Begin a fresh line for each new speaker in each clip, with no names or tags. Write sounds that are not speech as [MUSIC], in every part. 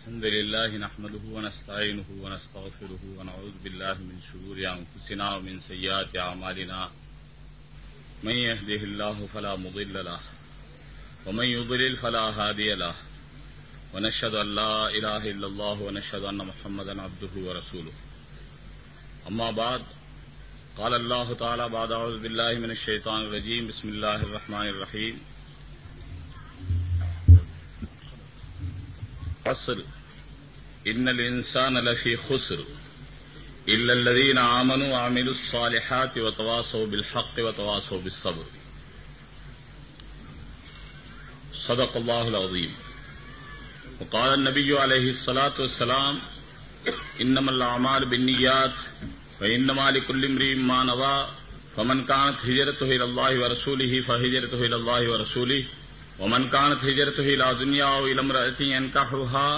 الحمد لله نحمده ونستعينه ونستغفره ونعوذ بالله من شرور أنفسنا ومن سيئات أعمالنا. من يهده الله فلا مضل له، ومن يضلل فلا هادي له. ونشهد أن لا إله إلا الله ونشهد أن محمدا عبده ورسوله. أما بعد، قال الله تعالى بعد أعوذ بالله من الشيطان الرجيم. بسم الله الرحمن الرحيم. والعصر ان الانسان لفی خسر. الا الذين امنوا وعملوا الصالحات وتواصوا بالحق وتواصوا بالصبر. صدق اللہ العظیم وقال النبی علیہ الصلاۃ والسلام انما الاعمال بالنیات وانما لكل امرئ ما نوى، فمن كانت هجرته الى الله ورسوله، فهجرته الى الله ورسوله. ومن كانت هجرته إلى دنيا أو إلى امرأة ينكحها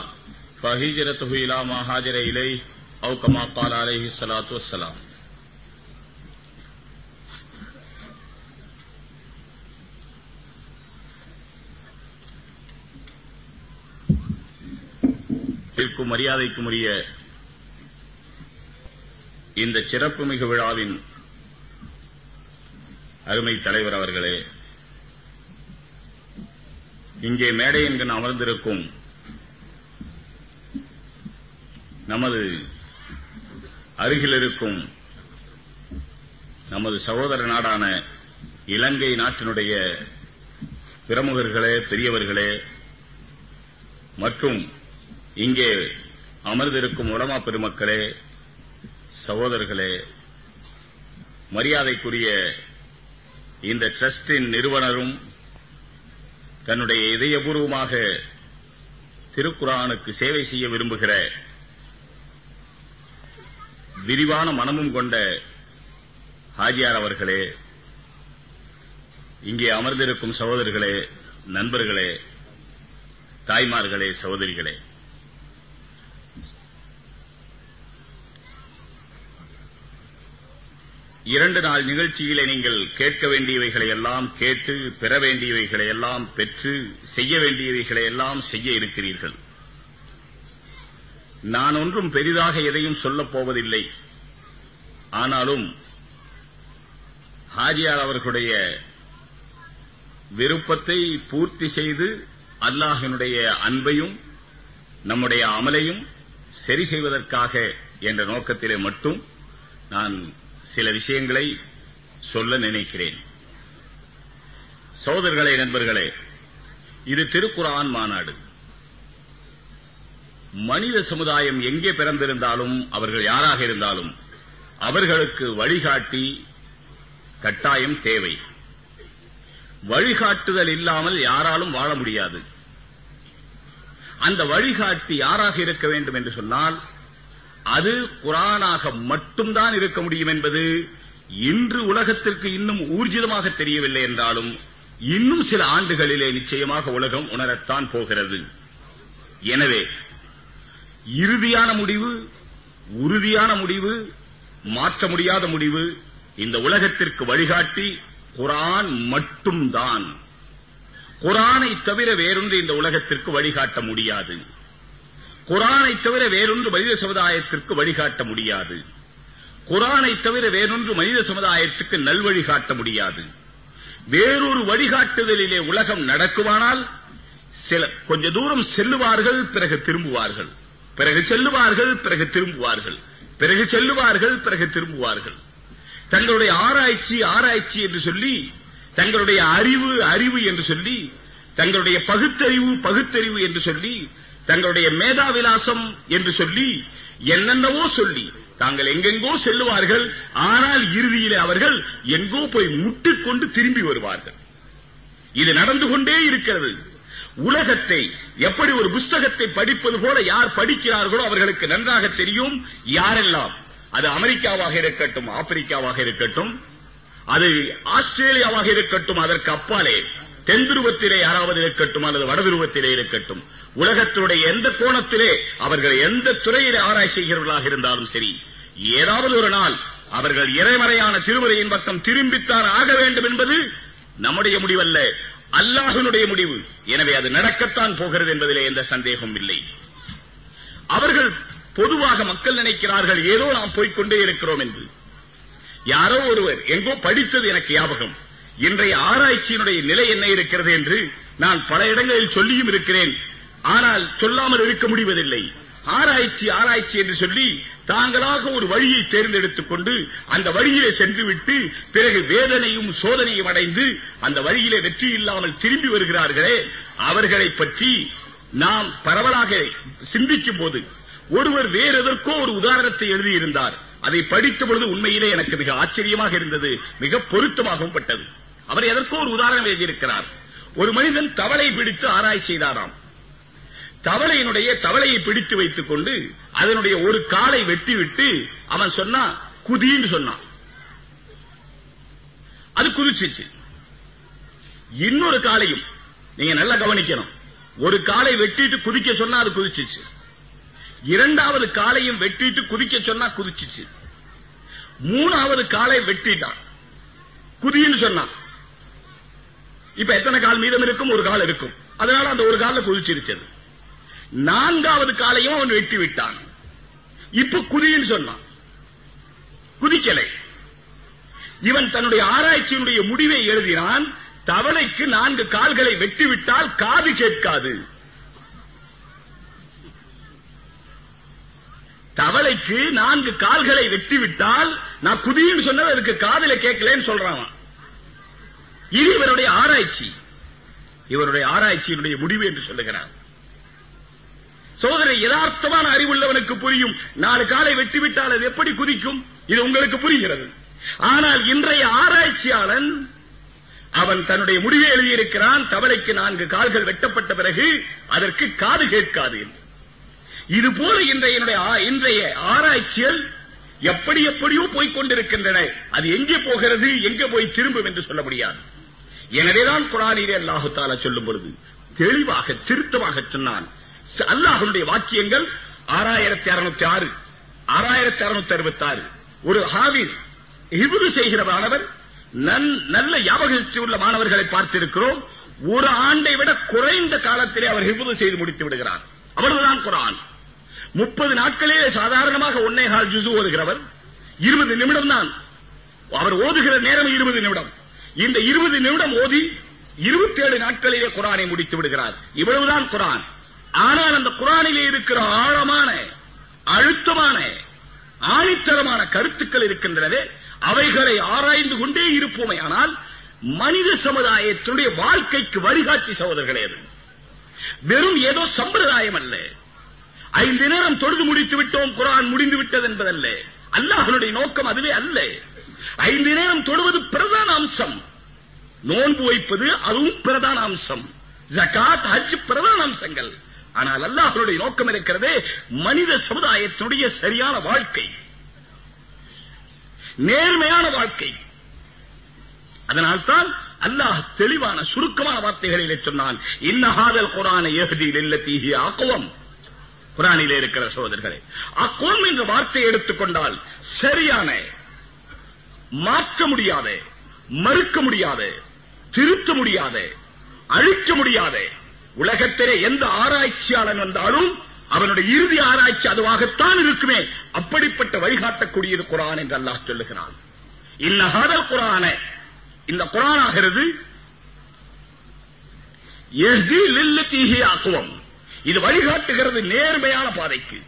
فهجرته إلى ما هاجر إليه أو كما قال عليه الصلاة والسلام இருக்கும் மரியாதைக்கும் உரிய இந்த சிறப்புமிகு விழாவின் அருமை தலைவர் அவர்களே இங்கே மேடை என்கிற அமர்ந்திருக்கும் நமது அருகில் இருக்கும் நமது சகோதர நாடான இலங்கை நாட்டினுடைய பிரமுகர்களே பெரியவர்களே மற்றும் இங்கே அமர்ந்திருக்கும் உலமா பெருமக்களே சகோதரர்களே மரியாதைக்குரிய இந்த டிரஸ்டின் நிறுவனரும் தன்னுடைய இதயபூர்வமாக திருக்குரானுக்கு சேவை செய்ய விரும்புகிற விரிவான மனமும் கொண்ட ஹாஜியார் அவர்களே இங்கே அமர்ந்திருக்கும் சகோதரர்களே நண்பர்களே தாய்மார்களே சகோதரிகளே இரண்டு நாள் நிகழ்ச்சியிலே நீங்கள் கேட்க வேண்டியவைகளை எல்லாம் கேட்டு பெற வேண்டியவைகளை எல்லாம் பெற்று செய்ய வேண்டியவைகளை எல்லாம் செய்ய இருக்கிறீர்கள். நான் ஒன்றும் பெரிதாக எதையும் சொல்லப் போவதில்லை. ஆனாலும் ஹாஜியார் அவர்களுடைய விருப்பத்தை பூர்த்தி செய்து அல்லாஹினுடைய அன்பையும் நம்முடைய அமலையும் சரி செய்வதற்காக என்ற நோக்கத்திலே மட்டும் நான் சில விஷயங்களை சொல்ல நினைக்கிறேன். சோதர்களே நண்பர்களே இது திருக்குரான் மாநாடு. மனித சமுதாயம் எங்கே பிறந்திருந்தாலும் அவர்கள் யாராக இருந்தாலும் அவர்களுக்கு வழிகாட்டி கட்டாயம் தேவை. வழிகாட்டுதல் இல்லாமல் யாராலும் வாழ முடியாது. அந்த வழிகாட்டி யாராக இருக்க வேண்டும் என்று சொன்னால் அது குரானாக மட்டும்தான் இருக்க முடியும் என்பது இன்று உலகத்திற்கு இன்னும் ஊர்ஜிதமாக தெரியவில்லை என்றாலும் இன்னும் சில ஆண்டுகளிலே நிச்சயமாக உலகம் உணரத்தான் போகிறது. எனவே இறுதியான முடிவு உறுதியான முடிவு மாற்ற முடியாத முடிவு இந்த உலகத்திற்கு வழிகாட்டி குரான் மட்டும்தான். குரானை தவிர வேறொன்று இந்த உலகத்திற்கு வழிகாட்ட முடியாது. குரானை தவிர வேறொன்று மனித சமுதாயத்திற்கு வழிகாட்ட முடியாது. குரானை தவிர வேறொன்று மனித சமுதாயத்துக்கு நல்வழிகாட்ட முடியாது. வேறொரு வழிகாட்டுதலிலே உலகம் நடக்குமானால் சில கொஞ்ச தூரம் செல்லுவார்கள் பிறகு திரும்புவார்கள். பிறகு செல்லுவார்கள் பிறகு திரும்புவார்கள். பிறகு செல்லுவார்கள் பிறகு திரும்புவார்கள். தங்களுடைய ஆராய்ச்சி ஆராய்ச்சி என்று சொல்லி தங்களுடைய அறிவு அறிவு என்று சொல்லி தங்களுடைய பகுத்தறிவு பகுத்தறிவு என்று சொல்லி தங்களுடைய மேதா விலாசம் என்று சொல்லி என்னென்னவோ சொல்லி தாங்கள் எங்கெங்கோ செல்லுவார்கள் ஆனால் இறுதியிலே அவர்கள் எங்கோ போய் முட்டிக்கொண்டு திரும்பி வருவார்கள். இது நடந்து கொண்டே இருக்கிறது. உலகத்தை எப்படி ஒரு புஸ்தகத்தை படிப்பது போல யார் படிக்கிறார்களோ அவர்களுக்கு நன்றாக தெரியும். யாரெல்லாம்? அது அமெரிக்காவாக இருக்கட்டும் ஆப்பிரிக்காவாக இருக்கட்டும் அது ஆஸ்திரேலியாவாக இருக்கட்டும் அதற்கு அப்பாலே தென் துருவத்திலே யாராவது இருக்கட்டும் அல்லது வடதுருவத்திலே இருக்கட்டும். உலகத்தினுடைய எந்த கோணத்திலே அவர்கள் எந்த துறையிலே ஆராய்ச்சி செய்கிறவர்களாக இருந்தாலும் சரி ஏதாவது ஒரு நாள் அவர்கள் இறைமறையான திருமுறையின் பக்கம் திரும்பித்தான் ஆக வேண்டும் என்பது நம்முடைய முடிவல்ல அல்லாஹனுடைய முடிவு. எனவே அது நடக்கத்தான் போகிறது என்பதிலே எந்த சந்தேகமும் இல்லை. அவர்கள் பொதுவாக மக்கள் நினைக்கிறார்கள் ஏதோ நாம் போய்கொண்டே இருக்கிறோம் என்று. யாரோ ஒருவர் எங்கோ படித்தது எனக்கு ஞாபகம். இன்றைய ஆராய்ச்சியினுடைய நிலை என்ன இருக்கிறது என்று நான் பல இடங்களில் சொல்லியும் இருக்கிறேன். ஆனால் சொல்லாமல் இருக்க முடிவதில்லை. ஆராய்ச்சி ஆராய்ச்சி என்று சொல்லி தாங்களாக ஒரு வழியை தேர்ந்தெடுத்துக் கொண்டு அந்த வழியிலே சென்றுவிட்டு பிறகு வேதனையும் சோதனையும் அடைந்து அந்த வழியிலே வெற்றி இல்லாமல் திரும்பி வருகிறார்களே அவர்களை பற்றி நாம் பரவலாக சிந்திக்கும் போது ஒருவர் வேறெதற்கோ ஒரு உதாரணத்தை எழுதியிருந்தார். அதை படித்த பொழுது உண்மையிலே எனக்கு மிக ஆச்சரியமாக இருந்தது மிக பொருத்தமாகவும் பட்டது. அவர் எதற்கோ ஒரு உதாரணம் எழுதியிருக்கிறார். ஒரு மனிதன் தவளை பிடித்து ஆராய்ச்சி செய்தாராம். தவளையினுடைய தவளையை பிடித்து வைத்துக் கொண்டு அதனுடைய ஒரு காலை வெட்டி விட்டு அவன் சொன்னா குதின்னு சொன்னான். அது குதிச்சிச்சு. இன்னொரு காலையும் நீங்க நல்லா கவனிக்கணும். ஒரு காலை வெட்டிட்டு குதிக்க சொன்னா அது குதிச்சிச்சு. இரண்டாவது காலையும் வெட்டிட்டு குதிக்க சொன்னா குதிச்சிச்சு. மூணாவது காலை வெட்டிட்டான். குதின்னு சொன்னான். இப்ப எத்தனை கால் மீதம் இருக்கும்? ஒரு கால் இருக்கும். அதனால அந்த ஒரு கால குதிச்சிருச்சது நான்காவது காலையும் அவன் வெட்டி விட்டான். இப்ப குதின்னு சொன்னான். குதிக்கலை. இவன் தன்னுடைய ஆராய்ச்சியினுடைய முடிவை எழுதினான் தவளைக்கு நான்கு கால்களை வெட்டிவிட்டால் காது கேட்காது. தவளைக்கு நான்கு கால்களை வெட்டிவிட்டால் நான் குதின்னு சொன்னது அதுக்கு காதல கேட்கலன்னு சொல்றான். இது இவருடைய ஆராய்ச்சி. இவருடைய ஆராய்ச்சியினுடைய முடிவு என்று சொல்லுகிறார். சோதனை யதார்த்தமான அறிவுள்ளவனுக்கு புரியும். நாலு காலை வெட்டிவிட்டால் அது எப்படி குதிக்கும்? இது உங்களுக்கு புரிகிறது. ஆனால் இன்றைய ஆராய்ச்சியாளன் அவன் தன்னுடைய முடிவை எழுதியிருக்கிறான். தவளைக்கு நான்கு கால்கள் வெட்டப்பட்ட பிறகு அதற்கு காது கேட்காது என்று. இது போல இன்றைய என்னுடைய இன்றைய ஆராய்ச்சியல் எப்படி எப்படியோ போய்க் கொண்டிருக்கின்றன. அது எங்கே போகிறது எங்கே போய் திரும்பும் என்று சொல்ல முடியாது. எனவேதான் குரானிலே அல்லாஹு தாலா சொல்லும் பொழுது தெளிவாக திருத்தமாக சொன்னான். ச- வாக்கியங்கள் ஆறாயிரத்தி அறுநூத்தி ஆறு ஆறாயிரத்தி அறுநூத்தி அறுபத்தி ஆறு ஒரு ஹாவிர் இவ்வு செய்கிற மாணவர் நல்ல ஞாபகத்தை உள்ள மாணவர்களை பார்த்திருக்கிறோம். ஒரு ஆண்டை விட குறைந்த காலத்திலே அவர் ஹிபுது செய்து முடித்து விடுகிறார். அவ்வளவுதான் குரான். முப்பது நாட்களிலே சாதாரணமாக ஒன்னே கால் ஜுசு ஓதுகிறவர். இருபது நிமிடம் தான். அவர் ஓதுகிற நேரம் இருபது நிமிடம். இந்த இருபது நிமிடம் ஓதி இருபத்தி ஏழு நாட்களிலே குரானை முடித்து விடுகிறார். இவ்வளவுதான் குரான். ஆனால் அந்த குரானிலே இருக்கிற ஆழமான அழுத்தமான ஆணித்தரமான கருத்துக்கள் இருக்கின்றது அவைகளை ஆராய்ந்து கொண்டே இருப்போமே. ஆனால் மனித சமுதாயத்தினுடைய வாழ்க்கைக்கு வழிகாட்டி சகோதரர்களே அது. வெறும் ஏதோ சம்பிரதாயம் அல்ல. ஐந்து நேரம் தொழுது முடித்து விட்டோம் குரான் முடிந்து விட்டது என்பதல்ல. அல்லாஹனுடைய நோக்கம் அதுவே அல்ல. ஐந்து நேரம் தொழுவது பிரதான அம்சம். நோன்பு வைப்பது அதுவும் பிரதான அம்சம். ஜகாத் ஹஜ் பிரதான அம்சங்கள். ஆனால் அல்லாஹ்வுடைய நோக்கம் இருக்கிறது மனித சமுதாயத்தினுடைய சரியான வாழ்க்கை. நேர்மையான வாழ்க்கை. அதனால்தான் அல்லாஹ் தெளிவான சுருக்கமான வார்த்தைகளிலே சொன்னான் இன்னஹாதல் குரான யஹ்தி லில்லதீஹி ஆக்குவம் குரானிலே இருக்கிற சோதர்களே அக்குவம் என்ற வார்த்தையை எடுத்துக்கொண்டால் சரியான மாற்ற முடியாத மறுக்க முடியாத திருத்த முடியாத அழிக்க முடியாத உலகத்திலே எந்த ஆராய்ச்சியாளன் வந்தாலும் அவனுடைய இறுதி ஆராய்ச்சி அதுவாகத்தான் இருக்குமே. அப்படிப்பட்ட வழிகாட்டக்கூடியது குரான் என்று அல்லாஹ் சொல்லுகிறான். இன்னஹாதல் குரான இந்த குரான் ஆகிறது ஆக்குவம் இது வழிகாட்டுகிறது நேர்மையான பாதைக்கு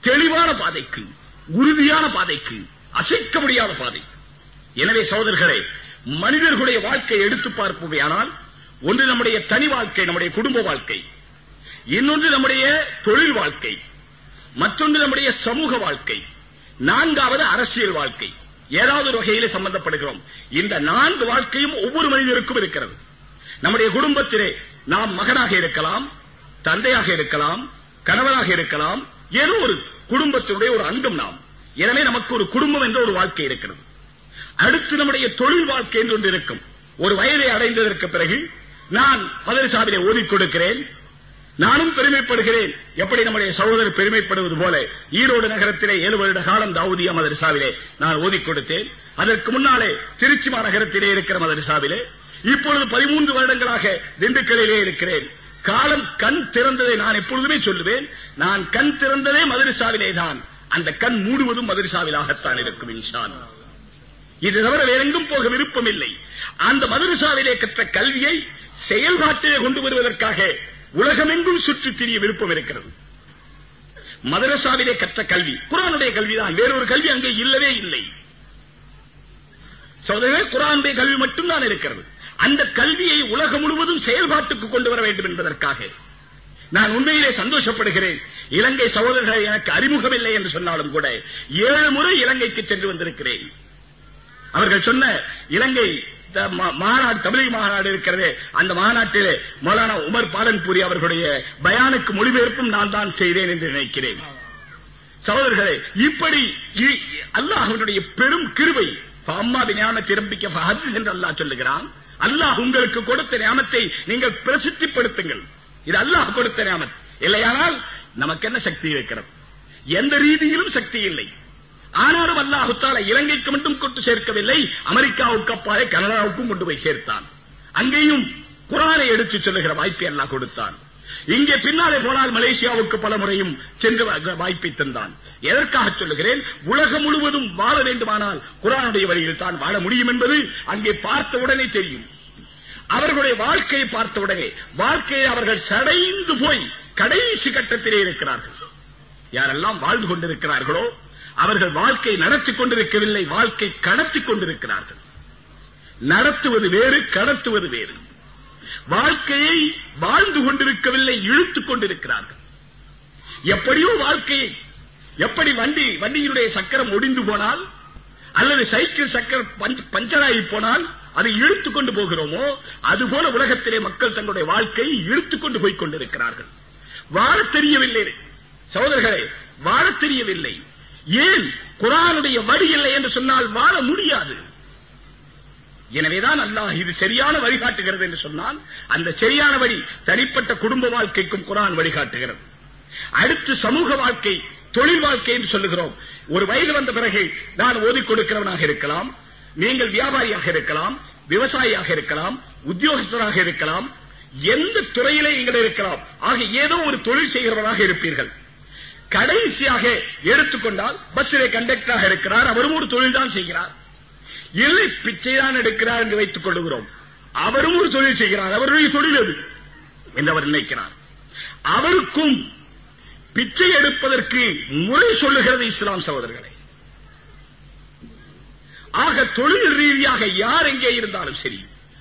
தெளிவான பாதைக்கு உறுதியான பாதைக்கு அசைக்க முடியாத பாதை எனவே சோதர்களே மனிதர்களுடைய வாழ்க்கையை எடுத்து பார்ப்போமேயானால் ஒன்று நம்முடைய தனி வாழ்க்கை நம்முடைய குடும்ப வாழ்க்கை. இன்னொன்று நம்முடைய தொழில் வாழ்க்கை. மற்றொன்று நம்முடைய சமூக வாழ்க்கை. நான்காவது அரசியல் வாழ்க்கை. ஏதாவது ஒரு வகையிலே சம்பந்தப்படுகிறோம். இந்த நான்கு வாழ்க்கையும் ஒவ்வொரு மனிதருக்கும் இருக்கிறது. நம்முடைய குடும்பத்திலே நாம் மகனாக இருக்கலாம் தந்தையாக இருக்கலாம் கணவனாக இருக்கலாம். ஏதோ ஒரு குடும்பத்தினுடைய ஒரு அங்கம் நாம். எனவே நமக்கு ஒரு குடும்பம் என்ற ஒரு வாழ்க்கை இருக்கிறது. அடுத்து நம்முடைய தொழில் வாழ்க்கை என்று ஒன்று இருக்கும். ஒரு வயதை அடைந்ததற்கு பிறகு நான் மதரசாவிலே ஓதிக் கொடுக்கிறேன். நானும் பெருமைப்படுகிறேன். எப்படி நம்முடைய சகோதரர் பெருமைப்படுவது போல ஈரோடு நகரத்திலே ஏழு வருட காலம் தாவூதியா மதரசாவிலே நான் ஓதிக் கொடுத்தேன். அதற்கு முன்னாலே திருச்சி மாநகரத்திலே இருக்கிற மதரசாவிலே இப்பொழுது பதிமூன்று வருடங்களாக திண்டுக்கலிலே இருக்கிறேன். காலம் கண் திறந்ததை நான் எப்பொழுதுமே சொல்லுவேன். நான் கண் திறந்ததே மதுரசாவிலே தான். அந்த கண் மூடுவதும் மதுரசாவிலாகத்தான் இருக்கும் இன்சான் இது தவிர வேறெங்கும் போக விருப்பம் இல்லை அந்த மதுரசாவிலே கற்ற கல்வியை செயல்பாட்டிலே கொண்டு வருவதற்காக உலகமெங்கும் சுற்றித் திரிய விருப்பம் இருக்கிறது. மதரசாவிலே கற்ற கல்வி குரானுடைய கல்விதான். வேறொரு கல்வி அங்கே இல்லவே இல்லை. சோதரே குரானுடைய கல்வி மட்டும்தான் இருக்கிறது. அந்த கல்வியை உலகம் முழுவதும் செயல்பாட்டுக்கு கொண்டு வர வேண்டும் என்பதற்காக நான் உண்மையிலே சந்தோஷப்படுகிறேன். இலங்கை சகோதரர்கள் எனக்கு அறிமுகம் இல்லை என்று சொன்னாலும் கூட ஏழு முறை இலங்கைக்கு சென்று வந்திருக்கிறேன். அவர்கள் சொன்ன இலங்கை மாநாடு தமிழக மாநாடு இருக்கிறதே அந்த மாநாட்டிலே மௌலானா உமர் பாலன்பூரி அவர்களுடைய பயானுக்கு மொழிபெயர்ப்பும் நான் தான் செய்தேன் என்று நினைக்கிறேன். சகோதரர்களே இப்படி அல்லாஹனுடைய பெரும் கிருவை அம்மா ஞான திரும்பிக்க ஃபஹத் என்று அல்லாஹ் சொல்லுகிறான். அல்லாஹ் உங்களுக்கு கொடுத்த ஞானத்தை நீங்கள் பிரசித்திப்படுத்துங்கள். இது அல்லாஹ் கொடுத்த ஞானம் இல்லையானால் நமக்கு என்ன சக்தி இருக்கிறது? எந்த ரீதியிலும் சக்தி இல்லை. ஆனாலும் அல்லாஹுத்தால இலங்கைக்கு மட்டும் கொண்டு சேர்க்கவில்லை அமெரிக்காவுக்கு அப்பாலே கனடாவுக்கும் கொண்டு போய் சேர்த்தான். அங்கேயும் குரானை எடுத்து சொல்லுகிற வாய்ப்பை அல்லாஹ் கொடுத்தான். இங்கே பின்னாலே போனால் மலேசியாவுக்கு பல முறையும் சென்று வாய்ப்பை தந்தான். எதற்காக சொல்லுகிறேன்? உலகம் முழுவதும் வாழ வேண்டுமானால் குரானுடைய வழியில் தான் வாழ முடியும் என்பது அங்கே பார்த்த உடனே தெரியும். அவர்களுடைய வாழ்க்கையை பார்த்தவுடனே வாழ்க்கையை அவர்கள் சடைந்து போய் கடைசி கட்டத்திலே இருக்கிறார்கள். யாரெல்லாம் வாழ்ந்து கொண்டிருக்கிறார்களோ அவர்கள் வாழ்க்கை நடத்திக் கொண்டிருக்கவில்லை வாழ்க்கை கடத்திக் கொண்டிருக்கிறார்கள். நடத்துவது வேறு கடத்துவது வேறு. வாழ்க்கையை வாழ்ந்து கொண்டிருக்கவில்லை இழுத்துக் கொண்டிருக்கிறார்கள். எப்படியோ வாழ்க்கையை எப்படி வண்டி வண்டியினுடைய சக்கரம் ஒடிந்து போனால் அல்லது சைக்கிள் சக்கரம் பஞ்சராகி போனால் அதை இழுத்துக் கொண்டு போகிறோமோ அதுபோல உலகத்திலே மக்கள் தங்களுடைய வாழ்க்கையை இழுத்துக் கொண்டு போய் கொண்டிருக்கிறார்கள். வாழத் தெரியவில்லை. சகோதரர்களே வாழத் தெரியவில்லை. ஏன் குரானுடைய வழி இல்லை என்று சொன்னால் வாழ முடியாது? எனவேதான் அல்லாஹ் இது சரியான வழிகாட்டுகிறது என்று சொன்னால் அந்த சரியான வழி தனிப்பட்ட குடும்ப வாழ்க்கைக்கும் குரான் வழிகாட்டுகிறது. அடுத்து சமூக வாழ்க்கை தொழில் வாழ்க்கை என்று சொல்லுகிறோம். ஒரு வயது வந்த பிறகு நான் ஓதிக் கொடுக்கிறவனாக இருக்கலாம் நீங்கள் வியாபாரியாக இருக்கலாம் விவசாயியாக இருக்கலாம் உத்தியோகஸ்தராக இருக்கலாம் எந்த துறையிலே நீங்கள் இருக்கலாம் ஆக ஏதோ ஒரு தொழில் செய்கிறவராக இருப்பீர்கள். கடைசியாக எடுத்துக்கொண்டால் பஸ்ஸிலே கண்டக்டராக இருக்கிறார். அவரும் ஒரு தொழில் தான் செய்கிறார். இல்லை பிச்சை தான் எடுக்கிறார் என்று வைத்துக் கொள்கிறோம் அவரும் ஒரு தொழில் செய்கிறார். அவருடைய தொழில் அது என்று அவர் நினைக்கிறார். அவருக்கும் பிச்சை எடுப்பதற்கு முறை சொல்லுகிறது இஸ்லாம் சகோதரர்களே. ஆக தொழில் ரீதியாக யார் எங்கே இருந்தாலும் சரி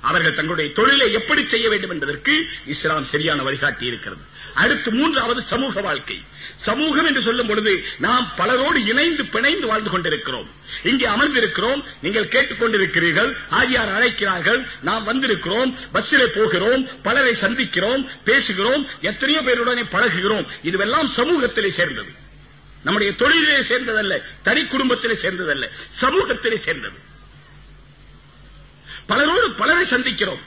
அவர்கள் தங்களுடைய தொழிலை எப்படி செய்ய வேண்டும் என்பதற்கு இஸ்லாம் சரியான வழிகாட்டி இருக்கிறது. அடுத்து மூன்றாவது சமூக வாழ்க்கை. சமூகம் என்று சொல்லும் பொழுது நாம் பலரோடு இணைந்து பிணைந்து வாழ்ந்து கொண்டிருக்கிறோம். இங்கே அமர்ந்திருக்கிறோம். நீங்கள் கேட்டுக்கொண்டிருக்கிறீர்கள் ஆஜியார் அழைக்கிறார்கள். நாம் வந்திருக்கிறோம். பஸ்ஸிலே போகிறோம். பலரை சந்திக்கிறோம். பேசுகிறோம். எத்தனையோ பேருடனே பழகுகிறோம். இதுவெல்லாம் சமூகத்திலே சேர்ந்தது. நம்முடைய தொழிலே சேர்ந்ததல்ல. தனி குடும்பத்திலே சேர்ந்ததல்ல. சமூகத்திலே சேர்ந்தது. பலரோடு பலரை சந்திக்கிறோம்.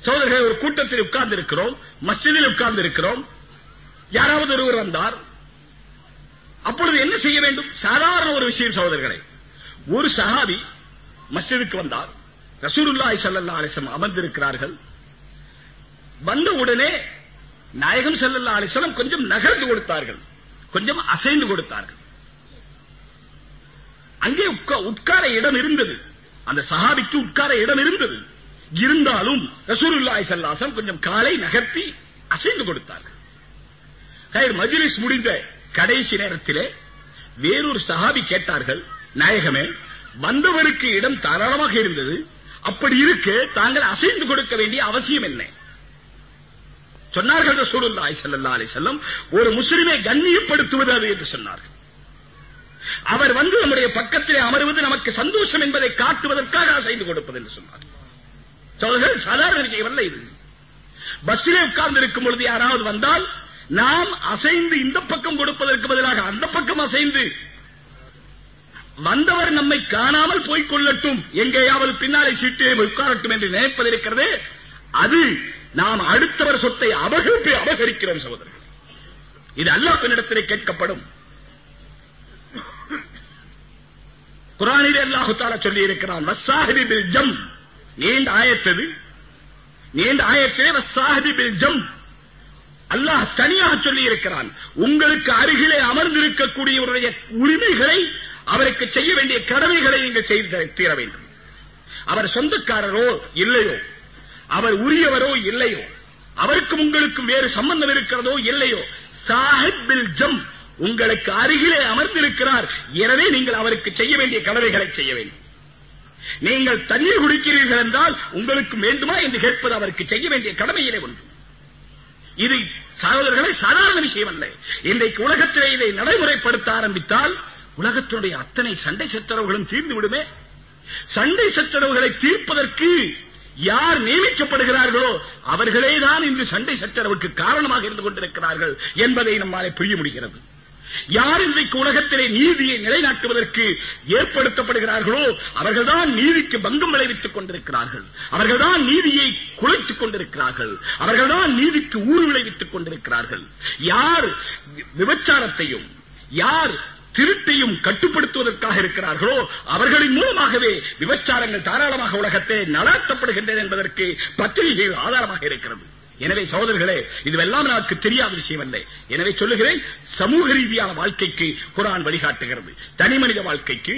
சோதரர்கள் ஒரு கூட்டத்தில் உட்கார்ந்து இருக்கிறோம் மஸ்ஜிதில் உட்கார்ந்து இருக்கிறோம் யாராவது ஒருவர் வந்தார். அப்பொழுது என்ன செய்ய வேண்டும்? சாதாரண ஒரு விஷயம் சகோதரர்களே. ஒரு சஹாபி மஸ்ஜிதுக்கு வந்தார். ரசூருல்லாய் சல்லா அலிசம் அமர்ந்திருக்கிறார்கள். வந்த உடனே நாயகம் ஸல்லல்லாஹு அலிசலம் கொஞ்சம் நகர்ந்து கொடுத்தார்கள். கொஞ்சம் அசைந்து கொடுத்தார்கள். அங்கே உட்கார இடம் இருந்தது. அந்த சஹாபிக்கு உட்கார இடம் இருந்தது. இருந்தாலும் ரசூருல்லாய் சல்லாசம் கொஞ்சம் காலை நகர்த்தி அசைந்து கொடுத்தார்கள். மஜிலிஸ் முடிந்த கடைசி நேரத்திலே வேறொரு சஹாபி கேட்டார்கள் நாயகமே வந்தவருக்கு இடம் தாராளமாக இருந்தது. அப்படி இருக்க தாங்கள் அசைந்து கொடுக்க வேண்டிய அவசியம் என்ன? சொன்னார்கள் ரசூலுல்லாஹி ஸல்லல்லாஹு அலைஹி வஸல்லம் ஒரு முஸ்லிமை கண்ணியப்படுத்துவது அது என்று சொன்னார்கள். அவர் வந்து நம்முடைய பக்கத்திலே அமர்வது நமக்கு சந்தோஷம் என்பதை காட்டுவதற்காக அசைந்து கொடுப்பது என்று சொன்னார். சோதர்கள் சாதாரண விஷயம் அல்ல இது. பஸ்ஸிலே உட்கார்ந்து இருக்கும் பொழுது யாராவது வந்தால் நாம் அசைந்து இந்த பக்கம் கொடுப்பதற்கு பதிலாக அந்த பக்கம் அசைந்து. வந்தவர் நம்மை காணாமல் போய்க் கொள்ளட்டும். எங்கேயாவது பின்னாலே சீட்டே உட்காரட்டும் என்று நினைப்பதிருக்கிறது அது நாம் அடுத்தவர் சொத்தை அபகரிப்பு அபகரிக்கிறோம் சகோதரர்கள். இது அல்லாஹ் பின்னிடத்திலே கேட்கப்படும். குரானிலே அல்லாஹு தாலா சொல்லி இருக்கிறான் வசாஹிபி பில் ஜம். நீண்ட ஆயத்தது. நீண்ட ஆயத்திலே வசாஹிபி பில் ஜம். அல்லாஹ் தனியாக சொல்லி இருக்கிறான் உங்களுக்கு அருகிலே அமர்ந்திருக்கக்கூடியவருடைய உரிமைகளை அவருக்கு செய்ய வேண்டிய கடமைகளை நீங்கள் செய்து தீர வேண்டும். அவர் சொந்தக்காரரோ இல்லையோ அவர் உரியவரோ இல்லையோ அவருக்கும் உங்களுக்கும் வேறு சம்பந்தம் இருக்கிறதோ இல்லையோ சாஹிப் ஜம் உங்களுக்கு அருகிலே அமர்ந்திருக்கிறார். எனவே நீங்கள் அவருக்கு செய்ய வேண்டிய கடமைகளை செய்ய வேண்டும். நீங்கள் தண்ணீர் குடிக்கிறீர்கள் என்றால் உங்களுக்கு வேண்டுமா என்று கேட்பது அவருக்கு செய்ய வேண்டிய கடமையிலே ஒன்று இது சகோதரர்களை சாதாரண விஷயம் அல்ல. இன்றைக்கு உலகத்திலே இதை நடைமுறைப்படுத்த ஆரம்பித்தால் உலகத்தினுடைய அத்தனை சண்டை சச்சரவுகளும் தீர்ந்து விடுமே. சண்டை சச்சரவுகளை தீர்ப்பதற்கு யார் நியமிக்கப்படுகிறார்களோ அவர்களே தான் இன்று சண்டை சச்சரவுக்கு காரணமாக இருந்து கொண்டிருக்கிறார்கள் என்பதை நம்மாலே புரிய முடிகிறது. யார் இன்றைக்கு உலகத்திலே நீதியை நிலைநாட்டுவதற்கு ஏற்படுத்தப்படுகிறார்களோ அவர்கள்தான் நீதிக்கு பங்கம் விளைவித்துக் கொண்டிருக்கிறார்கள். அவர்கள்தான் நீதியை குலைத்துக் கொண்டிருக்கிறார்கள். அவர்கள்தான் நீதிக்கு ஊறு விளைவித்துக் கொண்டிருக்கிறார்கள். யார் விபச்சாரத்தையும் யார் திருட்டையும் கட்டுப்படுத்துவதற்காக இருக்கிறார்களோ அவர்களின் மூலமாகவே விபச்சாரங்கள் தாராளமாக உலகத்தை நடாத்தப்படுகின்றன என்பதற்கு பத்திரிகைகள் ஆதாரமாக இருக்கிறது. எனவே சகோதரர்களே இதுவெல்லாம் நமக்கு தெரியாத விஷயம் அல்ல எனவே சொல்லுகிறேன் சமூக ரீதியான வாழ்க்கைக்கு குரான் வழிகாட்டுகிறது. தனி மனித வாழ்க்கைக்கு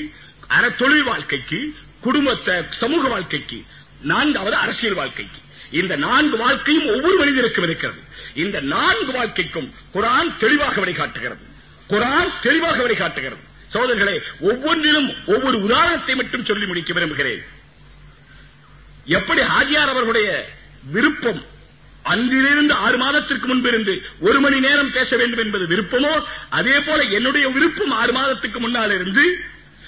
அறத்தொழில் வாழ்க்கைக்கு குடும்பத்தை சமூக வாழ்க்கைக்கு நான்காவது அரசியல் வாழ்க்கைக்கு. இந்த நான்கு வாழ்க்கையும் ஒவ்வொரு மனிதருக்கும் இருக்கிறது. இந்த நான்கு வாழ்க்கைக்கும் குரான் தெளிவாக வழிகாட்டுகிறது. குரான் தெளிவாக வழிகாட்டுகிறது. சோதர்களே ஒவ்வொன்றிலும் ஒவ்வொரு உதாரணத்தை மட்டும் சொல்லி முடிக்க விரும்புகிறேன். எப்படி ஹாஜியார் அவர்களுடைய விருப்பம் அன்றிலிருந்து ஆறு மாதத்திற்கு முன்பு இருந்து ஒரு மணி நேரம் பேச வேண்டும் என்பது விருப்பமோ? அதே போல என்னுடைய விருப்பம் ஆறு மாதத்துக்கு முன்னால் இருந்து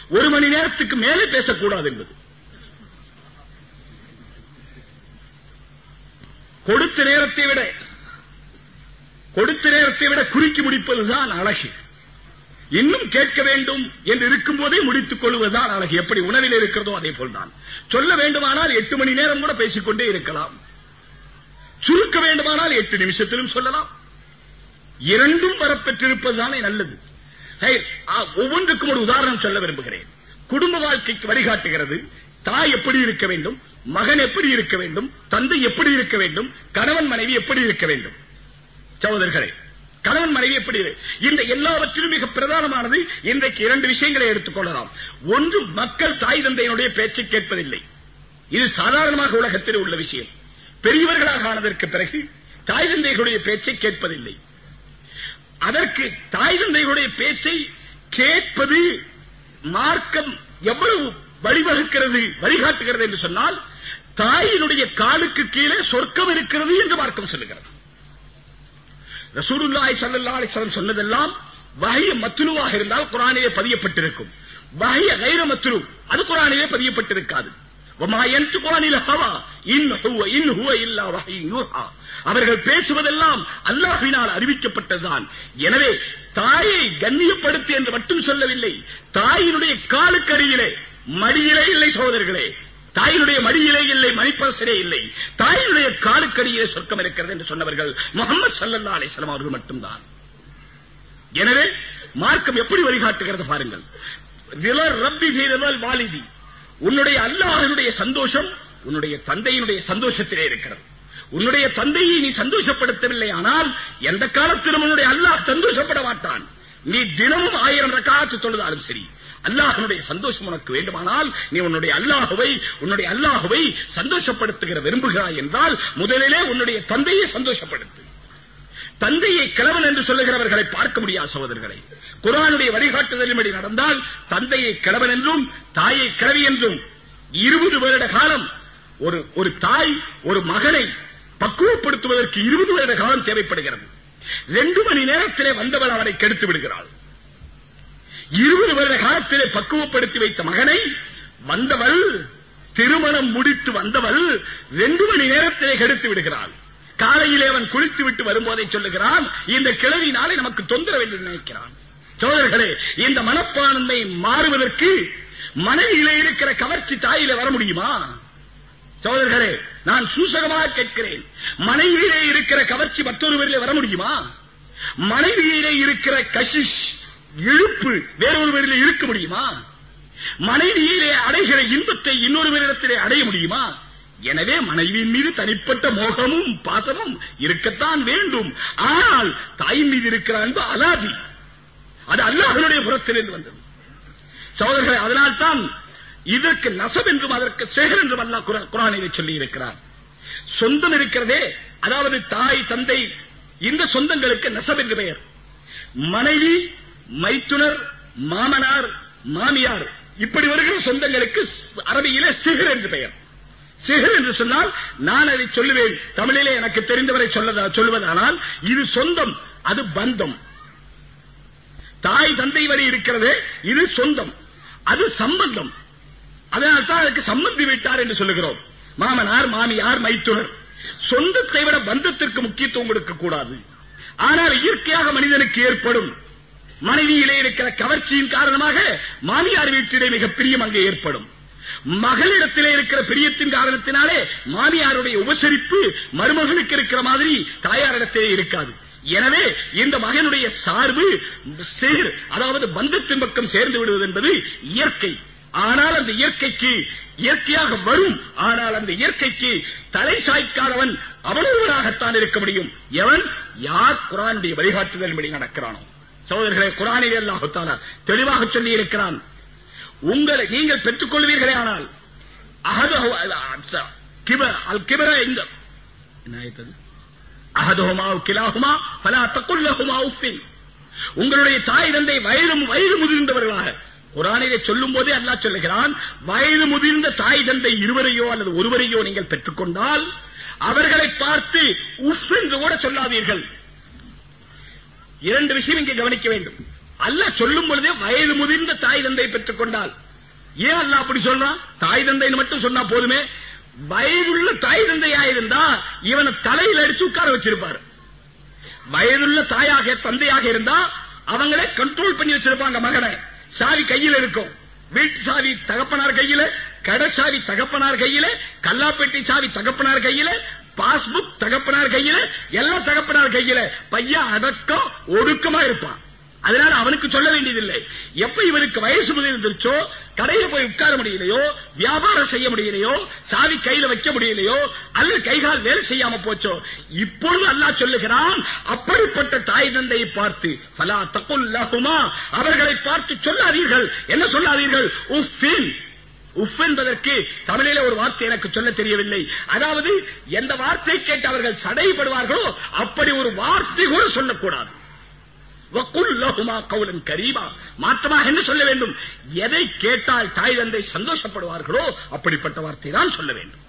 ஒரு மணி நேரத்துக்கு மேலே பேசக்கூடாது என்பது. கொடுத்த நேரத்தை விட கொடுத்த நேரத்தை விட குறுக்கி முடிப்பதுதான் அழகு. இன்னும் கேட்க வேண்டும் என்று இருக்கும் போதே முடித்துக் கொள்வதுதான் அழகு. எப்படி உணவில் இருக்கிறதோ அதே போல்தான். சொல்ல வேண்டுமானால் எட்டு மணி நேரம் கூட பேசிக்கொண்டே இருக்கலாம். சுருக்க வேண்டுமானால் எட்டு நிமிஷத்திலும் சொல்லலாம். இரண்டும் வரப்பெற்றிருப்பதுதானே நல்லது. ஒவ்வொன்றுக்கும் ஒரு உதாரணம் சொல்ல விரும்புகிறேன். குடும்ப வாழ்க்கைக்கு வழிகாட்டுகிறது. தாய் எப்படி இருக்க வேண்டும்? மகன் எப்படி இருக்க வேண்டும்? தந்தை எப்படி இருக்க வேண்டும்? கணவன் மனைவி எப்படி இருக்க வேண்டும்? சகோதரர்களே கணவன் மனைவி எப்படி இந்த எல்லாவற்றிலும் மிக பிரதானமானது இன்றைக்கு இரண்டு விஷயங்களை எடுத்துக்கொள்ளலாம் ஒன்று மக்கள் தாய் தந்தையினுடைய பேச்சை கேட்பதில்லை. இது சாதாரணமாக உலகத்தில் உள்ள விஷயம். பெரியவர்களாக ஆனதற்கு பிறகு தாய் தந்தைகளுடைய பேச்சை கேட்பதில்லை. அதற்கு தாய் தந்தைகளுடைய பேச்சை கேட்பது மார்க்கம் எவ்வளவு வழிவகுக்கிறது வழிகாட்டுகிறது என்று சொன்னால் தாயினுடைய காலுக்கு கீழே சொர்க்கம் இருக்கிறது என்று மார்க்கம் சொல்லுகிறது. ரசூலுல்லாஹி சல்லா அலைஹி சொன்னதெல்லாம் வகைய மத்துலுவாக இருந்தால் குரானிலே பதியப்பட்டிருக்கும். வகைய கைர மத்துலு அது குரானிலே பதியப்பட்டிருக்காது. அவர்கள் பேசுவதெல்லாம் அல்லாஹினால் அறிவிக்கப்பட்டதுதான். எனவே தாயை கண்ணியப்படுத்து என்று மட்டும் சொல்லவில்லை. தாயினுடைய காலுக்கடியிலே மடியிலே இல்லை சகோதரர்களே. தாயினுடைய மடியிலே இல்லை மணிப்பரசரே இல்லை. தாயினுடைய காலுக்கடியிலே சொர்க்கம் இருக்கிறது என்று சொன்னவர்கள் முகமது சல்லல்லா அலிஸ்லாம் அவர்கள் மட்டும்தான். எனவே மார்க்கம் எப்படி வழிகாட்டுகிறது பாருங்கள். ரிலர் ரப்பி செய்ததால் வாலிதி. உன்னுடைய அல்லாஹனுடைய சந்தோஷம் உன்னுடைய தந்தையினுடைய சந்தோஷத்திலே இருக்கிறது. உன்னுடைய தந்தையை நீ சந்தோஷப்படுத்தவில்லை ஆனால் எந்த காலத்திலும் உன்னுடைய அல்லாஹ் சந்தோஷப்பட மாட்டான். நீ தினமும் ஆயிரம் ரக்காத்து தொழுதாலும் சரி. அல்லாஹனுடைய சந்தோஷம் உனக்கு வேண்டுமானால் நீ உன்னுடைய அல்லாஹுவை உன்னுடைய அல்லாஹுவை சந்தோஷப்படுத்துகிற விரும்புகிறாய் என்றால் முதலிலே உன்னுடைய தந்தையை சந்தோஷப்படுத்து. தந்தையை கிழவன் என்று சொல்லுகிறவர்களை பார்க்க முடியாது சகோதரர்களை. குரானுடைய வழிகாட்டுதலின்படி நடந்தால் தந்தையை கிழவன் என்றும் தாயை கிழவி என்றும் இருபது வருட காலம் ஒரு ஒரு தாய் ஒரு மகனை பக்குவப்படுத்துவதற்கு இருபது வருட காலம் தேவைப்படுகிறது. ரெண்டு மணி நேரத்திலே வந்தவள் அவனை கெடுத்து விடுகிறாள். இருபது வருட காலத்திலே பக்குவப்படுத்தி வைத்த மகனை வந்தவள் திருமணம் முடித்து வந்தவள் ரெண்டு மணி நேரத்திலே கெடுத்து விடுகிறாள். காலையிலே அவன் குளித்து விட்டு வரும்போதை சொல்லுகிறான் இந்த கிழவினாலே நமக்கு தொந்தரவு என்று நினைக்கிறான். சோதர்களே இந்த மனப்பான்மை மாறுவதற்கு மனைவியிலே இருக்கிற கவர்ச்சி தாயில வர முடியுமா? சோதர்களே நான் சூசகமாக கேட்கிறேன் மனைவியிலே இருக்கிற கவர்ச்சி மற்றொருவரிலே வர முடியுமா? மனைவியிலே இருக்கிற கஷிஷ் இழுப்பு வேறொருவரிலே இருக்க முடியுமா? மனைவியிலே அடைகிற இன்பத்தை இன்னொருவரிடத்திலே அடைய முடியுமா? எனவே மனைவியின் மீது தனிப்பட்ட மோகமும் பாசமும் இருக்கத்தான் வேண்டும். ஆனால் தாய் மீது இருக்கிற அன்பு அலாதி. அது அல்லாஹனுடைய புறத்திலிருந்து வந்தது. சகோதரர்களை அதனால்தான் இதற்கு நசம் என்றும் அதற்கு சேகர் என்றும் அல்லாஹ் குரானை குரானிலே சொல்லி இருக்கிறார். சொந்தம் இருக்கிறதே அதாவது தாய் தந்தை இந்த சொந்தங்களுக்கு நசம் என்று பெயர். மனைவி மைத்துனர் மாமனார் மாமியார் இப்படி வருகிற சொந்தங்களுக்கு அரபியிலே சிகர் என்று பெயர். சிகர் என்று சொன்னால் நான் அதை சொல்லுவேன். தமிழிலே எனக்கு தெரிந்தவரை சொல்லுவதானால் இது சொந்தம் அது பந்தம். தாய் தந்தை வழி இருக்கிறது இது சொந்தம். அது சம்பந்தம். அதனால் தான் அதுக்கு சம்பந்தி விட்டார் என்று சொல்லுகிறோம். மாமனார் மாமியார் மைத்துனர். சொந்தத்தை விட பந்தத்திற்கு முக்கியத்துவம் கொடுக்க கூடாது ஆனால் இயற்கையாக மனிதனுக்கு ஏற்படும் மனைவியிலே இருக்கிற கவர்ச்சியின் காரணமாக மாமியார் வீட்டிலே மிக பிரியம் அங்கே ஏற்படும். மகளிடத்திலே இருக்கிற பிரியத்தின் காரணத்தினாலே மாமியாருடைய உபசரிப்பு மருமகனுக்கு இருக்கிற மாதிரி தாயாரிடத்திலே இருக்காது. எனவே இந்த மகனுடைய சார்பு சேர் அதாவது பந்தத்தின் பக்கம் சேர்ந்து விடுவது என்பது இயற்கை. ஆனால் அந்த இயற்கைக்கு இயற்கையாக வரும். ஆனால் அந்த இயற்கைக்கு தலை சாய்க்காதவன் அவனொருவராகத்தான் இருக்க முடியும். எவன்? யார் குரானுடைய வழிகாட்டுதல் நடக்கிறானோ? சகோதரர்களே குரானில் அல்லாஹு தெளிவாக சொல்லி இருக்கிறான் உங்களை நீங்கள் பெற்றுக் கொள்வீர்களே ஆனால் அல் எங்க? என்ன ஆயிட்டது? உஃபின் உங்களுடைய தாய் தந்தை வயது வயது முதிர்ந்தவர்களாக குரானிலே சொல்லும் போதே அல்லா சொல்லுகிறான் வயது முதிர்ந்த தாய் தந்தை இருவரையோ அல்லது ஒருவரையோ நீங்கள் பெற்றுக்கொண்டால் அவர்களை பார்த்து உஃப் என்று கூட சொல்லாதீர்கள். இரண்டு விஷயம் இங்கே கவனிக்க வேண்டும். அல்ல சொல்லும் பொழுதே வயது முதிர்ந்த தாய் தந்தை பெற்றுக் கொண்டால் ஏன் அல்ல அப்படி சொல்றான் தாய் தந்தைன்னு மட்டும் சொன்னா போதுமே. வயதுள்ள தாய் தந்தையா இருந்தா இவனை தலையில் அடிச்சு உட்கார வச்சிருப்பாரு. வயதுள்ள தாயாக தந்தையாக இருந்தா அவங்களே கண்ட்ரோல் பண்ணி வச்சிருப்பாங்க மகனை. சாவி கையில் இருக்கும். வீட்டு சாவி தகப்பனார் கையில கடை சாவி தகப்பனார் கையில கல்லாப்பேட்டை சாவி தகப்பனார் கையில பாஸ்புக் தகப்பனார் கையில எல்லாம் தகப்பனார் கையில. பையன் அடக்கம் ஒடுக்கமா இருப்பான். அதனால அவனுக்கு சொல்ல வேண்டியதில்லை. எப்ப இவனுக்கு வயசு முதலிருந்துச்சோ கடையில போய் உட்கார முடியலையோ வியாபாரம் செய்ய முடியலையோ சாவி கையில வைக்க முடியலையோ அல்லது கைகால் வேலை செய்யாம போச்சோ இப்பொழுது அல்லாஹ் சொல்லுகிறான் அப்படிப்பட்ட தாய் தந்தையை பார்த்து பலா தகுல்லஹுமா அவர்களை பார்த்து சொல்லாதீர்கள். என்ன சொல்லாதீர்கள்? உஃபின். உஃப் என்பதற்கு தமிழில ஒரு வார்த்தை எனக்கு சொல்ல தெரியவில்லை. அதாவது எந்த வார்த்தை கேட்டு அவர்கள் சடைபடுவார்களோ அப்படி ஒரு வார்த்தை கூட சொல்லக்கூடாது. கவுலன் கரீபா. மாற்றமாக என்ன சொல்ல வேண்டும். எதை கேட்டால் தாய் தந்தை சந்தோஷப்படுவார்களோ அப்படிப்பட்ட வார்த்தை தான் சொல்ல வேண்டும்.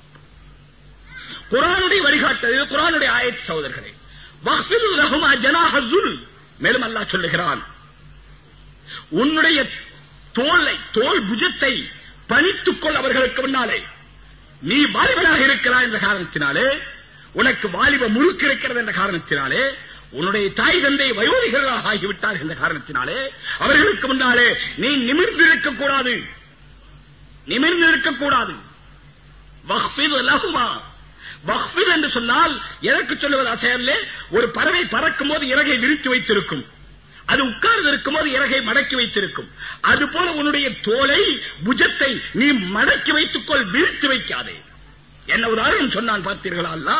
குரானுடைய வழிகாட்டது குரானுடைய ஆயத் சகோதரர்களே. மேலும் அல்லா சொல்லுகிறான். உன்னுடைய தோலை தோல் புஜத்தை பணித்துக்கொள் அவர்களுக்கு முன்னாலே. நீ வாலிபனாக இருக்கிறாய் என்ற காரணத்தினாலே உனக்கு வாலிப முழுக்க இருக்கிறது என்ற காரணத்தினாலே உன்னுடைய தாய் தந்தை வயோதிகர்களாக ஆகிவிட்டார் என்ற காரணத்தினாலே அவர்களுக்கு முன்னாலே நீ நிமிர்ந்து இருக்கக்கூடாது நிமிர்ந்து இருக்கக்கூடாது என்று சொன்னால் எனக்கு சொல்லுவது அசையல்ல? ஒரு பறவை பறக்கும் போது இறகை விரித்து வைத்திருக்கும். அது உட்கார்ந்து இருக்கும் போது இறகை மடக்கி வைத்திருக்கும். அதுபோல உன்னுடைய தோலை புஜத்தை நீ மடக்கி வைத்துக்கொள் விரித்து வைக்காதே. என்ன உதாரணம் சொன்னான் பார்த்தீர்களா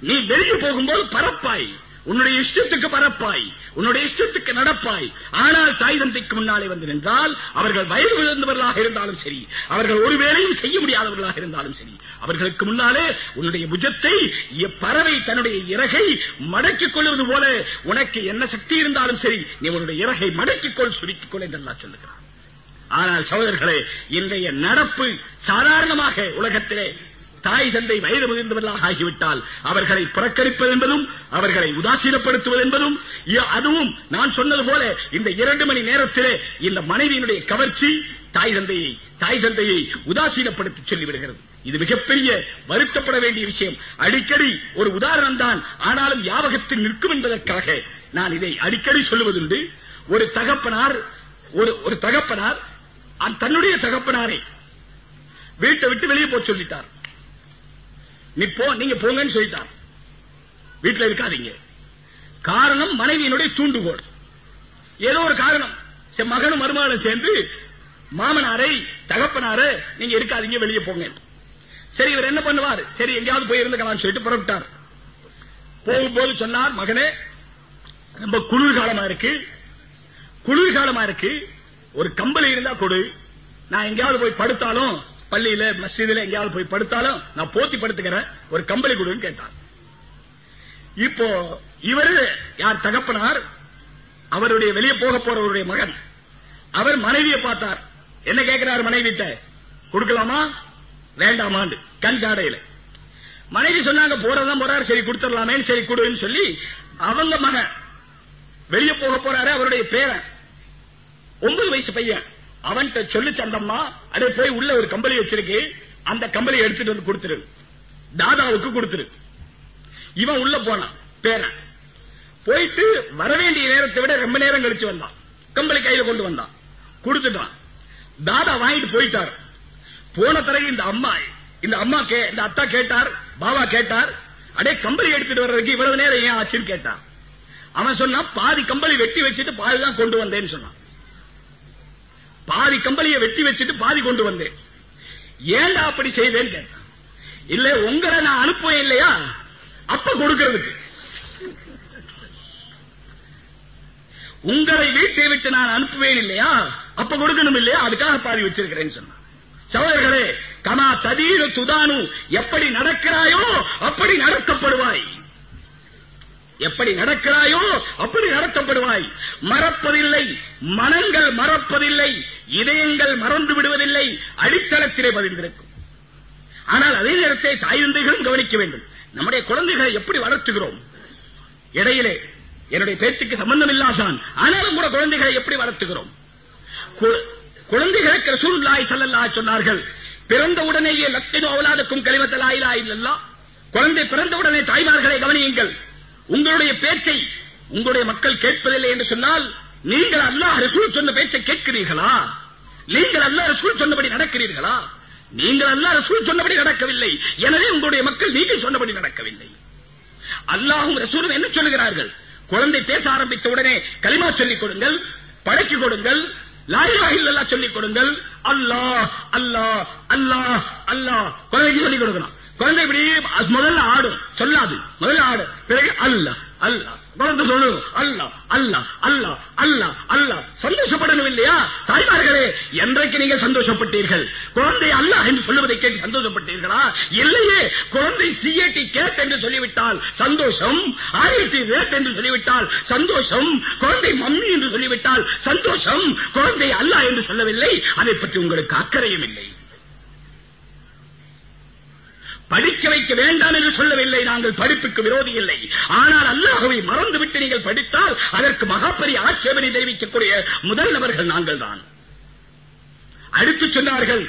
நீ வெளியே போகும்போது பரப்பாய். உன்னுடைய இஷ்டத்துக்கு பரப்பாய் உன்னுடைய இஷ்டத்துக்கு நடப்பாய். ஆனால் தாய் தந்தைக்கு முன்னாலே வந்து நின்றால் அவர்கள் வயது விழுந்தவர்களாக இருந்தாலும் சரி அவர்கள் ஒரு வேலையும் செய்ய முடியாதவர்களாக இருந்தாலும் சரி அவர்களுக்கு முன்னாலே உன்னுடைய புஜத்தை பறவை தன்னுடைய இறகை மடக்கிக் கொள்வது போல உனக்கு என்ன சக்தி இருந்தாலும் சரி நீ உன்னுடைய இறகை மடக்கிக் கொள் சுருக்கிக் கொள் என்று சொல்லுகிறான். ஆனால் சகோதரர்களே இன்றைய நடப்பு சாதாரணமாக உலகத்திலே தாய் தந்தை வயது முதிர்ந்தவர்களாக ஆகிவிட்டால் அவர்களை புறக்கணிப்பது என்பதும் அவர்களை உதாசீனப்படுத்துவது என்பதும் அதுவும் நான் சொன்னது போல இந்த இரண்டு மணி நேரத்திலே இந்த மனைவியினுடைய கவர்ச்சி தாய் தந்தையை தாய் தந்தையை உதாசீனப்படுத்தி சொல்லிவிடுகிறது. இது மிகப்பெரிய வருத்தப்பட வேண்டிய விஷயம். அடிக்கடி ஒரு உதாரணம் தான் ஆனாலும் யாவகத்தில் நிற்கும் என்பதற்காக நான் இதை அடிக்கடி சொல்லுவதுண்டு. ஒரு தகப்பனார் ஒரு ஒரு தகப்பனார் தன்னுடைய தகப்பனாரை வீட்டை விட்டு வெளியே போக சொல்லிட்டார். நீ போ நீங்க போங்கன்னு சொல்லிட்டார் வீட்டுல இருக்காதீங்க. காரணம் மனைவியினுடைய தூண்டுகோல் ஏதோ ஒரு காரணம். சரி, மகனும் மருமகளும் சேர்ந்து மாமனாரை தகப்பனாரை நீங்க இருக்காதீங்க வெளியே போங்க. சரி இவர் என்ன பண்ணுவார்? சரி எங்கேயாவது போய் இருந்துக்கலாம் சொல்லிட்டு புறப்பட்டார். போகும்போது சொன்னார் மகனே ரொம்ப குளிர்காலமா இருக்கு. குளிர்காலமா இருக்கு. ஒரு கம்பளி இருந்தா கொடு. நான் எங்கேயாவது போய் படுத்தாலும் பள்ளியில மஸ்ஜிதுல எங்கேயாவது போய் படுத்தாலும் நான் போத்தி படுத்துக்கிறேன். ஒரு கம்பளி கொடுன்னு கேட்டார். இப்போ இவரு யார் தகப்பனார்? அவருடைய வெளியே போக போறவருடைய மகன். அவர் மனைவியை பார்த்தார். என்ன கேட்கிறார் மனைவிட்ட? கொடுக்கலாமா? வேண்டாமாண்டு. கஞ்சாடையில மனைவி சொன்னாங்க போறதான் போறாரு. சரி கொடுத்துடலாமே சரி கொடுன்னு சொல்லி அவங்க மகன் வெளியே போக போறாரு. அவருடைய பேரன். ஒன்பது வயசு பையன். அவன்கிட்ட சொல்லி சந்தம்மா அடே போய் உள்ள ஒரு கம்பளி வச்சிருக்கு அந்த கம்பளி எடுத்துட்டு வந்து கொடுத்துரு. தாதாவுக்கு கொடுத்துரு. இவன் உள்ள போனான் பேரன் போயிட்டு வரவேண்டிய நேரத்தை விட ரொம்ப நேரம் கழிச்சு வந்தான். கம்பளி கையில கொண்டு வந்தான். கொடுத்துட்டான். தாதா வாங்கிட்டு போயிட்டார். போன பிறகு இந்த அம்மா இந்த அம்மா கே இந்த அத்தா கேட்டார் பாபா கேட்டார் அடே கம்பளி எடுத்துட்டு வர்றதுக்கு இவ்வளவு நேரம் ஏன் ஆச்சுன்னு கேட்டான். அவன் சொன்னா பாதி கம்பளி வெட்டி வச்சுட்டு பாதி தான் கொண்டு வந்தேன்னு சொன்னான். பாதி கம்பளியை வெட்டி வச்சுட்டு பாதி கொண்டு வந்தேன். ஏன்டா அப்படி செய்தேன் கேட்டான் இல்ல உங்களை நான் அனுப்புவேன் இல்லையா? அப்ப கொடுக்கிறதுக்கு. உங்களை வீட்டை விட்டு நான் அனுப்புவேன் இல்லையா? அப்ப கொடுக்கணும் இல்லையா? அதுக்காக பாதி வச்சிருக்கிறேன்னு சொன்னான். சோழர்களே கமா ததீர துதானு எப்படி நடக்கிறாயோ அப்படி நடத்தப்படுவாய். எப்படி நடக்கிறாயோ அப்படி நடத்தப்படுவாய். மறப்பதில்லை மனங்கள் மறப்பதில்லை இதயங்கள் மறந்து விடுவதில்லை அடித்தளத்திலே பதிந்திருக்கும். ஆனால் அதே நேரத்தை தாய் தந்தைகளும் கவனிக்க வேண்டும். நம்முடைய குழந்தைகளை எப்படி வளர்த்துகிறோம்? இடையிலே என்னுடைய பேச்சுக்கு சம்பந்தம் இல்லாதான் ஆனாலும் கூட குழந்தைகளை எப்படி வளர்த்துகிறோம்? கு- குழந்தைகளுக்கு ரசூல்லாய் சல்லல்லா சொன்னார்கள் பிறந்த உடனேயே லக்கினு அவலாதுக்கும் கழிவத்தலாயிலா இல்லல்லா. குழந்தை பிறந்த உடனே தாய்மார்களை கவனியுங்கள். உங்களுடைய பேச்சை உங்களுடைய மக்கள் கேட்பதில்லை என்று சொன்னால் நீங்கள் அல்லாஹ் ரசூல் சொன்ன பேச்சை கேட்கிறீர்களா? நீங்கள் அல்லாஹ் ரசூல் சொன்னபடி நடக்கிறீர்களா? நீங்கள் அல்லாஹ் ரசூல் சொன்னபடி நடக்கவில்லை. எனவே உங்களுடைய மக்கள் நீங்கள் சொன்னபடி நடக்கவில்லை. அல்லாஹும் ரசூலும் என்ன சொல்லுகிறார்கள் குழந்தை பேச ஆரம்பித்த உடனே கலிமா சொல்லிக் கொடுங்கள் படைக்கு கொடுங்கள் லாயிலா இல்லல்லா சொல்லிக் கொடுங்கள் அல்லாஹ் அல்லாஹ் அல்லாஹ் அல்லாஹ் குழந்தைக்கு சொல்லிக் கொடுக்கணும். குழந்தை இப்படி முதல்ல ஆடும் சொல்லாது. முதல்ல ஆடும் பிறகு அல்லாஹ் அல்லாஹ். குழந்தை சொல்லணும் அல்ல அல்ல அல்ல அல்ல அல்ல சந்தோஷப்படணும் இல்லையா? தாய்மார்களே என்றைக்கு நீங்க சந்தோஷப்பட்டீர்கள்? குழந்தை அல்ல என்று சொல்லுவதை கேட்டு சந்தோஷப்பட்டீர்களா? இல்லையே குழந்தை சிஏடி கேட் என்று சொல்லிவிட்டால் சந்தோஷம் ஆயிரத்தி ரேட் என்று சொல்லிவிட்டால் சந்தோஷம் குழந்தை மம்மி என்று சொல்லிவிட்டால் சந்தோஷம் குழந்தை அல்ல என்று சொல்லவில்லை. அதை பற்றி உங்களுக்கு அக்கறையும் இல்லை. படிக்க வைக்க வேண்டாம் என்று சொல்லவில்லை. நாங்கள் படிப்புக்கு விரோதி இல்லை. ஆனால் அல்லாஹுவை மறந்துவிட்டு நீங்கள் படித்தால் அதற்கு மகாபெரிய ஆட்சேபனை தெரிவிக்கக்கூடிய முதல் நபர்கள் நாங்கள் தான். அடுத்து சொன்னார்கள்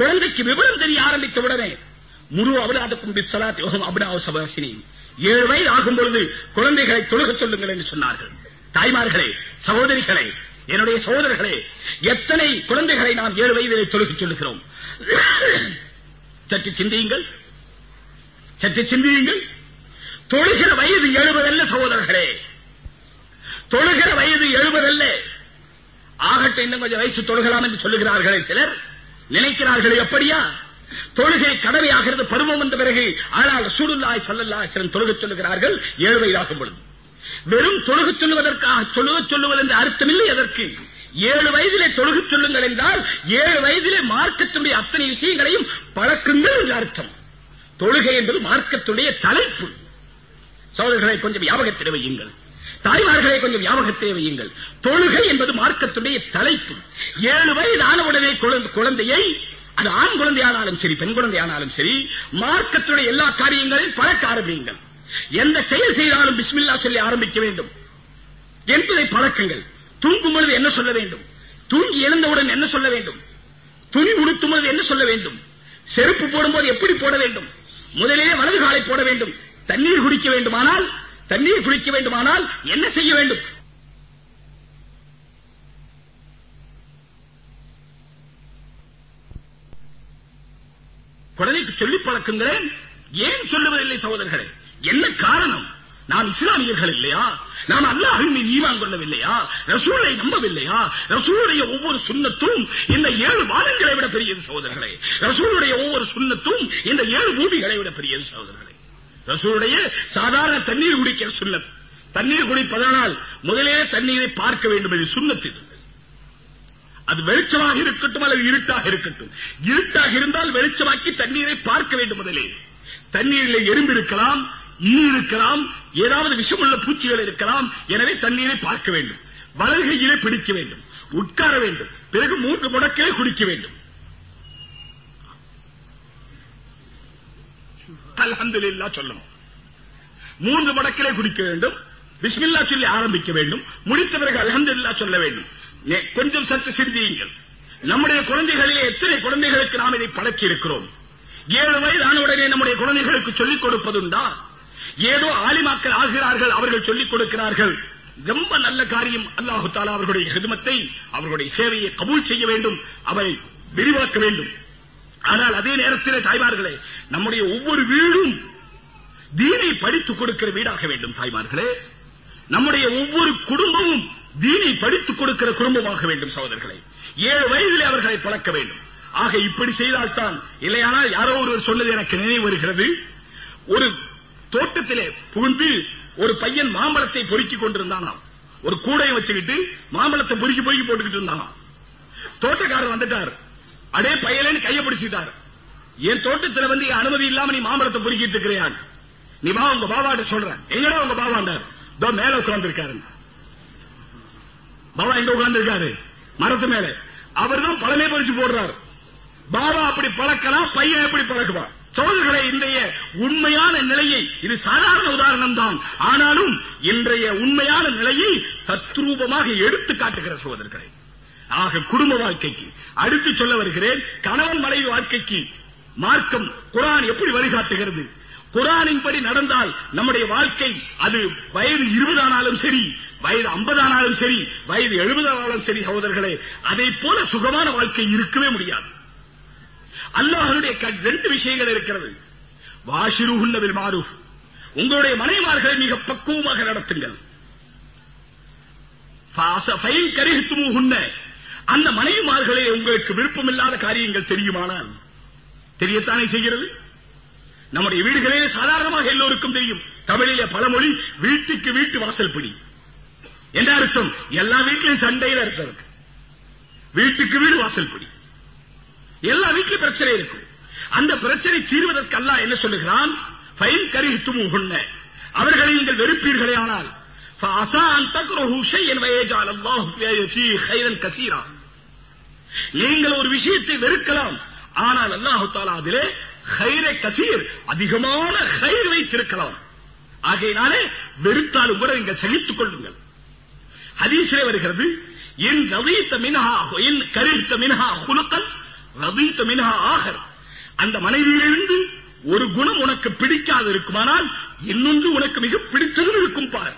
குழந்தைக்கு விவரம் தெரிய ஆரம்பித்த உடனே முரு அவலாதக்கும் பிஸ்வலாத் யோகம் அபினாவ சபாசினி ஏழு வயது ஆகும் பொழுது குழந்தைகளை தொழுகச் சொல்லுங்கள் என்று சொன்னார்கள். தாய்மார்களே சகோதரிகளே என்னுடைய சகோதரர்களே எத்தனை குழந்தைகளை நாம் ஏழு வயதிலே தொழுகச் சொல்லுகிறோம்? சற்று சிந்தியுங்கள். சற்று சிந்தியுங்கள். தொழுகிற வயது எழுபதல்ல சகோதரர்களே. தொழுகிற வயது எழுபதல்ல. ஆகட்டும் இன்னும் கொஞ்சம் வயசு தொழுகலாம் என்று சொல்லுகிறார்களே சிலர். நினைக்கிறார்களே எப்படியா? தொழுகை கடமையாகிறது பருவம் வந்த பிறகு ஆனால் சூடுல்லாய் சல்லல்லாஹ் சிலன் தொழுக சொல்லுகிறார்கள் ஏழு வயதாகும் பொழுது. வெறும் தொழுக சொல்லுவதற்காக சொல்லுவ சொல்லுவது என்ற அர்த்தமில்லை அதற்கு. ஏழு வயதிலே தொழுகு சொல்லுங்கள் என்றால் ஏழு வயதிலே மார்க்கத்துடைய அத்தனை விஷயங்களையும் பழக்குங்கள் என்று அர்த்தம். தொழுகை என்பது மார்க்கத்துடைய தலைப்பு. சோதர்களை கொஞ்சம் யாபகத்திலே வையுங்கள். தாய்மார்களை கொஞ்சம் ஞாபகத்தில் வையுங்கள். தொழுகை என்பது மார்க்கத்துடைய தலைப்பு. ஏழு வயது ஆனவுடனே குழந்தையை அது ஆண் குழந்தையானாலும் சரி பெண் குழந்தையானாலும் சரி மார்க்கத்துடைய எல்லா காரியங்களையும் பழக்க ஆரம்பியுங்கள். எந்த செயல் செய்தாலும் பிஸ்மில்லா சொல்லி ஆரம்பிக்க வேண்டும். என்பதை பழக்குங்கள். தூங்கும் பொழுது என்ன சொல்ல வேண்டும்? தூங்கி எழுந்தவுடன் என்ன சொல்ல வேண்டும்? துணி உடுத்தும் பொழுது என்ன சொல்ல வேண்டும்? செருப்பு போடும்போது எப்படி போட வேண்டும்? முதலிலே வலது காலை போட வேண்டும். தண்ணீர் குடிக்க வேண்டுமானால் தண்ணீர் குடிக்க வேண்டுமானால் என்ன செய்ய வேண்டும்? குழந்தைக்கு சொல்லி பழக்குங்களேன். ஏன் சொல்லுவதில்லை சகோதரர்களே? என்ன காரணம்? நாம் இஸ்லாமியர்கள் இல்லையா? நாம் அல்லாஹின் மீது ஈமான் கொள்ளவில்லையா? ரசூலை நம்பவில்லையா? ரசூலுடைய ஒவ்வொரு சுண்ணத்தும் இந்த ஏழு வானங்களை விட பெரியது சகோதரர்களே. ரசூலுடைய ஒவ்வொரு சுண்ணத்தும் இந்த ஏழு பூமிகளை விட பெரியது சகோதரர்களே. ரசூலுடைய சாதாரண தண்ணீர் குடிக்கிற சுண்ணத். தண்ணீர் குடிப்பதனால் முதலே தண்ணீரை பார்க்க வேண்டும் என்று சுண்ணத்து அது வெளிச்சமாக இருக்கட்டும் அல்லது இருட்டாக இருக்கட்டும். இருட்டாக இருந்தால் வெளிச்சமாக்கி தண்ணீரை பார்க்க வேண்டும் முதலே. தண்ணீரில் எறும்பு இருக்கலாம் ஈ இருக்கலாம் ஏதாவது விஷமுள்ள பூச்சிகள் இருக்கலாம். எனவே தண்ணீரை பார்க்க வேண்டும். வலகையிலே பிடிக்க வேண்டும். உட்கார வேண்டும். பிறகு மூன்று முடக்கிலே குடிக்க வேண்டும். சொல்லணும். மூன்று முடக்கிலே குடிக்க வேண்டும். பிஸ்மில்லா சொல்லி ஆரம்பிக்க வேண்டும். முடித்த பிறகு அல்ஹம்துலில்லாஹ் சொல்ல வேண்டும். கொஞ்சம் சற்று சிந்தியுங்கள். நம்முடைய குழந்தைகளிலே எத்தனை குழந்தைகளுக்கு நாம் இதை பழக்கி இருக்கிறோம் ஏழு வயதான உடனே நம்முடைய குழந்தைகளுக்கு சொல்லிக் கொடுப்பதுண்டா? ஏதோ ஆலிமாக்கள் ஆகிறார்கள் அவர்கள் சொல்லிக் கொடுக்கிறார்கள். ரொம்ப நல்ல காரியம். அல்லாஹு தாலா அவர்களுடைய ஹிதமத்தை அவர்களுடைய சேவையை கபூல் செய்ய வேண்டும் அவரை விரிவாக்க வேண்டும். ஆனால் அதே நேரத்தில் தாய்மார்களே நம்முடைய ஒவ்வொரு வீடும் தீனை படித்துக் கொடுக்கிற வீடாக வேண்டும் தாய்மார்களே. நம்முடைய ஒவ்வொரு குடும்பமும் தீனை படித்துக் கொடுக்கிற குடும்பமாக வேண்டும் சகோதரர்களை. ஏழு வயதிலே அவர்களை பழக்க வேண்டும். ஆக இப்படி செய்தால்தான் இல்லையானால் யாரோ ஒருவர் சொன்னது எனக்கு நினைவு வருகிறது. ஒரு தோட்டத்திலே புகுந்து ஒரு பையன் மாம்பழத்தை பொறுக்கிக் கொண்டிருந்தானாம். ஒரு கூடையை வச்சுக்கிட்டு மாம்பழத்தை பொறுக்கி பொறுக்கி போட்டுக்கிட்டு இருந்தானாம். தோட்டக்காரர் வந்துட்டார். அடே பையலேன்னு கைய பிடிச்சிட்டார். என் தோட்டத்துல வந்து அனுமதி இல்லாம நீ மாம்பழத்தை பொறுக்கிட்டு இருக்கிறான் நீ வா உங்க பாபாட்ட சொல்றேன். எங்கடா உங்க பாபாண்டார் இதோ மேல உட்கார்ந்து இருக்காரு பாபா எங்க உட்கார்ந்து இருக்காரு மரத்து மேல. அவர்தான் பழமே பறிச்சு போடுறார். பாபா அப்படி பழக்கலாம் பையன் எப்படி பழக்குவார் சோதர்களே இன்றைய உண்மையான நிலையை இது சாதாரண உதாரணம் தான் ஆனாலும் இன்றைய உண்மையான நிலையை தத்ரூபமாக எடுத்து காட்டுகிற சோதர்களே. ஆக குடும்ப வாழ்க்கைக்கு அடுத்து சொல்ல வருகிறேன் கணவன் மனைவி வாழ்க்கைக்கு மார்க்கம் குரான் எப்படி வழிகாட்டுகிறது? குரானின்படி நடந்தால் நம்முடைய வாழ்க்கை அது வயது இருபது ஆனாலும் சரி வயது ஐம்பதானாலும் சரி வயது எழுபது ஆனாலும் சரி சகோதரர்களே அதை போல சுகமான வாழ்க்கை இருக்கவே முடியாது. அல்லாஹருடைய ரெண்டு விஷயங்கள் இருக்கிறது. வாஷிருகுன்னவில் மாறு உங்களுடைய மனைவார்களை மிக பக்குவமாக நடத்துங்கள். அந்த மனைவிமார்களே உங்களுக்கு விருப்பமில்லாத காரியங்கள் தெரியுமானால் தெரியத்தானே செய்கிறது? நம்முடைய வீடுகளிலே சாதாரணமாக எல்லோருக்கும் தெரியும். தமிழிலே பழமொழி வீட்டுக்கு வீட்டு வாசல் பிடி. என்ன அர்த்தம்? எல்லா வீட்டிலும் சண்டையில அர்த்தம் இருக்கு வீட்டுக்கு வீடு வாசல் பிடி. எல்லா வீட்டிலும் பிரச்சனை இருக்கும். அந்த பிரச்சனை தீர்வதற்கு அல்ல என்ன சொல்லுகிறான்? பயில் கரித்தும் அவர்களை நீங்கள் வெறுப்பீர்களே ஆனால் நீங்கள் ஒரு விஷயத்தை வெறுக்கலாம் ஆனால் அல்லாஹு தாலா அதிலே ஹைரை கசீர் அதிகமான ஹைர் வைத்திருக்கலாம். ஆகையினாலே வெறுத்தாலும் கூட நீங்கள் சகித்துக் கொள்ளுங்கள். ஹதீசிலே வருகிறது என் கவித்த மினஹா என் கரித்த மினஹா குலுக்கல் ரவீத்த மினா ஆகர். அந்த மனைவியிலிருந்து ஒரு குணம் உனக்கு பிடிக்காது இருக்குமானால் இன்னொன்று உனக்கு மிக பிடித்ததும் இருக்கும் பார்.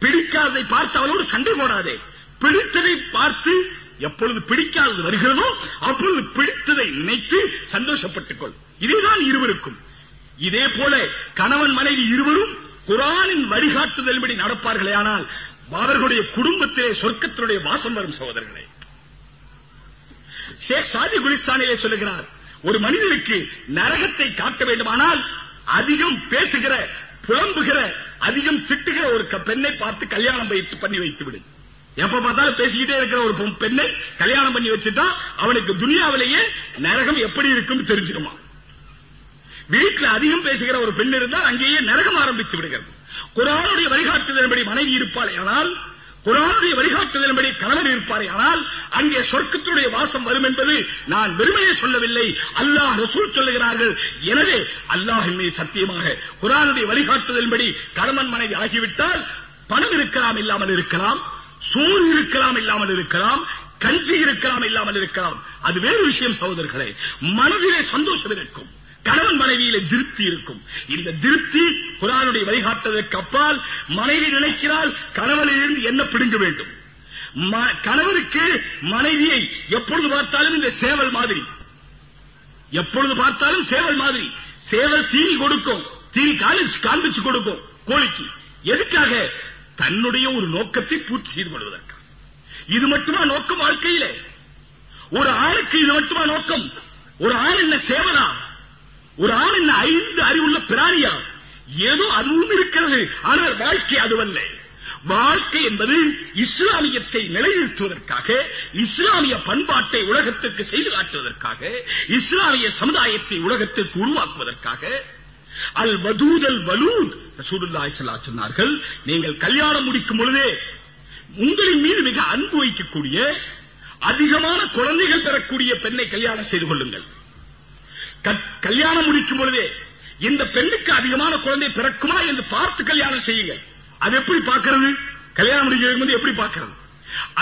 பிடிக்காததை பார்த்து அவளோடு சண்டை போடாதே. பிடித்ததை பார்த்து எப்பொழுது பிடிக்காதது வருகிறதோ அப்பொழுது பிடித்ததை நினைத்து சந்தோஷப்பட்டுக் கொள் இதேதான் இருவருக்கும். இதே போல கணவன் மனைவி இருவரும் குரானின் வழிகாட்டுதல்படி நடப்பார்களே ஆனால் அவர்களுடைய குடும்பத்திலே சொர்க்கத்தினுடைய வாசம் வரும் சகோதரர்களே. ஷேக் சாதி குலிஸ்தானிலே சொல்லுகிறார் ஒரு மனிதனுக்கு நரகத்தை காட்ட வேண்டுமானால் அதிகம் பேசுகிற புலம்புகிற அதிகம் திட்டுகிற ஒரு பெண்ணை பார்த்து கல்யாணம் வைத்து பண்ணி வைத்து விடு எப்ப பார்த்தாலும் பேசிக்கிட்டே இருக்கிற ஒரு பெண்ணை கல்யாணம் பண்ணி வச்சுட்டா அவனுக்கு துனியாவிலேயே நரகம் எப்படி இருக்கும் தெரிஞ்சிருமா வீட்டுல அதிகம் பேசுகிற ஒரு பெண் இருந்தால் அங்கேயே நரகம் ஆரம்பித்து விடுகிறது. குரானுடைய வழிகாட்டுதலின்படி மனைவி இருப்பாள். ஆனால் குரானுடைய வழிகாட்டுதலின்படி கணவர் இருப்பார் ஆனால் அங்கே சொர்க்கத்துடைய வாசம் வரும் என்பது நான் வெறுமையே சொல்லவில்லை. அல்லாஹ் ரசூல் சொல்லுகிறார்கள். எனவே அல்லாஹின் மீது சத்தியமாக குரானுடைய வழிகாட்டுதலின்படி கணவன் மனைவி ஆகிவிட்டால் பணம் இருக்கலாம் இல்லாமல் இருக்கலாம் சோறு இருக்கலாம் இல்லாமல் இருக்கலாம் கஞ்சி இருக்கலாம் இல்லாமல் இருக்கலாம். அது வேறு விஷயம் சகோதரர்களே. மனதிலே சந்தோஷம் இருக்கும். கணவன் மனைவியில திருப்தி இருக்கும். இந்த திருப்தி குரானுடைய வழிகாட்டுவதற்கு அப்பால் மனைவி நினைக்கிறால் கணவனிலிருந்து என்ன பிடுங்க வேண்டும்? ம- கணவருக்கு மனைவியை எப்பொழுது பார்த்தாலும் இந்த சேவல் மாதிரி. எப்பொழுது பார்த்தாலும் சேவல் மாதிரி. சேவல் தீனி கொடுக்கும். தீனி காலிச்சு காண்பிச்சு கொடுக்கும் கோழிக்கு. எதுக்காக? தன்னுடைய ஒரு நோக்கத்தை பூர்த்தி செய்து கொள்வதற்காக. இது மட்டுமா நோக்கம் வாழ்க்கையில? ஒரு ஆணுக்கு இது மட்டுமா நோக்கம்? ஒரு ஆண் என்ன சேவனா ஒரு ஆள் என்ன ஐந்து அறிவுள்ள பிராணியா? ஏதோ அதுவும் இருக்கிறது. ஆனால் வாழ்க்கை அதுவல்ல. வாழ்க்கை என்பது இஸ்லாமியத்தை நிலைநிறுத்துவதற்காக இஸ்லாமிய பண்பாட்டை உலகத்திற்கு செய்து காட்டுவதற்காக இஸ்லாமிய சமுதாயத்தை உலகத்திற்கு உருவாக்குவதற்காக அல் வதூதல் வலூத் ரசூலுல்லாஹி சொன்னார்கள் நீங்கள் கல்யாணம் முடிக்கும் பொழுதே உங்களின் மீது மிக அன்பு வைக்கக்கூடிய அதிகமான குழந்தைகள் பெறக்கூடிய பெண்ணை கல்யாணம் செய்து கொள்ளுங்கள். கல்யாணம் முடிக்கும் பொழுதே இந்த பெண்ணுக்கு அதிகமான குழந்தை பிறக்குமா என்று பார்த்து கல்யாணம் செய்யுங்கள். அது எப்படி பார்க்கிறது? கல்யாணம் முடிக்கிறது எப்படி பார்க்கிறது?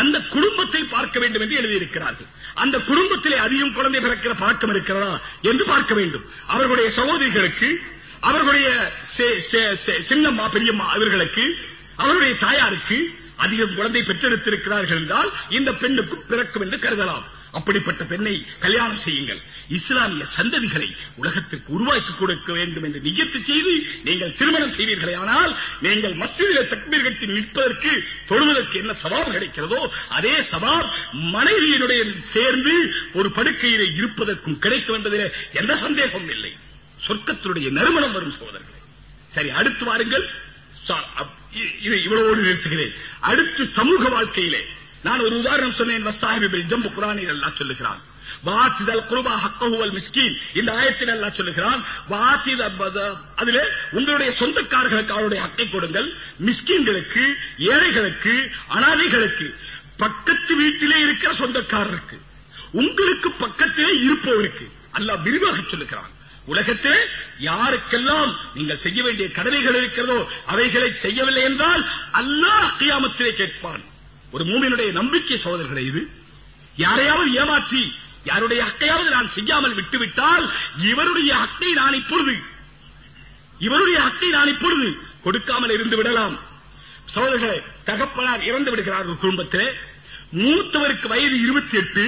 அந்த குடும்பத்தை பார்க்க வேண்டும் என்று எழுதியிருக்கிறார்கள். அந்த குடும்பத்திலே அதிகம் குழந்தை பிறக்கிற பழக்கம் இருக்கிறதா என்று பார்க்க வேண்டும். அவர்களுடைய சகோதரிகளுக்கு அவர்களுடைய சின்னம்மா பெரியம்மா அவர்களுக்கு அவருடைய தாயாருக்கு அதிகம் குழந்தை பெற்றெடுத்திருக்கிறார்கள் என்றால் இந்த பெண்ணுக்கும் பிறக்கும் என்று கருதலாம். அப்படிப்பட்ட பெண்ணை கல்யாணம் செய்யுங்கள். இஸ்லாமிய சந்ததிகளை உலகத்திற்கு உருவாக்கி கொடுக்க வேண்டும் என்று நியத்து செய்து நீங்கள் திருமணம் செய்வீர்களே ஆனால் நீங்கள் மஸ்ஜிதிலே தக்பீர் கட்டி நிற்பதற்கு தொழுவதற்கு என்ன சவால் கிடைக்கிறதோ அதே சவால் மனைவியினுடைய சேர்ந்து ஒரு படுக்கையிலே இருப்பதற்கும் கிடைக்கும் என்பதிலே எந்த சந்தேகமும் இல்லை. சொர்க்கத்தினுடைய நறுமணம் வரும் சகோதரர்களே. சரி அடுத்து வாருங்கள். அப்- இ- இவ்வளவோடு நிறுத்துகிறேன். அடுத்து சமூக வாழ்க்கையிலே நான் ஒரு உதாரணம் சொன்னேன் ஜம்பு குரானில் எல்லாம் சொல்லுகிறான். வாத்திதல் குருபா ஹக்கஹுவல் மிஸ்கின். இந்த ஆயத்தில் எல்லாம் சொல்லுகிறான் வாத்தித அதிலே உங்களுடைய சொந்தக்காரர்களுக்கு அவருடைய ஹக்கை கொடுங்கள். மிஸ்கின்களுக்கு ஏழைகளுக்கு அனாதைகளுக்கு பக்கத்து வீட்டிலே இருக்கிற சொந்தக்காரருக்கு உங்களுக்கு பக்கத்திலே இருப்பவருக்கு அல்லாஹ் விரிவாக சொல்லுகிறான். உலகத்திலே யாருக்கெல்லாம் நீங்கள் செய்ய வேண்டிய கடமைகள் இருக்கிறதோ அவைகளை செய்யவில்லை என்றால் அல்லாஹ் கியாமத்திலே கேட்பான். ஒரு மூமியனுடைய நம்பிக்கை சோதர்களே இது. யாரையாவது ஏமாற்றி யாருடைய அக்கையாவது நான் செய்யாமல் விட்டுவிட்டால் இவருடைய அக்கை நான் இப்பொழுது இவருடைய அக்கை நான் இப்பொழுது கொடுக்காமல் இருந்து விடலாம். சோதர்களே தகப்பனார் இறந்து விடுகிறார்கள் குடும்பத்திலே. மூத்தவருக்கு வயது இருபத்தி எட்டு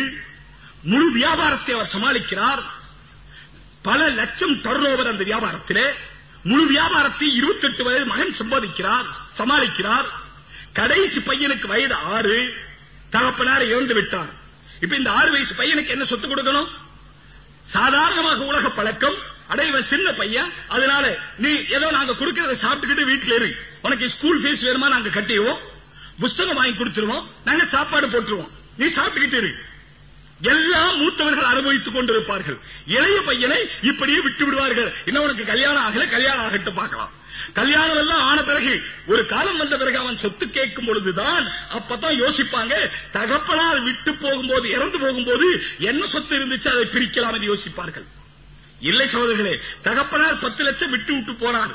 முழு வியாபாரத்தை அவர் சமாளிக்கிறார். பல லட்சம் டர்னோவர் அந்த வியாபாரத்திலே. முழு வியாபாரத்தை 28 வயது மகன் சம்பாதிக்கிறார் சமாளிக்கிறார். கடைசி பையனுக்கு வயது ஆறு. தகப்பனார் இறந்து விட்டார். இப்ப இந்த ஆறு வயசு பையனுக்கு என்ன சொத்து கொடுக்கணும்? சாதாரணமாக உலக பழக்கம். அடைவன் சின்ன பையன். அதனால நீ ஏதோ நாங்க கொடுக்கறத சாப்பிட்டுக்கிட்டு வீட்டுல இரு. உனக்கு ஸ்கூல் ஃபீஸ் வேணுமா நாங்க கட்டிடுவோம். புஸ்தகம் வாங்கி கொடுத்துருவோம். நாங்க சாப்பாடு போட்டுருவோம். நீ சாப்பிட்டுக்கிட்டு இரு. எல்லாம் மூத்தவர்கள் அனுபவித்துக் கொண்டிருப்பார்கள். இளைய பையனை இப்படியே விட்டு விடுவார்கள். இன்னும் உனக்கு கல்யாணம் ஆகல? கல்யாணம் ஆகட்டும் பார்க்கலாம். கல்யாணம் எல்லாம் ஆன பிறகு ஒரு காலம் வந்த பிறகு அவன் சொத்து கேட்கும் பொழுதுதான் அப்பதான் யோசிப்பாங்க. தகப்பனால் விட்டு போகும்போது இறந்து போகும்போது என்ன சொத்து இருந்துச்சு அதை பிரிக்கலாம் என்று யோசிப்பார்கள். இல்லை சோதர்களே தகப்பனார் பத்து லட்சம் விட்டு விட்டு போனார்.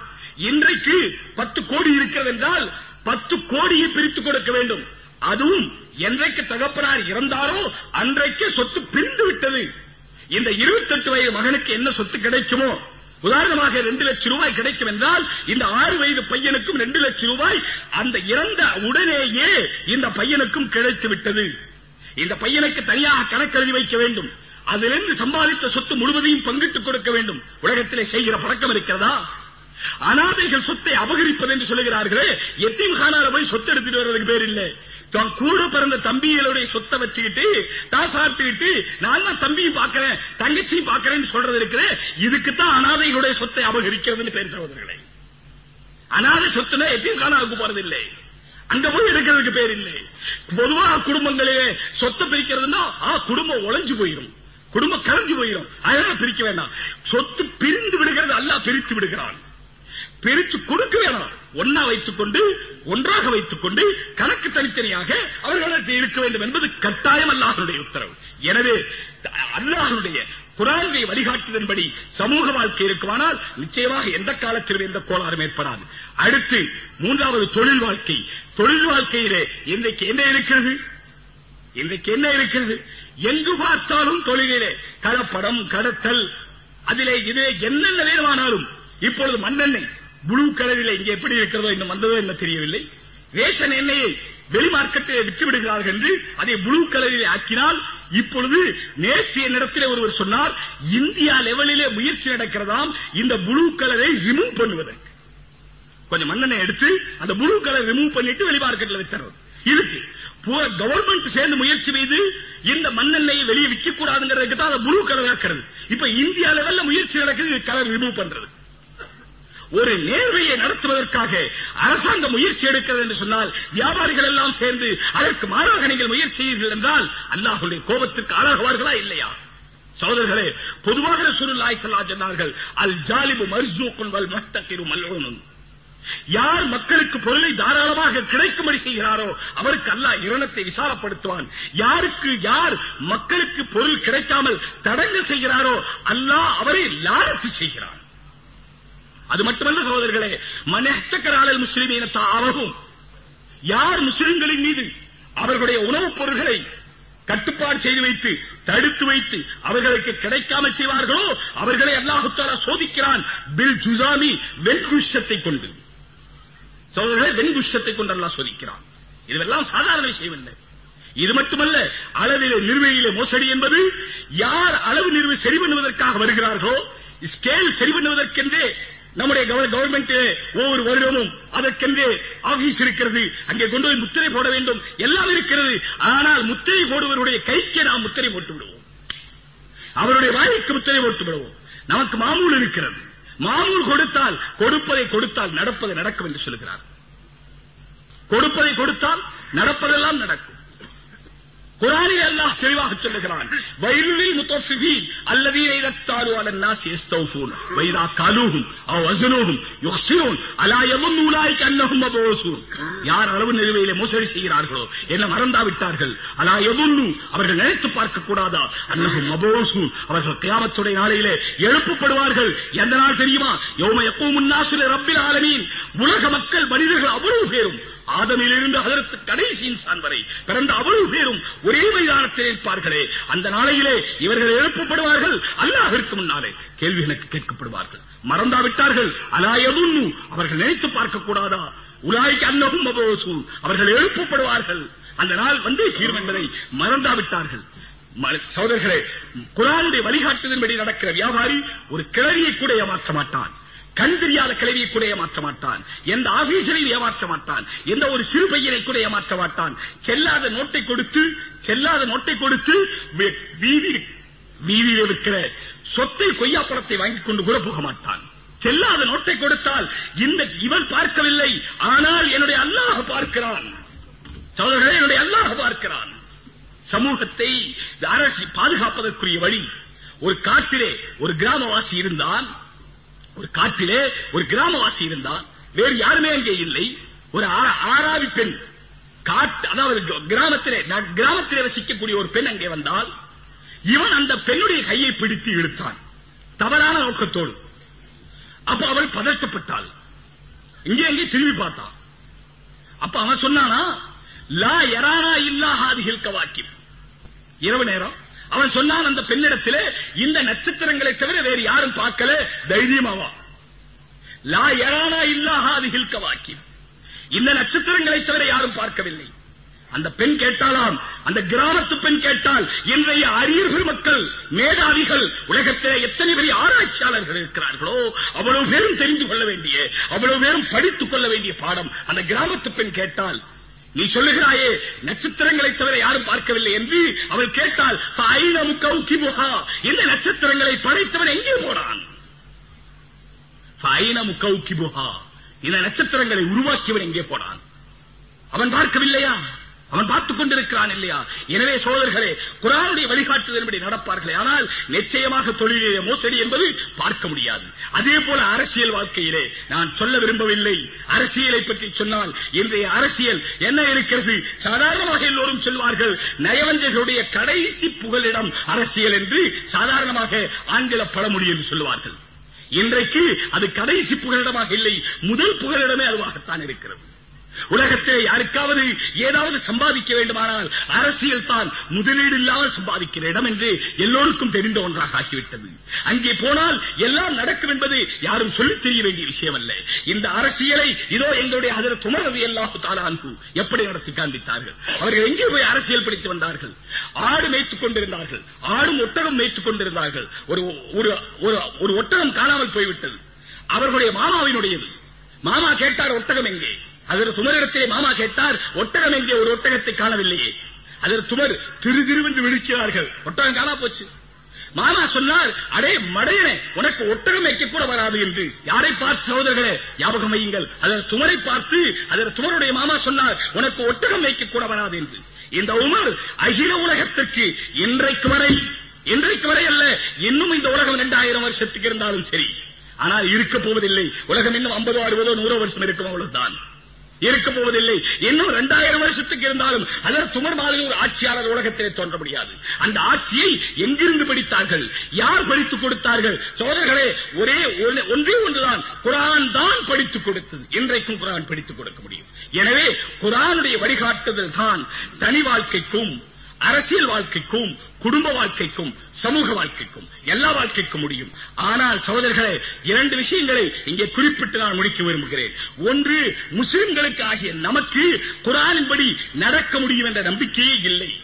இன்றைக்கு பத்து கோடி இருக்கிறது என்றால் பத்து கோடியை பிரித்து கொடுக்க வேண்டும். அதுவும் என்றைக்கு தகப்பனார் இறந்தாரோ அன்றைக்கு சொத்து பிரிந்து விட்டது. இந்த 28 வயது மகனுக்கு என்ன சொத்து கிடைக்குமோ? உதாரணமாக ரெண்டு லட்சம் ரூபாய் கிடைக்கும் என்றால் இந்த ஆறு வயது பையனுக்கும் ரெண்டு லட்சம் ரூபாய் அந்த இறந்த உடனேயே இந்த பையனுக்கும் கிடைத்து விட்டது. இந்த பையனுக்கு தனியாக கணக்கெழுதி வைக்க வேண்டும். அதிலிருந்து சம்பாதித்த சொத்து முழுவதையும் பங்கிட்டுக் கொடுக்க வேண்டும். உலகத்திலே செய்கிற பழக்கம் இருக்கிறதா? அனாதைகள் சொத்தை அபகரிப்பது என்று சொல்லுகிறார்களே. எத்தீம் கானால போய் சொத்து எடுத்துட்டு வர்றதுக்கு பேர் இல்லை. தான் கூட பிறந்த தம்பிகளுடைய சொத்தை வச்சுக்கிட்டு தான் நான் தான் தம்பியும் பார்க்கிறேன் தங்கச்சியும் பார்க்கிறேன்னு சொல்றது இருக்கிற இதுக்குத்தான் அனாதைகளுடைய சொத்தை அபகரிக்கிறதுன்னு பேர் சகோதரர்களே. அனாதை சொத்துனா எத்தீம் கானாவுக்கு போறது இல்லை. அங்க போய் எடுக்கிறதுக்கு பேர் இல்லை. பொதுவா குடும்பங்களிலே சொத்தை பிரிக்கிறதுனா ஆ குடும்பம் உழைஞ்சு போயிடும் குடும்பம் கலைஞ்சு போயிடும் அதனால பிரிக்க வேண்டாம். சொத்து பிரிந்து விடுகிறது அல்லாஹ் பிரித்து விடுகிறான். பிரித்து கொடுக்க வேணாம். ஒன்னா வைத்துக் கொண்டு ஒன்றாக வைத்துக் கொண்டு கணக்கு தனித்தனியாக அவர்களுக்கு இருக்க வேண்டும் என்பது கட்டாயம் அல்லாஹனுடைய உத்தரவு. எனவே அல்லாஹனுடைய குரானுடைய வழிகாட்டுதன்படி சமூக வாழ்க்கை இருக்குமானால் நிச்சயமாக எந்த காலத்திலும் எந்த கோளாறும் ஏற்படாது. அடுத்து மூன்றாவது தொழில் வாழ்க்கை. தொழில் வாழ்க்கையிலே இன்றைக்கு என்ன இருக்கிறது? இன்றைக்கு என்ன இருக்கிறது? எங்கு பார்த்தாலும் தொழிலிலே கலப்படம் கடத்தல் அதிலே இதே என்னென்ன வேணுமானாலும் இப்பொழுது மண்ணெண்ணெய். புளூ கலரில் இங்கே எப்படி இருக்கிறதோ இன்னும் வந்ததோ என்ன தெரியவில்லை. ரேஷன் எண்ணெயை வெளி மார்க்கெட்டில் விற்று விடுகிறார்கள் என்று அதை புளூ கலரில் ஆக்கினால் இப்பொழுது நேற்றைய நேரத்தில் ஒருவர் சொன்னார் இந்தியா லெவலிலே முயற்சி நடக்கிறதாம் இந்த புளூ கலரை ரிமூவ் பண்ணுவதற்கு. கொஞ்சம் மண்ணெண்ணெய் எடுத்து அந்த ப்ளூ கலர் ரிமூவ் பண்ணிட்டு வெளி மார்க்கெட்ல வித்துறது இதுக்கு கவர்மெண்ட் சேர்ந்து முயற்சி செய்து இந்த மண்ணெண்ணெயை வெளியே விற்க கூடாதுங்கிறதுக்கு தான் அந்த ப்ளூ கலர் ஆக்கிறது. இப்ப இந்தியா லெவல்ல முயற்சி நடக்குது கலர் ரிமூவ் பண்றது. ஒரு நேர்வையை நடத்துவதற்காக அரசாங்கம் முயற்சி எடுக்கிறது என்று சொன்னால் வியாபாரிகள் எல்லாம் சேர்ந்து அதற்கு மாறாக நீங்கள் முயற்சி செய்வீர்கள் என்றால் அல்லாஹுடைய கோபத்துக்கு ஆளாகுவார்களா இல்லையா? சகோதரர்களே பொதுவாக சுருல்லாய் சொல்லா சொன்னார்கள் அல் ஜாலிபு மர்சூக்குன் வல் முஹ்தகிரு மல்லோனும் யார் மக்களுக்கு பொருளை தாராளமாக கிடைக்கும்படி செய்கிறாரோ அவருக்கு அல்லாஹ் இரணத்தை விசாரப்படுத்துவான் யாருக்கு யார் மக்களுக்கு பொருள் கிடைக்காமல் தடங்கு செய்கிறாரோ அல்லாஹ் அவரை லாரத்து செய்கிறான். அது மட்டுமல்ல சகோதரர்களே மனஹத்தக்கராளல் முஸ்லிமீன இனத்தாகவும் யார் முஸ்லிம்களின் மீது அவர்களுடைய உணவுப் பொருள்களை கட்டுப்பாடு செய்து வைத்து தடுத்து வைத்து அவர்களுக்கு கிடைக்காமல் செய்வார்களோ அவர்களை அல்லாஹு சோதிக்கிறான். பில் ஜுசாமி வெண்குஷத்தை கொண்டு. சோதரர்களே வெண்குஷத்தை கொண்டு அல்லாஹ் சோதிக்கிறான். இதுவெல்லாம் சாதாரண விஷயம் இல்லை. இது மட்டுமல்ல அளவிலே நிறுவையிலே மோசடி என்பது யார் அளவு நிறுவை சரி பண்ணுவதற்காக வருகிறார்களோ ஸ்கேல் சரி பண்ணுவதற்கென்றே நம்முடைய கவர்மெண்ட் ஒவ்வொரு வருடமும் அதற்கென்றே ஆபீஸ் இருக்கிறது. அங்கே கொண்டு போய் முத்திரை போட வேண்டும். எல்லாம் இருக்கிறது. ஆனால் முத்திரை போடுவருடைய கைக்கு நாம் முத்திரை போட்டு விடுவோம். அவருடைய வாய்க்கு முத்திரை போட்டு விடுவோம். நமக்கு மாமூல் இருக்கிறது. மாமூல் கொடுத்தால் கொடுப்பதை கொடுத்தால் நடப்பது நடக்கும் என்று சொல்கிறார். கொடுப்பதை கொடுத்தால் நடப்பதெல்லாம் நடக்கும். குரானில் அல்லாஹ் தெளிவாக சொல்லுகிறான். வயலில் முத்தஃபிஃபீன். அல்லதீன இதத்தாலு அலன் நாஸ் யஸ்தௌஃபூன் வைதா கலூஹும். அவ் வஸனூஹும் யுஹ்சிரூன். அலா யமுன் உலாயிக அன்னஹும் மபூஸூன் யார் அளவு நிலுவையிலே மோசடி செய்கிறார்களோ என்ன மறந்தாவிட்டார்கள். அலா யதுன்னு அவர்கள் நினைத்து பார்க்க கூடாதா? அன்னஹும் மபூஸூன் அவர்கள் கியாமத்துடைய நாளையிலே எழுப்பப்படுவார்கள். எந்த நாள் தெரியுமா? யௌம யக்கூமுன் நாசு ரப்பில் ஆலமீன். உலக மக்கள் மனிதர்கள் அவ்வளவு பேரும். ஆதமிலிருந்து அதற்கு கடைசி இன்சான் வரை பிறந்த அவ்வளவு பேரும் ஒரே மைதானத்தில் இருப்பார்களே அந்த நாளையிலே இவர்கள் எழுப்பப்படுவார்கள் அல்லாஹிற்கு முன்னாலே கேள்வி எனக்கு கேட்கப்படுவார்கள். மறந்தாவிட்டார்கள் அலாயதுன்னு அவர்கள் நினைத்து பார்க்க கூடாதா? உலாய்க்கு அன்னகும் மபோசூல் அவர்கள் எழுப்பப்படுவார்கள். அந்த நாள் வந்தே தீரும் என்பதை மறந்தாவிட்டார்கள். சோதர்களே குரானுடைய வழிகாட்டுதன்படி நடக்கிற வியாபாரி ஒரு கிளறியை கூட ஏமாற்ற மாட்டான். கண் தெரியாத கிளவியை கூட ஏமாற்ற மாட்டான். எந்த ஆபீசரையும் ஏமாற்ற மாட்டான். எந்த ஒரு சிறு பையனை கூட ஏமாற்ற மாட்டான். செல்லாத நோட்டை கொடுத்து செல்லாத நோட்டை கொடுத்து வீதி வீதியிலே சொத்தை கொய்யா பழத்தை வாங்கிக் கொண்டு கூட போக மாட்டான். செல்லாத நோட்டை கொடுத்தால் இந்த இவன் பார்க்கவில்லை. ஆனால் என்னுடைய அல்லாஹ் பார்க்கிறான். சகோதரர்களே என்னுடைய அல்லாஹ் பார்க்கிறான். சமூகத்தை அரசு பாதுகாப்பதற்குரிய வழி. ஒரு காட்டிலே ஒரு கிராமவாசி இருந்தான். ஒரு காட்டிலே ஒரு கிராமவாசி இருந்தான் வேறு யாருமே அங்கே இல்லை. ஒரு ஆறாவி பெண் காட்டு அதாவது கிராமத்திலே கிராமத்திலே வசிக்கக்கூடிய ஒரு பெண் அங்கே வந்தால் இவன் அந்த பெண்ணுடைய கையை பிடித்து இழுத்தான். தவறான நோக்கத்தோடு. அப்ப அவள் பதட்டப்பட்டாள். இங்கே அங்கே திரும்பி பார்த்தான் அப்ப அவன் சொன்னானா லா எரானா இல்லாஹாதிகள் கவாக்கி இரவு நேரம். அவன் சொன்னான் அந்த பெண்ணிடத்திலே இந்த நட்சத்திரங்களை தவிர வேறு யாரும் பார்க்கல. தைரியமாவா லா எரானா இல்லாஹாதிகள் கவாக்கி இந்த நட்சத்திரங்களை தவிர யாரும் பார்க்கவில்லை. அந்த பெண் கேட்டாலாம் அந்த கிராமத்து பெண் கேட்டால் இன்றைய அறிஞர்கள் மக்கள் மேதாவிகள் உலகத்திலே எத்தனை பெரிய ஆராய்ச்சியாளர்கள் இருக்கிறார்களோ அவ்வளவு பேரும் தெரிந்து கொள்ள வேண்டிய அவ்வளவு பேரும் படித்துக் கொள்ள வேண்டிய பாடம் அந்த கிராமத்து பெண் கேட்டால் நீ சொல்லுகிறாயே நட்சத்திரங்களை தவிர யாரும் பார்க்கவில்லை என்று அவள் கேட்டால் இந்த நட்சத்திரங்களை படைத்தவன் எங்கே போனான்? இந்த நட்சத்திரங்களை உருவாக்கியவன் எங்கே போனான்? அவன் பார்க்கவில்லையா? அவன் பார்த்துக் கொண்டிருக்கிறான் இல்லையா? எனவே சோழர்களே குரானுடைய வழிகாட்டுதல்படி நடப்பார்களே. ஆனால் நிச்சயமாக தொழிலே மோசடி என்பது பார்க்க முடியாது. அதே போல அரசியல் வாழ்க்கையிலே நான் சொல்ல விரும்பவில்லை. அரசியலை பற்றி சொன்னால் இன்றைய அரசியல் என்ன இருக்கிறது? சாதாரணமாக எல்லோரும் சொல்வார்கள் நயவஞ்சர்களுடைய கடைசி புகலிடம் அரசியல் என்று சாதாரணமாக ஆங்கில பழமொழி என்று சொல்லுவார்கள். இன்றைக்கு அது கடைசி புகலிடமாக இல்லை முதல் புகலிடமே அதுவாகத்தான் இருக்கிறது. உலகத்திலே யாருக்காவது ஏதாவது சம்பாதிக்க வேண்டுமானால் அரசியல் தான் முதலீடு இல்லாமல் சம்பாதிக்கிற இடம் என்று எல்லோருக்கும் தெரிந்த ஒன்றாக ஆகிவிட்டது. அங்கே போனால் எல்லாம் நடக்கும் என்பது யாரும் சொல்லி தெரிய வேண்டிய விஷயம் அல்ல இந்த அரசியலை இதோ எங்களுடைய அதில் துமரது எல்லாஹு தாலான்பு எப்படி நடத்தி காண்பித்தார்கள்? அவர்கள் எங்கே போய் அரசியல் படித்து வந்தார்கள்? ஆடு மேய்த்துக் கொண்டிருந்தார்கள். ஆடும் ஒட்டகம் மேய்த்துக் கொண்டிருந்தார்கள். ஒரு ஒரு ஒட்டகம் காணாமல் போய்விட்டது. அவர்களுடைய மாமாவினுடையது. மாமா கேட்டார் ஒட்டகம் எங்கே? அதற்கு சுமரிடத்திலே மாமா கேட்டார் ஒட்டகம் எங்கே? ஒரு ஒட்டகத்தை காணவில்லையே. அதற்கு துமர் திரு திருவென்று விழிக்கிறார்கள். ஒட்டகம் காணா போச்சு. மாமா சொன்னார் அடே மடையனே உனக்கு ஒட்டகம் வைக்க கூட வராது என்று. யாரை பார்த்து சகோதரர்களே ஞாபகம் வையுங்கள். அதன் துமரை பார்த்து அதன் துமருடைய மாமா சொன்னார் உனக்கு ஒட்டகம் வைக்க கூட வராது என்று. இந்த உமர் அகில உலகத்திற்கு இன்றைக்கு வரை இன்றைக்கு வரை அல்ல இன்னும் இந்த உலகம் இரண்டாயிரம் வருஷத்துக்கு இருந்தாலும் சரி. ஆனால் இருக்க போவதில்லை. உலகம் இன்னும் ஐம்பதோ அறுபதோ நூறோ வருஷம் இருக்கும் அவ்வளவுதான். இருக்க போவதில்லை. இன்னும் இரண்டாயிரம் வருஷத்துக்கு இருந்தாலும் அதற்கு துமர் மாதிரி ஒரு ஆட்சியாளர் உலகத்திலே தோன்ற முடியாது. அந்த ஆட்சியை எங்கிருந்து படித்தார்கள்? யார் படித்துக் கொடுத்தார்கள்? சோதர்களே ஒரே ஒன்றே ஒன்றுதான். குரான் தான் படித்துக் கொடுத்தது. இன்றைக்கும் குரான் படித்துக் கொடுக்க முடியும். எனவே குரானுடைய வழிகாட்டுதல் தான் தனி வாழ்க்கைக்கும் அரசியல் வாழ்க்கைக்கும் குடும்ப வாழ்க்கைக்கும் சமூக வாழ்க்கைக்கும் எல்லா வாழ்க்கைக்கும் முடியும். ஆனால் சகோதரர்களே இரண்டு விஷயங்களை இங்கே குறிப்பிட்டு நான் முடிக்க விரும்புகிறேன். ஒன்று முஸ்லிம்களுக்கு ஆகிய நமக்கு குரானின்படி நடக்க முடியும் என்ற நம்பிக்கையே இல்லை.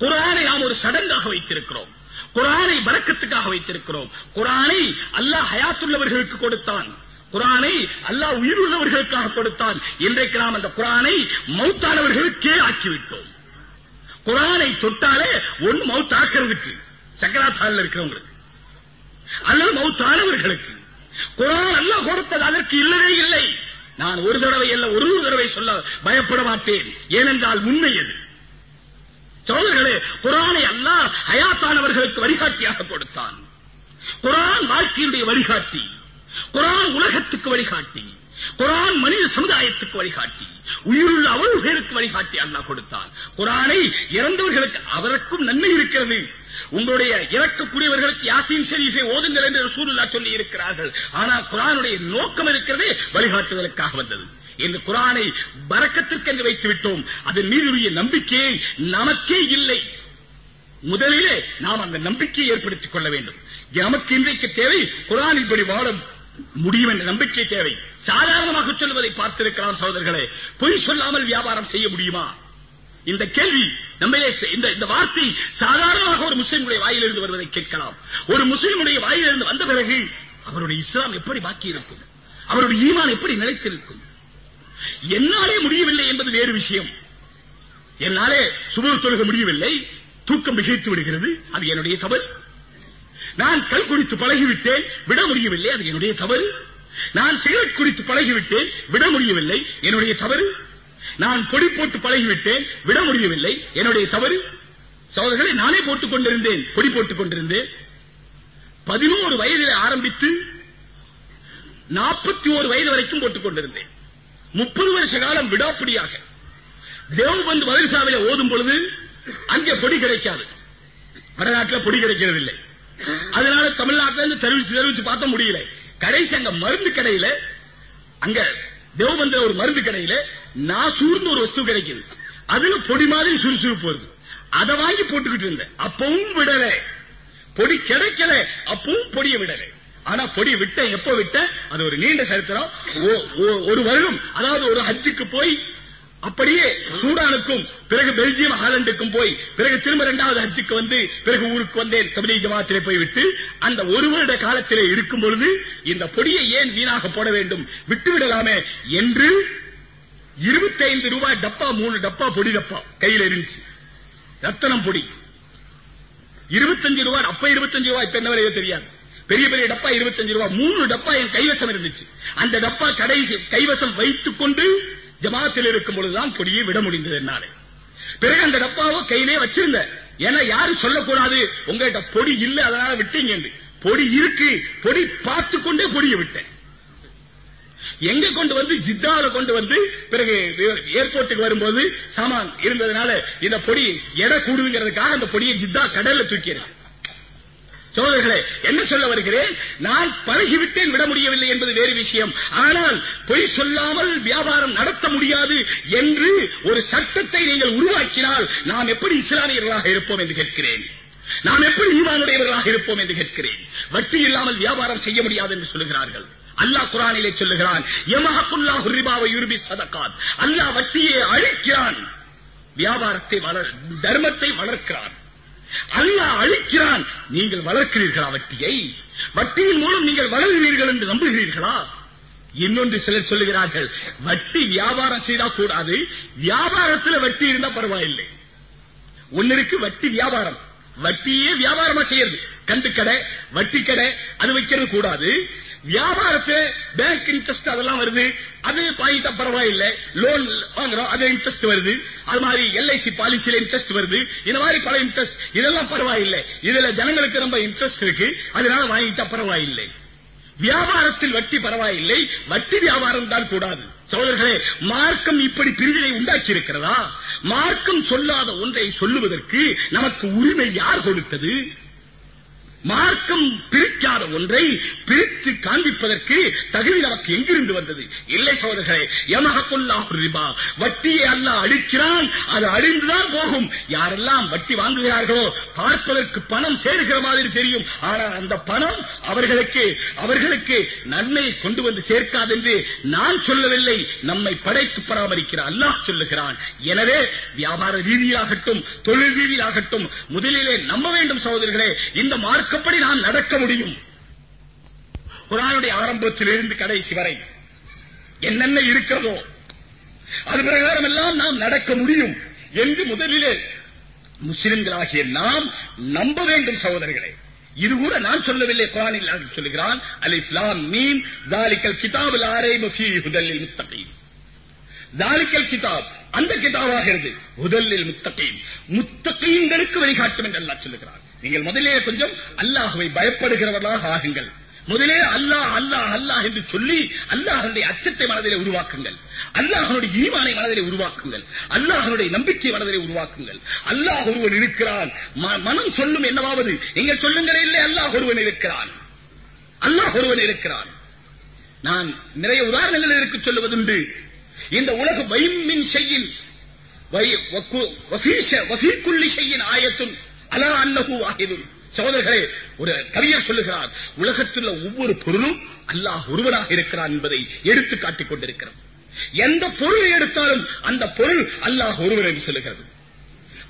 குரானை நாம் ஒரு சடங்காக வைத்திருக்கிறோம். குரானை வழக்கத்துக்காக வைத்திருக்கிறோம். குரானை அல்லாஹ் ஹயாத்துள்ளவர்களுக்கு கொடுத்தான். குரானை அல்லாஹ் உயிருள்ளவர்களுக்காக கொடுத்தான். இன்றைக்கு நாம் அந்த குரானை மௌத்தானவர்களுக்கே ஆக்கிவிட்டோம். குரானை தொட்டாலே ஒன் மவுத் ஆக்கிறதுக்கு சக்கராத்தாரில் இருக்கிறவங்களுக்கு அல்லது மவுத்தானவர்களுக்கு குரான் அல்ல கொடுத்தது அதற்கு இல்லவே இல்லை. நான் ஒரு தடவை அல்ல ஒரு தடவை சொல்ல பயப்பட மாட்டேன். ஏனென்றால் உண்மை அது சோழர்களே குரானை அல்லா ஹயாத்தானவர்களுக்கு வழிகாட்டியாக கொடுத்தான். குரான் வாழ்க்கையுடைய வழிகாட்டி. குரான் உலகத்துக்கு வழிகாட்டி. குரான் மனித சமுதாயத்துக்கு வழிகாட்டி. உயிருள்ள அவர்களுக்கு வழிகாட்டி அல்லாஹ் கொடுத்தான். குரானை இறந்தவர்களுக்கு அவருக்கும் நன்மை இருக்கிறது. உங்களுடைய இறக்கக்கூடியவர்களுக்கு யாசின் ஷெரீஃபை ஓதுங்கள் என்று ரசூலுல்லாஹ் சொல்லி இருக்கிறார்கள். ஆனால் குரானுடைய நோக்கம் இருக்கிறதே வழிகாட்டுதலுக்காக வந்தது. இந்த குரானை பறக்கத்திற்கென்று வைத்து விட்டோம். அதன் மீதுடைய நம்பிக்கையை நமக்கே இல்லை. முதலிலே நாம் அந்த நம்பிக்கையை ஏற்படுத்திக் கொள்ள வேண்டும். நமக்கு இன்றைக்கு தேவை குரான் இப்படி வாழும். முடியும் என்ற நம்பிக்கை தேவை. சாதாரணமாக சொல்வதை பார்த்திருக்கலாம் சகோதரர்களே. பொய் சொல்லாமல் வியாபாரம் செய்ய முடியுமா? இந்த கேள்வி நம்மளே இந்த இந்த வார்த்தை சாதாரணமாக ஒரு முஸ்லிமுடைய வாயிலிருந்து வருவதை கேட்கலாம். ஒரு முஸ்லிமுடைய வாயிலிருந்து வந்த பிறகு அவருடைய இஸ்லாம் எப்படி பாக்கி இருக்கும் அவருடைய ஈமான் எப்படி நிலைத்திருக்கும்? என்னாலே முடியவில்லை என்பது வேறு விஷயம். என்னாலே சுப தொழுக முடியவில்லை. தூக்கம் மிகைத்து விடுகிறது. அது என்னுடைய தவறு. நான் கல் குடித்து பழகிவிட்டேன் விட முடியவில்லை அது என்னுடைய தவறு. நான் சிகரெட் குடித்து பழகிவிட்டேன் விட முடியவில்லை என்னுடைய தவறு. நான் பொடி போட்டு பழகிவிட்டேன் விட முடியவில்லை என்னுடைய தவறு. சகோதரர்களை நானே போட்டுக் கொண்டிருந்தேன் பொடி போட்டுக் கொண்டிருந்தேன். பதினோரு வயதில் ஆரம்பித்து நாற்பத்தி ஓரு வயது வரைக்கும் போட்டுக் கொண்டிருந்தேன். முப்பது வருஷ காலம் விடாப்பிடியாக. தேவபந்து மதரசாவில ஓதும் பொழுது அங்கே பொடி கிடைக்காது. வடநாட்டில் பொடி கிடைக்கிறதில்லை. அதனால தமிழ்நாட்டில இருந்து தெரிவிச்சு தெரிவிச்சு பார்த்த முடியல. கடைசி அங்க மருந்து கடையில அங்க தேவபந்திர ஒரு மருந்து கடையில நாசூர்னு ஒரு வஸ்து கிடைக்குது. அதுல பொடி மாதிரி சுறுசுறுப்பு வருது. அதை வாங்கி போட்டுக்கிட்டு இருந்தேன். அப்பவும் விடல. பொடி கிடைக்கல. அப்பவும் பொடிய விடல. ஆனா பொடி விட்ட எப்ப விட்ட அது ஒரு நீண்ட சரித்திரம். ஒரு வருடம். அதாவது ஒரு ஹஜ்ஜுக்கு போய் அப்படியே சூடானுக்கும் பிறகு பெல்ஜியம் ஹாலண்டுக்கும் போய் பிறகு திரும்ப இரண்டாவது ஹஜ்ஜுக்கு வந்து பிறகு ஊருக்கு வந்தேன் தமிழி ஜமாத்திலே போய் விட்டு அந்த ஒரு வருட காலத்திலே இருக்கும் பொழுது இந்த பொடியை ஏன் வீணாக போட வேண்டும் விட்டு விடலாமே என்று 25 ரூபாய் டப்பா மூணு டப்பா பொடி டப்பா கையில இருந்துச்சு. ரத்தனம் பொடி. 25 ரூபாய் அப்ப 25 ரூபாய் இப்ப என்ன தெரியாது. பெரிய பெரிய டப்பா 25 ரூபாய் மூணு டப்பா என் கைவசம் இருந்துச்சு. அந்த டப்பா கடைசி கைவசம் வைத்துக் கொண்டு ஜமாத்தில் இருக்கும் பொழுதுதான் பொடியை விட முடிந்தது என்னாலே. பிறகு அந்த டப்பாவோ கையிலே வச்சிருந்த ஏன்னா யாரும் சொல்லக்கூடாது உங்ககிட்ட பொடி இல்ல அதனால விட்டீங்க என்று. பொடி இருக்கு பொடி பார்த்து கொண்டே பொடியை விட்டேன். எங்க கொண்டு வந்து ஜித்தால கொண்டு வந்து பிறகு ஏர்போர்ட்டுக்கு வரும்போது சாமான் இருந்ததுனால இந்த பொடி எடை கூடுதுங்கிறதுக்காக அந்த பொடியை ஜித்தா கடல்ல தூக்கிறேன் இருக்கு என்ன சொல்ல வருகிறேன்? நான் பழகிவிட்டேன் விட முடியவில்லை என்பது வேறு விஷயம். ஆனால் பொய் சொல்லாமல் வியாபாரம் நடத்த முடியாது என்று ஒரு சட்டத்தை நீங்கள் உருவாக்கினால் நாம் எப்படி இஸ்லாமியர்களாக இருப்போம் என்று கேட்கிறேன். நாம் எப்படி ஈமானுடையவர்களாக இருப்போம் என்று கேட்கிறேன். வட்டி இல்லாமல் வியாபாரம் செய்ய முடியாது என்று சொல்லுகிறார்கள். அல்லாஹ் குரானிலே சொல்லுகிறான் யமஹக்குல்லாஹு ரிபாவை யுர்பி சதகாத். அல்லாஹ் வட்டியை அழிக்கிறான். வியாபாரத்தை வளர் தர்மத்தை வளர்க்கிறான். அல்லாஹ் அழிக்கிறான். நீங்கள் வளர்க்கிறீர்களா வட்டியை. வட்டியின் மூலம் நீங்கள் வளர்கிறீர்கள் என்று நம்புகிறீர்களா? இன்னொன்று சிலர் சொல்லுகிறார்கள் வட்டி வியாபாரம் செய்தா கூடாது. வியாபாரத்துல வட்டி இருந்தா பரவாயில்லை. ஒன்னு இருக்கு வட்டி வியாபாரம். வட்டியே வியாபாரமா செய்யறது. கண்டு கடை வட்டி கடை அது வைக்கிறது கூடாது. வியாபாரத்தை பேங்க் இன்ட்ரெஸ்ட் அதெல்லாம் வருது. அது வாங்கிட்டா பரவாயில்லை லோன் வாங்குறோம் அது இன்ட்ரெஸ்ட் வருது. அது மாதிரி எல்ஐசி பாலிசியில இன்ட்ரெஸ்ட் வருது. இந்த மாதிரி பல இன்ட்ரெஸ்ட் இதெல்லாம் பரவாயில்லை. இதுல ஜனங்களுக்கு ரொம்ப இன்ட்ரெஸ்ட் இருக்கு. அதனால வாங்கிட்டா பரவாயில்லை வியாபாரத்தில் வட்டி பரவாயில்லை. வட்டி வியாபாரம் தான் கூடாது. சகோதரர்களே மார்க்கம் இப்படி பிரிவினை உண்டாக்கி இருக்கிறதா மார்க்கம் சொல்லாத ஒன்றை சொல்லுவதற்கு நமக்கு உரிமை யார் கொடுத்தது? மார்க்கம் பிரிக்காத ஒன்றை பிரித்து காண்பிப்பதற்கு தகுதி நமக்கு எங்கிருந்து வந்தது? இல்லை சோதர்களே யமகக்குல்லாஹு ரிபா. வட்டியை அல்லாஹ் அழிக்கிறான் அது அழிந்துதான் போகும். யாரெல்லாம் வட்டி வாங்குகிறார்களோ பார்ப்பதற்கு பணம் சேருகிற மாதிரி தெரியும். ஆனால் அந்த பணம் அவர்களுக்கு அவர்களுக்கு நன்மையை கொண்டு வந்து சேர்க்காது என்று நான் சொல்லவில்லை. நம்மை படைத்து பராமரிக்கிற அல்லாஹ் சொல்லுகிறான். எனவே வியாபார ரீதியாகட்டும் தொழில் ரீதியாகட்டும் முதலிலே நம்ப வேண்டும் சகோதரர்களே இந்த மார்க்க மார்க்கப்படி நாம் நடக்க முடியும். குரானுடைய ஆரம்பத்திலிருந்து கடைசி வரை என்னென்ன இருக்கிறதோ அது பிரகாரம் எல்லாம் நாம் நடக்க முடியும் என்று முதலிலே முஸ்லிம்களாகிய நாம் நம்ப வேண்டும் சகோதரர்களே. இது கூட நான் சொல்லவில்லை குரானில் சொல்லுகிறான் அலிஃப் லாம் மீம் தாலிக்கல் கிதாபுல் ஆரைப முதலில் முத்தகையும் தாலிக்கல் கிதாப் அந்த கிதாபாகிறது முதலில் முத்தகையும் முத்தகீன்களுக்கு வழிகாட்டும் என்று அல்லாஹ் சொல்லுகிறான். நீங்கள் முதலே கொஞ்சம் அல்லாஹுவை பயப்படுகிறவர்களாக ஆகுங்கள். முதலே அல்லாஹ் அல்லாஹ் அல்லாஹ் என்று சொல்லி அல்லாஹனுடைய அச்சத்தை மனதிலே உருவாக்குங்கள். அல்லாஹனுடைய ஈமானை மனதிலே உருவாக்குங்கள். அல்லாஹனுடைய நம்பிக்கை மனதிலே உருவாக்குங்கள். அல்லாஹ் ஒருவன் இருக்கிறான். ம- மனம் சொல்லும் என்னவாவது? நீங்கள் சொல்லுங்களே இல்லை அல்லாஹ் ஒருவன் இருக்கிறான். அல்லாஹ் ஒருவன் இருக்கிறான். நான் நிறைய உதாரணங்கள் இருக்கு சொல்லுவதுண்டு. இந்த உலக வைமின் செய்யின் வை- அலா அன்னஹு வாஹிதுன். சகோதரர்களே ஒரு கவியர் சொல்லுகிறார் உலகத்தில் உள்ள ஒவ்வொரு பொருளும் அல்லாஹ் ஒருவராக இருக்கிறான் என்பதை எடுத்து காட்டிக் கொண்டிருக்கிறது. எந்த பொருளை எடுத்தாலும் அந்த பொருள் அல்லாஹ் ஒருவர் என்று சொல்லுகிறது.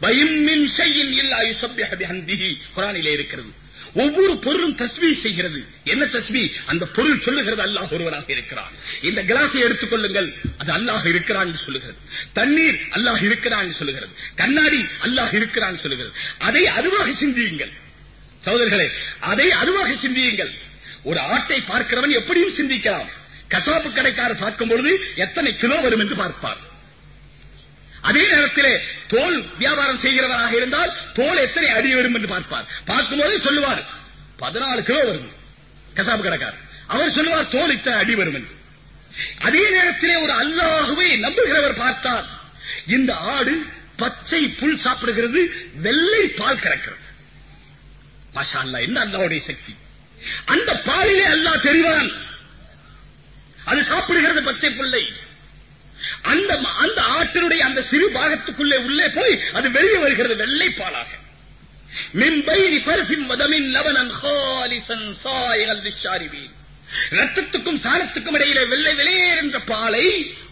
வயிம்மின் செய்யின் இல்லா யுஸப்பிஹு பிஹம்திஹி. குரானிலே இருக்கிறது. ஒவ்வொரு பொருளும் தஸ்மி செய்கிறது. என்ன தஸ்பீ அந்த பொருள் சொல்லுகிறது அல்லாஹ் ஒருவராக இருக்கிறான். இந்த கிளாஸை எடுத்துக்கொள்ளுங்கள் அது அல்லாஹ் இருக்கிறான் என்று சொல்லுகிறது. தண்ணீர் அல்லாஹ் இருக்கிறான் சொல்லுகிறது. கண்ணாடி அல்லாஹ் இருக்கிறான் சொல்லுகிறது. அதை அதுவாக சிந்தியுங்கள். சகோதரர்களே அதை அதுவாக சிந்தியுங்கள். ஒரு ஆட்டை பார்க்கிறவன் எப்படியும் சிந்திக்கலாம். கசாப்பு கடைக்காரர் பார்க்கும் பொழுது எத்தனை கிலோ வரும் என்று பார்ப்பார். அதே நேரத்திலே தோல் வியாபாரம் செய்கிறவராக இருந்தால் தோல் எத்தனை அடி வரும் என்று பார்ப்பார். பார்க்கும்போது சொல்லுவார் பதினாலு கிலோ வரும். கசாப்பு கடைக்கார் அவர் சொல்லுவார் தோல் இத்தனை அடி வரும் என்று. அதே நேரத்திலே ஒரு அல்லாகவே நம்புகிறவர் பார்த்தார். இந்த ஆடு பச்சை புல் சாப்பிடுகிறது வெள்ளை பால் கறக்கிறது. மாஷா என்ன அல்லாவுடைய சக்தி? அந்த பாலிலே அல்லாஹ் தெரிவான். அது சாப்பிடுகிறது பச்சை புல்லை. அந்த அந்த ஆற்றினுடைய அந்த சிறு பாகத்துக்குள்ளே உள்ளே போய் அது வெளியே வருகிறது வெள்ளை பாலாக ரத்தத்துக்கும் சாணத்துக்கும் இடையிலே வெள்ளை வெளியேறு என்ற பாலை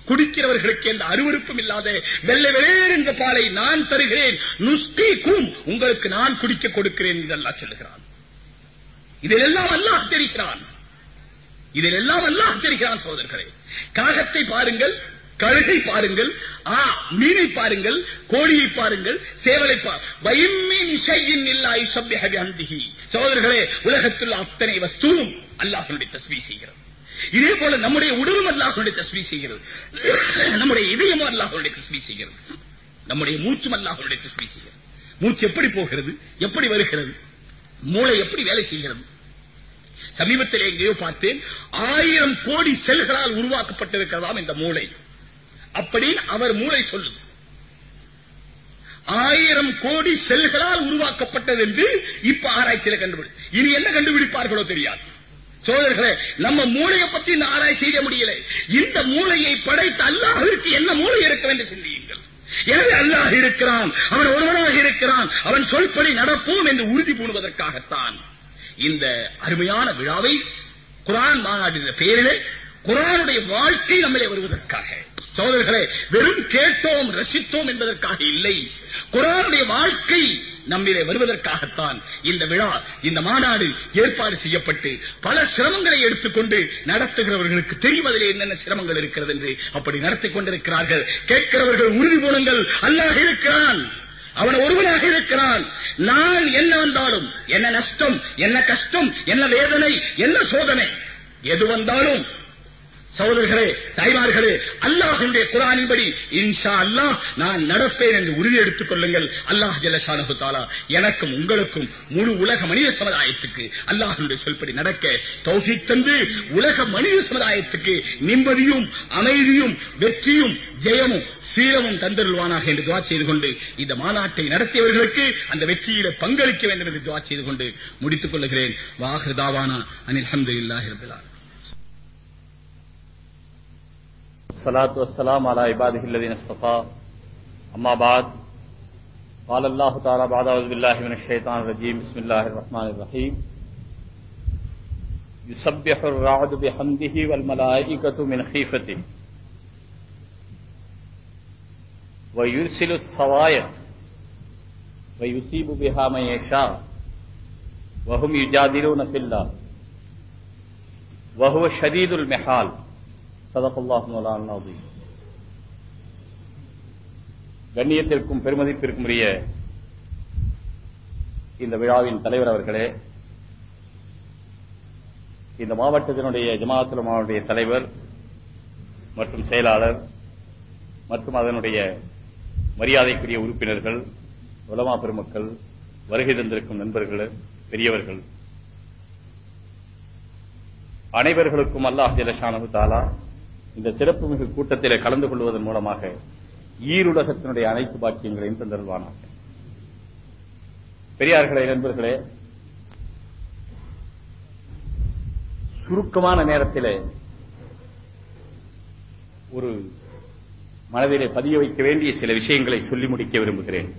குடிக்கிறவர்களுக்கு எந்த அருவருப்பும் இல்லாத வெள்ளை வெளியேறு என்ற பாலை நான் தருகிறேன். நுஸ்தீக்கும் உங்களுக்கு நான் குடிக்க கொடுக்கிறேன் என்று அல்லாஹ் சொல்லுகிறான். இதிலெல்லாம் அல்லாஹ் தெரிகிறான். இதில் எல்லாம் அல்லாஹ் தெரிகிறான் சோதர்களே காகத்தை பாருங்கள் கழுகை பாருங்கள் ஆ மீனை பாருங்கள் கோழியை பாருங்கள் சேவலை பாருங்கள் வயம்மின் ஷையின் இல்லாய் சப்யஹபி சகோதரர்களே உலகத்தில் அத்தனை வஸ்துவும் அல்லாஹனுடைய தஸ்மி செய்கிறது. இதே போல நம்முடைய உடலும் அல்லாஹனுடைய தஸ்மி செய்கிறது. நம்முடைய இதயமும் அல்லாஹனுடைய தஸ்மி செய்கிறது. நம்முடைய மூச்சும் அல்லாஹனுடைய தஸ்மி செய்கிறது. மூச்சு எப்படி போகிறது? எப்படி வருகிறது? மூளை எப்படி வேலை செய்கிறது? சமீபத்தில் எங்கேயோ பார்த்தேன் ஆயிரம் கோடி செல்களால் உருவாக்கப்பட்டிருக்கிறதாம் இந்த மூளை. அப்படி அவர் மூளை சொல்லுது. ஆயிரம் கோடி செல்களால் உருவாக்கப்பட்டது என்று இப்ப ஆராய்ச்சியில கண்டுபிடி இனி என்ன கண்டுபிடிப்பார்களோ தெரியாது. சோழர்களே நம்ம மூளையை பத்தி இந்த ஆராய்ச்சி செய்ய முடியல. இந்த மூளையை படைத்த அல்லாஹிற்கு என்ன மூளை இருக்க என்று சிந்தியுங்கள் எனவே அல்லாஹ் இருக்கிறான் அவன் ஒருவனாக இருக்கிறான் அவன் சொல்படி நடப்போம் என்று உறுதி பூணுவதற்காகத்தான். இந்த அருமையான விழாவை குரான் மாநாட்டின் பெயரிலே குரானுடைய வாழ்க்கை நம்மளே வருவதற்காக
சோதர்களே வெறும் கேட்டோம் ரசித்தோம் என்பதற்காக இல்லை. குரானுடைய வாழ்க்கை நம்மிலே வருவதற்காகத்தான் இந்த விழா இந்த மாநாடு ஏற்பாடு செய்யப்பட்டு பல சிரமங்களை எடுத்துக்கொண்டு நடத்துகிறவர்களுக்கு தெரிவதிலே என்னென்ன சிரமங்கள் இருக்கிறது என்று அப்படி நடத்திக் கொண்டிருக்கிறார்கள். கேட்கிறவர்கள் உறுதி குணங்கள் அல்லாஹ் இருக்கிறான். அவன் ஒருவனாக இருக்கிறான். நான் என்ன வந்தாலும் என்ன நஷ்டம் என்ன கஷ்டம் என்ன வேதனை என்ன சோதனை எது வந்தாலும் சகோதரர்களே தாய்மார்களே அல்லாஹுடைய குரானின்படி இன்ஷா அல்லாஹ் நான் நடப்பேன் என்று உறுதி எடுத்துக் கொள்ளுங்கள். அல்லாஹ் ஜலசானு தாலா எனக்கும் உங்களுக்கும் முழு உலக மனித சமுதாயத்துக்கு அல்லாஹனுடைய சொல்படி நடக்க தௌஃபீக் தந்து உலக மனித சமுதாயத்துக்கு நிம்மதியும் அமைதியும் வெற்றியும் ஜெயமும் சீரமும் தந்தருள்வானாக என்று துவா செய்து கொண்டு இந்த மாநாட்டை நடத்தியவர்களுக்கு அந்த வெற்றியில பங்களிக்க வேண்டும் என்று துவா செய்து கொண்டு முடித்துக் கொள்ளுகிறேன். வாஹிருதாவானா அனில் அஹமது இல்லாஹிரபிலான்
والصلاة والسلام على عباده الذين اصطفى. أما بعد، قال الله تعالى بعد، أعوذ بالله من الشيطان الرجيم. بسم الله الرحمن الرحيم. يسبح الرعد بحمده والملائكة من خيفته. ويرسل الثوايا ويصيب بها من يشاء. وهم يجادلون في الله. وهو شديد المحال. சதப் அல்லாஹ் கண்ணியத்திற்கும் பெருமதிப்பிற்கும் உரிய இந்த விழாவின் தலைவர் அவர்களே இந்த மாவட்டத்தினுடைய ஜமாத்துலமாவுடைய தலைவர் மற்றும் செயலாளர் மற்றும் அதனுடைய மரியாதைக்குரிய உறுப்பினர்கள் உலமா பெருமக்கள் வருகை தந்திருக்கும் நண்பர்கள் பெரியவர்கள். அனைவர்களுக்கும் அல்லாஹ் ஜலஷானு தாலா இந்த சிறப்புமிகு கூட்டத்திலே கலந்து கொள்வதன் மூலமாக ஈருலகத்தினுடைய அனைத்து பாக்கியங்களையும் தந்தருள்வானாக. பெரியார்களே நண்பர்களே சுருக்கமான நேரத்திலே ஒரு மனதிலே பதிய வைக்க வேண்டிய சில விஷயங்களை சொல்லி முடிக்க விரும்புகிறேன்.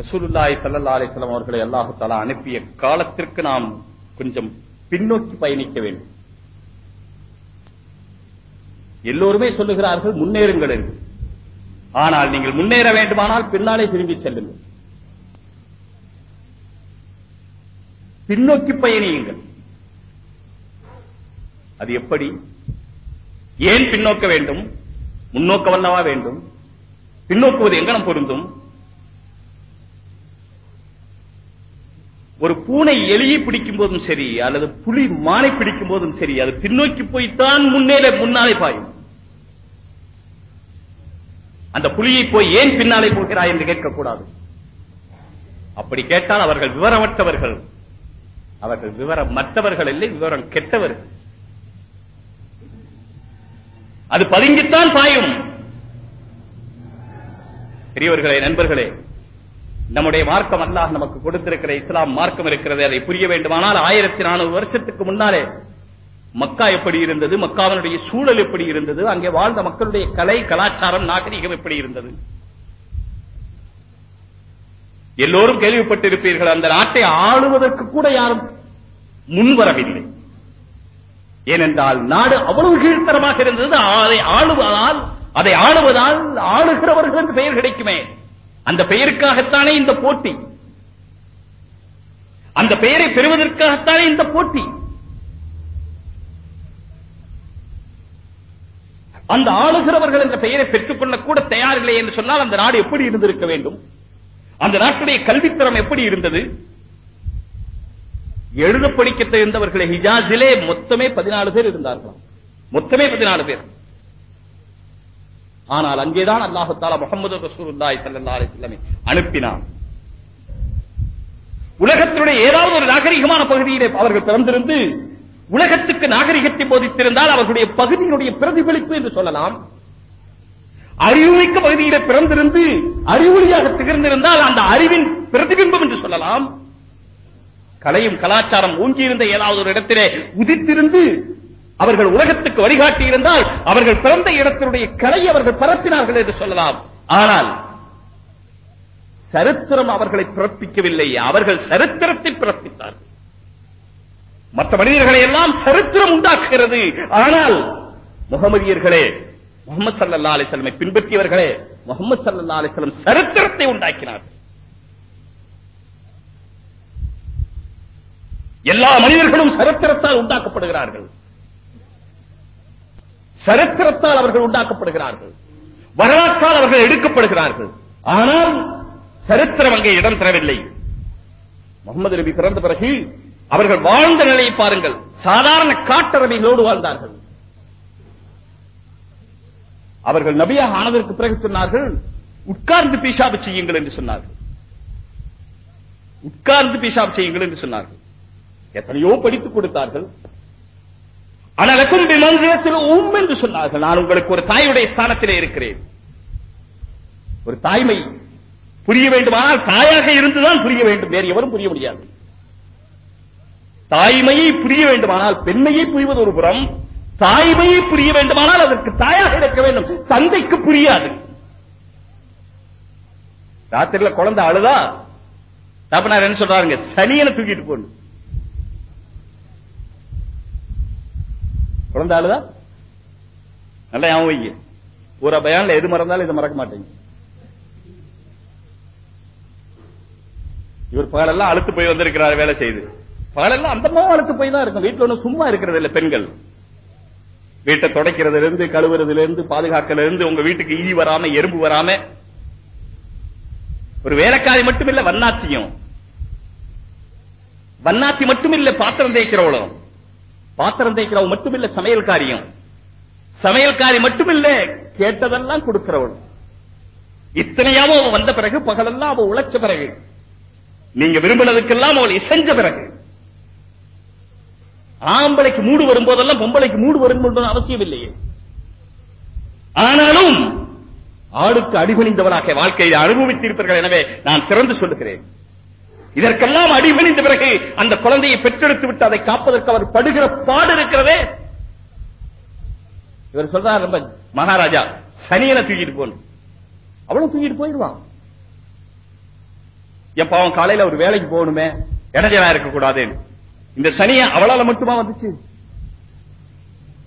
ரசூலுல்லாய் ஸல்லல்லாஹு அலிஸ்லாம் அவர்களை அல்லாஹ் தஆலா அனுப்பிய காலத்திற்கு நாம் கொஞ்சம் பின்னோக்கி பயணிக்க வேண்டும். எல்லோருமே சொல்லுகிறார்கள் முன்னேறுங்கள் என்று. ஆனால் நீங்கள் முன்னேற வேண்டுமானால் பின்னாலே திரும்பி செல்லுங்கள். பின்னோக்கி பயணியுங்கள். அது எப்படி? ஏன் பின்னோக்க வேண்டும்? முன்னோக்க வல்லவா வேண்டும்? பின்னோக்குவது எங்கனம் பொருந்தும்? ஒரு பூனை எலியை பிடிக்கும் போதும் சரி அல்லது புலி மானை பிடிக்கும் போதும் சரி அது பின்னோக்கி போய்த்தான் முன்னேற முன்னாலே பாயும். அந்த புலியை போய் ஏன் பின்னாலே போகிறாய் என்று கேட்கக்கூடாது. அப்படி கேட்டால் அவர்கள் விவரமற்றவர்கள். அவர்கள் விவரம் மற்றவர்கள் இல்லை விவரம் கெட்டவர்கள். அது பதுங்கித்தான் பாயும். பெரியவர்களே நண்பர்களே நம்முடைய மார்க்கம் அல்லாஹ் நமக்கு கொடுத்திருக்கிற இஸ்லாம் மார்க்கம் இருக்கிறது அதை புரிய வேண்டுமானால் ஆயிரத்தி நானூறு வருஷத்துக்கு முன்னாலே மக்கா எப்படி இருந்தது மக்காவினுடைய சூழல் எப்படி இருந்தது அங்கே வாழ்ந்த மக்களுடைய கலை கலாச்சாரம் நாகரிகம் எப்படி இருந்தது? எல்லோரும் கேள்விப்பட்டிருப்பீர்கள் அந்த நாட்டை ஆளுவதற்கு கூட யாரும் முன்வரவில்லை ஏனென்றால் நாடு அவ்வளவு கீழ்த்தரமாக இருந்தது அதை ஆளுவதால் அதை ஆளுவதால் ஆளுகிறவர்கள் என்று பெயர் கிடைக்குமே. அந்த பெயருக்காகத்தானே இந்த போட்டி? அந்த பெயரை பெறுவதற்காகத்தானே இந்த போட்டி? அந்த ஆளுகிறவர்கள் என்ற பெயரை பெற்றுக்கொள்ள கூட தயாரில்லை என்று சொன்னால் அந்த நாடு எப்படி இருந்திருக்க வேண்டும்? அந்த நாட்டுடைய கல்வித்தரம் எப்படி இருந்தது? எழுத படிக்க தெரிந்தவர்களை ஹிஜாஸிலே மொத்தமே பதினாலு பேர் இருந்தார்களாம். மொத்தமே பதினாலு பேர். ஆனால் அங்கேதான் அல்லாஹு தாலா முகமது ரசூருல்லாய் ஸல்லல்லாஹு அலைஹி அனுப்பினான். உலகத்தினுடைய ஏதாவது ஒரு நாகரிகமான பகுதியிலே அவர்கள் பிறந்திருந்து உலகத்துக்கு நாகரிகத்தை போதித்திருந்தால் அவர்களுடைய பகுதியினுடைய பிரதிபலிப்பு என்று சொல்லலாம். அறிவுமிக்க பகுதியிலே பிறந்திருந்து அறிவொளியாக திகழ்ந்திருந்தால் அந்த அறிவின் பிரதிபிம்பம் என்று சொல்லலாம். கலையும் கலாச்சாரம் ஓங்கியிருந்த ஏதாவது ஒரு இடத்திலே உதித்திருந்து அவர்கள் உலகத்துக்கு வழிகாட்டி இருந்தால் அவர்கள் பிறந்த இடத்தினுடைய கலை அவர்கள் பரப்பினார்கள் என்று சொல்லலாம். ஆனால் சரித்திரம் அவர்களை பிறப்பிக்கவில்லை. அவர்கள் சரித்திரத்தை பிறப்பித்தார்கள். மற்ற மனிதர்களை எல்லாம் சரித்திரம் உண்டாக்குகிறது. ஆனால் முகமதியர்களே முகமது சல்லா அலிஸ்லமை பின்பற்றியவர்களே முகமது சல்லா அலிஸ்லம் சரித்திரத்தை உண்டாக்கினார் எல்லா மனிதர்களும் சரித்திரத்தால் உண்டாக்கப்படுகிறார்கள். சரித்திரத்தால் அவர்கள் உண்டாக்கப்படுகிறார்கள். வரலாற்றால் அவர்கள் எடுக்கப்படுகிறார்கள். ஆனால் சரித்திரம் அங்கே இடம் தரவில்லை. முகமது நபி பிறந்த பிறகு அவர்கள் வாழ்ந்த நிலையை பாருங்கள். சாதாரண காட்டரவைகளோடு வாழ்ந்தார்கள். அவர்கள் நபியாக ஆனதற்கு பிறகு சொன்னார்கள் உட்கார்ந்து பீஷாபு செய்யுங்கள் என்று சொன்னார்கள். உட்கார்ந்து பீஷாப் செய்யுங்கள் என்று சொன்னார்கள். எத்தனையோ படித்துக் கொடுத்தார்கள். அனலக்கும் விமந்திரத்தில் உம் என்று சொன்னார்கள். நான் உங்களுக்கு ஒரு தாயுடைய ஸ்தானத்திலே இருக்கிறேன். ஒரு தாய்மை புரிய வேண்டுமானால் தாயாக இருந்துதான் புரிய வேண்டும். வேறு எவரும் புரிய முடியாது. தாய்மையை புரிய வேண்டுமானால் பெண்மையை புரிவது ஒரு புறம் தாய்மையை புரிய வேண்டுமானால் அதற்கு தாயாக இருக்க வேண்டும். தந்தைக்கு புரியாது. ராத்திரில குழந்தை அழுதா? தப்பனார் என்ன சொல்றாருங்க? சனியனை தூக்கிட்டு போகணும். பிறந்த ஆளுதான் நல்லா ஞாபகம் வைங்க. ஒரு பயான்ல எது மறந்தாலும் இதை மறக்க மாட்டேங்க. இவர் பகலெல்லாம் அழுத்து போய் வந்திருக்கிறார் வேலை செய்து. பகலெல்லாம் அந்த மாதிரி அழுத்து போய் தான் இருக்கும். வீட்டுல ஒண்ணும் சும்மா இருக்கிறது இல்ல பெண்கள். வீட்டை துடைக்கிறதுல இருந்து கழுவுறதுல இருந்து பாதுகாக்கிறதுல இருந்து உங்க வீட்டுக்கு ஈ வராம எறும்பு வராம ஒரு வேலைக்காரி மட்டும் இல்ல வண்ணாத்தியம். வண்ணாத்தி மட்டும் இல்ல பாத்திரம் தேய்க்கிறவளும் பாத்திரம் தேய்க்கிறவ மட்டுமில்ல சமையல்காரியும். சமையல் காரியம் சமையல்காரி மட்டுமில்ல கேட்டதெல்லாம் கொடுக்கிறவள் இத்தனையாவும் அவ வந்த பிறகு பகலெல்லாம் அவ உழைச்ச பிறகு நீங்க விரும்பினதுக்கெல்லாம் அவள் இசைஞ்ச பிறகு. ஆம்பளைக்கு மூடு வரும்போதெல்லாம் பொம்பளைக்கு மூடு வரும் அவசியம் இல்லையே ஆனாலும் ஆளுக்கு அடிபணிந்தவனாக வாழ்க்கையை அனுபவித்திருப்பீர்கள் எனவே நான் திறந்து சொல்லுகிறேன். இதற்கெல்லாம் அடிபணிந்த பிறகு அந்த குழந்தையை பெற்றெடுத்து விட்டு அதை காப்பதற்கு அவர் படுகிற பாடு இருக்கிறதே. இவர் சொல்றார் ரொம்ப மகாராஜா சனியனை தூக்கிட்டு போகணும் அவளும் தூக்கிட்டு போயிடுவான். என் அவன் காலையில ஒரு வேலைக்கு போகணுமே இடஞ்சலா இருக்க இந்த சனிய அவளால மட்டுமா வந்துச்சு?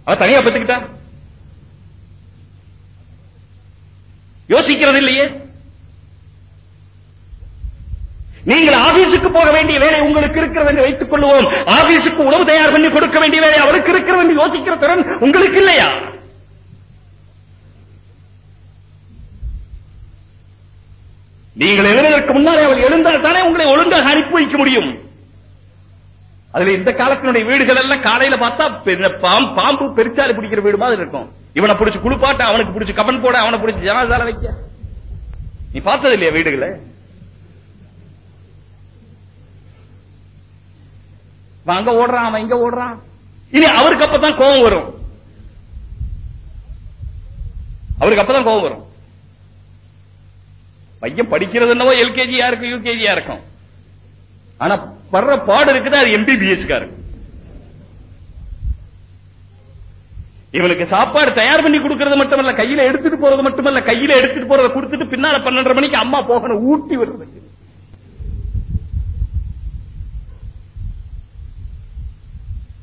அவ தனியா பத்துக்கிட்டா யோசிக்கிறது இல்லையே? நீங்கள் ஆபீஸுக்கு போக வேண்டிய வேலை உங்களுக்கு இருக்கிறது என்று வைத்துக் கொள்வோம் ஆபீஸுக்கு உணவு தயார் பண்ணி கொடுக்க வேண்டிய வேலை அவருக்கு இருக்கிறது என்று யோசிக்கிற திறன் உங்களுக்கு இல்லையா? நீங்கள் எழுதுவதற்கு முன்னாலே அவள் எழுந்தால் தானே உங்களை ஒழுங்காக அனுப்பி வைக்க முடியும். அதுல இந்த காலத்தினுடைய வீடுகள் எல்லாம் காலையில பார்த்தா பெ- பாம்- பாம்பு பெருச்சாலி பிடிக்கிற வீடு மாதிரி இருக்கும். இவனை பிடிச்சு குளிப்பாட்ட அவனுக்கு பிடிச்சு கபன் போட அவனை பிடிச்சு ஜனாசால வைக்க. நீ பார்த்தது இல்லையா வீடுகளை? அங்க ஓடுறான் அவன் இங்க ஓடுறான். இனி அவருக்கு அப்பதான் கோபம் வரும். அவருக்கு அப்பதான் கோபம் வரும். பையன் படிக்கிறது என்னவோ எல்கேஜியா இருக்கும் யூகேஜியா இருக்கும். ஆனா படுற பாடு இருக்குது அது எம்பிபிஎஸ் இருக்கும் இவனுக்கு சாப்பாடு தயார் பண்ணி கொடுக்கறது மட்டுமல்ல கையில எடுத்துட்டு போறது மட்டுமல்ல கையில எடுத்துட்டு போறத கொடுத்துட்டு பின்னால பன்னெண்டரை மணிக்கு அம்மா போகணும் ஊட்டி வருது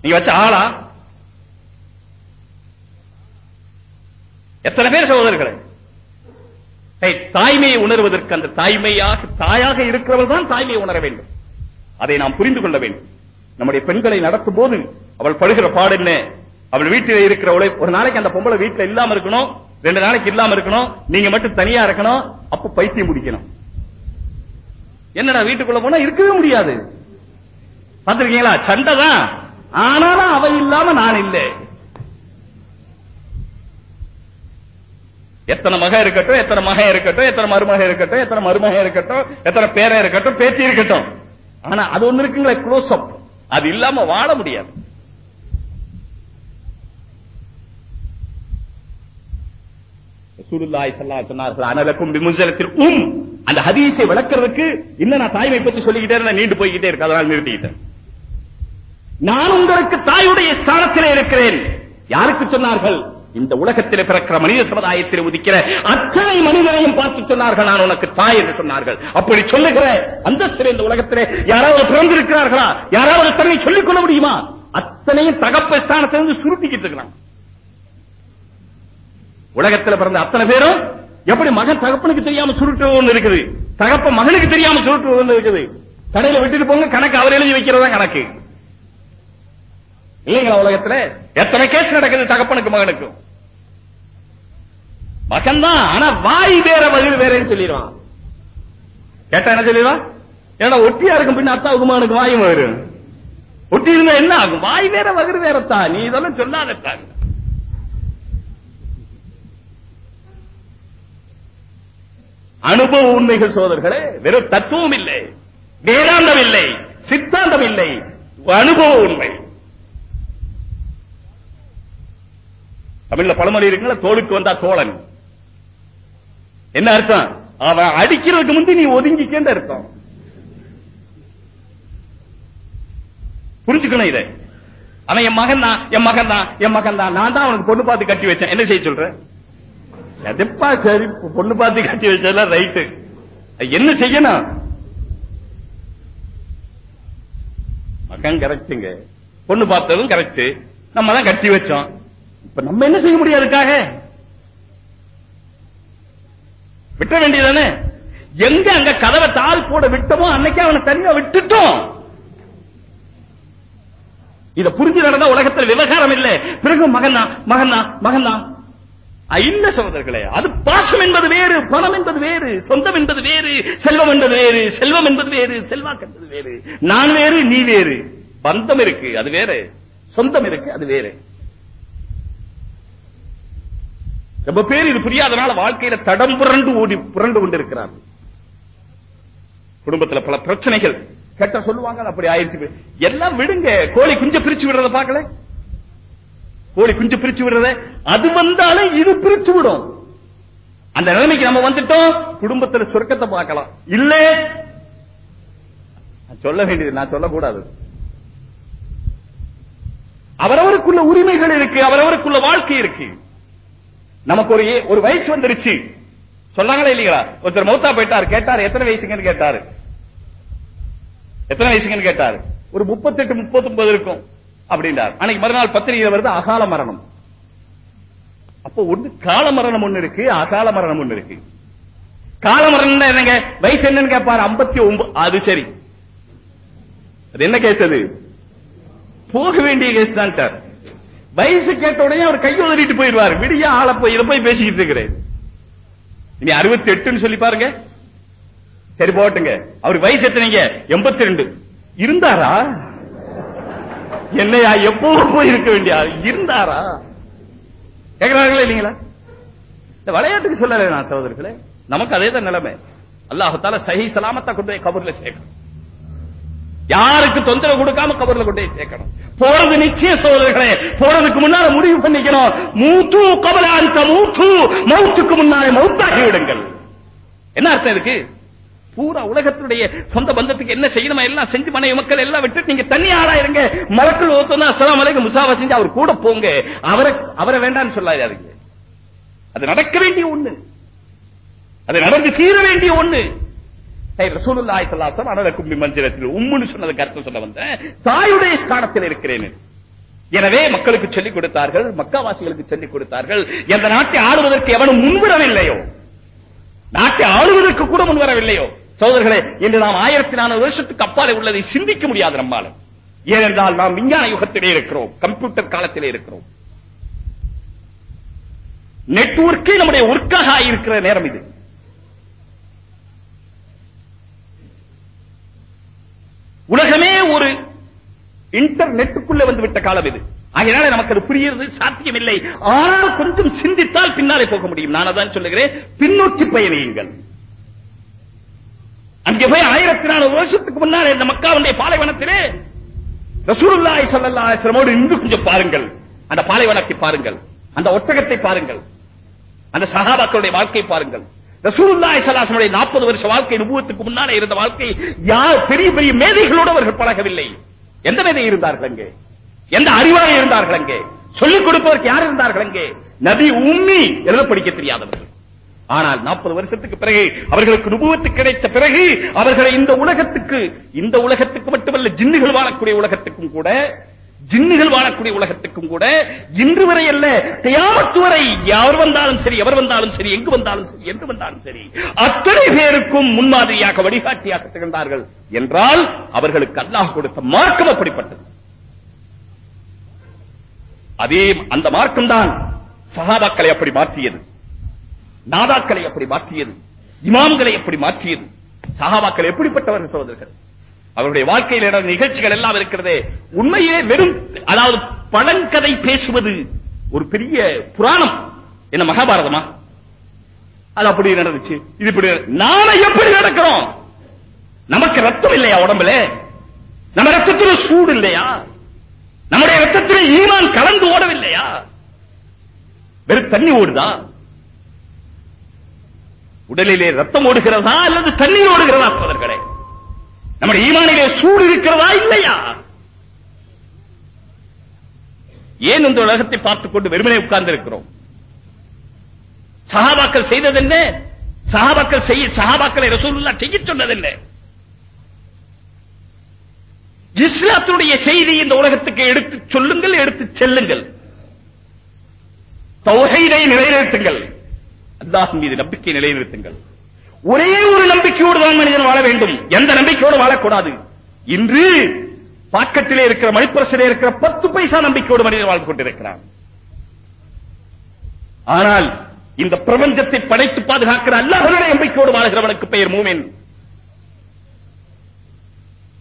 நீங்க வச்ச ஆளா? எத்தனை பேர் சகோதரர்களே? தாய்மையை உணர்வதற்கு அந்த தாய்மையாக தாயாக இருக்கிறவர் தான் தாய்மையை உணர வேண்டும். அதை நாம் புரிந்து கொள்ள வேண்டும். நம்முடைய பெண்களை நடத்தும் போது அவள் படுகிற பாடு என்ன? அவள் வீட்டில் இருக்கிற உழை ஒரு நாளைக்கு அந்த பொம்பளை வீட்டுல இல்லாம இருக்கணும் ரெண்டு நாளைக்கு இல்லாம இருக்கணும் நீங்க மட்டும் தனியா இருக்கணும் அப்ப பைத்தியம் முடிக்கணும் என்னடா வீட்டுக்குள்ள போனா இருக்கவே முடியாது. பார்த்திருக்கீங்களா? சண்டை தான் ஆனாலும் அவ இல்லாம நான் இல்லை. எத்தனை மக இருக்கட்டும் எத்தனை மகன் இருக்கட்டும் எத்தனை மருமக இருக்கட்டும் எத்தனை மருமக இருக்கட்டும் எத்தனை பேரை இருக்கட்டும் பேச்சு இருக்கட்டும். ஆனா அது ஒண்ணு இருக்குங்களே க்ளோஸ் அப் அது இல்லாம வாழ முடியாது. சுருல்லாய் சல்லா சொன்னார்கள் அனலக்கும் விமுசலத்தில் உம். அந்த ஹதீஸை விளக்குறதுக்கு இன்னும் நான் தாய்மை பத்தி சொல்லிக்கிட்டே நான் நீண்டு போய்கிட்டே இருக்கு அதனால நிறுத்திக்கிட்டேன். நான் உங்களுக்கு தாயுடைய ஸ்தானத்திலே இருக்கிறேன். யாருக்கு சொன்னார்கள்? இந்த உலகத்தில் பிறக்கிற மனித சமுதாயத்தில் உதிக்கிற அத்தனை மனிதனையும் பார்த்து சொன்னார்கள். நான் உனக்கு தாய் என்று சொன்னார்கள். அப்படி சொல்லுகிற அந்தஸ்தில் இந்த உலகத்திலே யாராவது பிறந்திருக்கிறார்களா? யாராவது தன்னை சொல்லிக் கொள்ள முடியுமா? அத்தனையும் தகப்ப ஸ்தானத்திலிருந்து சுருட்டிக்கிட்டு இருக்கிறான். உலகத்தில் பிறந்த அத்தனை பேரும் எப்படி மகன் தகப்பனுக்கு தெரியாம சுருட்டு ஒண்ணு இருக்குது? தகப்ப மகனுக்கு தெரியாம சுருட்டு ஒண்ணு இருக்குது? கடையில விட்டுட்டு போங்க கணக்கு அவர் எழுதி வைக்கிறதா கணக்கு? இல்லைங்களா உலகத்துல எத்தனை கேஸ் நடக்குது தகப்பனுக்கு மகனுக்கும் மகன் தான் ஆனா வாய் வேற பதில் வேறன்னு சொல்லிடுவான். கேட்டா என்ன சொல்லிடுவான் ஏன்னா ஒட்டியா இருக்கும் பின்ன அத்தாவுக்கு மகனுக்கு வாயும் வரும் ஒட்டி இருந்தா என்ன ஆகும்? வாய் வேற வகுறு வேறத்தா? நீ இதெல்லாம் சொல்லாதத்தா அனுபவ உண்மைகள் சோதர்களே வெறும் தத்துவம் இல்லை வேதாந்தம் இல்லை சித்தாந்தம் இல்லை அனுபவ உண்மை. தமிழ்ல பழமொழி இருக்குங்களா? தோளுக்கு வந்தா தோழன். என்ன அர்த்தம்? அவன் அடிக்கிறதுக்கு முந்தி நீ ஒதுங்கிக்கேந்த அர்த்தம். புரிஞ்சுக்கணும் இதை. அவன் என் மகன் தான் என் மகன் தான் என் மகன் தான். நான் தான் அவனுக்கு பொண்ணு பார்த்து கட்டி வச்சேன். என்ன செய்ய சொல்ற? எதுப்பா சரி பொண்ணு பார்த்து கட்டி வச்சதெல்லாம் ரைட்டு என்ன செய்யணும்? மகன் கரெக்டுங்க பொண்ணு பார்த்ததும் கரெக்ட் நம்ம தான் கட்டி வச்சோம். இப்ப நம்ம என்ன செய்ய முடியும் அதுக்காக? விட்ட வேண்டியதானே எங்க அங்க கதவை தாள் போட விட்டமோ அன்னைக்கு அவனை தனியா விட்டுட்டோம். இத புரிஞ்சு நடந்தா உலகத்தில் விவகாரம் இல்லை. பிறகு மகனா மகனா மகனா. இல்ல சகோதரர்களே அது பாசம் என்பது வேறு பணம் என்பது வேறு சொந்தம் என்பது வேறு செல்வம் என்பது வேறு செல்வம் என்பது வேறு செல்வாக்கு என்பது வேறு. நான் வேறு நீ வேறு. பந்தம் இருக்கு அது வேறு. சொந்தம் இருக்கு அது வேறு. ரொம்ப பேர் இது புரியாதனால வாழ்க்கையில தடம் புரண்டு ஓடி புரண்டு கொண்டிருக்கிறார் குடும்பத்துல பல பிரச்சனைகள். கேட்ட சொல்லுவாங்க அப்படி ஆயிடுச்சு. எல்லாம் விடுங்க கோழி குஞ்ச பிரிச்சு விடுறத பாக்கல கோழி குஞ்சு பிரிச்சு விடுறத? அது வந்தாலும் இது பிரிச்சு விடும். அந்த நிலைமைக்கு நம்ம வந்துட்டோம் குடும்பத்துல சொர்க்கத்தை பார்க்கலாம். இல்ல நான் சொல்ல வேண்டியது நான் சொல்லக்கூடாது. அவரவருக்குள்ள உரிமைகள் இருக்கு அவரவருக்குள்ள வாழ்க்கை இருக்கு. நமக்கு ஒரு ஒரு வயசு வந்துருச்சு. சொன்னாங்களா இல்லீங்களா? ஒருத்தர் மௌத்தா போயிட்டாரு. கேட்டாரு எத்தனை வயசுங்கன்னு கேட்டாரு. எத்தனை வயசுங்கன்னு கேட்டாரு. ஒரு முப்பத்தெட்டு முப்பத்தொன்பது இருக்கும் அப்படின்றார். அன்னைக்கு மறுநாள் பத்திரிகையில வருது அகால மரணம். அப்போ ஒண்ணு கால மரணம் ஒண்ணு இருக்கு அகால மரணம் ஒண்ணு இருக்கு. கால மரணம் என்னங்க? வயசு என்னன்னு கேட்பாரு. ஐம்பத்தி ஒன்பது அது சரி. அது என்ன கேஸ் அது? போக வேண்டிய கேஸ் தான் வயசு கேட்ட உடனே அவர் கை உதறிட்டு போயிடுவார் விடிய ஆள போய் இதை போய் பேசிக்கிட்டு இருக்கிறேன்? இனி அறுபத்தி எட்டுன்னு சொல்லி பாருங்க. சரி போட்டுங்க. அவர் வயசு எத்தனைங்க? எண்பத்தி ரெண்டு இருந்தாரா? என்னையா எப்போ போய் இருக்க வேண்டிய இருந்தாரா? கேட்கிறார்களா இல்லீங்களா? இந்த விளையாட்டுக்கு சொல்லல நான் சகோதரர்களே. நமக்கு அதே தான் நிலைமை அல்லாஹத்தால சஹி சலாமத்தா கொண்டு போய் கபூர்ல சேர்க்கணும் யாருக்கு தொந்தரவு கொடுக்காம கபர்ல கொண்டே சேர்க்கணும். போறது நிச்சய சோதர்களே போறதுக்கு முன்னால முடிவு பண்ணிக்கணும். மூத்து கபல அந்த மூத்து. மௌத்துக்கு முன்னாலே மௌத்தாகி விடுங்கள். என்ன அர்த்தம் இருக்கு பூரா உலகத்துடைய சொந்த பந்தத்துக்கு என்ன செய்யணுமா எல்லாம் செஞ்சு மனைவி மக்கள் எல்லாம் விட்டு நீங்க தண்ணி ஆளாயிருங்க மலக்கள் ஒருத்தர் அஸ்லாம் வலைக்கு முசாவா செஞ்சு அவர் கூட போங்க. அவரை அவரை வேண்டாம்னு சொல்லாதீங்க அது நடக்க வேண்டிய ஒண்ணு. அது நடந்து தீர வேண்டிய ஒண்ணு. ரசூலுல்லாஹி ஸல்லல்லாஹு அலைஹி வஸல்லம் உம்முன்னு சொன்னதுக்கு அர்த்தம் சொல்ல வந்தேன். தாயுடைய ஸ்தானத்தில் இருக்கிறேன் எனவே மக்களுக்கு சொல்லிக் கொடுத்தார்கள் மக்காவாசிகளுக்கு சொல்லிக் கொடுத்தார்கள். எந்த நாட்டை ஆளுவதற்கு எவனும் முன்வரவில்லையோ நாட்டை ஆளுவதற்கு கூட முன்வரவில்லையோ சோதர்களே இன்று நாம் ஆயிரத்தி நானூறு வருஷத்துக்கு அப்பாலே உள்ளதை சிந்திக்க முடியாது நம்மால. ஏனென்றால் நாம் விஞ்ஞான யுகத்திலே இருக்கிறோம் கம்ப்யூட்டர் காலத்திலே இருக்கிறோம். நெட்வொர்க்கே நம்முடைய ஒர்க்காக இருக்கிற நேரம் இது. உலகமே ஒரு இன்டர்நெட்டுக்குள்ள வந்து விட்ட காலம் இது. அதனால நமக்கு அது புரியுறது சாத்தியமில்லை. ஆனால் கொஞ்சம் சிந்தித்தால் பின்னாலே போக முடியும். நான் அதான் சொல்லுகிறேன் பின்னோக்கி பயணியுங்கள். அங்கே போய் ஆயிரத்தி நானூறு வருஷத்துக்கு முன்னால் இந்த மக்காவுடைய பாலைவனத்திலே ரசூலுல்லாஹி சல்லா ஆசிரமோடு இன்று கொஞ்சம் பாருங்கள். அந்த பாலைவனத்தை பாருங்கள். அந்த ஒட்டகத்தை பாருங்கள். அந்த சகாபாக்களுடைய வாழ்க்கை பாருங்கள். ரசூலுல்லாஹி ஸல்லல்லாஹு அலைஹி வஸல்லம் 40 வருஷ வாழ்க்கை நுபுவத்துக்கு முன்னாலே இருந்த வாழ்க்கை யார் பெரிய பெரிய மேதைகளோடு அவர்கள் பழகவில்லை. எந்த மேதை இருந்தார்கள் அங்கே? எந்த அறிவாளி இருந்தார்கள் அங்கே? சொல்லிக் கொடுப்பதற்கு யார் இருந்தார்கள் அங்கே? நபி உம்மி. எழுத படிக்க தெரியாதவர்கள். ஆனால் நாற்பது வருஷத்துக்கு பிறகு அவர்களுக்கு நுபுவத்து கிடைத்த பிறகு அவர்களை இந்த உலகத்துக்கு இந்த உலகத்துக்கு மட்டுமல்ல ஜின்னுகள் வாழக்கூடிய உலகத்துக்கும் கூட ஜின்னுகள் வாழக்கூடிய உலகத்துக்கும் கூட இன்று வரை அல்ல தியாமத்து வரை யார் வந்தாலும் சரி எவர் வந்தாலும் சரி எங்கு வந்தாலும் சரி என்று வந்தாலும் சரி அத்தனை பேருக்கும் முன்மாதிரியாக வழிகாட்டியாக திகழ்ந்தார்கள் என்றால் அவர்களுக்கு அல்லாஹ் கொடுத்த மார்க்கம் அப்படிப்பட்டது. அதே அந்த மார்க்கம் தான் சகாபாக்களை அப்படி மாற்றியது நாதாக்களை அப்படி மாற்றியது இமாம்களை அப்படி மாற்றியது சகாபாக்கள் எப்படிப்பட்டவர்கள் சகோதரர்கள்? அவருடைய வாழ்க்கையில் நடந்த நிகழ்ச்சிகள் எல்லாம் இருக்கிறதே உண்மையிலே வெறும் அதாவது பழங்கதை பேசுவது ஒரு பெரிய புராணம். என்ன மகாபாரதமா? அது அப்படி நடந்துச்சு இது இப்படி நட- நாம எப்படி நடக்கிறோம்? நமக்கு ரத்தம் இல்லையா உடம்புல? நம்ம ரத்தத்துல சூடு இல்லையா? நம்முடைய ரத்தத்தில் ஈமான் கலந்து ஓடவில்லையா? வெறும் தண்ணி ஓடுதா? உடலிலே ரத்தம் ஓடுகிறதா அல்லது தண்ணீர் ஓடுகிறதா சோதர்களே நம்முடைய ஈமானிலே சூடு இருக்கிறதா இல்லையா? ஏன் இந்த உலகத்தை பார்த்துக் கொண்டு வெறுமனை உட்கார்ந்து இருக்கிறோம் சஹாபாக்கள் செய்தது என்ன சஹாபாக்கள் செய்ய சஹாபாக்களை ரசூலுல்லா செய்ய சொன்னது என்ன இஸ்லாத்துடைய செய்தி இந்த உலகத்துக்கு எடுத்து சொல்லுங்கள் எடுத்து செல்லுங்கள். தௌஹீதை நிலைநிறுத்துங்கள். அல்லாஹ் மீது நம்பிக்கை நிலைநிறுத்துங்கள். ஒரே ஒரு நம்பிக்கையோடு தான் மனிதன் வாழ வேண்டும். எந்த நம்பிக்கையோடு வாழக்கூடாது? இன்று பாக்கெட்டிலே இருக்கிற மணிப்பரசிலே இருக்கிற பத்து பைசா நம்பிக்கையோடு மனிதன் வாழ்ந்து கொண்டிருக்கிறான். ஆனால் இந்த பிரபஞ்சத்தை படைத்து பாதுகாக்கிற அல்லாஹ்வுடைய நம்பிக்கையோடு வாழ்கிறவனுக்கு பெயர் மூமின்.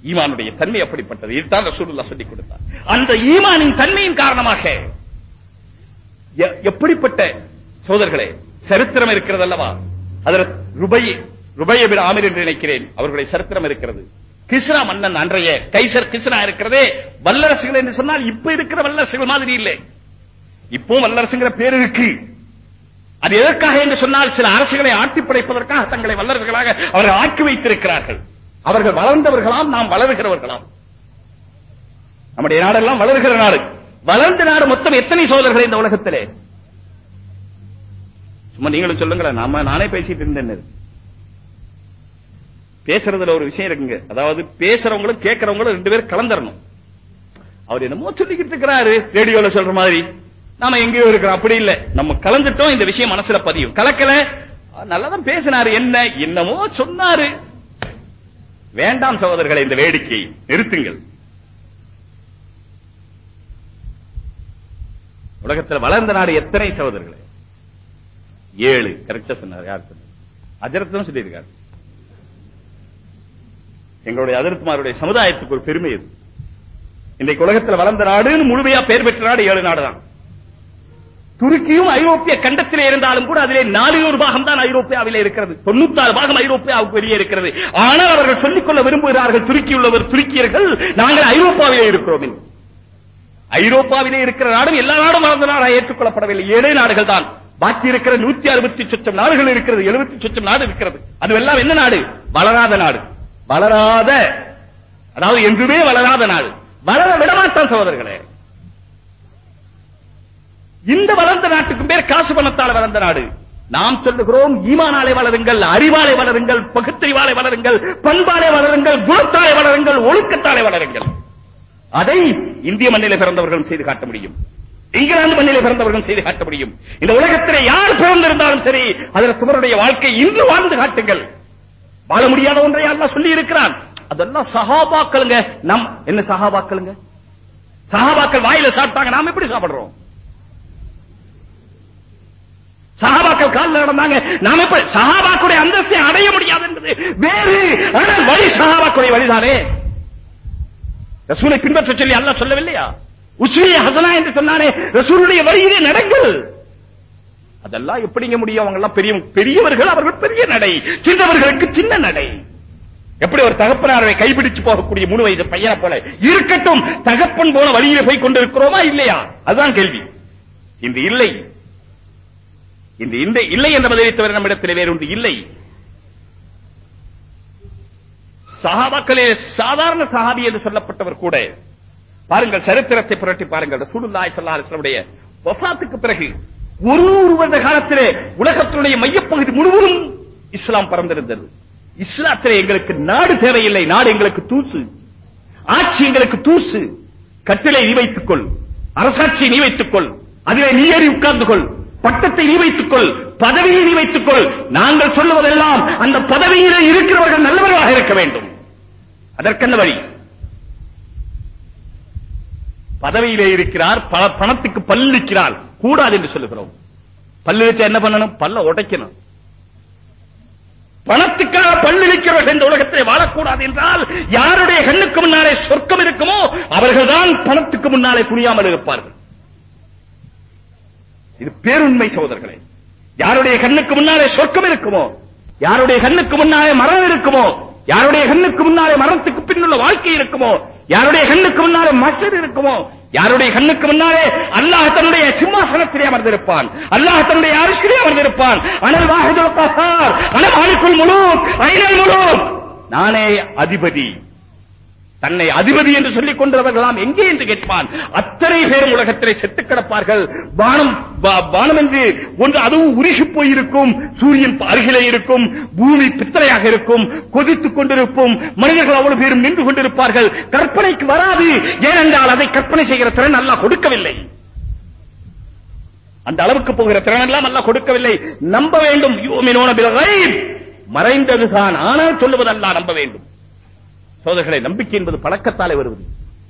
ஈமானுடைய தன்மை அப்படிப்பட்டது. இதுதான் ரசூலுல்லாஹ் சொல்லிக் கொடுத்தார். அந்த ஈமானின் தன்மையின் காரணமாக எ- எப்படிப்பட்ட சோதர்களே சரித்திரம் இருக்கிறது அல்லவா அதில் ருபை ருபைய ஆமிர் என்று நினைக்கிறேன். அவர்களுடைய சரித்திரம் இருக்கிறது. கிஸ்ரா மன்னன் அன்றைய கைசர் கிஸ்ரா இருக்கிறதே. வல்லரசுகள் என்று சொன்னால் இப்ப இருக்கிற வல்லரசுகள் மாதிரி இல்லை. இப்போ வல்லரசுங்கிற பேர் இருக்கு. அது எதற்காக என்று சொன்னால் சில அரசுகளை ஆட்டி படைப்பதற்காக தங்களை வல்லரசுகளாக அவர்கள் ஆக்கி வைத்திருக்கிறார்கள். அவர்கள் வளர்ந்தவர்களாம் நாம் வளர்கிறவர்களாம். நம்முடைய நாடெல்லாம் வளர்கிற நாடு. வளர்ந்த நாடு மொத்தம் எத்தனை சோதர்கள் இந்த உலகத்திலே? சும்மா நீங்களும் சொல்லுங்களேன். நாம நானே பேசிட்டு இருந்தேன் பேசுறதுல ஒரு விஷயம் இருக்குங்க. அதாவது பேசுறவங்களும் கேட்கறவங்களும் ரெண்டு பேரும் கலந்துரணும். அவர் என்னமோ சொல்லிக்கிட்டு இருக்கிறாரு ரேடியோல சொல்ற மாதிரி. நாம எங்கேயோ இருக்கிறோம். அப்படி இல்ல. நம்ம கலந்துட்டோம் இந்த விஷயம் மனசுல பதியும். கலக்கல? நல்லாதான் பேசினாரு. என்ன? என்னமோ சொன்னாரு. வேண்டாம் சகோதரர்களை இந்த வேடிக்கை நிறுத்துங்கள். உலகத்தில் வளர்ந்த நாடு எத்தனை சகோதரர்களே? ஏழு. கரெக்டா சொன்னார். யார் சொன்னார்? அஜரத்தான் சொல்லியிருக்காரு. எங்களுடைய அதிரத்துமாருடைய சமுதாயத்துக்கு ஒரு பெருமை இது. இன்றைக்கு உலகத்தில் வளர்ந்த நாடுன்னு முழுமையா பெயர் பெற்ற நாடு ஏழு நாடு தான் துருக்கியும் ஐரோப்பிய கண்டத்திலே இருந்தாலும் கூட அதிலே நாலு பாகம் தான் ஐரோப்பியாவிலே இருக்கிறது. தொண்ணூத்தாறு பாகம் ஐரோப்பியாவுக்கு வெளியே இருக்கிறது. ஆனால் அவர்கள் சொல்லிக்கொள்ள விரும்புகிறார்கள் துருக்கி உள்ளவர் துருக்கியர்கள் நாங்கள் ஐரோப்பாவிலே இருக்கிறோம் என்று. ஐரோப்பாவிலே இருக்கிற நாடும் எல்லா நாடும் வளர்ந்த நாடாக ஏற்றுக்கொள்ளப்படவில்லை. ஏழே நாடுகள் தான் பாக்கி இருக்கிற நூத்தி அறுபத்தி சொச்சம் நாடுகள் இருக்கிறது எழுபத்தி சொச்சம் நாடு இருக்கிறது. அது எல்லாம் என்ன நாடு? வளராத நாடு. வளராத அதாவது என்றுமே வளராத நாடு. வளர விடமாட்டான் சகோதரர்களே. இந்த வளர்ந்த நாட்டுக்கும் பேர் காசு பணத்தால் வளர்ந்த நாடு. நாம் சொல்லுகிறோம் ஈமானாலே வளருங்கள் அறிவாலே வளருங்கள் பகுத்தறிவாலே வளருங்கள் பண்பாலே வளருங்கள் குணத்தாலே வளருங்கள் ஒழுக்கத்தாலே வளருங்கள். அதை இந்திய மண்ணிலே பிறந்தவர்களும் செய்து காட்ட முடியும். இங்கிலாந்து மண்ணிலே பிறந்தவர்கள் செய்து காட்ட முடியும். இந்த உலகத்திலே யார் பிறந்திருந்தாலும் சரி அதில் துமருடைய வாழ்க்கை இன்று வாழ்ந்து காட்டுங்கள். வாழ முடியாத ஒன்றை அல்லாஹ் சொல்லி இருக்கிறான் அதெல்லாம் சகாபாக்களுங்க நம் என்ன சகாபாக்களுங்க சகாபாக்கள் வாயில சாப்பிட்டாங்க நாம எப்படி சாப்பிடுறோம்? சகாபாக்கள் காலில் நடந்தாங்க நாம எப்படி சஹாபாக்குடைய அந்தஸ்தை அடைய முடியாது என்பது வேறு ஆனால் வழி சஹாபாக்குடைய வழிதானே? ரசூலை பின்பற்ற சொல்லி அல்லாஹ் சொல்லவில்லையா? உஸ்விய ஹசனா என்று சொன்னானே ரசூருடைய வழியிலே நடங்கள். அதெல்லாம் எப்படிங்க முடியும்? அவங்க எல்லாம் பெரிய பெரியவர்கள் அவர்கள் பெரிய நடை. சின்னவர்களுக்கு சின்ன நடை. எப்படி ஒரு தகப்பனாரை கைபிடிச்சு போகக்கூடிய மூணு வயசு பையனை போல இருக்கட்டும் தகப்பன் போன வழியில போய் கொண்டிருக்கிறோமா இல்லையா? அதுதான் கேள்வி. இந்த இல்லை. இந்த இந்த இல்லை என்ற பதிலை தவிர நம்மிடத்தில் வேறு இல்லை. சஹாபாக்களே சாதாரண சஹாபி என்று சொல்லப்பட்டவர் கூட பாருங்கள் சரித்திரத்தை புரட்டி பாருங்கள். ரசூலுல்லாஹி ஸல்லல்லாஹு வசாத்துக்கு பிறகு ஒரு நூறு வருட காலத்திலே உலகத்தினுடைய மையப்பகுதி முழுவதும் இஸ்லாம் பறந்திருந்தது இஸ்லாத்திலே எங்களுக்கு நாடு தேவையில்லை நாடு எங்களுக்கு தூசு. ஆட்சி எங்களுக்கு தூசு. கட்டிலை நீ வைத்துக் கொள் அரசாட்சியை நீ வைத்துக் கொள் அதிலே நீ ஏறி உட்கார்ந்து கொள் பட்டத்தை நீ வைத்துக் கொள் பதவியை நீ வைத்துக் கொள் நாங்கள் சொல்லுவதெல்லாம் அந்த பதவியிலே இருக்கிறவர்கள் நல்லவர்களாக இருக்க வேண்டும். அதற்கென்ன வழி? பதவியிலே இருக்கிறார் பல பணத்துக்கு பல்லிக்கிறார் கூடாது என்று சொல்லுகிறோம். பல்லு வச்சா என்ன பண்ணணும்? பல்ல உடைக்கணும். பணத்துக்காக பல்லிழிக்கிறவர்கள் இந்த உலகத்திலே வாழக்கூடாது என்றால் யாருடைய கண்ணுக்கு முன்னாலே சொர்க்கம் இருக்குமோ அவர்கள்தான் பணத்துக்கு முன்னாலே குனியாமல் இருப்பார்கள். இது பேருண்மை சகோதரர்களே. யாருடைய கண்ணுக்கு முன்னாலே சொர்க்கம் இருக்குமோ யாருடைய கண்ணுக்கு முன்னாலே மரணம் இருக்குமோ யாருடைய கண்ணுக்கு முன்னாலே மரணத்துக்கு பின்னுள்ள வாழ்க்கை இருக்குமோ யாருடைய கண்ணுக்கு முன்னாலே மச்சர் இருக்குமோ? யாருடைய கண்ணுக்கு முன்னாலே அல்லாஹ் தன்னுடைய சிம்மாசனத்திலே அமர்ந்திருப்பான். அல்லாஹ் தன்னுடைய அரசிலே அமர்ந்திருப்பான். அனல் வாஹிதுல் கஹார் அனல் மாலிக்குல் முலூக் ஐனல் முலூக். நானே அதிபதி. தன்னை அதிபதி என்று சொல்லிக் கொண்டவர்களாம் எங்கே என்று கேட்பான்? அத்தனை பேரும் உலகத்திலே செத்து கிடப்பார்கள். வானம் வா- வானம் என்று ஒன்று அதுவும் உருகி போயிருக்கும். சூரியன் அருகிலே இருக்கும். பூமி பித்தளையாக இருக்கும். கொதித்துக் கொண்டிருக்கும். மனிதர்கள் அவ்வளவு பேரும் நின்று கொண்டிருப்பார்கள். கற்பனைக்கு வராது. ஏனென்றால் அதை கற்பனை செய்கிற திறன் நல்லா கொடுக்கவில்லை. அந்த அளவுக்கு போகிற திறன் எல்லாம் நல்லா கொடுக்கவில்லை. நம்ப வேண்டும். யூமினூன மறைந்ததுதான். ஆனால் சொல்லுவது நம்ப வேண்டும். சோதர்களை நம்பிக்கை என்பது பழக்கத்தாலே வருவது.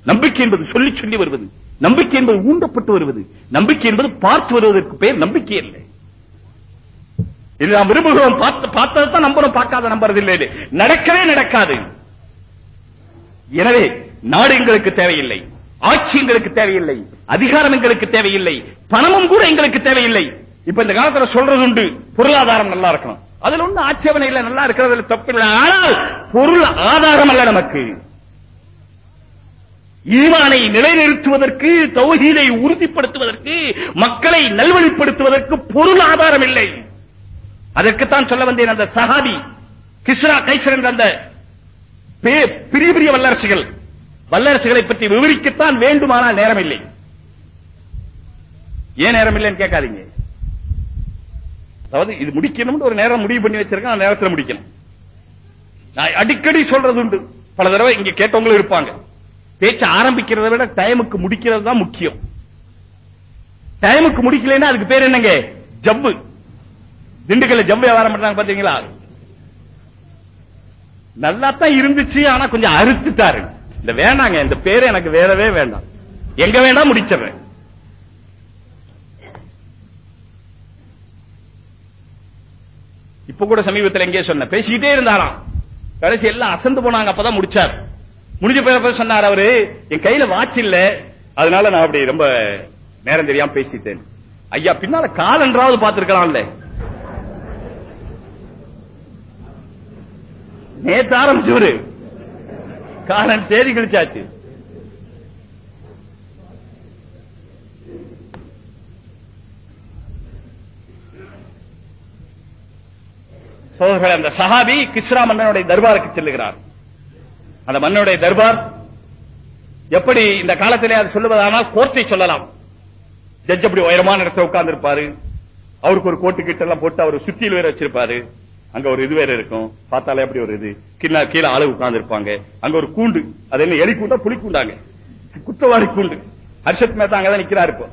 நம்பிக்கை என்பது சொல்லி சொல்லி வருவது. நம்பிக்கை என்பது ஊண்டப்பட்டு வருவது. நம்பிக்கை என்பது பார்த்து வருவதற்கு பெயர் நம்பிக்கை இல்லை இது நாம் விரும்புகிறோம். பார்த்து பார்த்ததை தான் நம்புறோம் பார்க்காத நம்புறதில்லை நடக்கவே நடக்காது. எனவே நாடு எங்களுக்கு தேவையில்லை. ஆட்சி எங்களுக்கு தேவையில்லை. அதிகாரம் எங்களுக்கு தேவையில்லை. பணமும் கூட எங்களுக்கு தேவையில்லை. இப்ப இந்த காலத்துல சொல்றது உண்டு பொருளாதாரம் நல்லா இருக்கணும். அதுல ஒண்ணு ஆட்சேபனை இல்ல நல்லா இருக்கிறதுல தப்பு இல்லை. ஆனால் பொருள் ஆதாரம் அல்ல நமக்கு. ஈமானை நிலைநிறுத்துவதற்கு தௌஹீதை உறுதிப்படுத்துவதற்கு மக்களை நல்வழிப்படுத்துவதற்கு பொருள் ஆதாரம் இல்லை அதற்குத்தான் சொல்ல வந்தேன் அந்த சஹாபி கிஸ்ரா கைசர் என்ற அந்த பெரிய பெரிய வல்லரசுகள். வல்லரசுகளை பற்றி விவரிக்கத்தான் வேண்டுமானால் நேரம் இல்லை ஏன் நேரம் இல்லைன்னு கேட்காதீங்க. அதாவது இது முடிக்கணும்னு ஒரு நேரம் முடிவு பண்ணி வச்சிருக்கேன் அந்த நேரத்தில் முடிக்கணும். நான் அடிக்கடி சொல்றது உண்டு. பல தடவை இங்க கேட்டவங்களும் இருப்பாங்க. பேச்ச ஆரம்பிக்கிறத விட டைமுக்கு முடிக்கிறது தான் முக்கியம். டைமுக்கு முடிக்கலைன்னா அதுக்கு பேர் என்னங்க? ஜவ்வு. திண்டுக்கல்ல ஜவ்வு வியாபாரம் பண்றாங்க பாத்தீங்களா? நல்லா தான் இருந்துச்சு ஆனா கொஞ்சம் அறுத்துட்டாரு. இந்த வேணாங்க இந்த பேரு எனக்கு வேறவே வேண்டாம். எங்க வேண்டாம் முடிச்சிடுறேன். இப்ப கூட சமீபத்தில் எங்கே சொன்ன பேசிக்கிட்டே இருந்தாராம். கடைசி எல்லாம் அசந்து போனாங்க அப்பதான் முடிச்சார். முடிஞ்ச பிறகு சொன்னார் அவரு என் கையில வாட்ச் இல்ல. அதனால நான் அப்படி ரொம்ப நேரம் தெரியாம பேசிட்டேன். ஐயா பின்னால கால் என்றாவது பார்த்திருக்கலாம்ல. நேத்து ஆரம்பிச்சவரு. காலன் தேதி கழிச்சாச்சு. சோழர்கள் அந்த சஹாபி கிஸ்ரா மன்னனுடைய தர்பாருக்கு செல்லுகிறார். அந்த மன்னனுடைய தர்பார் எப்படி இந்த காலத்திலே அது சொல்லுவதானால் கோர்ட்டை சொல்லலாம். ஜட்ஜ் அப்படி உயரமான இடத்துல உட்கார்ந்து இருப்பாரு அவருக்கு ஒரு கோட்டு கிட்ட எல்லாம் போட்டு அவர் சுத்தியில் வேற வச்சிருப்பாரு. அங்க ஒரு இது வேற இருக்கும். பார்த்தாலே அப்படி ஒரு இது. கீழே கீழே ஆளு உட்கார்ந்து இருப்பாங்க அங்க ஒரு கூண்டு. அது என்ன எலி கூண்டா புலி கூண்டாங்க. குற்றவாளி கூண்டு. ஹர்ஷத் மேத்தா அங்கதான் நிக்கிறாரு இப்போ.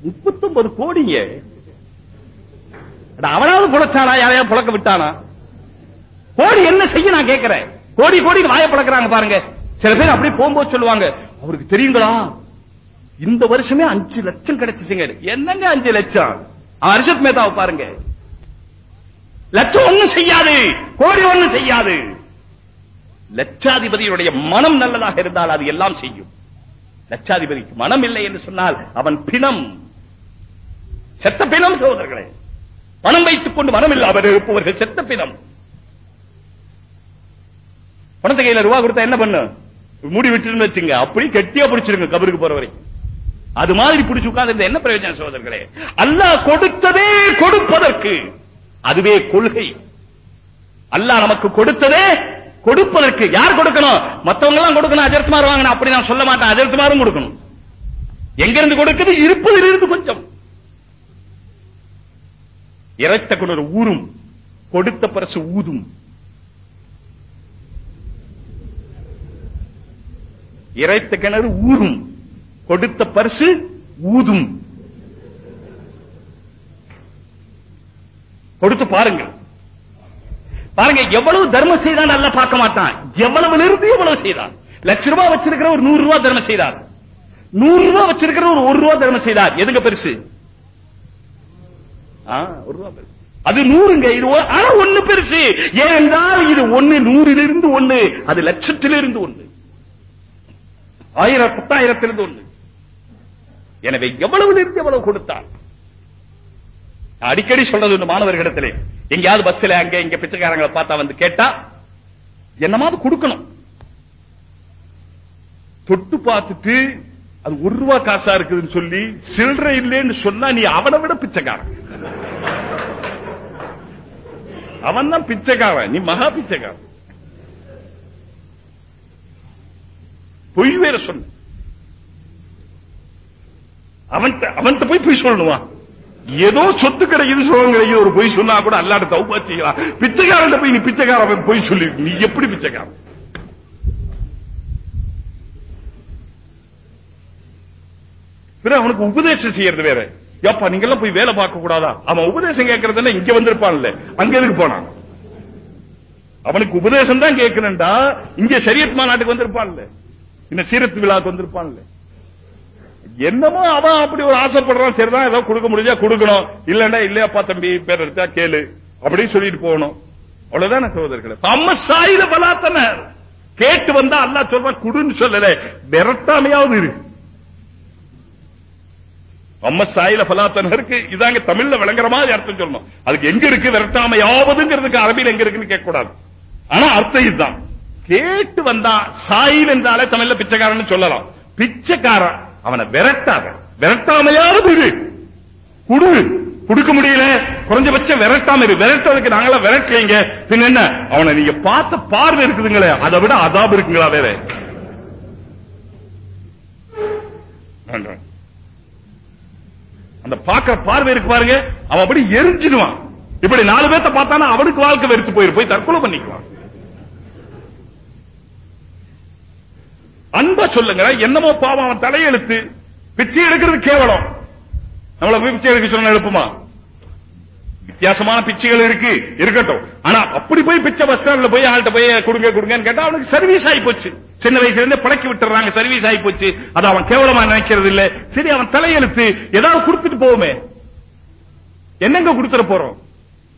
முப்பத்தொன்பது கோடிங்க. அவனாவது புழைச்சானா யாரையா புழக்க விட்டானா? கோடி என்ன செய்ய நான் கேட்கிறேன்? கோடி கோடி வாய பழக்கிறாங்க பாருங்க. சில பேர் அப்படி போகும்போது சொல்லுவாங்க அவருக்கு தெரியுங்களா? இந்த வருஷமே அஞ்சு லட்சம் கிடைச்சிச்சுங்க. என்னங்க அஞ்சு லட்சம்? அரிசத் மேதாவை பாருங்க. லட்சம் ஒண்ணும் செய்யாது கோடி ஒண்ணும் செய்யாது. லட்சாதிபதியுடைய மனம் நல்லதாக இருந்தால் அது எல்லாம் செய்யும். லட்சாதிபதிக்கு மனம் இல்லை என்று சொன்னால் அவன் பிணம். செத்த பிணம் சோதர்களே பணம் வைத்துக் கொண்டு மனம் இல்லாமல் இருப்பவர்கள் செத்த பிணம். பணத்தை கையில ரூபா கொடுத்தா என்ன பண்ணு? மூடி விட்டுன்னு வச்சுங்க. அப்படி கெட்டியா பிடிச்சிருங்க கபருக்கு போற வரைக்கும் அது மாதிரி பிடிச்சு உட்கார்ந்து என்ன பிரயோஜனம் சோதர்களே அல்லாஹ் கொடுத்ததே கொடுப்பதற்கு. அதுவே கொள்கை. அல்லாஹ் நமக்கு கொடுத்ததே கொடுப்பதற்கு. யார் கொடுக்கணும்? மத்தவங்க எல்லாம் கொடுக்கணும் அஜர்த்துமார் வாங்கணும். அப்படி நான் சொல்ல மாட்டேன். அஜர்த்துமாரும் கொடுக்கணும். எங்கிருந்து கொடுக்குது? இருப்பதிலிருந்து கொஞ்சம். இறைத்த குணர் ஊரும் கொடுத்த பரசு ஊதும். இறைத்த கிணறு ஊரும் கொடுத்த பரிசு ஊதும். கொடுத்து பாருங்க பாருங்க எவ்வளவு தர்மம் செய்தான் நல்லா பார்க்க மாட்டான். எவ்வளவு இருந்து எவ்வளவு செய்தான்? லட்ச ரூபாய் வச்சிருக்கிற ஒரு நூறு ரூபாய் தர்மம் செய்தார். நூறு ரூபாய் வச்சிருக்கிற ஒரு ஒரு ரூபாய் தர்மம் செய்தார். எதுங்க பெருசு? ஒரு ரூபா பெருசு. அது நூறுங்க இது ஆனா ஒண்ணு பெருசு. ஏனென்றால் இது ஒண்ணு நூறிலிருந்து ஒண்ணு அது லட்சத்திலிருந்து ஒண்ணு. ஆயிரம் பத்தாயிரத்திலிருந்து ஒண்ணு. எனவே எவ்வளவு இருந்து எவ்வளவு கொடுத்தார் அடிக்கடி சொல்றது இந்த மாணவர்களிடத்திலே. எங்கேயாவது பஸ்ல அங்க இங்க பிச்சைக்காரங்களை பார்த்தா வந்து கேட்டா என்னமாவது கொடுக்கணும். தொட்டு பார்த்துட்டு அது ஒரு ரூபா காசா இருக்குதுன்னு சொல்லி சில்லறை இல்லைன்னு சொன்னா நீ அவனை விட பிச்சைக்காரன். அவன் தான் பிச்சைக்காரன். நீ மகா பிச்சைக்காரன். பொய் வேற சொன்ன அவன்கிட்ட அவன்கிட்ட போய் பொய் சொல்லணுமா? ஏதோ சொத்து கிடைக்குது சுகம் கிடைக்குது ஒரு பொய் சொன்னா கூட அல்லாட்ட தவுப்பா செய்யலாம். பிச்சைக்காரன் போய் நீ பிச்சைக்காரன் போய் பொய் சொல்லி நீ எப்படி பிச்சைக்காரன்? பிற அவனுக்கு உபதேசம் செய்யறது வேற. ஏப்பா நீங்க எல்லாம் போய் வேலை பார்க்க கூடாதா? அவன் உபதேசம் கேட்கறதுன்னா இங்க வந்திருப்பான்ல. அங்க எதுக்கு போனான்? அவனுக்கு உபதேசம் தான் கேட்கணும்டா. இங்க சரியத் மாநாட்டுக்கு வந்திருப்பான்ல. இந்த சீரத்து விழாக்கு வந்திருப்பான்ல. என்னமோ அவன் அப்படி ஒரு ஆசைப்படுறான். சரிதான் ஏதோ கொடுக்க முடிஞ்சா கொடுக்கணும். இல்லன்னா இல்லையாப்பா தம்பி பேர் எடுத்தா கேளு. அப்படின்னு சொல்லிட்டு போகணும். அவ்வளவுதானே சகோதரர்களே? தம்ம சாயில பலாத்தன கேட்டு வந்தா அல்லாஹ் சொல்வா குடுன்னு சொல்லல. விரட்டாமையாவது இருக்கு அம்ம சாயில பலாத்தனருக்கு இதாங்க தமிழ்ல விளங்குற மாதிரி அர்த்தம் சொல்லணும். அதுக்கு எங்க இருக்கு? விரட்டாமையாவதுங்கிறதுக்கு அரபியில் எங்க இருக்குன்னு கேட்கக்கூடாது. ஆனா அர்த்தம் இதுதான். கேட்டு வந்தா சாயில் என்றாலே தமிழ்ல பிச்சைக்காரன் சொல்லலாம். பிச்சைக்காரன் அவனை விரட்டாத. விரட்டாமையாவது இரு. குடு. கொடுக்க முடியல. குறைஞ்சபட்சம் விரட்டாம இரு. விரட்டுறதுக்கு நாங்களா விரட்டுறீங்க. பின் என்ன? அவனை நீங்க பார்த்த பார்வை இருக்குதுங்களே. அதை விட அதாபு இருக்குங்களா வேற? நன்றி அந்த பார்க்கிற பார்வை இருக்கு பாருங்க அவன் அப்படி எரிஞ்சிடுவான். இப்படி நாலு பேர்த்த பார்த்தானா அவனுக்கு வாழ்க்கை வெறுத்து போயிரு போய் தற்கொலை பண்ணிக்குவான். அன்பா சொல்லுங்க என்னமோ பாவம் அவன் தலையெழுத்து பிச்சை எடுக்கிறது கேவலம். நம்மள போய் பிச்சை எடுக்க சொன்ன எழுப்புமா? வித்தியாசமான பிச்சைகள் இருக்கு இருக்கட்டும். ஆனா அப்படி போய் பிச்சை பஸ் ஸ்டாண்ட்ல போய் ஆள்கிட்ட போய் கொடுங்க கொடுங்கன்னு கேட்டா அவனுக்கு சர்வீஸ் ஆகி போச்சு. சின்ன வயசுல இருந்தே பழக்கி விட்டுறாங்க சர்வீஸ் ஆகி போச்சு. அது அவன் கேவலமா நினைக்கிறது இல்ல சரி அவன் தலையெழுத்து ஏதாவது கொடுத்துட்டு போவோமே. என்னங்க கொடுத்துட போறோம்?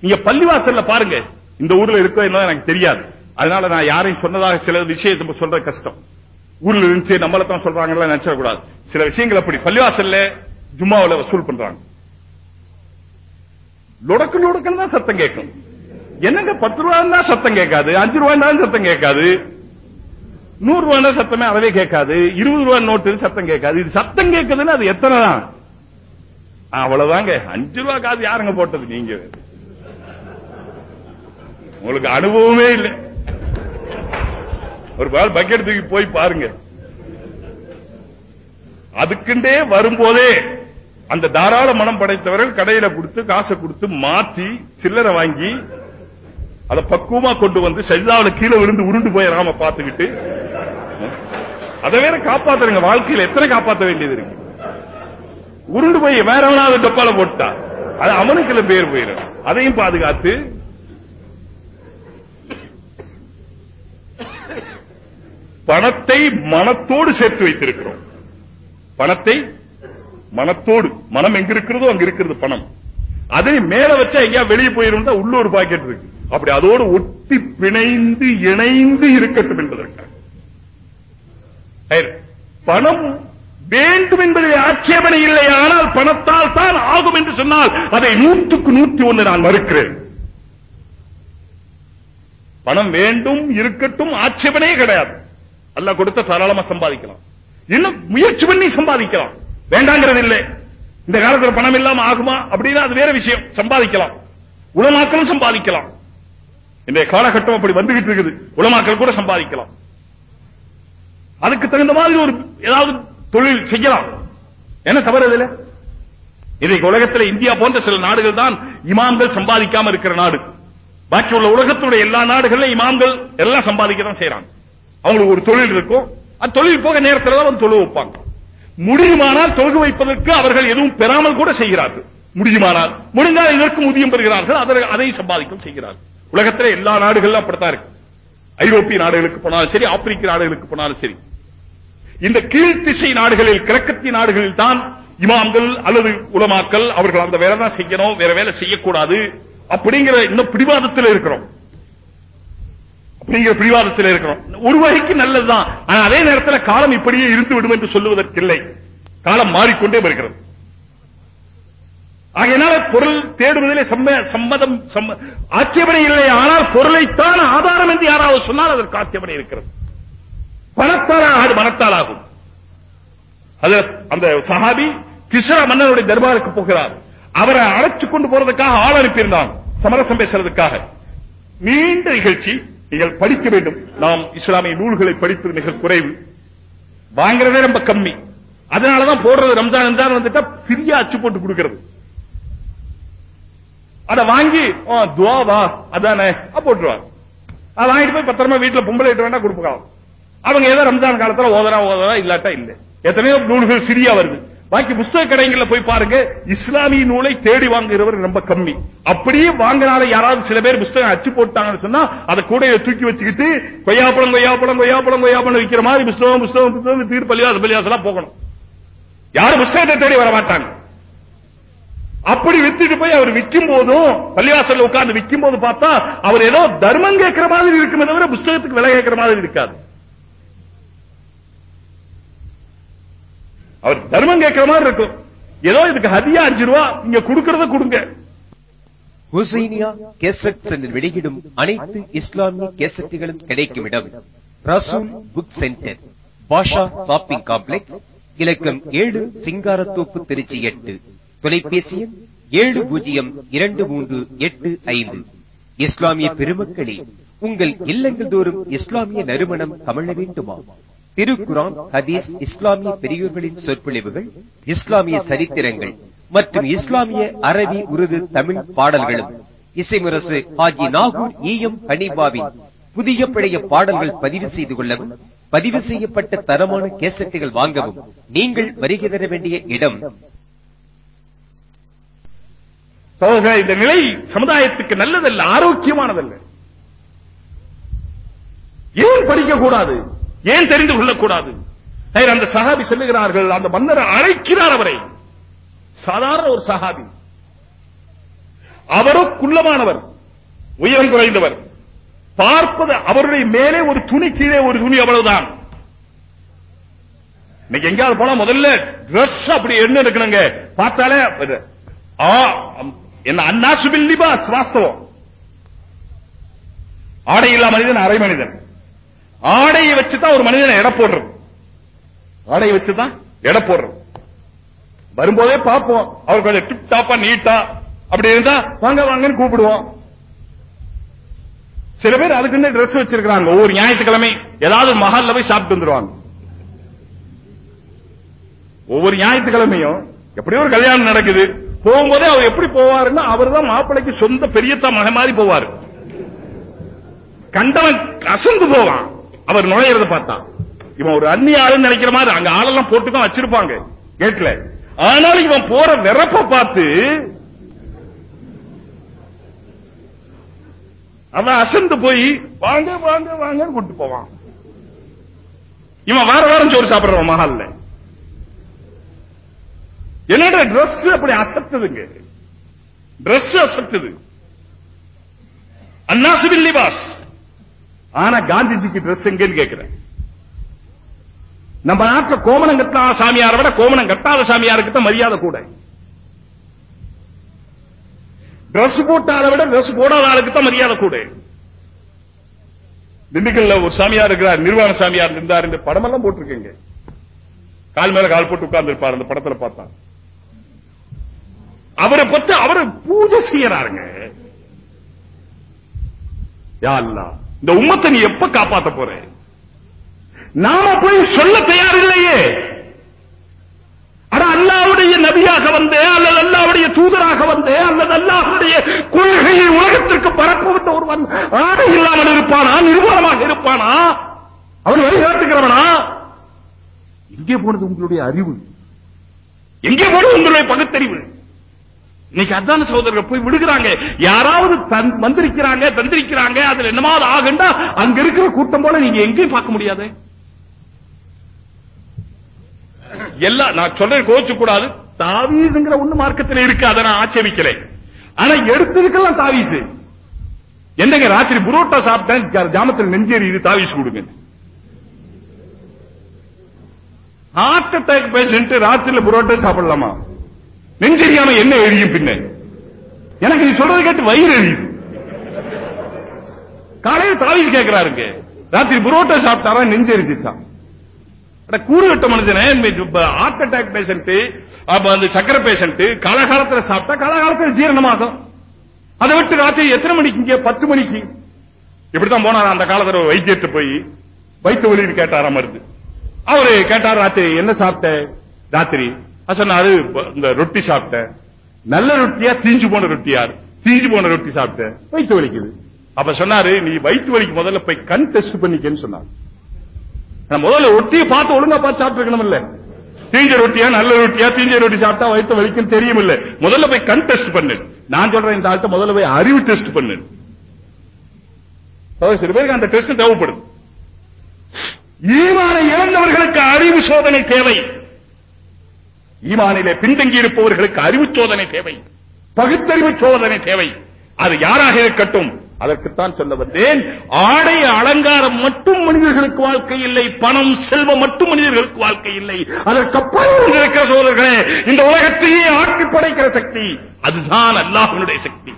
நீங்க பள்ளிவாசல்ல பாருங்க. இந்த ஊர்ல இருக்கோ என்ன எனக்கு தெரியாது. அதனால நான் யாரையும் சொன்னதாக சில விஷயத்தை சொல்ற கஷ்டம். ஊர்ல இருந்துச்சு நம்மள தான் சொல்றாங்கன்னு நினைச்சிட கூடாது சில விஷயங்கள் அப்படி பள்ளிவாசல்ல ஜும்மாவுல வசூல் பண்றாங்க. லொடக்கு லொடக்குன்னு தான் சத்தம் கேட்கும். என்னங்க பத்து ரூபா இருந்தா சத்தம் கேட்காது? அஞ்சு ரூபாய் இருந்தாலும் சத்தம் கேட்காது? நூறு ரூபாய் சத்தமே அறவே கேட்காது. இருபது ரூபாய் நோட்டு சத்தம் கேட்காது. இது சத்தம் கேட்குதுன்னு அது எத்தனை தான்? அவ்வளவுதாங்க. அஞ்சு ரூபாய் காசு யாருங்க போட்டது? நீங்க. உங்களுக்கு அனுபவமே இல்லை. ஒரு பால் பக்கெட் தூக்கி போய் பாருங்க. அதுக்குண்டே வரும்போதே அந்த தாராள மனம் படைத்தவர்கள் கடையில கொடுத்து காசை கொடுத்து மாத்தி சில்லறை வாங்கி அதை பக்குவமா கொண்டு வந்து சஜிதாவுல கீழே விழுந்து உருண்டு போயிடாம பார்த்துக்கிட்டு அதை வேற காப்பாத்துறங்க. வாழ்க்கையில எத்தனை காப்பாற்ற வேண்டியது இருக்கு? உருண்டு போய் வேற எவனாவது டப்பால போட்டா அது அவனுக்குள்ள பேர் போயிடும் அதையும் பாதுகாத்து பணத்தை மனத்தோடு சேர்த்து வைத்திருக்கிறோம். பணத்தை மனத்தோடு மனம் எங்க இருக்கிறதோ அங்க இருக்கிறது பணம். அதை மேல வச்சா எங்கேயா வெளியே போயிருந்தா உள்ள ஒரு பாக்கெட் இருக்கு. அப்படி அதோடு ஒட்டி பிணைந்து இணைந்து இருக்கட்டும் என்பதற்காக. பணம் வேண்டும் என்பதில் ஆட்சேபனை இல்லை ஆனால் பணத்தால் தான் ஆகும் என்று சொன்னால் அதை நூற்றுக்கு நூற்றி ஒன்று நான் மறுக்கிறேன். பணம் வேண்டும் இருக்கட்டும் ஆட்சேபனே கிடையாது. அல்ல கொடுத்த தாராளமா சம்பாதிக்கலாம். இன்னும் முயற்சி பண்ணி சம்பாதிக்கலாம். வேண்டாங்கிறது இல்லை. இந்த காலத்துல பணம் இல்லாம ஆகுமா அப்படின்னா அது வேற விஷயம். சம்பாதிக்கலாம். உலமாக்களும் சம்பாதிக்கலாம். இன்றைய காலகட்டம் அப்படி வந்துகிட்டு இருக்குது. உலமாக்கள் கூட சம்பாதிக்கலாம். அதுக்கு தகுந்த மாதிரி ஒரு ஏதாவது தொழில் செய்யலாம். என்ன தவறு இதுல? இன்றைக்கு உலகத்தில் இந்தியா போன்ற சில நாடுகள் தான் இமாம்கள் சம்பாதிக்காம இருக்கிற நாடு. பாக்கி உள்ள உலகத்துடைய எல்லா நாடுகளிலும் இமாம்கள் எல்லாம் சம்பாதிக்க தான் செய்யறாங்க அவங்களுக்கு ஒரு தொழில் இருக்கும். அந்த தொழில் போக நேரத்தில் தான் வந்து தொழு வைப்பாங்க. முடியுமானால் தொழுகு வைப்பதற்கு அவர்கள் எதுவும் பெறாமல் கூட செய்கிறார்கள். முடியுமானால் முடிந்தால் இதற்கு ஊதியம் பெறுகிறார்கள். அதை- அதை சம்பாதிக்கும் செய்கிறார்கள். உலகத்தில் எல்லா நாடுகளும் அப்படித்தான் இருக்கு. ஐரோப்பிய நாடுகளுக்கு போனாலும் சரி ஆப்பிரிக்க நாடுகளுக்கு போனாலும் சரி. இந்த கீழ்த்திசை நாடுகளில் கிழக்கத்திய நாடுகளில் தான் இமாம்கள் அல்லது உலமாக்கல் அவர்கள் அந்த வேலை தான் செய்யணும் வேற வேலை செய்யக்கூடாது அப்படிங்கிற இன்னும் பிடிவாதத்தில் இருக்கிறோம். அப்படிங்கிற பிடிவாதத்தில் இருக்கிறோம். ஒரு வகைக்கு நல்லதுதான். ஆனா அதே நேரத்தில் காலம் இப்படியே இருந்து விடும் என்று சொல்லுவதற்கில்லை. காலம் மாறிக்கொண்டே வருகிறது. ஆகையினால பொருள் தேடுவதிலே சம்ம- சம்மதம் சம்ம- ஆட்சேபனை இல்லை. ஆனால் பொருளைத்தான் ஆதாரம் என்று யாராவது சொன்னால் அதற்கு ஆட்சேபனை இருக்கிறது. பணத்தால் ஆகாது மனத்தால் ஆகும். அது அந்த சஹாபி கிஸ்ரா மன்னனுடைய தர்பாருக்கு போகிறார். அவரை அழைச்சு கொண்டு போறதுக்காக ஆள் அனுப்பியிருந்தான். சமரசம் பேசுறதுக்காக நீண்ட நிகழ்ச்சி. நீங்கள் படிக்க வேண்டும். நாம் இஸ்லாமிய நூல்களை படிப்பது மிக குறைவு. வாங்குறதே ரொம்ப கம்மி. அதனாலதான் போடுறது ரம்ஜான் ரம்ஜான் வந்துட்டா பிரியா அச்சு போட்டு கொடுக்கிறது. அத வாங்கி ஆ, துவா வா அதானே போட்டுருவாங்க அதை வாங்கிட்டு போய் பத்திரமா வீட்டுல பொம்பளை வேண்டாம் கொடுப்பாங்க அவங்க ஏதோ ரம்ஜான் காலத்துல ஓதரா ஓதரா இல்லாட்டா இல்ல. எத்தனையோ நூல்கள் ஃப்ரீயா வருது. பாக்கி புஸ்தக கடைகள்ல போய் பாருங்க இஸ்லாமிய நூலை தேடி வாங்குகிறவர் ரொம்ப கம்மி. அப்படியே வாங்கினால யாராவது சில பேர் புஸ்தகம் அச்சு போட்டாங்கன்னு சொன்னா அதை கூட தூக்கி வச்சுக்கிட்டு கொய்யாப்பழம் கொய்யாப்பழம் கொய்யாப்பழம் கொய்யாப்பழம் விக்கிற மாதிரி புஸ்தகம் புஸ்தகம் புஸ்தகம் தீர் பள்ளிவாச பள்ளிவாசலாம் போகணும். யாரும் புஸ்தகத்தை தேடி வர மாட்டாங்க. அப்படி வித்துட்டு போய் அவர் விற்கும் போதும் பள்ளிவாசல்ல உட்கார்ந்து விற்கும் போது பார்த்தா அவர் ஏதோ தர்மம் கேட்கிற மாதிரி இருக்குமே தவிர புஸ்தகத்துக்கு விலை கேட்கிற மாதிரி இருக்காது. அவர் தர்மம் கேட்கிற மாதிரி இருக்கும். ஏதோ இதுக்கு ஹதியா அஞ்சு ரூபா நீங்க கொடுக்கறத கொடுங்க.
ஹுசைனியா கேசட்ஸ் என்று வெளியிடும் அனைத்து இஸ்லாமிய கேசட்டுகளும் கிடைக்கும் இடம் Rasool book centre Basha shopping complex இலக்கம் ஏழு சிங்காரத்தோப்பு திருச்சி எட்டு. தொலைபேசி எண் ஏழு பூஜ்ஜியம் இரண்டு மூன்று எட்டு ஐந்து. இஸ்லாமிய பெருமக்களே உங்கள் இல்லங்கள் தோறும் இஸ்லாமிய நறுமணம் கமழ வேண்டுமா? திருக்குரான் ஹதீஸ் இஸ்லாமிய பெரியோர்களின் சொற்பொழிவுகள் இஸ்லாமிய சரித்திரங்கள் மற்றும் இஸ்லாமிய அரபி உருது தமிழ் பாடல்களும். இசைமுரசு ஆகிய நாகூர் ஈயம் கனிபாவின் புதிய பழைய பாடல்கள் பதிவு செய்து கொள்ளவும் பதிவு செய்யப்பட்ட தரமான கேசட்டுகள் வாங்கவும் நீங்கள் வருகை தர வேண்டிய இடம்.
இந்த நிலை சமுதாயத்துக்கு நல்லதல்ல ஆரோக்கியமானதல்ல. ஏன் படிக்க கூடாது? ஏன் தெரிந்து கொள்ளக்கூடாது? அந்த சஹாபி செல்லுகிறார்கள் அந்த மன்னர் அழைக்கிறார் அவரை. சாதாரண ஒரு சஹாபி. அவரோ குள்ளமானவர் உயரம் குறைந்தவர். பார்ப்பது அவருடைய மேலே ஒரு துணி கீழே ஒரு துணி அவ்வளவுதான். இன்னைக்கு எங்கேயாவது போனா முதல்ல ட்ரெஸ் அப்படி என்ன இருக்கணுங்க? பார்த்தாலே என்ன அன்னாசுபில் லிபாஸ் வாஸ்தவம். ஆடை இல்லா மனிதன் அரை மனிதன். ஆடையை வச்சுதான் ஒரு மனிதனை எடை போடுறது. ஆடையை வச்சுதான் எடை போடுறது. வரும்போதே பார்ப்போம். அவர் கொஞ்சம் டிப் டாப்பா நீட்டா அப்படி இருந்தா வாங்க வாங்கன்னு கூப்பிடுவோம். சில பேர் அதுக்குன்னு ட்ரெஸ் வச்சிருக்காங்க ஒவ்வொரு ஞாயிற்றுக்கிழமை ஏதாவது ஒரு மஹால்ல போய் சாப்பிட்டு வந்துருவாங்க. ஒவ்வொரு ஞாயிற்றுக்கிழமையும் எப்படியோ ஒரு கல்யாணம் நடக்குது. போகும்போதே அவர் எப்படி போவாருன்னா அவர் தான் மாப்பிள்ளைக்கு சொந்த பெரியத்தா மகன் மாதிரி போவாரு. கண்டவன் அசந்து போவான். அவர் நுழையிறத பார்த்தா. இவன் ஒரு அந்நிய ஆளுன்னு நினைக்கிற மாதிரி அங்க ஆளெல்லாம் போட்டுதான் வச்சிருப்பாங்க கேட்கல ஆனாலும் இவன் போற வெறப்ப பார்த்து அவன் அசந்து போய் வாங்க வாங்க வாங்க கூட்டு போவான். இவன் வார வாரம் சோறு சாப்பிடுறான் மகால்ல என்னோட ட்ரெஸ் அப்படி அசத்துதுங்க? ட்ரெஸ் அசத்துது. அன்னாசுபில் லிபாஸ். ஆனா காந்திஜிக்கு Dress எங்கன்னு கேட்கிறேன் நம்ம நாட்டுல கோமணம் கட்டாத சாமியாரை விட கோமணம் கட்டாத சாமியாருக்கு தான் மரியாதை கூட. Dress போட்ட ஆளை விட Dress போடாத ஆளுக்கு தான் மரியாதை கூட. திண்டுக்கல்ல ஒரு சாமியார் இருக்கிறார் நிர்வாண சாமியார் இருந்தார் இந்த படமெல்லாம் போட்டிருக்கீங்க கால் மேல கால் போட்டு உட்கார்ந்து இருப்பார் அந்த படத்துல பார்த்தா அவரை பத்தி அவரை பூஜை செய்யறாருங்க. யா அல்லாஹ், இந்த உம்மத்தை நீ எப்ப காப்பாத்த போற? நாம போய் சொல்ல தயார் இல்லையே அட அல்லாவுடைய நபியாக வந்தே அல்லது அல்லாவுடைய தூதராக வந்தே அல்லது அல்லாஹுடைய கொள்கையை உலகத்திற்கு பரப்புவிட்ட வந்த ஒருவன் ஆடை இல்லாமல் இருப்பானா நிர்வாணமாக இருப்பானா? அவன் வழிகாட்டுகிறவனா எங்கே போனது உங்களுடைய அறிவு? எங்கே போனது உங்களுடைய பகுத்தறிவு? இன்னைக்கு அதான சகோதரர்கள் போய் விடுகிறாங்க. யாராவது வந்திருக்கிறாங்க தந்திருக்கிறாங்க அதுல என்னமாவது ஆகுண்டா அங்க இருக்கிற கூட்டம் போல நீங்க எங்கேயும் பார்க்க முடியாது. எல்லாம் நான் சொல்றேன் கோச்சு கூடாது. தாவீதுங்கிற ஒண்ணு மார்க்கத்தில் இருக்கு அதை நான் ஆட்சேபிக்கல. ஆனா எடுத்ததுக்கெல்லாம் தாவீசு என்னங்க ராத்திரி புரோட்டா சாப்பிட்டேன் ஜாமத்தில் நெஞ்சேறி இது தாவீசு கொடுங்க. ஹார்ட் அட்டாக் பேஷண்ட் ராத்திரில புரோட்டா சாப்பிடலாமா? நெஞ்செரியாம என்ன எரியும் பின்ன? எனக்கு நீ சொல்றது கேட்டு வயிறு எரியுது. காலையில தாவி கேட்கிறாருங்க ராத்திரி புரோட்டா சாப்பிட்டாரா? நெஞ்செரிச்சிச்சான் கூறுகட்ட கூறு கட்ட மனுஷனே ஹார்ட் அட்டாக் பேஷண்ட் அப்ப அந்த சக்கரை பேஷண்ட் காலகாலத்துல சாப்பிட்டா காலகாலத்துல ஜீரணமாகும். அதை விட்டு ராத்திரி எத்தனை மணிக்கு இங்க? பத்து மணிக்கு. இப்படித்தான் போனார்? அந்த காலத்துல வைத்தியத்தை போய் வைத்த வழின்னு கேட்டாரா மருந்து. அவரு கேட்டார் ராத்திரி என்ன சாப்பிட்ட? ராத்திரி சொன்னாரு இந்த ரொட்டி சாப்பிட்டேன். நல்ல ரொட்டியா தீஞ்சு போன ரொட்டியா? தீஞ்சு போன ரொட்டி சாப்பிட்டேன். வயிற்று வலிக்குது. அப்ப சொன்னாரு நீ வயிற்று வலிக்கு முதல்ல போய் கண் டெஸ்ட் பண்ணிக்கன்னு சொன்னாரு. நான் முதல்ல ரொட்டியை பார்த்து ஒழுங்கா பார்த்து சாப்பிட்டு இல்ல தீஞ்ச ரொட்டியா நல்ல ரொட்டியா தீஞ்ச ரொட்டி சாப்பிட்டா வயிற்று வலிக்கும் தெரியும் இல்ல முதல்ல போய் கண் டெஸ்ட் பண்ணு. நான் சொல்றேன் இந்த ஆள்கிட்ட முதல்ல போய் அறிவு டெஸ்ட் பண்ணு. சில பேருக்கு அந்த டெஸ்ட் தேவைப்படுது. ஈமான இழந்தவர்களுக்கு அறிவு சோதனை தேவை. ஈமானிலே பின்தங்கி இருப்பவர்களுக்கு அறிவு சோதனை தேவை. பகுத்தறிவு சோதனை தேவை. அது யாராக இருக்கட்டும்? அதற்குத்தான் சொல்ல வந்தேன். ஆடை அலங்காரம் மட்டும் மனிதர்களுக்கு வாழ்க்கை இல்லை. பணம் செல்வம் மட்டும் மனிதர்களுக்கு வாழ்க்கை இல்லை. அதற்கப்புறம் இருக்கிற சோதர்களே இந்த உலகத்தையே ஆட்டி படைக்கிற சக்தி. அதுதான் அல்லாஹனுடைய சக்தி.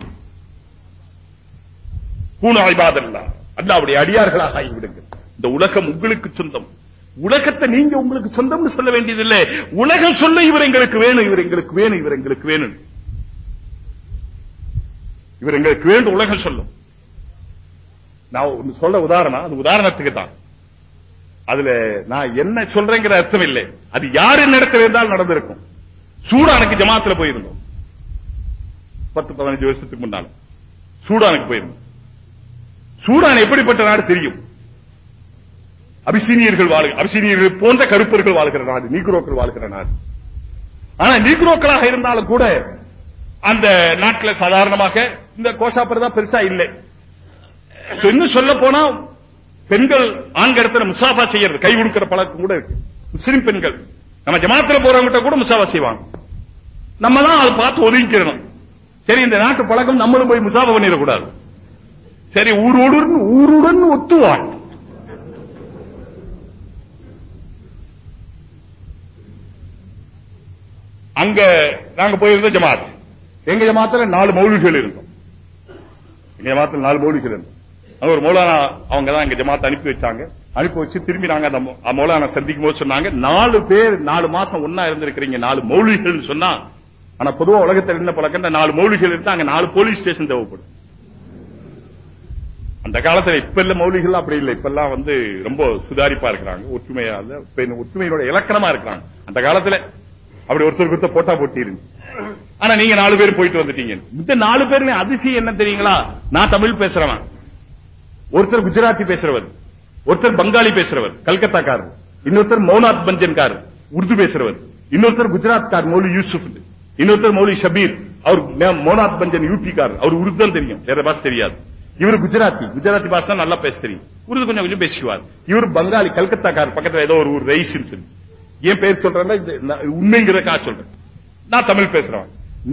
பூனாய்பாதல்லா அல்லாவுடைய அடியார்களாக ஆகிவிடுங்கள். இந்த உலகம் உங்களுக்கு சொந்தம். உலகத்தை நீங்க உங்களுக்கு சொந்தம்னு சொல்ல வேண்டியதில்லை. உலகம் சொல்ல இவர் எங்களுக்கு வேணும் இவர் எங்களுக்கு வேணும் இவர் எங்களுக்கு வேணும் இவர் எங்களுக்கு வேண்டும் உலகம் சொல்லும். நான் சொல்ற உதாரணம் அது உதாரணத்துக்கு தான். அதுல நான் என்ன சொல்றேங்கிற அர்த்தம் இல்லை. அது யாரு நடத்த வேண்டால் நடந்திருக்கும். சூடானுக்கு ஜமாத்துல போயிருந்தோம். பத்து பதினஞ்சு வருஷத்துக்கு முன்னாலும் சூடானுக்கு போயிருந்தோம். சூடான் எப்படிப்பட்ட நாடு தெரியும்? அபிசீனியர்கள் வாழ் அபிசீனியர்கள் போன்ற கருப்பர்கள் வாழ்கிற நாடு நீக்ரோக்கள் வாழ்கிற நாடு. ஆனா நீக்ரோக்களாக இருந்தாலும் கூட அந்த நாட்டில் சாதாரணமாக இந்த கோஷாப்பர் தான் பெருசா இல்லை. இன்னும் சொல்ல போனா பெண்கள் ஆண்கள் இடத்துல முசாஃபா செய்யறது கை கொடுக்கிற பழக்கம் கூட இருக்கு. முஸ்லிம் பெண்கள் நம்ம ஜமாத்துல போறவங்கிட்ட கூட முசாஃபா செய்வாங்க. நம்ம தான் அதை பார்த்து ஒதுங்கிக்கிறணும். சரி இந்த நாட்டு பழக்கம் நம்மளும் போய் முசாஃபா பண்ணிடக்கூடாது. சரி ஊரோடு ஊருடன் ஒத்துவாங்க அங்க நாங்க போயிருந்த ஜமாத். எங்க ஜமாத்துல நாலு மௌலிகள் இருந்தோம். எங்க ஜமாத்துல நாலு மௌலிகள் இருந்தோம். அங்க ஒரு மௌலானா அவங்க தான் எங்க ஜமாத் அனுப்பி வச்சாங்க. அனுப்பி வச்சு திரும்பி நாங்க அந்த மௌலானா சந்திக்கும் போது சொன்னாங்க நாலு பேர் நாலு மாசம் ஒன்னா இருந்திருக்கிறீங்க நாலு மௌலிகள் சொன்னா ஆனா பொதுவா உலகத்தில் இருந்த பழக்கம் இந்த நாலு மௌலிகள் இருந்தா அங்க நாலு போலீஸ் ஸ்டேஷன் தேவைப்படும். அந்த காலத்துல இப்ப இல்ல மௌலிகள் அப்படி இல்ல. இப்ப எல்லாம் வந்து ரொம்ப சுதாரிப்பா இருக்கிறாங்க. ஒற்றுமையா ஒற்றுமையோட இலக்கணமா இருக்கிறாங்க. அந்த காலத்துல அப்படி ஒருத்தருக்கு ஒருத்தர் போட்டா போட்டி ஆனா நீங்க நாலு பேர் போயிட்டு வந்துட்டீங்க. இந்த நாலு பேர்ல அதிசயம் என்ன தெரியுங்களா? நான் தமிழ் பேசுறவன். ஒருத்தர் குஜராத்தி பேசுறவர். ஒருத்தர் பங்காளி பேசுறவர். கல்கத்தாக்காரர். இன்னொருத்தர் மௌனாத் பஞ்சன்காரர் உருது பேசுறவர். இன்னொருத்தர் குஜராத்கார் மௌலி யூசுப். இன்னொருத்தர் மௌலி ஷபீர். அவர் மோனாத் மௌனாத் பஞ்சன் கார் அவர் உருது தான் தெரியும். வேற பாஷை தெரியாது. இவர் குஜராத்தி. குஜராத்தி பாஷை தான் நல்லா பேச தெரியும். உருது கொஞ்சம் கொஞ்சம் பேசிக்குவார். இவர் பங்காளி கல்கத்தாக்கார் பக்கத்துல ஏதோ ஒரு ஊர் ரைஸ் சொல்லி. ஏன் பேர் சொல்றேன்னா இது உண்மைங்கிறதுக்காக சொல்றேன். நான் தமிழ் பேசுறேன்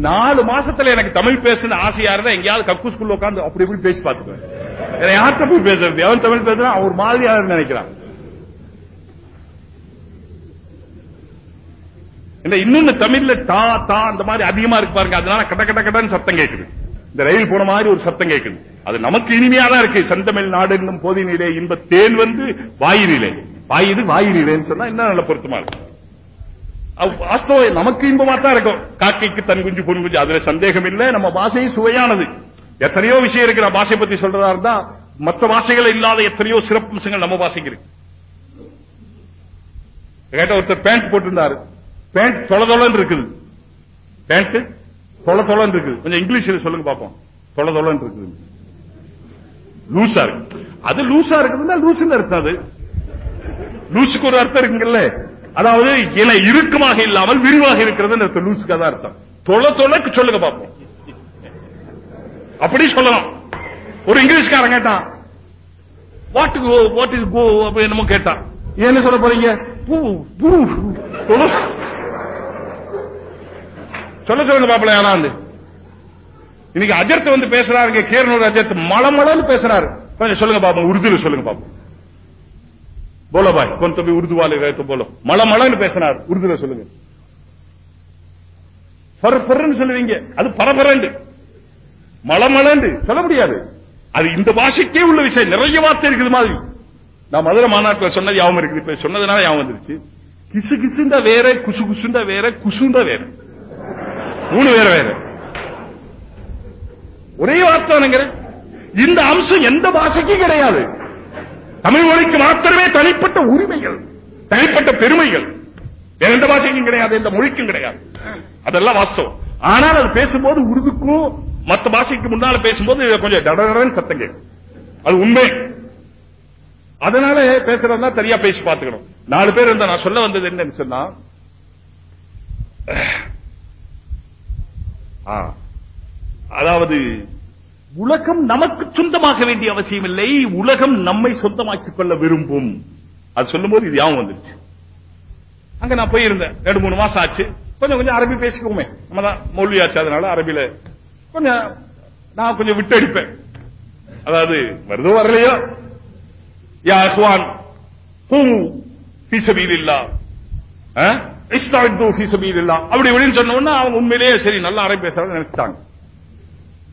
நாலு மாசத்துல எனக்கு தமிழ் பேசணும் ஆசையா இருந்தா எங்கேயாவது கக்கு ஸ்கூல்ல உட்காந்து அப்படி இப்படி பேசி பார்த்துக்குவேன். யார்கிட்ட போய் பேசுறது? எவன் தமிழ் பேசுறான் அவர் மாதிரியா நினைக்கிறான். இன்னொன்னு தமிழ்ல டா தா அந்த மாதிரி அதிகமா இருக்கு பாருங்க. அதனால கட்ட கட்ட கட்டன்னு சத்தம் கேக்குது. இந்த ரயில் போன மாதிரி ஒரு சத்தம் கேட்குது அது நமக்கு இனிமையா தான் இருக்கு. செந்தமிழ் நாடு என்னும் போதினிலே இன்ப தேன் வந்து வாயினிலே. வாயுது வாயினிலேன்னு சொன்னா இன்னும் நல்ல பொருத்தமா இருக்கு வாஸ்தவ வாஸ்தவம் நமக்கு இன்பமா தான் இருக்கும். காக்கைக்கு தன் குஞ்சு பொன் குஞ்சு அதுல சந்தேகம் இல்ல. நம்ம பாஷை சுவையானது. எத்தனையோ விஷயம் இருக்கு நான் பாஷை பத்தி சொல்றதா இருந்தா மற்ற பாஷைகள் இல்லாத எத்தனையோ சிறப்பம்சங்கள் நம்ம பாஷைக்கு இருக்கு. கேட்ட ஒருத்தர் பேண்ட் போட்டிருந்தாரு. பேண்ட் தொலை தொலைன்னு இருக்குது. பேண்ட் தொலை தொலைன்னு இருக்குது. கொஞ்சம் இங்கிலீஷ்ல சொல்லுங்க பாப்போம் தொலை தொலைன்னு இருக்குது. லூசா இருக்கு. அது லூசா இருக்குதுன்னா லூசுன்னு அர்த்தம் அது. லூசுக்கு ஒரு அர்த்தம் இருக்குங்கல்ல? அதாவது என இறுக்கமாக இல்லாமல் விரிவாக இருக்கிறது அர்த்தம். லூசுக்கு அதான் அர்த்தம். தொலை தொலைக்கு சொல்லுங்க பாப்போம் அப்படி சொல்லலாம். ஒரு இங்கிலீஷ்காரன் கேட்டான். What go what is go அப்படி என்னமோ கேட்டான். என்ன சொல்ல போறீங்க? பூ பூ. சொல்ல சொல்லுங்க பாப்பல யாராவது இன்னைக்கு அஜர்த் வந்து பேசுறாரு கேரனூர் அஜர்த் மலமளன்னு பேசுறாரு. கொஞ்சம் சொல்லுங்க பாப்போம். உருதுல சொல்லுங்க பாப்போம். போலோ பாய் கொஞ்சம் போய் உருது வாழை வைத்து போலோ. மலமளன்னு பேசினார். உருதுல சொல்லுங்க. பரபரன்னு சொல்லுவீங்க. அது பரபரண்டு மலமலண்டு சொல்ல முடியாது. அது இந்த பாஷைக்கே உள்ள விஷயம். நிறைய வார்த்தை இருக்குது மாதிரி. நான் மதுரை மாநாட்டில் சொன்னது யாவும் இருக்குது. இப்ப சொன்னதுனால யாவும் வந்துருச்சு. கிசு கிசுண்டா வேற குசு குசுண்டா வேற குசுண்டா வேற. மூணு வேற வேற. ஒரே வார்த்தை இந்த அம்சம் எந்த பாஷைக்கும் கிடையாது. தமிழ் மொழிக்கு மாத்திரமே தனிப்பட்ட உரிமைகள் தனிப்பட்ட பெருமைகள். வேற எந்த பாஷைக்கும் கிடையாது எந்த மொழிக்கும் கிடையாது. அதெல்லாம் வாஸ்தவம். ஆனால் அது பேசும்போது உருதுக்கும் மத்த பாஷைக்கு முன்னால பேசும்போது கொஞ்சம் டடடன்னு சத்தம் கேட்கும் அது உண்மை. அதனால பேசுறதா தனியா பேசி பார்த்துக்கணும். நாலு பேர் இருந்தா நான் சொல்ல வந்தது என்னன்னு சொன்னா அதாவது உலகம் நமக்கு சொந்தமாக வேண்டிய அவசியம் இல்லை உலகம் நம்மை சொந்தமாக்கிக் கொள்ள விரும்பும். அது சொல்லும் இது யாவும் வந்துருச்சு. அங்க நான் போயிருந்தேன். ரெண்டு மூணு மாசம் ஆச்சு. கொஞ்சம் கொஞ்சம் அரபி பேசிக்கோமே நம்ம தான் மொழியாச்சு அதனால அரபில கொஞ்சம் நான் கொஞ்சம் விட்டு அடிப்பேன் அதாவது வருதோ வரலையோ? யா அஹ்வான் ஹூ ஃபீ சபீலில்லாஹ். இஸ்தாயிது ஃபீ இல்லா அப்படி இப்படின்னு சொன்ன உடனே அவங்க உண்மையிலேயே சரி நல்லா அரபி பேசுறாங்க நினைச்சிட்டாங்க.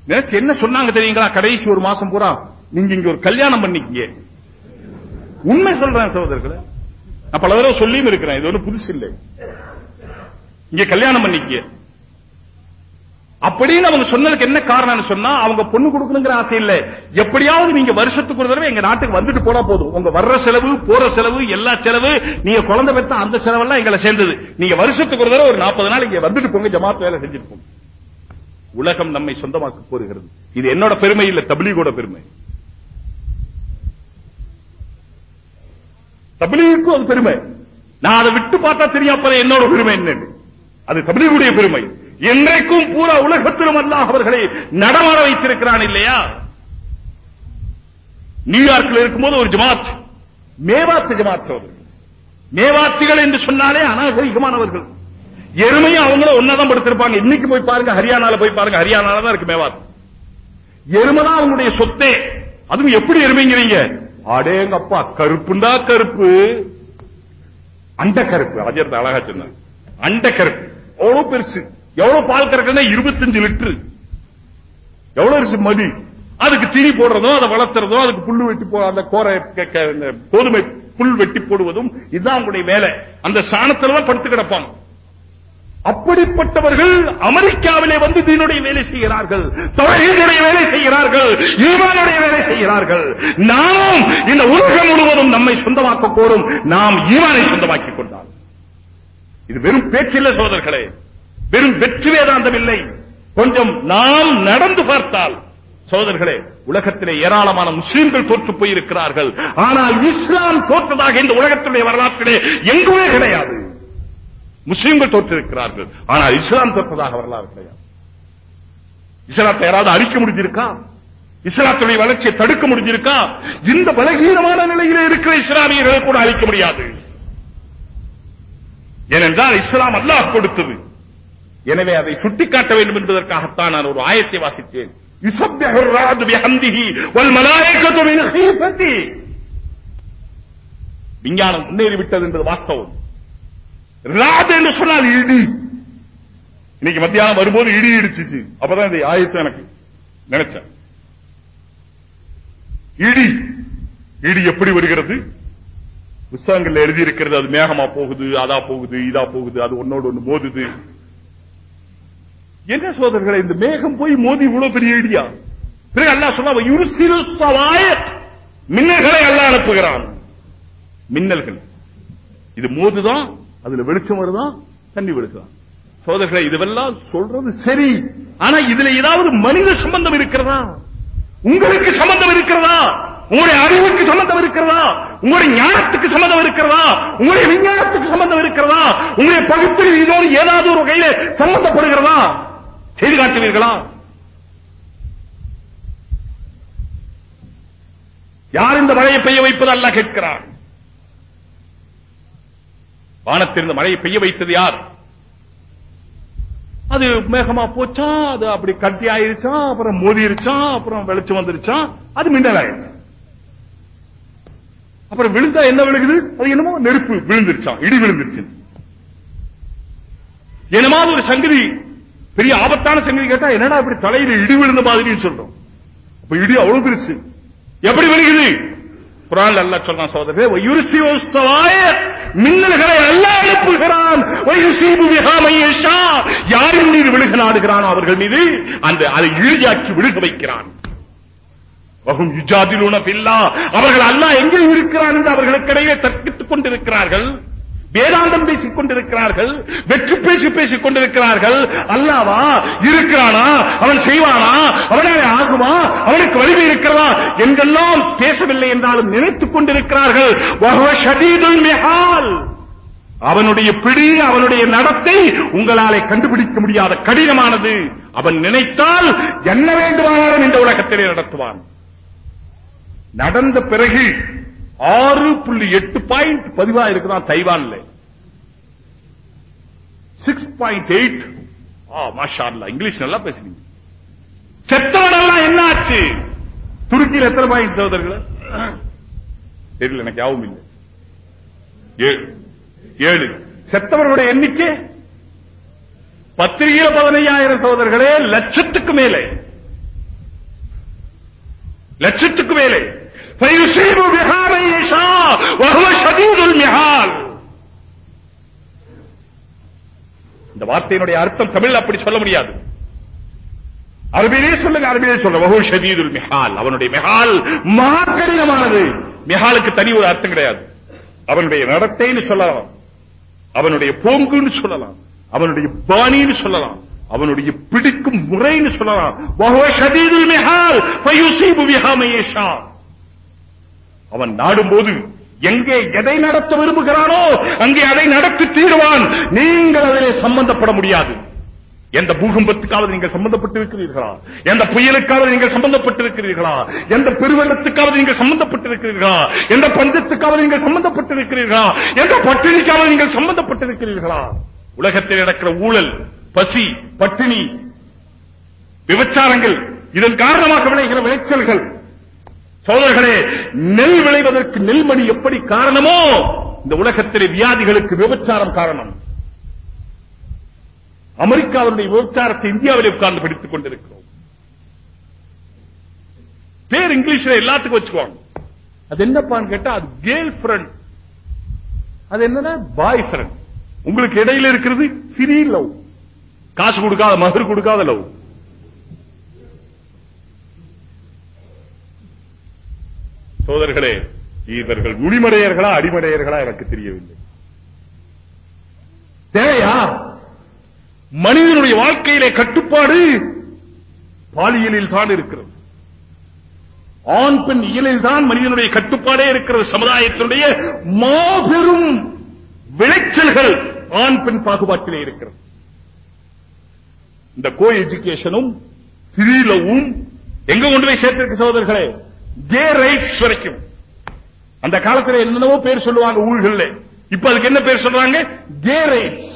நினைச்சு என்ன சொன்னாங்க தெரியுங்களா? கடைசி ஒரு மாசம் பூரா நீங்க இங்க ஒரு கல்யாணம் பண்ணிக்கீங்க. உண்மை சொல்றேன் சகோதரர்களை. நான் பல தடவை சொல்லியும் இருக்கிறேன் இது ஒன்றும் புதுசு இல்லை. இங்க கல்யாணம் பண்ணிக்க அப்படின்னு அவங்க சொன்னதுக்கு என்ன காரணம்னு சொன்னா அவங்க பொண்ணு கொடுக்கணுங்கிற ஆசை இல்ல. எப்படியாவது நீங்க வருஷத்துக்கு ஒரு தடவை எங்க நாட்டுக்கு வந்துட்டு போனா போதும். உங்க வர்ற செலவு போற செலவு எல்லா செலவு நீங்க குழந்தை பெற்ற அந்த செலவெல்லாம் எங்களை சேர்ந்தது. நீங்க வருஷத்துக்கு ஒரு தடவை ஒரு நாற்பது நாள் இங்க வந்துட்டு போங்க ஜமாத் வேலை செஞ்சுட்டு போங்க. உலகம் நம்மை சொந்தமாக்க கோருகிறது. இது என்னோட பெருமை இல்ல தபிலீகோட பெருமை. தபிலீகுக்கும் அது பெருமை. நான் அதை விட்டு பார்த்தா தெரியாம என்னோட பெருமை என்னன்னு அது தபிலீகுடைய பெருமை. என்றைக்கும் பூரா உலகத்திலும் அல்லாஹ் அவர்களை நடமாட வைத்திருக்கிறான் இல்லையா? நியூயார்க்கில் இருக்கும்போது ஒரு ஜமாத் மேவாத்து ஜமாத் அவர்கள். மேவாத்திகள் என்று சொன்னாலே அநாகரிகமானவர்கள். எருமையும் அவங்களும் ஒன்னாதான் படுத்திருப்பாங்க. இன்னைக்கு போய் பாருங்க ஹரியானால போய் பாருங்க. ஹரியானால தான் இருக்கு மேவாத் எருமை தான் அவங்களுடைய சொத்தே. அதுவும் எப்படி எருமைங்கிறீங்க? அடேங்கப்பா கருப்புண்டா கருப்பு. அண்ட கருப்பு. அஜர் அழகா சொன்னாங்க அண்ட கருப்பு. எவ்வளவு பெருசு. எவ்வளவு பால் கறக்குன்னா இருபத்தஞ்சு லிட்டரு. எவ்வளவு இருக்கு மதி. அதுக்கு திரி போடுறதும் அதை வளர்த்துறதும் அதுக்கு புல்லு வெட்டி போ அந்த கோரை க- கோதுமை புல் வெட்டி போடுவதும் இதுதான் அவங்களுடைய வேலை. அந்த சாணத்துல தான் படுத்து கிடப்பாங்க. அப்படிப்பட்டவர்கள் அமெரிக்காவிலே வந்து தீனுடைய வேலை செய்கிறார்கள் தொழிலுடைய வேலை செய்கிறார்கள் ஈமானுடைய வேலை செய்கிறார்கள். நாமும் இந்த உலகம் முழுவதும் நம்மை சொந்தமாக்க கோரும் நாம் ஈமானை சொந்தமாக்கிக் கொண்டால். இது வெறும் பேச்சில்லை சோதர்களே வெறும் வெற்றி வேதாந்தம் இல்லை. கொஞ்சம் நாம் நடந்து பார்த்தால் சோதர்களே உலகத்திலே ஏராளமான முஸ்லிம்கள் தோற்று போயிருக்கிறார்கள். ஆனால் இஸ்லாம் தோற்றதாக இந்த உலகத்தினுடைய வரலாற்றிலே எங்குமே கிடையாது. முஸ்லீம்கள் தோற்றிருக்கிறார்கள். ஆனால் இஸ்லாம் தோற்றதாக வரலாறு கிடையாது. இஸ்லாத்தை யாராவது அழிக்க முடிஞ்சிருக்கா? இஸ்லாத்துடைய வளர்ச்சியை தடுக்க முடிஞ்சிருக்கா? இந்த பலகீனமான நிலையில இருக்கிற இஸ்லாமியர்களை கூட அழிக்க முடியாது. ஏனென்றால் இஸ்லாம் அல்லாஹ் கொடுத்தது. எனவே அதை சுட்டிக்காட்ட வேண்டும் என்பதற்காகத்தான் நான் ஒரு ஆயத்தை வாசித்தேன். விஞ்ஞானம் முன்னேறிவிட்டது என்பது வாஸ்தவம். ராத் என்று சொன்னால் இடி. இன்னைக்கு மத்தியானம் வரும்போது இடி இடிச்சிச்சு. அப்பதான் இந்த ஆயத்தம் எனக்கு நினைச்சேன். இடி. இடி எப்படி வருகிறது? புஸ்தகங்கள்ல எழுதி இருக்கிறது அது மேகமா போகுது அதா போகுது இதா போகுது அது ஒன்னோடு ஒண்ணு மோதுது. என்ன சோதர்களை இந்த மேகம் போய் மோதி இவ்வளவு பெரிய இடியா? பிறகு அல்லா சொன்னா யுருசிலு மின்னல்களை அல்ல அனுப்புகிறான். மின்னல்கள். இது மோதுதான் அதுல வெளிச்சம் வருதான் தண்ணி விழுக்கலாம் சோதர்களை இதுவெல்லாம் சொல்றது சரி. ஆனா இதுல ஏதாவது மனித சம்பந்தம் இருக்கிறதா? உங்களுக்கு சம்பந்தம் இருக்கிறதா? உங்களுடைய அறிவுக்கு சம்பந்தம் இருக்கிறதா? உங்களுடைய ஞானத்துக்கு சம்பந்தம் இருக்கிறதா? உங்களுடைய விஞ்ஞானத்துக்கு சம்பந்தம் இருக்கிறதா? உங்களுடைய பகுத்தறிவு இதோடு ஏதாவது ஒரு வகையில சம்பந்தப்படுகிறதா? செய்து காட்டுவீர்களா? யார் இந்த மழையை பெய்ய வைப்பது அல்ல கேட்கிறார். வானத்திலிருந்து மழையை பெய்ய வைத்தது யார்? அது மேகமா போச்சா? அது அப்படி கட்டி ஆயிருச்சா? அப்புறம் மோதிருச்சா? அப்புறம் வெளிச்சம் வந்துருச்சா? அது மின்னல் ஆயிருச்சு. அப்புறம் விழுந்தா என்ன விழுகுது? அது என்னமோ நெருப்பு விழுந்துருச்சாம் இடி விழுந்துருச்சு. என்னமாவது ஒரு சங்கதி பெரிய ஆபத்தான சங்கதி கேட்டா என்னடா இப்படி தலையில இடி விழுந்த மாதிரின்னு சொல்றோம். இடி அவ்வளவு பெருசு. எப்படி விழுகுது? குரான் அல்ல சொன்னான் சோதரே வயுரிசி வஸ்தவாய மின்னல்களை அல்ல அனுப்புகிறான். வயுசீபு விகாமையேஷா யாரின் மீது விழுக நாடுகிறானோ அவர்கள் மீது அந்த அதை இழியாக்கி விழுக வைக்கிறான். வகும் யுஜாதிலுன பில்லா அவர்கள் அல்லாஹ் எங்கே இருக்கிறான் என்று அவர்களுக்கிடையே தர்க்கித்துக் கொண்டிருக்கிறார்கள். வேதாந்தம் பேசிக் கொண்டிருக்கிறார்கள் வெற்றி பேசி பேசிக் கொண்டிருக்கிறார்கள் அல்லாவா இருக்கிறானா? அவன் செய்வானா? அவனாலே ஆகுமா? அவனுக்கு வலிமை இருக்கிறதா? என்றெல்லாம் பேசவில்லை என்றாலும் நினைத்துக் கொண்டிருக்கிறார்கள். அவனுடைய பிடி அவனுடைய நடத்தை உங்களாலே கண்டுபிடிக்க முடியாத கடினமானது. அவன் நினைத்தால் என்ன வேண்டுமானாலும் இந்த உலகத்திலே நடத்துவான். நடந்த பிறகு ஆறு புள்ளி எட்டு பாயிண்ட் பதிவா இருக்குதான் தைவான்ல? சிக்ஸ் பாயிண்ட் எயிட் மாஷா இங்கிலீஷ் நல்லா பேசுறீங்க. செத்தவடெல்லாம் என்ன ஆச்சு? துருக்கியில் எத்தனை பாயிண்ட் சகோதரர்களே? தெரியல எனக்கு யாவும் இல்லை. ஏழு ஏழு. செத்தவர்களுடைய எண்ணிக்கை? பத்திரிகையில பதினையாயிரம் சோதர்களே லட்சத்துக்கு மேலே. லட்சத்துக்கு மேலே. فيصيب بها من يشاء وهو شديد المحال இந்த வார்த்தையினுடைய அர்த்தம் தமிழ் அப்படி சொல்ல முடியாது அரபியிலே சொல்லுங்க அரபியிலே சொல்ல வஹு ஷதீதுல் மிஹால் அவனுடைய மிஹால் மகா கடினமானது மிஹாலுக்கு தனி ஒரு அர்த்தம் கிடையாது அவனுடைய நடத்தைன்னு சொல்லலாம் அவனுடைய போங்குன்னு சொல்லலாம் அவனுடைய பாணின்னு சொல்லலாம் அவனுடைய பிடிக்கும் முறைன்னு சொல்லலாம் அவன் நாடும்போது எங்கே எதை நடத்த விரும்புகிறானோ அங்கே அதை நடத்தி தீருவான். நீங்கள் அதிலே சம்பந்தப்பட முடியாது. எந்த பூகம்பத்துக்காவது நீங்கள் சம்பந்தப்பட்டிருக்கிறீர்களா? எந்த புயலுக்காவது நீங்கள் சம்பந்தப்பட்டிருக்கிறீர்களா? எந்த பெருவெள்ளத்துக்காவது நீங்கள் சம்பந்தப்பட்டிருக்கிறீர்களா? எந்த பஞ்சத்துக்காவது நீங்கள் சம்பந்தப்பட்டிருக்கிறீர்களா? எந்த பட்டினிக்காவது நீங்கள் சம்பந்தப்பட்டிருக்கிறீர்களா? உலகத்தில் நடக்கிற ஊழல் பசி பட்டினி விபச்சாரங்கள் இதன் காரணமாக விளைகிற விளைச்சல்கள் சோழர்களே நெல் விளைவதற்கு நெல்மணி எப்படி காரணமோ இந்த உலகத்திலே வியாதிகளுக்கு விபச்சாரம் காரணம். அமெரிக்காவுடைய விபச்சாரத்தை இந்தியாவிலே உட்கார்ந்து படித்துக் கொண்டிருக்கிறோம். பேர் இங்கிலீஷ்ல எல்லாத்துக்கும் வச்சுக்குவாங்க. அது என்னப்பான்னு கேட்டா அது கேர்ள் ஃபிரண்ட் அது என்னன்னா பாய் ஃபிரண்ட் உங்களுக்கு இடையில இருக்கிறது ஃப்ரீ லவ் காசு கொடுக்காத மகர் கொடுக்காத லவ் சோதர்களே இவர்கள் நுனிமடையர்களா அடிமடையர்களா எனக்கு தெரியவில்லை. தேவையா? மனிதனுடைய வாழ்க்கையிலே கட்டுப்பாடு பாலியலில் தான் இருக்கிறது. ஆண் பெண் இயலில் தான் மனிதனுடைய கட்டுப்பாடே இருக்கிறது. சமுதாயத்தினுடைய மாபெரும் விளைச்சல்கள் ஆண் பெண் பாகுபாட்டிலே இருக்கிறது. இந்த கோ எஜுகேஷனும் ஃப்ரீலவும் எங்க கொண்டு போய் சேர்த்திருக்கு சகோதரர்களே கே ரைட்ஸ் வரைக்கும் அந்த காலத்துல என்னென்னவோ பேர் சொல்லுவாங்க ஊழல்ல இப்ப அதுக்கு என்ன பேர் சொல்றாங்க? கே ரைட்ஸ்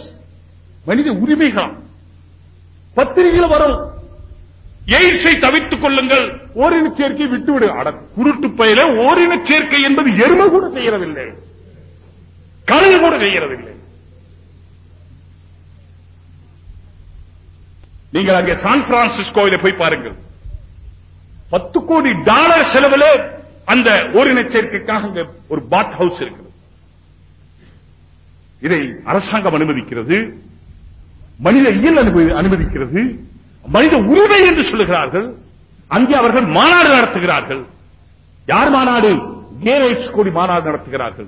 மனித உரிமைகள். பத்திரிகையில வரும். எய்ட்ஸை தவிர்த்துக் கொள்ளுங்கள். ஓரின சேர்க்கை விட்டுவிடு. அட குருட்டு பயில ஓரின சேர்க்கை என்பது எருமை கூட செய்யறதில்லை. கழுகு கூட செய்யறதில்லை. நீங்கள் அங்கே சான் பிரான்சிஸ்கோவில போய் பாருங்கள். பத்து கோடி டாலர் செலவுல அந்த ஓரின சேர்க்கைக்காக ஒரு பாத் ஹவுஸ் இருக்கிறது. இதை அரசாங்கம் அனுமதிக்கிறது மனித இயல் அனுமதி- அனுமதிக்கிறது மனித உரிமை என்று சொல்லுகிறார்கள் அங்கே அவர்கள் மாநாடு நடத்துகிறார்கள். யார் மாநாடு? கே கோடி கூடி மாநாடு நடத்துகிறார்கள்.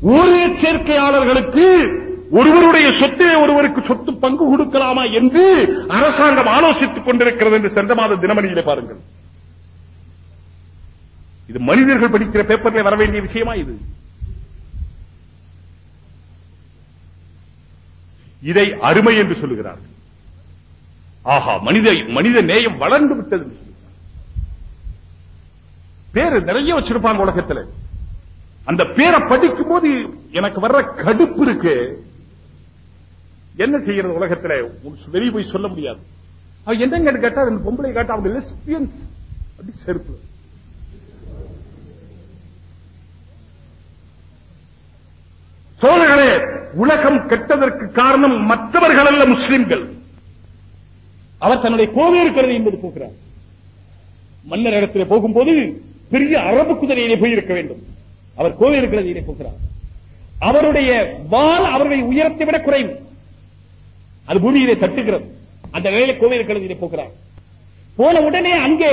ஒரு சேர்க்கையாளர்களுக்கு ஒருவருடைய சொத்திலே ஒருவருக்கு சொத்து பங்கு கொடுக்கலாமா என்று அரசாங்கம் ஆலோசித்துக் கொண்டிருக்கிறது என்று சென்ற மாத தினமணியிலே பாருங்கள். இது மனிதர்கள் படிக்கிற பேப்பர்ல வர வேண்டிய விஷயமா இது? இதை அருமை என்று சொல்லுகிறார்கள். ஆஹா மனித மனித நேயம் வளர்ந்து விட்டது. பேரு நிறைய வச்சிருப்பாங்க உலகத்துல. அந்த பேரை படிக்கும் போது எனக்கு வர்ற கடுப்பு இருக்கு. என்ன செய்யறது உலகத்துல? வெளியே போய் சொல்ல முடியாது. அவன் என்னங்க கேட்டா பொம்பளை கேட்டா அவங்க லெஸ்பியன்ஸ் அப்படி செருப்பு. சோழர்களே உலகம் கெட்டதற்கு காரணம் மற்றவர்கள் அல்ல முஸ்லிம்கள். அவர் தன்னுடைய கோவை இருக்கிறது என்பது போகிறார். மன்னர் இடத்திலே போகும்போது பெரிய அரபு குதிரையிலே போயிருக்க வேண்டும். அவர் கோவேறு இருக்கிறது போகிறார். அவருடைய வால் அவருடைய உயரத்தை விட குறைவு. அது பூமியிலே தட்டுகிறது. அந்த வேலை கோவேறு கழுதியிலே போகிறார். போன உடனே அங்கே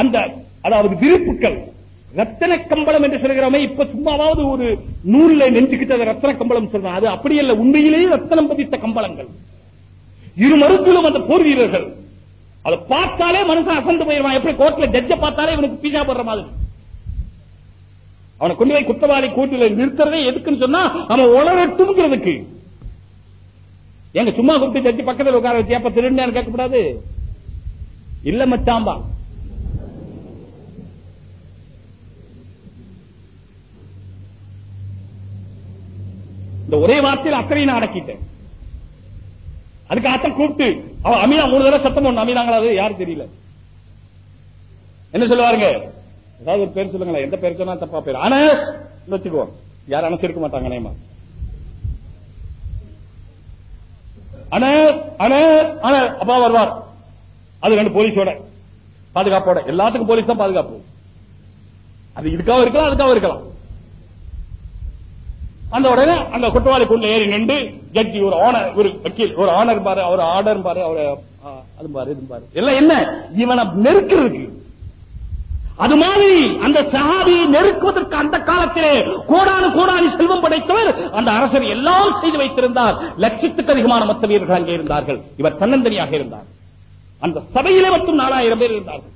அந்த அதாவது விருப்புக்கள் ரத்தன கம்பளம் என்று சொல்கிறோமே இப்ப சும்மாவது ஒரு நூல்ல நெஞ்சுக்கிட்டு அது ரத்தன கம்பளம் சொல்றான் அது அப்படி அல்ல உண்மையிலேயே ரத்தனம் பதித்த கம்பளங்கள். இரு மருத்துவம் அந்த போர் வீரர்கள். அதை பார்த்தாலே மனுஷன் அசந்து போயிருவான் எப்படி கோர்ட்ல ஜட்ஜ பார்த்தாலே இவனுக்கு பீஜா போடுற மாதிரி. அவனை கொண்டு போய் குற்றவாளி கோர்ட்டில் நிறுத்துறதே எதுக்குன்னு சொன்னா அவன் உளரட்டும்ங்கிறதுக்கு. எங்க சும்மா கூப்பிட்டு தச்சு பக்கத்துல உட்கார வச்சு அப்ப திருடினு கேட்கக்கூடாது. இல்ல மச்சாம்பா. இந்த ஒரே வார்த்தையில் அத்தனை நான் அடக்கிட்டேன். அதுக்கு அத்தனை கூப்பிட்டு அவ அமீனா மூணு தடவை சத்தம் ஒண்ணு அமீனாங்களா அது? யாரும் தெரியல. என்ன சொல்லுவாருங்க? ஏதாவது ஒரு பேர் சொல்லுங்களேன். எந்த பேர் சொன்னா தப்பா பேர். அனஸ்! வச்சுக்குவோம் யாரும் அனசு இருக்க மாட்டாங்க நேமா அனஸ் அனஸ் அனஸ் அப்பா வருவார். அது ரெண்டு போலீஸோட. பாதுகாப்போட. எல்லாத்துக்கும் போலீஸ் தான் பாதுகாப்பு. அது இதுக்காக இருக்கலாம் அதுக்காக இருக்கலாம். அந்த உடனே அந்த குற்றவாளிக்குள்ள ஏறி நின்று ஜட்ஜி ஒரு ஆனர் ஒரு வக்கீல் ஒரு ஆனர் பாரு அவர் ஆர்டர் பாரு அவர் அது பாரு இது பாரு. எல்லாம் என்ன? இவனை நெருக்கிறதுக்கு. அது மாதிரி அந்த சஹாபியை நெருக்குவதற்கு அந்த காலத்திலே கோடானு கோடானி செல்வம் படைத்தவர் அந்த அரசர் எல்லாம் செய்து வைத்திருந்தார். லட்சத்துக்கு அதிகமான மத்த வீரர்கள் அங்கே இருந்தார்கள். இவர் தன்னந்தனியாக இருந்தார். அந்த சபையிலே மட்டும் நாலாயிரம் பேர் இருந்தார்கள்.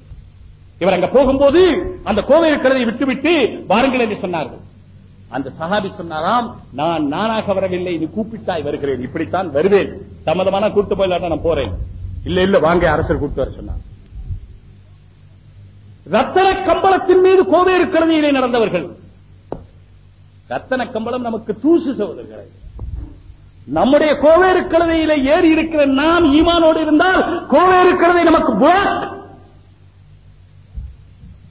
இவர் அங்க போகும்போது அந்த கோவில் கழுதை விட்டுவிட்டு வாருங்கள் என்று சொன்னார்கள். அந்த சஹாபி சொன்னாராம் நான் நானாக வரவில்லை இது கூப்பிட்டாய் வருகிறேன். இப்படித்தான் வருவேன். சம்மதமான கூட்டு போயிலாட்டா நான் போறேன். இல்ல இல்ல வாங்க. அரசர் கூட்டு வர சொன்னார். ரத்தன கம்பளத்தின் மீது கோவேறு கருதியிலே நடந்தவர்கள். ரத்தன கம்பளம் நமக்கு தூசு சகோதரர்களை. நம்முடைய கோவேறு கழுதையில ஏறி இருக்கிற நாம் ஈமானோடு இருந்தால் கோவேறு கழுதை நமக்கு புராக்.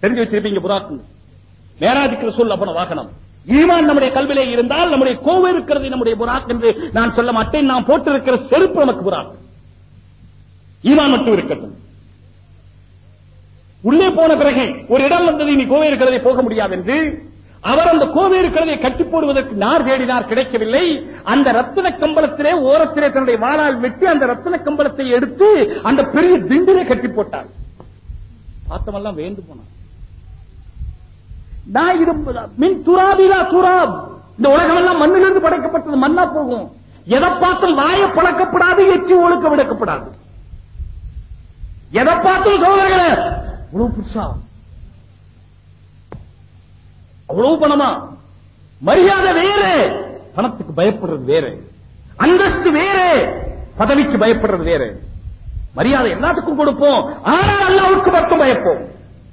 தெரிஞ்சு வச்சிருப்பீங்க புராக். மேராஜிக்கிற சொல் அப்பன வாகனம். ஈமான் நம்முடைய கல்விலே இருந்தால் நம்முடைய கோவேறு கருதை நம்முடைய புராக் என்று நான் சொல்ல மாட்டேன். நாம் போட்டிருக்கிற செருப்பு நமக்கு புராக். ஈமான் மட்டும் இருக்கட்டும். உள்ளே போன பிறகு ஒரு இடம் வந்தது நீ கோவை இருக்கிறதை போக முடியாது என்று அவர் அந்த கோவை இருக்கிறதை கட்டி போடுவதற்கு நார் தேடினார் கிடைக்கவில்லை. அந்த ரத்தின கம்பளத்திலே ஓரத்திலே தன்னுடைய வாழால் வெட்டி அந்த ரத்தின கம்பளத்தை எடுத்து அந்த பெரிய திண்டிலே கட்டி போட்டார். பார்த்தவெல்லாம் வேந்து போனார். நான் இது மின் துராபிலா துராப். இந்த உலகம் எல்லாம் மண்ணிலிருந்து படைக்கப்பட்டது மண்ணா போகும். எதை பார்த்தும் வாய பழக்கப்படாது எச்சி ஒழுக்க விடக்கப்படாது. எதை பார்த்தும் சகோதரர்களே அவ்வளவு புதுசா? அவ்வளவு பணமா? மரியாதை வேறு. பணத்துக்கு பயப்படுறது வேறு. அந்தஸ்து வேறு. பதவிக்கு பயப்படுறது வேறு. மரியாதை எல்லாத்துக்கும் கொடுப்போம். ஆனால் அல்லாவுக்கு மட்டும் பயப்போம்.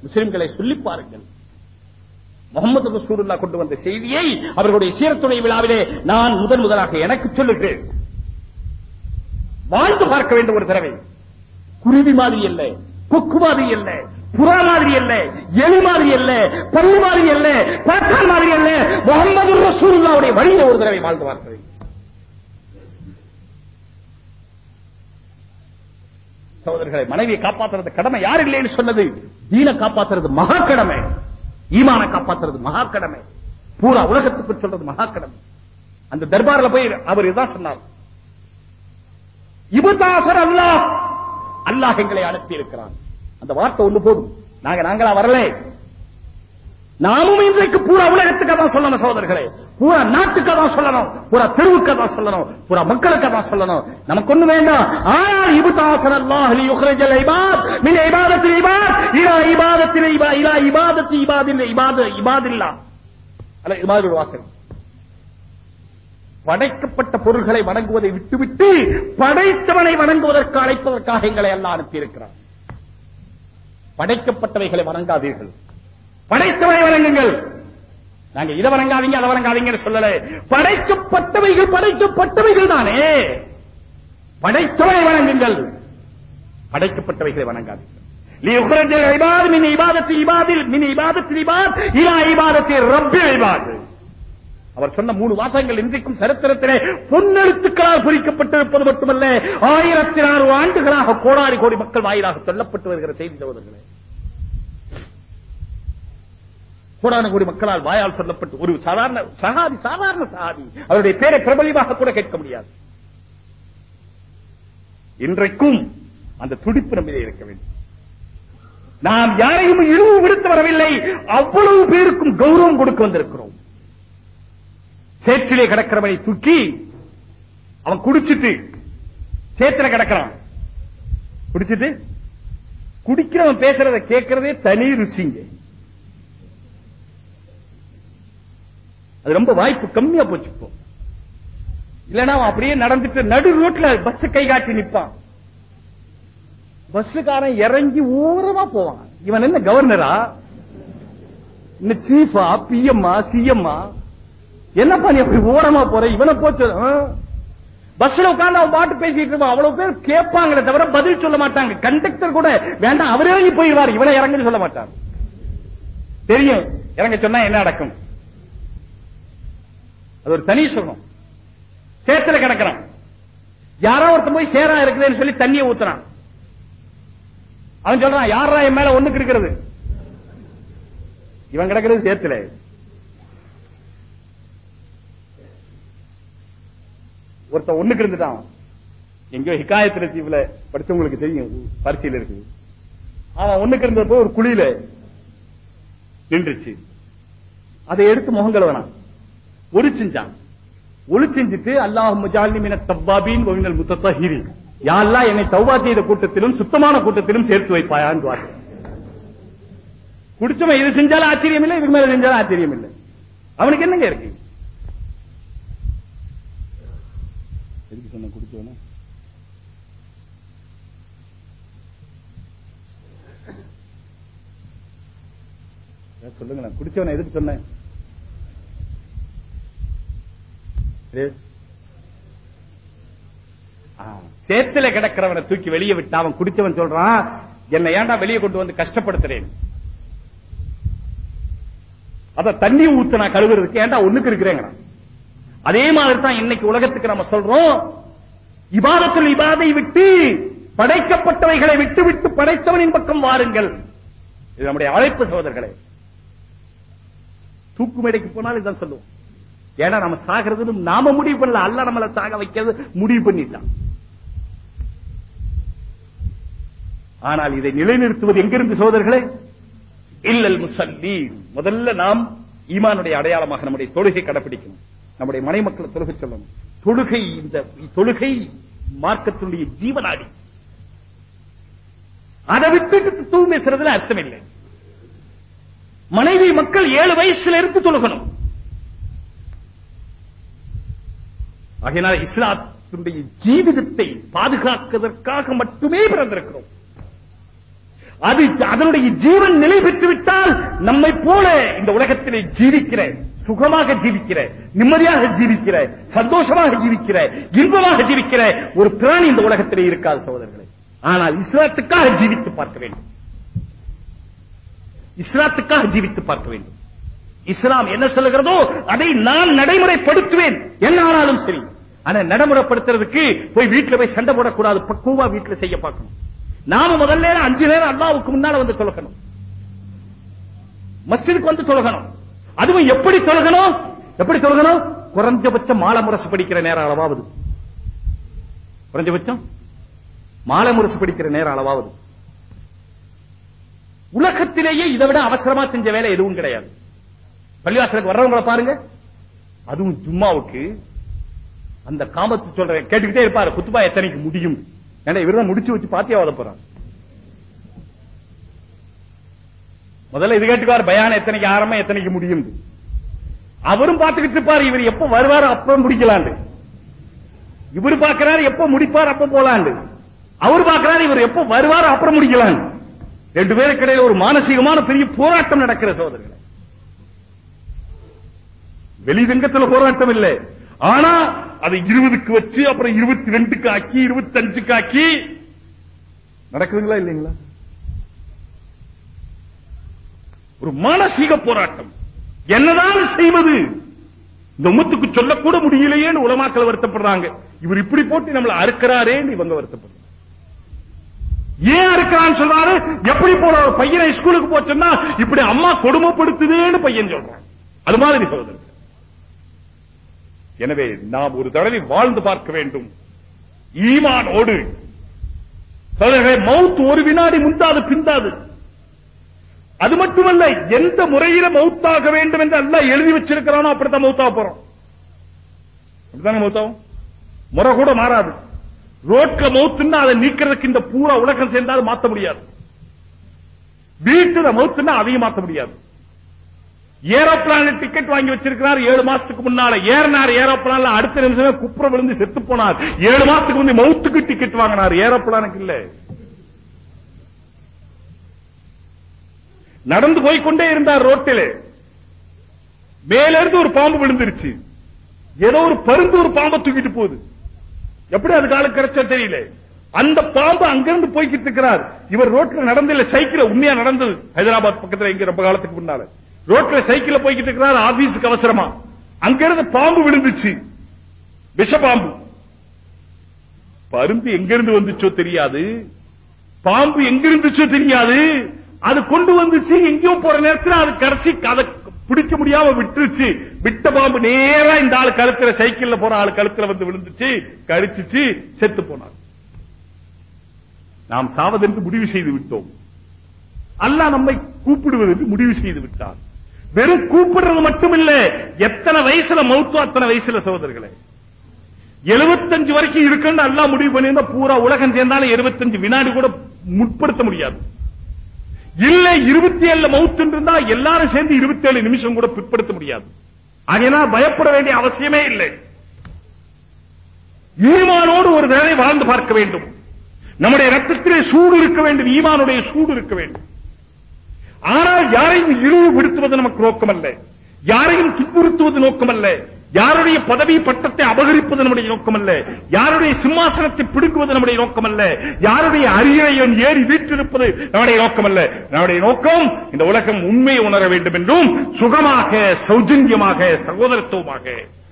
முஸ்லிம்களை சொல்லி பாருங்கள். முகமது ரசூலுல்லா கொண்டு வந்த செய்தியை அவர்களுடைய சீரத்துணை விழாவிலே நான் முதன் முதலாக எனக்கு சொல்லுகிறேன். வாழ்ந்து பார்க்க வேண்டும் ஒரு தடவை. குருவி மாதிரி இல்லை. கொக்கு மாதிரி இல்லை. புறா மாதிரி அல்ல எலி மாதிரி அல்ல பல்லு மாதிரி அல்ல பாட்டான் மாதிரி அல்ல. முகமது ரசூல்லாவுடைய வழியில ஒரு தடவை வாழ்ந்து வார்த்தை சகோதரர்களை மனைவியை காப்பாற்றுறது கடமை யார் இல்லைன்னு சொன்னது? தீன காப்பாற்றுறது மகா கடமை. ஈமான காப்பாற்றுறது மகா கடமை. பூரா உலகத்துக்கு சொல்றது மகா கடமை. அந்த தர்பாரில் போய் அவர் இதுதான் சொன்னார். இபுதாசர் அல்லாஹ் அல்லாஹ் எங்களை அனுப்பி இருக்கிறான் அந்த வார்த்தை ஒண்ணு போதும். நாங்க நாங்களா வரல. நாமும் இன்றைக்கு பூரா உலகத்துக்கு தான் சொல்லணும் சகோதரர்களே. பூரா நாட்டுக்கு தான் சொல்லணும். பூரா தெருவுக்கு தான் சொல்லணும். பூரா மக்களுக்கு தான் சொல்லணும். நமக்கு ஒண்ணு வேண்டாம். ஆனால் இபுதாசன் அல்லாஹ் லியுக்ரிஜல் இபாத் மின் இபாதத்தில் இபாத் இலா இபாதத்தில் இபா இலா இபாதத்தி இபாதில் இபாத இபாதில்லா. அல்ல இபாதுல் வாசல் படைக்கப்பட்ட பொருள்களை வணங்குவதை விட்டுவிட்டு படைத்தவனை வணங்குவதற்கு அழைப்பதற்காக எங்களை எல்லாம் அனுப்பியிருக்கிறார். படைக்கப்பட்டவைகளை வணங்காதீர்கள் படைத்தவனை வணங்குங்கள் நாங்க இதை வணங்காதீங்க அதை வணங்காதீங்கன்னு சொல்லல படைக்கப்பட்டவைகள் படைக்கப்பட்டவைகள் தானே படைத்தவனை வணங்குங்கள் படைக்கப்பட்டவைகளை வணங்காதீர்கள் ليخرج العباد من عبادة عباد من عبادة العباد إلى عبادة رب العباد அவர் சொன்ன மூணு வாசகங்கள் இன்றைக்கும் சரித்திரத்திலே பொன்னெழுத்துக்களால் குறிக்கப்பட்டிருப்பது மட்டுமல்ல ஆயிரத்தி ஆறு ஆண்டுகளாக கோடாரி கோடி மக்கள் வாயிலாக சொல்லப்பட்டு வருகிற செய்தி சகோதரர்களே. கோடான கோடி மக்களால் வாயால் சொல்லப்பட்டு ஒரு சாதாரண சகாதி சாதாரண சகாதி. அவருடைய பேரை பிரபலியமாக கூட கேட்க முடியாது. இன்றைக்கும் அந்த துடிப்பு நம்மிலே இருக்க வேண்டும். நாம் யாரையும் இழிவு விடுத்து வரவில்லை. அவ்வளவு பேருக்கும் கௌரவம் கொடுக்க வந்திருக்கிறோம். சேற்றிலே கிடக்கிறவனை தூக்கி அவன் குடிச்சிட்டு சேத்துல கிடக்கிறான். குடிச்சிட்டு? குடிக்கிறவன் பேசுறத கேட்கறதே தனி ருசிங்க. அது ரொம்ப வாய்ப்பு கம்மியா போச்சு இப்போ. இல்லன்னா அவன் அப்படியே நடந்துட்டு நடு ரோட்ல பஸ் கை காட்டி நிப்பான். பஸ்ஸுக்காரன் இறங்கி ஓரமா போவான். இவன் என்ன கவர்னரா இன்னும் சீஃபா பிஎம்மா சிஎம்மா என்னப்பா நீ அப்படி ஓரமா போற? இவனை போச்சு பஸ்ல உட்கார்ந்து அவன் பாட்டு பேசிட்டு இருப்பான். அவ்வளவு பேர் கேட்பாங்களே தவிர பதில் சொல்ல மாட்டாங்க. கண்டக்டர் கூட வேண்டாம் அவரே இறங்கி போயிடுவார். இவனை இறங்கி சொல்ல மாட்டார். தெரியும். இறங்க சொன்னா என்ன நடக்கும்? அது ஒரு தனி சொல்லணும் சேத்துல கிடக்கிறான். யாரோ ஒருத்தன் போய் சேரா இருக்குதுன்னு சொல்லி தண்ணியை ஊத்துறான். அவன் சொல்றான் யாரா என் மேல ஒண்ணுக்கு இருக்கிறது? இவன் கிடக்கிறது சேத்துல. ஒருத்தன் ஒண்ணுக்கு இருந்துட்டான். எங்கேயோ ஹிகாயத்துல தீவுல படிச்சவங்களுக்கு தெரியும் பரிசையில் இருக்கு. அவன் ஒண்ணுக்கு இருந்தப்போ ஒரு குழியில நின்றுச்சு. அதை எடுத்து முகங்கள் வேணாம். ஒரு செஞ்சான். ஒளி செஞ்சுட்டு அல்லாஹ் முஜாலினி மின தவ்வாபீன் ஒவினல் யாரெல்லாம் என்னை தௌபா செய்த கூட்டத்திலும் சுத்தமான கூட்டத்திலும் சேர்த்து வைப்பாயான்னு குடிச்சவன் இது செஞ்சாலும் ஆச்சரியம் இல்லை இதுக்கு மேல செஞ்சாலும் ஆச்சரியம் இல்லை அவனுக்கு என்னங்க இருக்கு? எதுக்கு சொன்ன குடிச்சவன சொல்லுங்க நான் குடிச்சவன எதுக்கு சொன்னேன்? சேத்துல கிடக்கிறவனை தூக்கி வெளியே விட்டு அவன் குடிச்சவன் சொல்றான் என்னை ஏன்டா வெளியே கொண்டு வந்து கஷ்டப்படுத்துறேன்? அத தண்ணி ஊத்து நான் கழுவுறதுக்கு ஏன்டா ஒண்ணுக்கு இருக்கிறேங்க அதே மாதிரி தான் இன்னைக்கு உலகத்துக்கு நம்ம சொல்றோம் இபாதத்தில் இபாதை விட்டு படைக்கப்பட்டவைகளை விட்டு விட்டு படைத்தவனின் பக்கம் வாருங்கள். இது நம்முடைய அழைப்பு சகோதரர்களே. தூக்கு மேடைக்கு போனால் இதான் சொல்லுவோம். ஏன்னா நம்ம சாகிறதுன்னு நாம முடிவு பண்ணல அல்ல நம்மள சாக வைக்கிறது முடிவு பண்ணிட்டான். ஆனால் இதை நிலைநிறுத்துவது எங்கிருந்து சோதர்களே இல்லல் முசல்லி முதல்ல நாம் ஈமானுடைய அடையாளமாக நம்முடைய தொழுகை கடைபிடிக்கணும் நம்முடைய மனை மக்களை தொழுகை சொல்லணும். தொழுகை இந்த தொழுகை மார்க்கத்தினுடைய ஜீவனாடி. அதை விட்டுட்டு தூய்மை செய்றதுல அர்த்தம் இல்லை. மனைவி மக்கள் ஏழு வயசுல இருந்து தொழுகணும். ஆகையினால் இஸ்லாத்தினுடைய ஜீவிதத்தை பாதுகாப்பதற்காக மட்டுமே பிறந்திருக்கிறோம். அது அதனுடைய ஜீவன் நிலை பெற்றுவிட்டால் நம்மை போல இந்த உலகத்திலே ஜீவிக்கிற சுகமாக ஜீவிக்கிற நிம்மதியாக ஜீவிக்கிற சந்தோஷமாக ஜீவிக்கிற இன்பமாக ஜீவிக்கிற ஒரு பிராணி இந்த உலகத்தில் இருக்காது சகோதரர்களே. ஆனால் இஸ்லாத்துக்காக ஜீவித்து பார்க்க வேண்டும். இஸ்லாத்துக்காக ஜீவித்து பார்க்க வேண்டும். இஸ்லாம் என்ன சொல்லுகிறதோ அதை நான் நடைமுறைப்படுத்துவேன். என்ன ஆனாலும் சரி. ஆனா நடைமுறைப்படுத்துறதுக்கு போய் வீட்டுல போய் சண்டை போடக்கூடாது. பக்குவா வீட்டுல செய்ய பார்க்கணும். நாம முதல்ல அஞ்சு நேரம் அல்லாவுக்கு முன்னால வந்து தொழுகணும். மஸ்ஜிதுக்கு வந்து தொழகணும். அதுவும் எப்படி தொழுகணும்? எப்படி தொழுகணும்? குறைஞ்சபட்சம் மாலை முரசு படிக்கிற நேரம் அளவாவது. குறைஞ்சபட்சம்? மாலை முரசு படிக்கிற நேரம் அளவாவது. உலகத்திலேயே இதை விட அவசரமா செஞ்ச வேலை எதுவும் கிடையாது. பள்ளிவாசலுக்கு வர்றவங்களை பாருங்க. அதுவும் ஜும்மாவுக்கு அந்த காமத்து சொல்ற கேட்டுக்கிட்டே இருப்பாரு. குத்துபா எத்தனைக்கு முடியும்? ஏன்னா இவர்தான் முடிச்சு வச்சு பாத்தியாவத போறான். முதல்ல இது கேட்டுக்காரு பயான எத்தனைக்கு ஆரம்பம் எத்தனைக்கு முடியும் அவரும் பார்த்துக்கிட்டு இருப்பாரு இவர் எப்ப வருவாரு அப்ப முடிக்கலாண்டு இவர் பார்க்கிறார் எப்ப முடிப்பார் அப்ப போலாண்டு அவர் பார்க்கிறார் இவர் எப்ப வருவார் அப்புறம் முடிக்கலாம் ரெண்டு பேருக்கு இடையில ஒரு மானசீகமான பெரிய போராட்டம் நடக்கிற சோதரர்கள் வெளிதங்கத்தில் போராட்டம் இல்லை. ஆனா அதை இருபதுக்கு வச்சு அப்புறம் இருபத்தி ரெண்டுக்கு ஆக்கி இருபத்தி அஞ்சுக்கு ஆக்கி நடக்குதுங்களா இல்லைங்களா? ஒரு மானசீக போராட்டம். என்னதான் செய்வது? இந்த உமத்துக்கு சொல்லக்கூட முடியலையேன்னு உலமாக்கள் வருத்தப்படுறாங்க. இவர் இப்படி போட்டு நம்மளை அறுக்கிறாரேன்னு இவங்க வருத்தப்படுறாங்க. ஏன் அறுக்கிறான்னு சொல்றாரு? எப்படி போற ஒரு பையனை ஸ்கூலுக்கு போச்சோம்னா இப்படி அம்மா கொடுமைப்படுத்துதேன்னு பையன் சொல்றான். அது மாதிரி சகோதரர். எனவே நாம் ஒரு தடவை வாழ்ந்து பார்க்க வேண்டும். ஈமானோடு. மவுத் ஒரு வினாடி முந்தாது பிந்தாது. அது மட்டுமல்ல எந்த முறையில மௌத்தாக வேண்டும் என்று அல்லாஹ் எழுதி வச்சிருக்கிறானோ அப்படித்தான் மௌத்தாக போறோம். அப்படித்தானே மௌத்தாவும் முறை கூட மாறாது. ரோட்ல மௌத்துன்னா அதை நீக்கிறதுக்கு இந்த பூரா உலகம் சேர்ந்தாலும் மாத்த முடியாது. வீட்டுல மௌத்துன்னா அதையும் மாத்த முடியாது. ஏரோப்ளான் டிக்கெட் வாங்கி வச்சிருக்கிறார் ஏழு மாசத்துக்கு முன்னால. ஏறினார் ஏரோப்ளான்ல அடுத்த நிமிஷமே குப்புற விழுந்து செத்து போனார். ஏழு மாசத்துக்கு முந்தைய மௌத்துக்கு டிக்கெட் வாங்கினார். ஏரோப்ளானுக்கு இல்ல. நடந்து போய்க்கொண்டே இருந்தார் ரோட்டிலே. மேல இருந்து ஒரு பாம்பு விழுந்துருச்சு. ஏதோ ஒரு பருந்து ஒரு பாம்பை தூக்கிட்டு போகுது. எப்படி அது காலம் கிடைச்சா தெரியல. அந்த பாம்பு அங்கிருந்து போய்கிட்டு இருக்கிறார். இவர் ரோட்ல நடந்தில்ல சைக்கிள் உண்மையா நடந்தது. ஹைதராபாத் பக்கத்துல இங்க ரொம்ப காலத்துக்கு முன்னால. ரோட்ல சைக்கிள்ல போய்கிட்டு இருக்கிறார் ஆபீஸுக்கு அவசரமா. அங்கிருந்து பாம்பு விழுந்துச்சு. விஷ பாம்பு. பருந்து எங்கிருந்து வந்துச்சோ தெரியாது. பாம்பு எங்க இருந்துச்சோ தெரியாது. அது கொண்டு வந்துச்சு எங்கேயோ போற நேரத்தில் அது கடைசி அதை பிடிக்க முடியாம விட்டுருச்சு. விட்ட பாம்பு நேரா இந்த ஆள் கழுத்துல சைக்கிள்ல போற ஆள் கழுத்துல வந்து விழுந்துச்சு கடிச்சிச்சு செத்து போனார். நாம் சாவதென்று முடிவு செய்து விட்டோம். அல்ல நம்மை கூப்பிடுவதற்கு முடிவு செய்து விட்டார். வெறும் கூப்பிடுறது மட்டுமில்ல எத்தனை வயசுல மௌத்தோ அத்தனை வயசுல சகோதரர்களே? எழுபத்தஞ்சு வரைக்கும் இருக்குன்னு அல்லா முடிவு பண்ணியிருந்தா பூரா உலகம் சேர்ந்தாலும் எழுபத்தஞ்சு வினாடி கூட முற்படுத்த முடியாது. இல்ல இருபத்தி ஏழுல மவுத்து இருந்தா எல்லாரும் சேர்ந்து இருபத்தி ஏழு நிமிஷம் கூட பிற்படுத்த முடியாது. அதனால் பயப்பட வேண்டிய அவசியமே இல்லை. ஈமானோடு ஒரு தடவை வாழ்ந்து பார்க்க வேண்டும். நம்முடைய ரத்தத்திலே சூடு இருக்க வேண்டும் ஈமானுடைய சூடு இருக்க வேண்டும். ஆனால் யாரையும் இழிவுபடுத்துவது நமக்கு நோக்கமல்ல. யாரையும் துன்புறுத்துவது நோக்கமல்ல. யாருடைய பதவி பட்டத்தை அபகரிப்பது நம்முடைய நோக்கமல்ல. யாருடைய சிம்மாசனத்தை பிடுங்குவது நம்முடைய நோக்கமல்ல. யாருடைய அரியணையும் ஏறி வீற்றிருப்பது நம்முடைய நோக்கமல்ல. நம்முடைய நோக்கம் இந்த உலகம் உண்மையை உணர வேண்டும் என்றும் சுகமாக சௌஜன்யமாக சகோதரத்துவமாக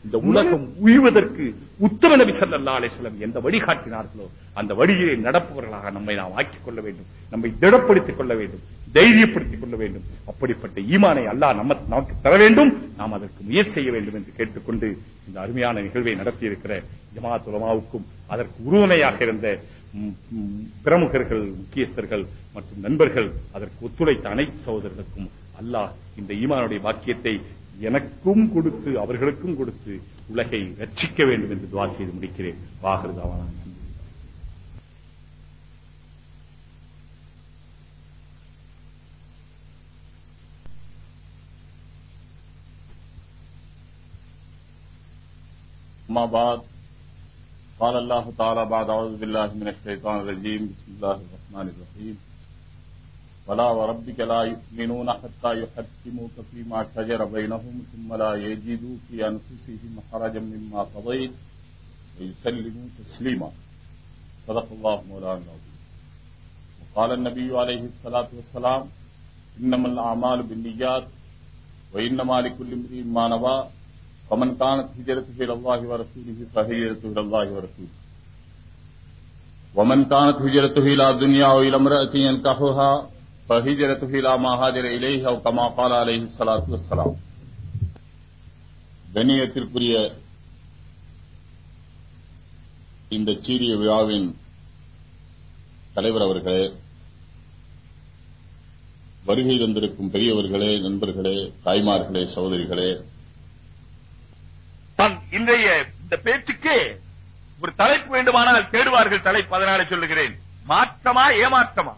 இந்த உலகம் உய்வதற்கு உத்தம நபி சல்லா அலிஸ்லம் எந்த வழி காட்டினார்களோ அந்த வழியிலே நடப்பவர்களாக நம்மை நாம் ஆக்கிக் கொள்ள வேண்டும். நம்மை திடப்படுத்திக் கொள்ள வேண்டும். தைரியப்படுத்திக் கொள்ள வேண்டும். அப்படிப்பட்ட ஈமானை அல்லாஹ் நம்ம நமக்கு தர வேண்டும். நாம் அதற்கு முயற்சி செய்ய வேண்டும் என்று கேட்டுக்கொண்டு இந்த அருமையான நிகழ்வை நடத்தியிருக்கிற ஜமாத் உலமாவுக்கும் அதற்கு உருவமையாக இருந்த பிரமுகர்கள் முக்கியஸ்தர்கள் மற்றும் நண்பர்கள் அதற்கு ஒத்துழைத்த அனைத்து சகோதரர்களுக்கும் அல்லாஹ் இந்த ஈமானுடைய வாக்கியத்தை எனக்கும் கொடுத்து அவர்களுக்கும் கொடுத்து உலகை ரட்சிக்க வேண்டும் என்று துவா செய்து முடிக்கிறேன் வாகிருதாவான
أما بعد قال الله تعالى بعد أعوذ بالله من الشيطان الرجيم بسم الله الرحمن الرحيم ولا وربك لا يؤمنون حتى يحكموك فيما شجر بينهم ثم لا يجدوا في أنفسهم حرجا مما قضيت ويسلموا تسليما. صدق الله مولانا العظيم. وقال النبي عليه الصلاة والسلام إنما الأعمال بالنيات وإنما لكل امرئ ما نوى. ومن كانت هجرته إلى الله ورسوله فهجرته إلى الله ورسوله. ومن كانت هجرته إلى الدنيا أو إلى امرأة ينكحها فهجرته إلى ما هاجر إليه أو كما قال عليه الصلاة والسلام கண்ணியத்திற்குரிய இந்த சீரிய விழாவின் தலைவர் அவர்களே வருகை தந்திருக்கும் பெரியவர்களே நண்பர்களே தாய்மார்களே சகோதரிகளே
இன்றைய இந்த பேச்சுக்கு ஒரு தலைப்பு வேண்டுமானால் தேடுவார்கள் தலைப்பு அதனால சொல்லுகிறேன் மாற்றமா ஏமாற்றமா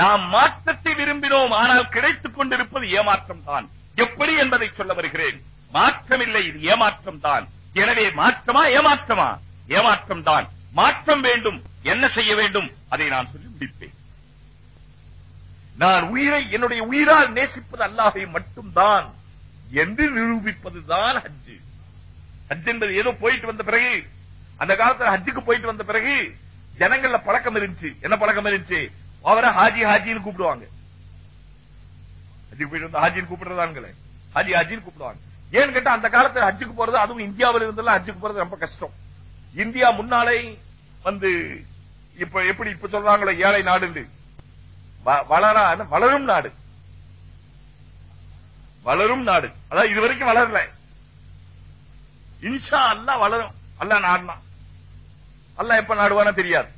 நாம் மாற்றத்தை விரும்பினோம் ஆனால் கிடைத்துக் கொண்டிருப்பது ஏமாற்றம் தான் எப்படி என்பதை சொல்ல வருகிறேன். மாற்றமில்லை இது ஏமாற்றம் தான் எனவே மாற்றமா ஏமாற்றமா? ஏமாற்றம் தான் மாற்றம் வேண்டும். என்ன செய்ய வேண்டும்? அதை நான் சொல்லி முடிப்பேன். நான் உயிரை என்னுடைய உயிரால் நேசிப்பது அல்லாஹை மட்டும்தான் என்று நிரூபிப்பதுதான் ஹஜ்ஜு. ஹஜ் என்பது ஏதோ போயிட்டு வந்த பிறகு அந்த காலத்துல ஹஜ்ஜுக்கு போயிட்டு வந்த பிறகு ஜனங்கள்ல பழக்கம் இருந்துச்சு. என்ன பழக்கம் இருந்துச்சு? அவரை ஹாஜி ஹாஜின்னு கூப்பிடுவாங்க. ஹஜ்ஜுக்கு போயிட்டு ஹாஜின்னு கூப்பிடுறதாங்களே ஹாஜி ஹாஜின்னு கூப்பிடுவாங்க. ஏன்னு கேட்டா அந்த காலத்துல ஹஜ்ஜுக்கு போறது அதுவும் இந்தியாவில் இருந்தெல்லாம் ஹஜ்ஜுக்கு போறது ரொம்ப கஷ்டம். இந்தியா முன்னாலே வந்து இப்ப எப்படி இப்ப சொல்றாங்களோ ஏழை நாடு வளரா வளரும் நாடு. வளரும் நாடு. அதான் இது வரைக்கும் வளரல. இன்ஷா அல்லா வளரும். அல்ல நாடுனா. அல்ல எப்ப நாடுவானா தெரியாது.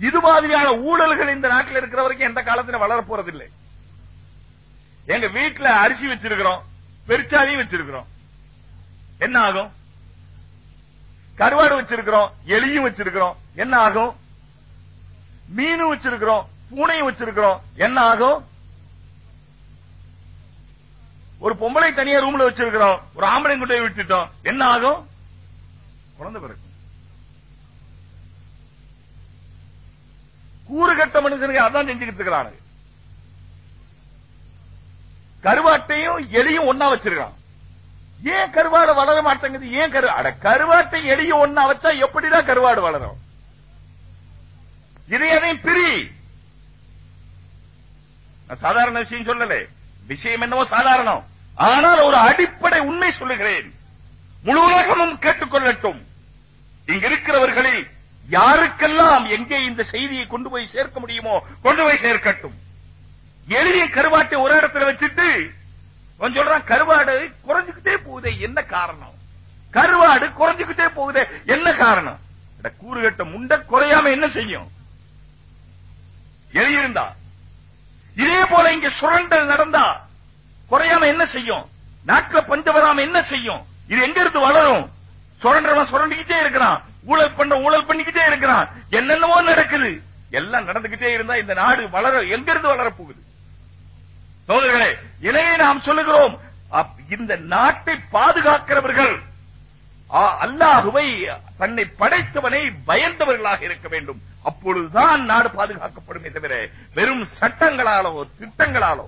இது மாதிரியான ஊழல்கள் இந்த நாட்டில் இருக்கிற வரைக்கும் எந்த காலத்துல வளரப்போறது போறதில்லை எங்க வீட்டுல அரிசி வச்சிருக்கிறோம் பெருச்சாதியும் வச்சிருக்கிறோம். என்ன ஆகும்? கருவாடு வச்சிருக்கிறோம் எலியும் வச்சிருக்கிறோம். என்ன ஆகும்? மீனும் வச்சிருக்கிறோம் பூனையும் வச்சிருக்கிறோம். என்ன ஆகும்? ஒரு பொம்பளை தனியா ரூம்ல வச்சிருக்கிறோம் ஒரு ஆம்பளை கொண்டு விட்டுட்டோம். என்ன ஆகும்? குழந்தை பிறகு கூறு கட்ட மனுஷனுக்கு அதான் செஞ்சுக்கிட்டு இருக்கிறானுங்க கருவாட்டையும் எலியும் ஒன்னா வச்சிருக்கான் ஏன் கருவாடு வளர மாட்டேங்குது? ஏன் கரு? அட கருவாட்டை எலியும் ஒன்னா வச்சா எப்படிதான் கருவாடு வளரும்? இது எதையும் பிரி. சாதாரண விஷயம் சொல்லல. விஷயம் என்னவோ சாதாரணம். ஆனால் ஒரு அடிப்படை உண்மை சொல்லுகிறேன். முழு உலகமும் கேட்டுக்கொள்ளட்டும். இங்கிருக்கிறவர்களில் யாருக்கெல்லாம் எங்கே இந்த செய்தியை கொண்டு போய் சேர்க்க முடியுமோ கொண்டு போய் சேர்க்கட்டும். எளிய கருவாட்டை ஒரு இடத்துல வச்சுட்டு கொஞ்சம் சொல்றான் கருவாடு குறைஞ்சுக்கிட்டே போகுதே என்ன காரணம்? கருவாடு குறைஞ்சுக்கிட்டே போகுதே என்ன காரணம்? கூறுகட்ட முண்ட குறையாம என்ன செய்யும்? எழுதியிருந்தா. இதே போல இங்க சுரண்டல் நடந்தா குறையாம என்ன செய்யும்? நாட்டில் பஞ்சம் வராம என்ன செய்யும்? இது எங்க இருந்து வளரும்? சுரண்டவன் சுரண்டிக்கிட்டே இருக்கிறான். ஊழல் பண்ண ஊழல் பண்ணிக்கிட்டே இருக்கிறான். என்னென்னவோ நடக்குது. எல்லாம் நடந்துகிட்டே இருந்தா இந்த நாடு வளர எங்கிருந்து வளரப்போகுது? சோதர்களே எனவே நாம் சொல்லுகிறோம். இந்த நாட்டை பாதுகாக்கிறவர்கள் அல்லாஹுவை தன்னை படைத்தவனை பயந்தவர்களாக இருக்க வேண்டும். அப்பொழுதுதான் நாடு பாதுகாக்கப்படுமே தவிர வெறும் சட்டங்களாலோ திட்டங்களாலோ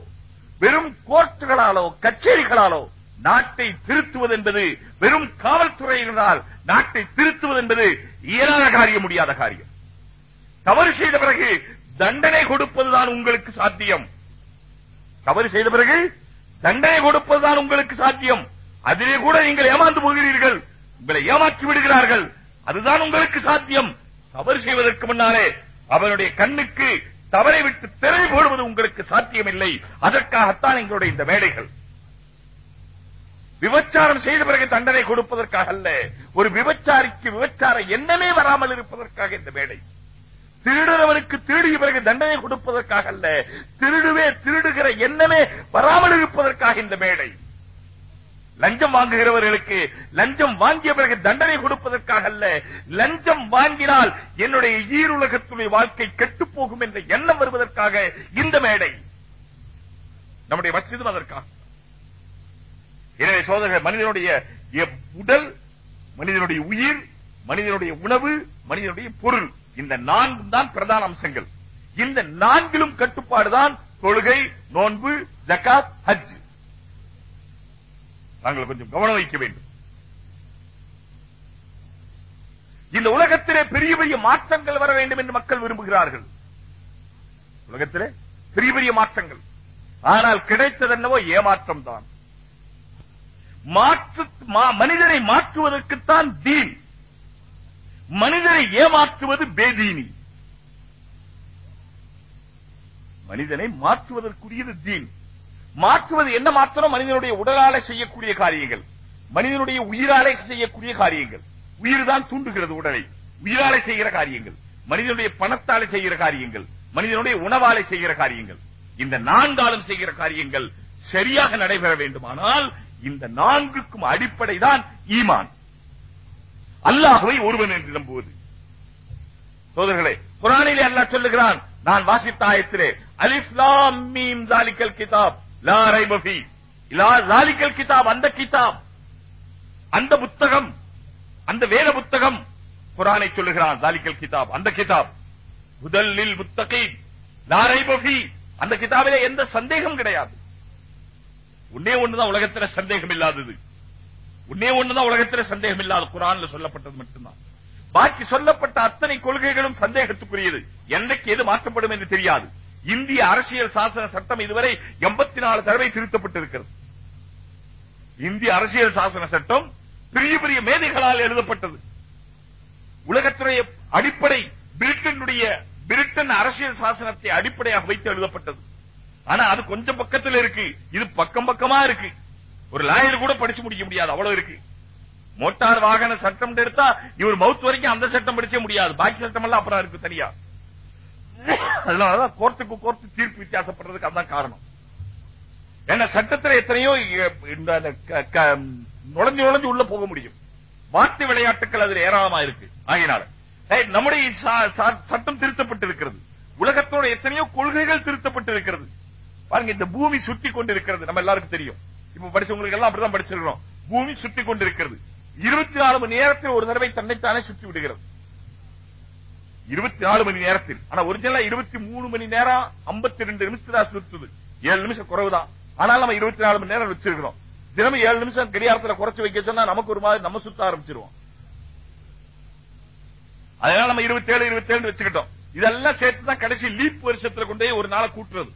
வெறும் கோர்ட்டுகளாலோ கச்சேரிகளாலோ நாட்டை திருத்துவது என்பது வெறும் காவல்துறையினரால் நாட்டை திருத்துவது என்பது இயலாத காரியம் முடியாத காரியம். தவறு செய்த பிறகு தண்டனை கொடுப்பதுதான் உங்களுக்கு சாத்தியம். தவறு செய்த பிறகு தண்டனை கொடுப்பதுதான் உங்களுக்கு சாத்தியம். அதிலே கூட நீங்கள் ஏமாந்து போகிறீர்கள். உங்களை ஏமாற்றி விடுகிறார்கள். அதுதான் உங்களுக்கு சாத்தியம். தவறு செய்வதற்கு முன்னாலே அவனுடைய கண்ணுக்கு தவறை விட்டு திரை போடுவது உங்களுக்கு சாத்தியமில்லை. அதற்காகத்தான் எங்களுடைய இந்த மேடைகள் விபச்சாரம் செய்த பிறகு தண்டனை கொடுப்பதற்காக அல்ல. ஒரு விபச்சாரிக்கு விபச்சார எண்ணமே வராமல் இருப்பதற்காக இந்த மேடை. திருடுறவனுக்கு திருடிய பிறகு தண்டனை கொடுப்பதற்காக அல்ல. திருடுவே திருடுகிற எண்ணமே வராமல் இருப்பதற்காக இந்த மேடை. லஞ்சம் வாங்குகிறவர்களுக்கு லஞ்சம் வாங்கிய பிறகு தண்டனை கொடுப்பதற்காக அல்ல. லஞ்சம் வாங்கினால் என்னுடைய ஈருலகத்துடைய வாழ்க்கை கெட்டுப்போகும் என்ற எண்ணம் வருவதற்காக இந்த மேடை. நம்முடைய மசிதும் அதற்காக. எனவே சோதரர்கள் மனிதனுடைய உடல் மனிதனுடைய உயிர் மனிதனுடைய உணவு மனிதனுடைய பொருள் இந்த நான்கு தான் பிரதான அம்சங்கள். இந்த நான்கிலும் கட்டுப்பாடுதான் தொழுகை நோன்பு ஜகாத் ஹஜ். நாங்கள் கொஞ்சம் கவனம் வைக்க வேண்டும். இந்த உலகத்திலே பெரிய பெரிய மாற்றங்கள் வர வேண்டும் என்று மக்கள் விரும்புகிறார்கள். உலகத்திலே பெரிய பெரிய மாற்றங்கள். ஆனால் கிடைத்தது என்னவோ ஏமாற்றம் தான் மாற்று மா- மனிதரை மாற்றுவதற்குத்தான் தீன். மனிதரை ஏமாற்றுவது பேதீனி. மனிதனை மாற்றுவதற்குரியது தீன். மாற்றுவது என்ன மாத்திரம் மனிதனுடைய உடலால செய்யக்கூடிய காரியங்கள். மனிதனுடைய உயிராலே செய்யக்கூடிய காரியங்கள். உயிர் தான் தூண்டுகிறது உடலை. உயிராலே செய்கிற காரியங்கள். மனிதனுடைய பணத்தாலே செய்கிற காரியங்கள். மனிதனுடைய உணவாலே செய்கிற காரியங்கள். இந்த நான்காலும் செய்கிற காரியங்கள் சரியாக நடைபெற வேண்டுமானால் இந்த நான்குக்கும் அடிப்படைதான் ஈமான். அல்லாஹ்வை ஒருவன் என்று நம்புவது. சோதர்களே குரானிலே அல்லாஹ் சொல்லுகிறான் நான் வாசித்த ஆயத்திலே அலிஃப் லாம் மீம் ஜாலிக்கல் கிதாப் லா ரைப ஃபீ. லா ஜாலிக்கல் கிதாப் அந்த கிதாப் அந்த புத்தகம் அந்த வேத புத்தகம் குரானை சொல்லுகிறான் ஜாலிக்கல் கிதாப் அந்த கிதாப். முதலில் முத்தகீன் லா ரைப ஃபீ. அந்த கிதாபிலே எந்த சந்தேகம் கிடையாது. உன்னே ஒண்ணுதான் உலகத்துல சந்தேகம் இல்லாதது உன்னே ஒண்ணுதான் உலகத்துல சந்தேகம் இல்லாத குரான்ல சொல்லப்பட்டது மட்டும்தான். பாக்கி சொல்லப்பட்ட அத்தனை கொள்கைகளும் சந்தேகத்துக்குரியது. என்றைக்கு எது மாற்றப்படும் என்று தெரியாது. இந்திய அரசியல் சாசன சட்டம் இதுவரை எண்பத்தி நாலு தடவை திருத்தப்பட்டிருக்கிறது. இந்திய அரசியல் சாசன சட்டம் பெரிய பெரிய மேதைகளால் எழுதப்பட்டது. உலகத்துடைய அடிப்படை பிரிட்டனுடைய பிரிட்டன் அரசியல் சாசனத்தை அடிப்படையாக வைத்து எழுதப்பட்டது. ஆனா அது கொஞ்சம் பக்கத்துல இருக்கு. இது பக்கம் பக்கமா இருக்கு. ஒரு லாயர் கூட படிச்சு முடிக்க முடியாது. அவ்வளவு இருக்கு. மோட்டார் வாகன சட்டம் எடுத்தா இவர் மவுத் வரைக்கும் அந்த சட்டம் படிச்சே முடியாது. பாக்கி சட்டம் எல்லாம் அப்புறம் இருக்கு தனியா. அதனாலதான் கோர்ட்டுக்கு கோர்ட்டு தீர்ப்பு வித்தியாசப்படுறதுக்கு அதான் காரணம். ஏன்னா சட்டத்துல எத்தனையோ இந்த க- க- நுழைஞ்சு நுழைஞ்சு உள்ள போக முடியும். வார்த்தை விளையாட்டுகள் அதுல ஏராளமா இருக்கு. ஆகினால நம்முடைய சா- சா- சட்டம் திருத்தப்பட்டிருக்கிறது. உலகத்தோட எத்தனையோ கொள்கைகள் திருத்தப்பட்டிருக்கிறது. பாருங்க இந்த பூமி சுத்தி கொண்டிருக்கிறது. நம்ம எல்லாருக்கும் தெரியும். இப்ப படிச்சவங்களுக்கு எல்லாம் அப்படிதான் படிச்சிருக்கிறோம். பூமி சுத்தி கொண்டிருக்கிறது. இருபத்தி நாலு மணி நேரத்தில் ஒரு தடவை தன்னைத்தானே சுத்தி விடுகிறது. இருபத்தி நாலு மணி நேரத்தில். ஆனா ஒரிஜினலா இருபத்தி மூணு மணி நேரம் ஐம்பத்தி ரெண்டு நிமிஷம் தான் சுத்துது ஏழு நிமிஷம் குறைவுதான். ஆனால் நம்ம இருபத்தி நாலு மணி நேரம் வச்சிருக்கிறோம். தினமும் ஏழு நிமிஷம் கடிகாரத்துல குறைச்சு வைக்க சொன்னா நமக்கு ஒரு மாதிரி நம்ம சுத்த ஆரம்பிச்சிருவோம். அதனால நம்ம இருபத்தி ஏழு இருபத்தி ஏழு வச்சுக்கிட்டோம். இதெல்லாம் சேர்த்து தான் கடைசி லீப் வருஷத்துல கொண்டே ஒரு நாளை கூட்டுறது.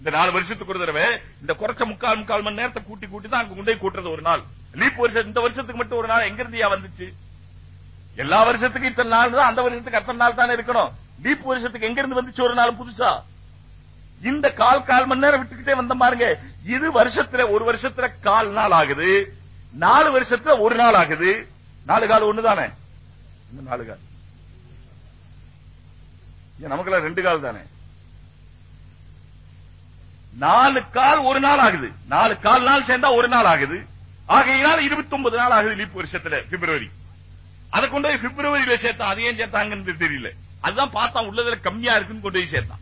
இந்த நாலு வருஷத்துக்கு ஒரு தடவை இந்த குறைச்ச முக்கால் முக்கால் மணி நேரத்தை கூட்டி கூட்டி தான் அங்க கொண்டு கூட்டுறது ஒரு நாள். லீப் வருஷம் இந்த வருஷத்துக்கு மட்டும் ஒரு நாள் எங்க இருந்தியா வந்துச்சு? எல்லா வருஷத்துக்கும் இத்தனை நாள் தான் அந்த வருஷத்துக்கு அத்தனை நாள் தானே இருக்கணும். லீப் வருஷத்துக்கு எங்க இருந்து வந்துச்சு ஒரு நாள் புதுசா? இந்த கால் கால் மணி நேரம் விட்டுக்கிட்டே வந்த பாருங்க இது வருஷத்துல ஒரு வருஷத்துல கால் நாள் ஆகுது நாலு வருஷத்துல ஒரு நாள் ஆகுது. நாலு கால் ஒண்ணுதானே இந்த நாலு கால். நமக்கு ரெண்டு கால் தானே? நாலு கால் ஒரு நாள் ஆகுது. நாலு கால் நாள் சேர்ந்தா ஒரு நாள் ஆகுது. ஆகையினால் இருபத்தி ஒன்பது நாள் ஆகுது லீப் வருஷத்துல பிப்ரவரி. அதை கொண்டு போய் பிப்ரவரியில சேர்த்தா அது ஏன் சேர்த்தாங்கன்னு தெரியல. அதுதான் பார்த்தா உள்ளதுல கம்மியா இருக்குன்னு கொண்டு போய் சேர்த்தான்.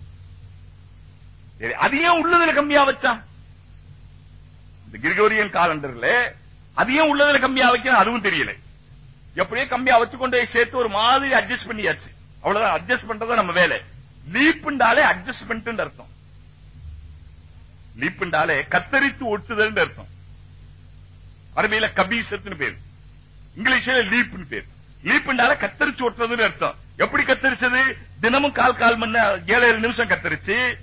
சரி அது ஏன் உள்ளதுல கம்மியா வச்சான் இந்த கிரிகோரியன் காலண்டர்ல அது ஏன் உள்ளதுல கம்மியா வைக்கணும் அதுவும் தெரியல. எப்படியே கம்மியா வச்சு கொண்டு போய் சேர்த்து ஒரு மாதிரி அட்ஜஸ்ட் பண்ணியாச்சு. அவ்வளவுதான் அட்ஜஸ்ட் பண்றதா நம்ம வேலை. லீப்புண்டாலே அட்ஜஸ்ட்மெண்ட் அர்த்தம். லீப்புண்டாலே கத்தரித்து ஒட்டுதல் அர்த்தம். அரபியில கபீசத்துன்னு பேர். இங்கிலீஷ்ல லீப்னு பேர். லீப்புண்டால கத்தரிச்சு ஒட்டுறதுன்னு அர்த்தம். எப்படி கத்தரிச்சது? தினமும் கால் கால் மணி ஏழு ஏழு நிமிஷம் கத்தரிச்சு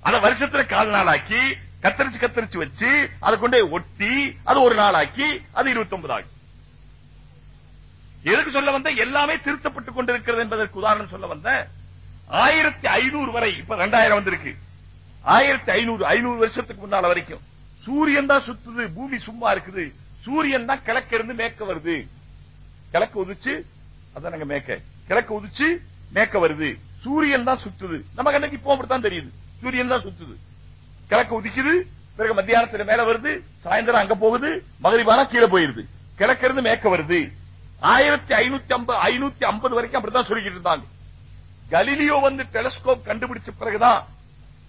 அத வருஷத்துல கால் நாள் ஆக்கி கத்தரிச்சு கத்தரிச்சு வச்சு அதை கொண்டு போய் ஒட்டி அது ஒரு நாளாக்கி அது இருபத்தி ஒன்பது ஆகும். எதுக்கு சொல்ல வந்த எல்லாமே திருத்தப்பட்டுக் கொண்டிருக்கிறது என்பதற்கு உதாரணம் சொல்ல வந்த ஆயிரத்தி ஐநூறு வரை இப்ப ரெண்டாயிரம் வந்திருக்கு. ஆயிரத்தி ஐநூறு ஐநூறு வருஷத்துக்கு முன்னால வரைக்கும் சூரியன் தான் சுத்துது பூமி சும்மா இருக்குது. சூரியன் தான் கிழக்கு இருந்து மேக்க வருது. கிழக்கு உதிச்சு அதான் நாங்க மேற்க. கிழக்கு உதிச்சு மேக்க வருது. சூரியன் தான் சுத்துது. நமக்கு அன்னைக்கு இப்போ அப்படித்தான் தெரியுது. சூரியன் தான் சுத்துது. கிழக்கு உதிக்குது பிறகு மத்தியானத்துல மேல வருது சாயந்தரம் அங்க போகுது மகரிபானா கீழே போயிருது. கிழக்கு இருந்து மேற்க வருது. ஆயிரத்தி ஐநூத்தி ஐம்பது ஐநூத்தி ஐம்பது வரைக்கும் அப்படித்தான் சொல்லிக்கிட்டு இருந்தாங்க. கலீலியோ வந்து டெலிஸ்கோப் கண்டுபிடிச்ச பிறகுதான்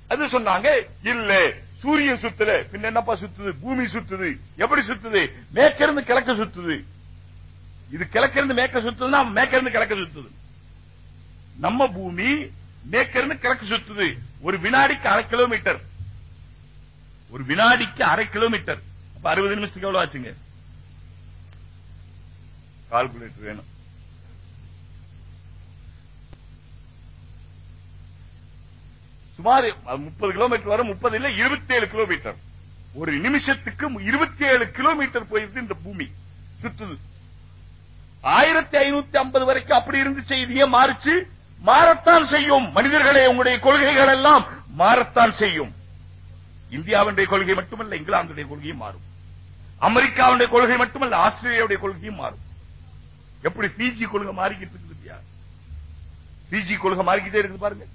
அது சொன்னாங்க இல்ல சூரியன் சுத்தல பின்ன என்னப்பா சுத்துது? பூமி சுத்துது. எப்படி சுத்துது? மேற்கிருந்து கிழக்க சுத்துது. இது கிழக்கிருந்து மேற்க சுத்துதுன்னா மேற்கிருந்து கிழக்க சுத்துது. நம்ம பூமி மேற்கிருந்து கிழக்கு சுத்துது. ஒரு வினாடிக்கு அரை கிலோமீட்டர். ஒரு வினாடிக்கு அரை கிலோமீட்டர். அப்ப அறுபது நிமிஷத்துக்கு எவ்வளவு ஆச்சுங்க? கால்குலேட்டர் வேணும். சுமார் முப்பது கிலோமீட்டர் வரும். முப்பது இல்ல இருபத்தி ஏழு கிலோமீட்டர். ஒரு நிமிஷத்துக்கு இருபத்தி ஏழு கிலோமீட்டர் போயிருக்கு இந்த பூமி. சுற்றுது ஆயிரத்தி ஐநூத்தி ஐம்பது வரைக்கும் அப்படி இருந்து செய்தியை மாறிச்சு. மாறுச்சு மாறத்தான் செய்யும். மனிதர்களே உங்களுடைய கொள்கைகள் எல்லாம் மாறத்தான் செய்யும். இந்தியாவுடைய கொள்கை மட்டுமல்ல இங்கிலாந்துடைய கொள்கையும் மாறும். அமெரிக்காவுடைய கொள்கை மட்டுமல்ல ஆஸ்திரேலியாவுடைய கொள்கையும் மாறும். எப்படி பிஜி கொள்கை மாறிக்கிட்டு இருக்குது பிஜி கொள்கை மாறிக்கிட்டே இருக்குது பாருங்க.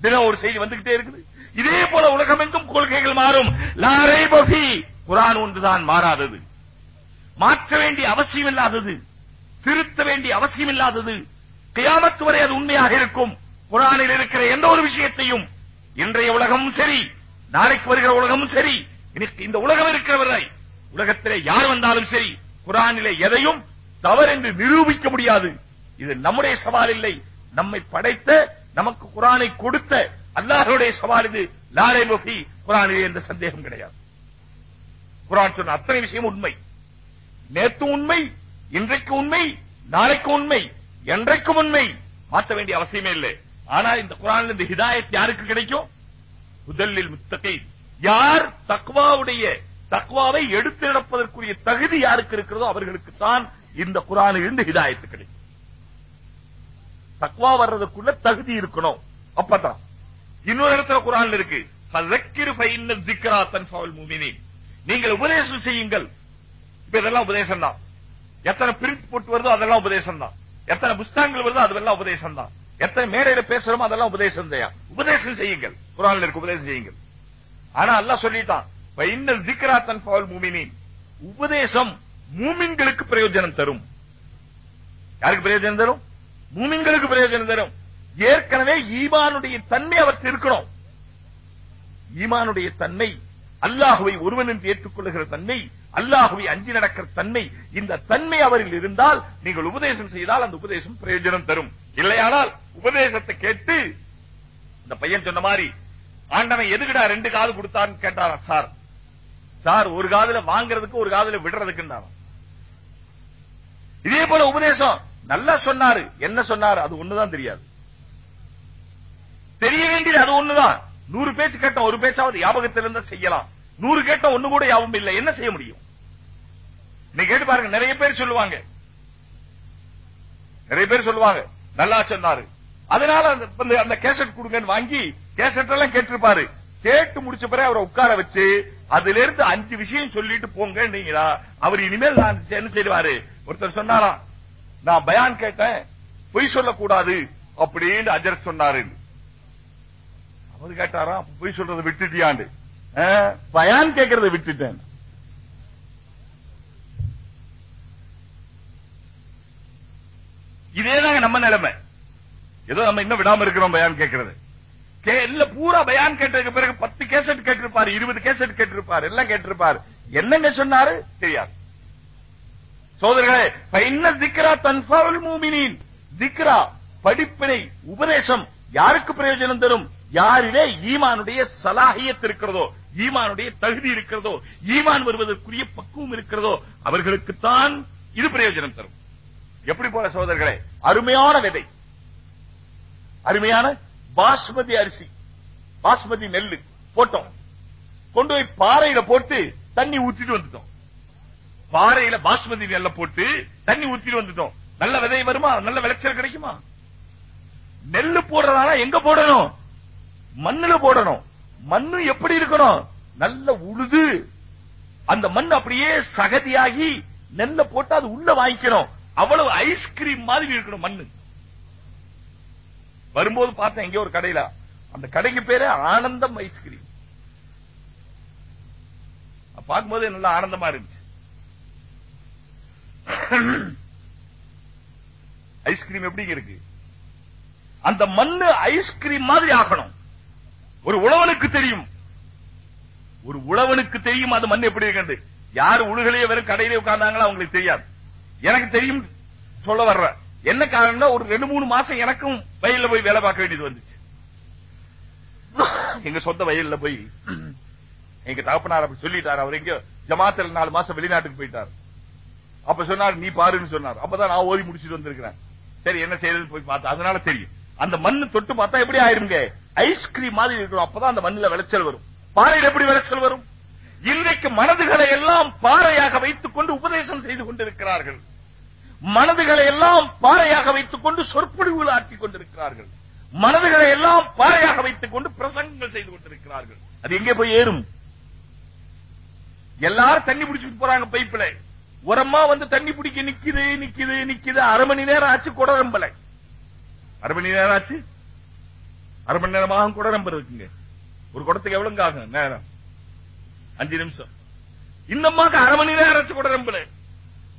தினம் ஒரு செய்தி வந்துகிட்டே இருக்குது. இதே போல உலகம் எங்கும் கொள்கைகள் மாறும். லாரை பஃபி குரான் ஒன்றுதான் மாறாதது. மாற்ற வேண்டிய அவசியம் இல்லாதது திருத்த வேண்டிய அவசியம் இல்லாதது கியாமத்து வரை அது உண்மையாக இருக்கும். குரானில் இருக்கிற எந்த ஒரு விஷயத்தையும் இன்றைய உலகமும் சரி நாளைக்கு வருகிற உலகமும் சரி இன்னைக்கு இந்த உலகம் இருக்கிறவரை உலகத்திலே யார் வந்தாலும் சரி குரானிலே எதையும் தவறு என்று நிரூபிக்க முடியாது. இது நம்முடைய சவால் இல்லை. நம்மை படைத்த நமக்கு குரானை கொடுத்த அல்லாஹருடைய சவால் இது. லாரை முஃபி குரானிலே எந்த சந்தேகம் கிடையாது. குரான் சொன்ன அத்தனை விஷயம் உண்மை. நேத்து உண்மை இன்றைக்கு உண்மை நாளைக்கு உண்மை என்றைக்கும் உண்மை. மாற்ற வேண்டிய அவசியமே இல்லை. ஆனால் இந்த குரானில் இந்த ஹிதாயத் யாருக்கு கிடைக்கும்? முதலில் முத்தகை யார் தக்வாவுடைய தக்வாவை எடுத்து நடப்பதற்குரிய தகுதி யாருக்கு இருக்கிறதோ அவர்களுக்கு தான் இந்த குரானிலிருந்து ஹிதாயத்து கிடைக்கும். தக்குவா வர்றதுக்குள்ள தகுதி இருக்கணும். அப்பதான். இன்னொரு இடத்துல குரான் இருக்கு. நீங்கள் உபதேசம் செய்யுங்கள். இப்ப இதெல்லாம் உபதேசம் தான் எத்தனை பிரிண்ட் போட்டு வருதோ அதெல்லாம் உபதேசம் தான் எத்தனை புஸ்தகங்கள் வருதோ அதெல்லாம் உபதேசம் தான் எத்தனை மேடையில பேசுறோமோ அதெல்லாம் உபதேசம் தயா உபதேசம் செய்யுங்கள். குரான் இருக்கு உபதேசம் செய்யுங்கள். ஆனா அல்லா சொல்லிட்டான் திக்ரா தன் பவல் மூமினின் உபதேசம் மூமின்களுக்கு பிரயோஜனம் தரும். யாருக்கு பிரயோஜனம் தரும்? மூமின்களுக்கு பிரயோஜனம் தரும். ஏற்கனவே ஈமானுடைய தன்மை அவருக்கு இருக்கணும் ஈமானுடைய தன்மை அல்லாஹுவை ஒருவன் என்று ஏற்றுக்கொள்ளுகிற தன்மை அல்லாஹுவை அஞ்சி நடக்கிற தன்மை இந்த தன்மை அவரில் இருந்தால் நீங்கள் உபதேசம் செய்தால் அந்த உபதேசம் பிரயோஜனம் தரும். இல்லையானால் உபதேசத்தை கேட்டு இந்த பையன் சொன்ன மாதிரி ஆண்டவன் எதுக்குடா ரெண்டு காது கொடுத்தான்னு கேட்டாரா சார். சார் ஒரு காதுல வாங்குறதுக்கு ஒரு காதுல விடுறதுக்குன்றாராம். இதே போல உபதேசம். நல்லா சொன்னாரு. என்ன சொன்னாரு? அது ஒண்ணுதான் தெரியாது. தெரிய வேண்டியது அது ஒண்ணுதான். நூறு பேச்சு கேட்டோம் ஒரு பேச்சாவது ஞாபகத்தில் இருந்தா செய்யலாம். நூறு கேட்டோம் ஒண்ணு கூட யாவும் இல்லை. என்ன செய்ய முடியும்? நீ கேட்டு பாருங்க நிறைய பேர் சொல்லுவாங்க. நிறைய பேர் சொல்லுவாங்க நல்லா சொன்னாரு. அதனால அந்த- அந்த- கேசட் கொடுங்கன்னு வாங்கி கேசட் எல்லாம் கேட்டிருப்பாரு. கேட்டு முடிச்ச பிறகு அவரை உட்கார வச்சு அதுல இருந்து அஞ்சு விஷயம் சொல்லிட்டு போங்கன்னீங்களா அவர் இனிமேல் நான் என்ன செய்வாரு? ஒருத்தர் சொன்னாராம் நான் பயான் கேட்டேன் பொய் சொல்லக்கூடாது அப்படின்னு அஜர் சொன்னாரு. அவர் கேட்டாரா பொய் சொல்றதை விட்டுட்டியாண்டு பயான் கேட்கறதை விட்டுட்டேன். இதேதாங்க நம்ம நிலைமை. ஏதோ நம்ம இன்னும் விடாம இருக்கிறோம் பயான் கேட்கறது. கே- இல்ல பூரா பயான் கேட்டதுக்கு பிறகு பத்து கேசட் கேட்டிருப்பாரு இருபது கேசட் கேட்டிருப்பாரு எல்லாம் கேட்டிருப்பாரு. என்னங்க சொன்னாரு? தெரியாது. சோதர்களே பைன்ன திக்ரா தன்ஃபாவுல் மூமினின். திக்ரா படிப்பினை உபதேசம் யாருக்கு பிரயோஜனம் தரும்? யாரிலே ஈமானுடைய சலாகியத் இருக்கிறதோ ஈமானுடைய தகுதி இருக்கிறதோ ஈமான் வருவதற்குரிய பக்குவம் இருக்கிறதோ அவர்களுக்குத்தான் இது பிரயோஜனம் தரும். எப்படி போல சோதர்களே அருமையான விதை. அருமையான பாஸ்மதி அரிசி பாஸ்மதி நெல்லு போட்டோம். கொண்டு போய் பாறையில போட்டு தண்ணி ஊத்திட்டு வந்துட்டோம். பாறையில பாஸ்மதி நெல்ல போட்டு தண்ணி ஊத்திட்டு வந்துட்டோம். நல்ல விதை வருமா? நல்ல விளைச்சல் கிடைக்குமா? நெல்லு போடுறதானா? எங்க போடணும்? மண்ணுல போடணும். மண்ணு எப்படி இருக்கணும்? நல்ல உழுது. அந்த மண் அப்படியே சகதியாகி நெல்ல போட்டு அது உள்ள வாங்கிக்கணும். அவ்வளவு ஐஸ்கிரீம் மாதிரி இருக்கணும் மண்ணு. வரும்போது பார்த்தேன் எங்க ஒரு கடையில. அந்த கடைக்கு பேரு ஆனந்தம் ஐஸ்கிரீம் பார்க்கும்போது நல்லா ஆனந்தமா இருந்துச்சு. [COUGHS] ஐஸ்கிரீம் எப்படிங்க இருக்கு? அந்த மண்ணு ஐஸ்கிரீம் மாதிரி ஆகணும். ஒரு உழவனுக்கு தெரியும். ஒரு உழவனுக்கு தெரியும் அந்த மண் எப்படி இருக்கு யாரு உழுகலையே வெறும் கடையிலே உட்கார்ந்தாங்களோ அவங்களுக்கு தெரியாது. எனக்கு தெரியும் சொல்ல வர்ற என்ன காரணம்னா ஒரு ரெண்டு மூணு மாசம் எனக்கும் வயல்ல போய் வேலை பார்க்க வேண்டியது வந்துச்சு. [COUGHS] எங்க சொந்த வயல்ல போய் எங்க தகப்பனார் அப்படி சொல்லிட்டாரு. அவர் எங்க ஜமாத்துல நாலு மாசம் வெளிநாட்டுக்கு போயிட்டார். அப்ப சொன்னார் நீ பாருன்னு சொன்னார். அப்பதான் நான் ஓதி முடிச்சிட்டு வந்திருக்கிறேன். சரி என்ன செய்யறது போய் பார்த்தா அதனால தெரியும். அந்த மண்ணு தொட்டு பார்த்தா எப்படி ஆயிருங்க ஐஸ்கிரீம் மாதிரி இருக்கணும் அப்பதான் அந்த மண்ணுல விளைச்சல் வரும். பாறையில் எப்படி விளைச்சல் வரும்? இன்றைக்கு மனதுகளை எல்லாம் பாறையாக வைத்துக் கொண்டு உபதேசம் செய்து கொண்டிருக்கிறார்கள். மனதுகளை எல்லாம் பாறையாக வைத்துக் கொண்டு சொற்பொழிவுகள் ஆட்டிக் கொண்டிருக்கிறார்கள். மனதுகளை எல்லாம் பாறையாக வைத்துக் கொண்டு பிரசங்கங்கள் செய்து கொண்டிருக்கிறார்கள். அது எங்கே போய் ஏறும்? எல்லாரும் தண்ணி பிடிச்சிட்டு போறாங்க பைப்பில். உரமா வந்து தண்ணி பிடிக்க நிக்குது நிக்குது நிக்குது. அரை மணி நேரம் ஆச்சு குடரம்பல அரை மணி நேரம் ஆச்சு? அரை மணி நேரமாக கூட நம்பர் இருக்குங்க. ஒரு குடத்துக்கு எவ்வளவு ஆகும்? நேரம். அஞ்சு நிமிஷம். இந்த அம்மாக்கு அரை மணி நேரம் ஆச்சு கூட நம்பல.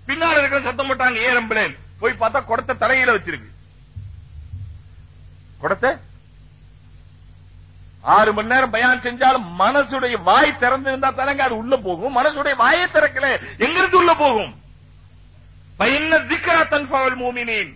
பின்னால இருக்கிற சத்தம் போட்டாங்க ஏன் நம்பலேன் போய் பார்த்தா குடத்தை தலையில வச்சிருக்கு. குடத்தை ஆறு மணி நேரம் பயான் செஞ்சாலும் மனசுடைய வாய் திறந்திருந்தா தானங்க அது உள்ள போகும். மனசுடைய வாயை திறக்கல. எங்கிருந்து உள்ள போகும்? பயன்ன திக்கரா தன்பாவல்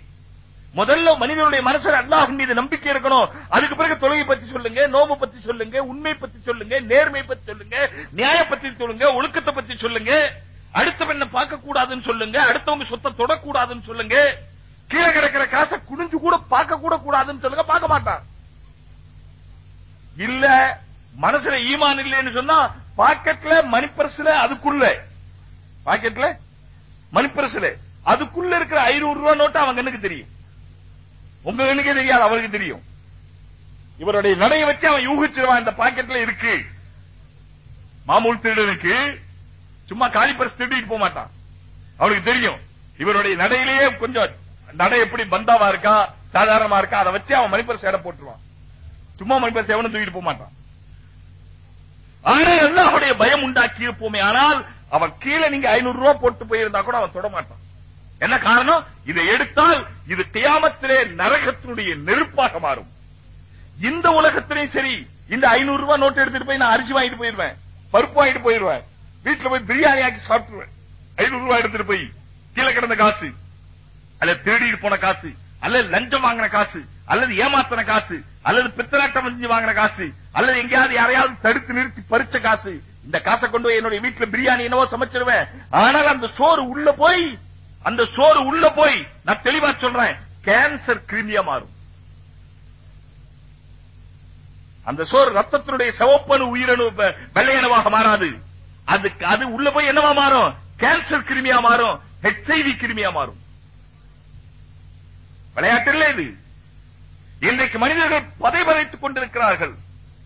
முதல்ல மனிதனுடைய மனசுல அல்லாஹ் மீது நம்பிக்கை இருக்கணும். அதுக்கு பிறகு தொழுகை பத்தி சொல்லுங்க நோம்பு பத்தி சொல்லுங்க உண்மை பத்தி சொல்லுங்க நேர்மை பத்தி சொல்லுங்க நியாய பத்தி சொல்லுங்க ஒழுக்கத்தை பத்தி சொல்லுங்க. அடுத்த பெண்ண பார்க்க கூடாதுன்னு சொல்லுங்க அடுத்தவங்க சொத்தை தொடக்கூடாதுன்னு சொல்லுங்க. கீழே கிடக்கிற காசை குனிஞ்சு கூட பார்க்க கூட கூடாதுன்னு சொல்லுங்க பார்க்க மாட்டான். இல்ல மனசுல ஈமான் இல்லைன்னு சொன்னா பாக்கெட்ல மணிப்பரிசுல அதுக்குள்ள. பாக்கெட்ல மணிப்பரிசுல. அதுக்குள்ள இருக்கிற ஐநூறு ரூபாய் நோட்டு அவங்க கண்ணுக்கு தெரியும்? உங்க கண்ணுக்கே தெரியாது அவருக்கு தெரியும். இவருடைய நடையை வச்சு அவன் யூகிச்சிருவான் இந்த பாக்கெட்ல இருக்கு. மாமூல் திருடனுக்கு சும்மா காலி பரிசு திருடிட்டு போக மாட்டான். அவனுக்கு தெரியும் இவருடைய நடையிலேயே கொஞ்சம் நடை எப்படி பந்தாவா இருக்கா சாதாரணமா இருக்கா அதை வச்சு அவன் மணிப்பரிசு எடை போட்டுருவான். சும்மா மணிப்பா எவனும் தூக்கிட்டு போக மாட்டான். ஆனா அல்லாஹ்வுடைய பயம் உண்டாக்கி இருப்போமே ஆனால் அவன் கீழே நீங்க ஐநூறு ரூபாய் போட்டு போயிருந்தா கூட அவன் தொட மாட்டான். என்ன காரணம்? இதை எடுத்தால் இது கியாமத்திலே நரகத்தினுடைய நெருப்பாக மாறும். இந்த உலகத்திலையும் சரி இந்த ஐநூறு ரூபாய் நோட்டு எடுத்துட்டு போய் நான் அரிசி வாங்கிட்டு போயிருவேன் பருப்பு வாங்கிட்டு போயிருவேன் வீட்டுல போய் பிரியாணி ஆக்கி சாப்பிட்டுருவேன். ஐநூறு ரூபாய் எடுத்துட்டு போய் கீழே கிடந்த காசு அல்ல திருடிட்டு போன காசு அல்ல லஞ்சம் வாங்கின காசு அல்லது ஏமாத்தின காசு அல்லது பித்தலாட்டம் செஞ்சு வாங்கின காசு அல்லது எங்கேயாவது யாரையாவது தடுத்து நிறுத்தி பறிச்ச காசு இந்த காசை கொண்டு போய் என்னுடைய வீட்டுல பிரியாணி என்னவோ சமைச்சிருவேன். ஆனால் அந்த சோறு உள்ள போய் அந்த சோறு உள்ள போய் நான் தெளிவா சொல்றேன் கேன்சர் கிருமியா மாறும். அந்த சோறு ரத்தத்தினுடைய சிவப்பணு உயிரணு வெள்ளையனவாக வெள்ளையணுவாக மாறாது. அதுக்கு அது உள்ள போய் என்னவா மாறும்? கேன்சர் கிருமியா மாறும் ஹெச்ஐவி கிருமியா மாறும். விளையாட்டு இல்லை இது. இன்றைக்கு மனிதர்கள் பதை பதைத்துக் கொண்டிருக்கிறார்கள்.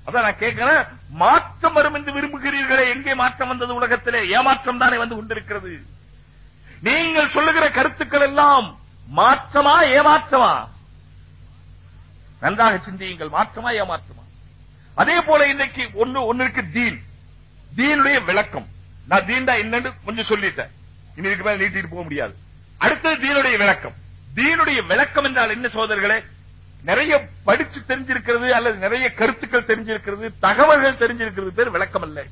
அதான் நான் கேட்கிறேன் மாற்றம் வரும் என்று விரும்புகிறீர்களே எங்கே மாற்றம் வந்தது உலகத்திலே? ஏமாற்றம் தானே வந்து கொண்டிருக்கிறது. நீங்கள் சொல்லுகிற கருத்துக்கள் எல்லாம் மாற்றமா ஏமாற்றமா? நன்றாக சிந்தியுங்கள் மாற்றமா ஏமாற்றமா? அதே போல இன்னைக்கு ஒண்ணு ஒன்னுக்கு தீன். தீனுடைய விளக்கம். நான் தீண்டா என்னன்னு கொஞ்சம் சொல்லிட்டேன். இனி இதுக்கு மேல நீட்டிட்டு போக முடியாது. அடுத்தது தீனுடைய விளக்கம். தீனுடைய விளக்கம் என்றால் என்ன சோதர்களே நிறைய படிச்சு தெரிஞ்சிருக்கிறது அல்லது நிறைய கருத்துக்கள் தெரிஞ்சிருக்கிறது தகவல்கள் தெரிஞ்சிருக்கிறது பேர் விளக்கம் அல்ல.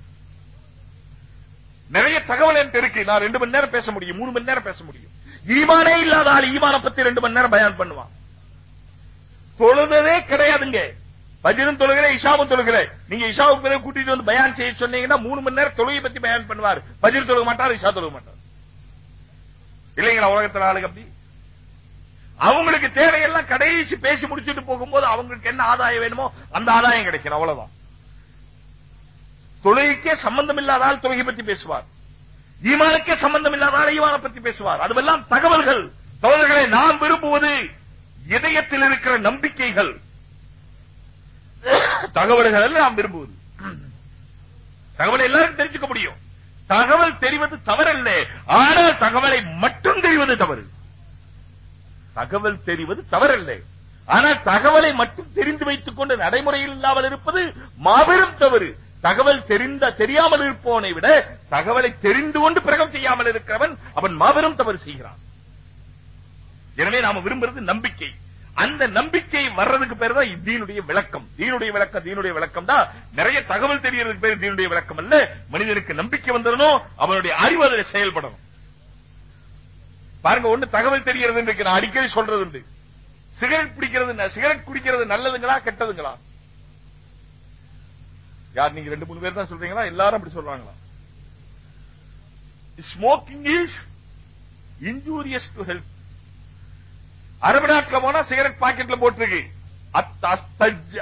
நிறைய தகவல் என்கிட்ட இருக்கு. நான் ரெண்டு மணி நேரம் பேச முடியும் மூணு மணி நேரம் பேச முடியும். ஈமானே இல்லாத ஆள் ஈமான பத்தி ரெண்டு மணி நேரம் பயன் பண்ணுவான். தொழுதே கிடையாதுங்க. பஜனும் தொழுகிற இஷாவும் தொழுகிற நீங்க இஷாவுக்கு பிறகு கூட்டிட்டு வந்து பயான் செய்ய சொன்னீங்கன்னா மூணு மணி நேரம் தொழுகை பத்தி பயான் பண்ணுவார். பஜர் தொழுக மாட்டார் இஷா தொழுக மாட்டார். இல்லைங்களா உலகத்துல ஆளுங்க அப்படி? அவங்களுக்கு தேவையெல்லாம் கடைசி பேசி முடிச்சுட்டு போகும்போது அவங்களுக்கு என்ன ஆதாயம் வேணுமோ அந்த ஆதாயம் கிடைக்கணும் அவ்வளவுதான். தொழுகைக்கே சம்பந்தம் இல்லாத ஆள் தொழுகை பத்தி பேசுவார். ஈமானுக்கே சம்பந்தம் இல்லாத ஆள் ஈமான பத்தி பேசுவார். அதுவெல்லாம் தகவல்கள். தகவல்களை நாம் விரும்புவது இதயத்தில் இருக்கிற நம்பிக்கைகள். தகவல்கள் அல்ல நாம் விரும்புவது. தகவல் எல்லாரும் தெரிஞ்சுக்க முடியும். தகவல் தெரிவது தவறல்ல. ஆனால் தகவலை மட்டும் தெரிவது தவறு. தகவல் தெரிவது தவறல்ல. ஆனால் தகவலை மட்டும் தெரிந்து வைத்துக் கொண்டு நடைமுறையில் இல்லாமல் இருப்பது மாபெரும் தவறு. தகவல் தெரிந்த தெரியாமல் இருப்பவனை விட தகவலை தெரிந்து கொண்டு பிரகம் செய்யாமல் இருக்கிறவன் அவன் மாபெரும் தவறு செய்கிறான். எனவே நாம விரும்புறது நம்பிக்கை. அந்த நம்பிக்கை வர்றதுக்கு பேர் தான் தீனுடைய விளக்கம். தீனுடைய விளக்கம் தீனுடைய விளக்கம் தான். நிறைய தகவல் தெரியறதுக்கு பேர் தீனுடைய விளக்கம் அல்ல. மனிதனுக்கு நம்பிக்கை வந்துடணும் அவனுடைய அறிவு அதில் செயல்படணும். பாருங்க ஒண்ணு தகவல் தெரிகிறது நான் அடிக்கடி சொல்றது உண்டு சிகரெட் பிடிக்கிறது சிகரெட் குடிக்கிறது நல்லதுங்களா கெட்டதுங்களா? யார் நீங்க ரெண்டு மூணு பேர் தான் சொல்றீங்களா? எல்லாரும் அப்படி சொல்றாங்களா? Smoking is injurious to health அரபு நாட்டுல போனா சிகரெட் பாக்கெட்ல போட்டிருக்கு.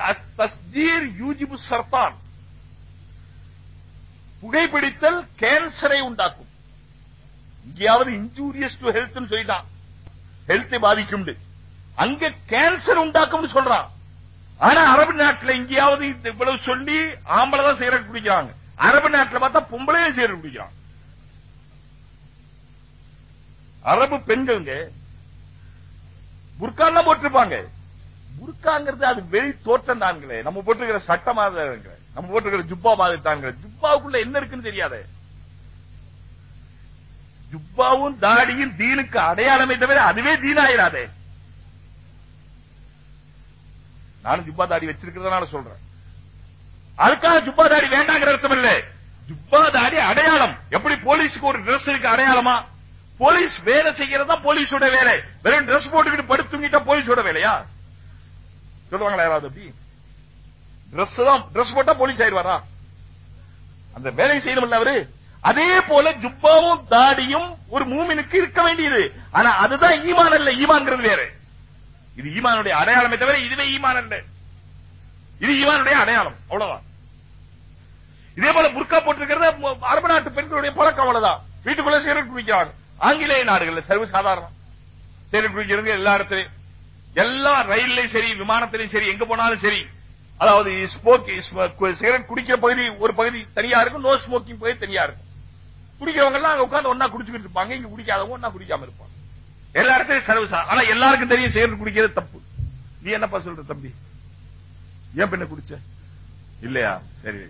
அத்தஸ்ஜீர் யூஜிபு சர்தான். புகைப்பிடித்தல் கேன்சரை உண்டாக்கும். இங்கேயாவது இன்ஜூரியஸ் டு ஹெல்த் சொல்லிட்டான் ஹெல்த் பாதிக்கும் அங்க கேன்சர் உண்டாக்கும் சொல்றான் ஆனா அரபு நாட்டுல இங்கேயாவது இவ்வளவு சொல்லி ஆம்பளை தான் சிகரெட் குடிக்கிறாங்க. அரபு நாட்டுல பார்த்தா பொம்பளையே சிகரெட் குடிக்கிறாங்க. அரபு பெண்கள்ங்க புர்காலாம் போட்டிருப்பாங்க. புர்காங்கிறது அது வெளி தோற்றம் தான்களே நம்ம போட்டுக்கிற சட்டமாக நம்ம போட்டுக்கிற ஜுப்பா மாதிரி தான்களே ஜுப்பாவுக்குள்ள என்ன இருக்குன்னு தெரியாதே. ஜுப்பாவும் தாடியும் தீனுக்கு அடையாளமே தவிர அதுவே தீனாயிராதே. நானும் ஜுப்பா தாடி வச்சிருக்கிறதுனால சொல்றேன். அதுக்காக ஜுப்பா தாடி வேண்டாங்கிற அர்த்தம் இல்ல. ஜுப்பா தாடி அடையாளம். எப்படி போலீஸ்க்கு ஒரு டிரஸ் இருக்கு அடையாளமா? போலீஸ் வேலை செய்யறதா போலீஸோட வேலை. வெறும் Dress போட்டுக்கிட்டு படுத்துங்கிட்டா போலீஸோட வேலையா? சொல்லுவாங்களா யாராவது அப்படி? டிரஸ் தான் டிரஸ் போட்டா போலீஸ் ஆயிடுவாரா? அந்த வேலையை செய்யணும்ல அவரு? அதே போல ஜுப்பாவும் தாடியும் ஒரு மூமினுக்கு இருக்க வேண்டியது. ஆனா அதுதான் ஈமான் அல்ல ஈமான்ங்கிறது வேற. இது ஈமானுடைய அடையாளமே தவிர இதுவே ஈமான் அல்ல. இது ஈமானுடைய அடையாளம் அவ்வளவுதான். இதே போல புர்கா போட்டிருக்கிறது அரபு நாட்டு பெண்களுடைய பழக்கம் அவ்வளவுதான். வீட்டுக்குள்ள சிகரெட் குடிக்கிறாங்க. ஆங்கிலேய நாடுகள்ல சர்வ சாதாரணம் சிகரெட் குடிக்கிறது எல்லா இடத்துலயும். எல்லா ரயில்லையும் சரி விமானத்திலையும் சரி எங்க போனாலும் சரி. அதாவது ஸ்மோக் சிகரெட் குடிக்கிற பகுதி ஒரு பகுதி தனியா இருக்கும் நோ ஸ்மோக்கிங் பகுதி தனியா இருக்கும். குடிக்கிறவங்க எல்லாம் அங்க உட்கார்ந்து ஒன்னா குடிச்சுக்கிட்டு இருப்பாங்க. இங்க குடிக்காதவங்க ஒன்னா குடிக்காம இருப்பாங்க. எல்லா இடத்துலயும் சர்வசா ஆனா எல்லாருக்கும் தெரியும் சேர்ந்து குடிக்கிறது தப்பு. நீ என்னப்பா சொல்ற தம்பி? ஏன் பின்ன குடிச்ச? இல்லையா? சரி.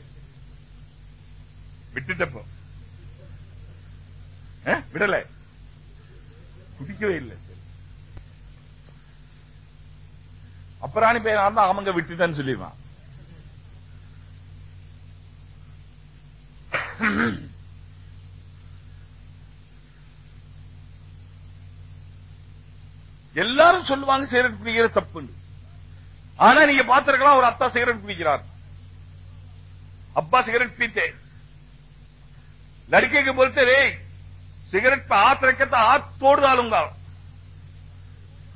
விட்டுட்டப்போ. விடல. குடிக்கவே இல்லை. அப்புறாணி பேர் ஆனா அவங்க விட்டுட்டேன்னு சொல்லிடுவான். எல்லாரும் சொல்லுவாங்க சிகரெட் குடிக்கிறது தப்புன்னு ஆனா நீங்க பாத்திருக்கலாம் ஒரு அத்தா சிகரெட் குடிக்கிறார் அப்பா सिगरेट पीते लड़के के बोलते रे सिगरेट पे हाथ रखे तो हाथ तोड़ डालूंगा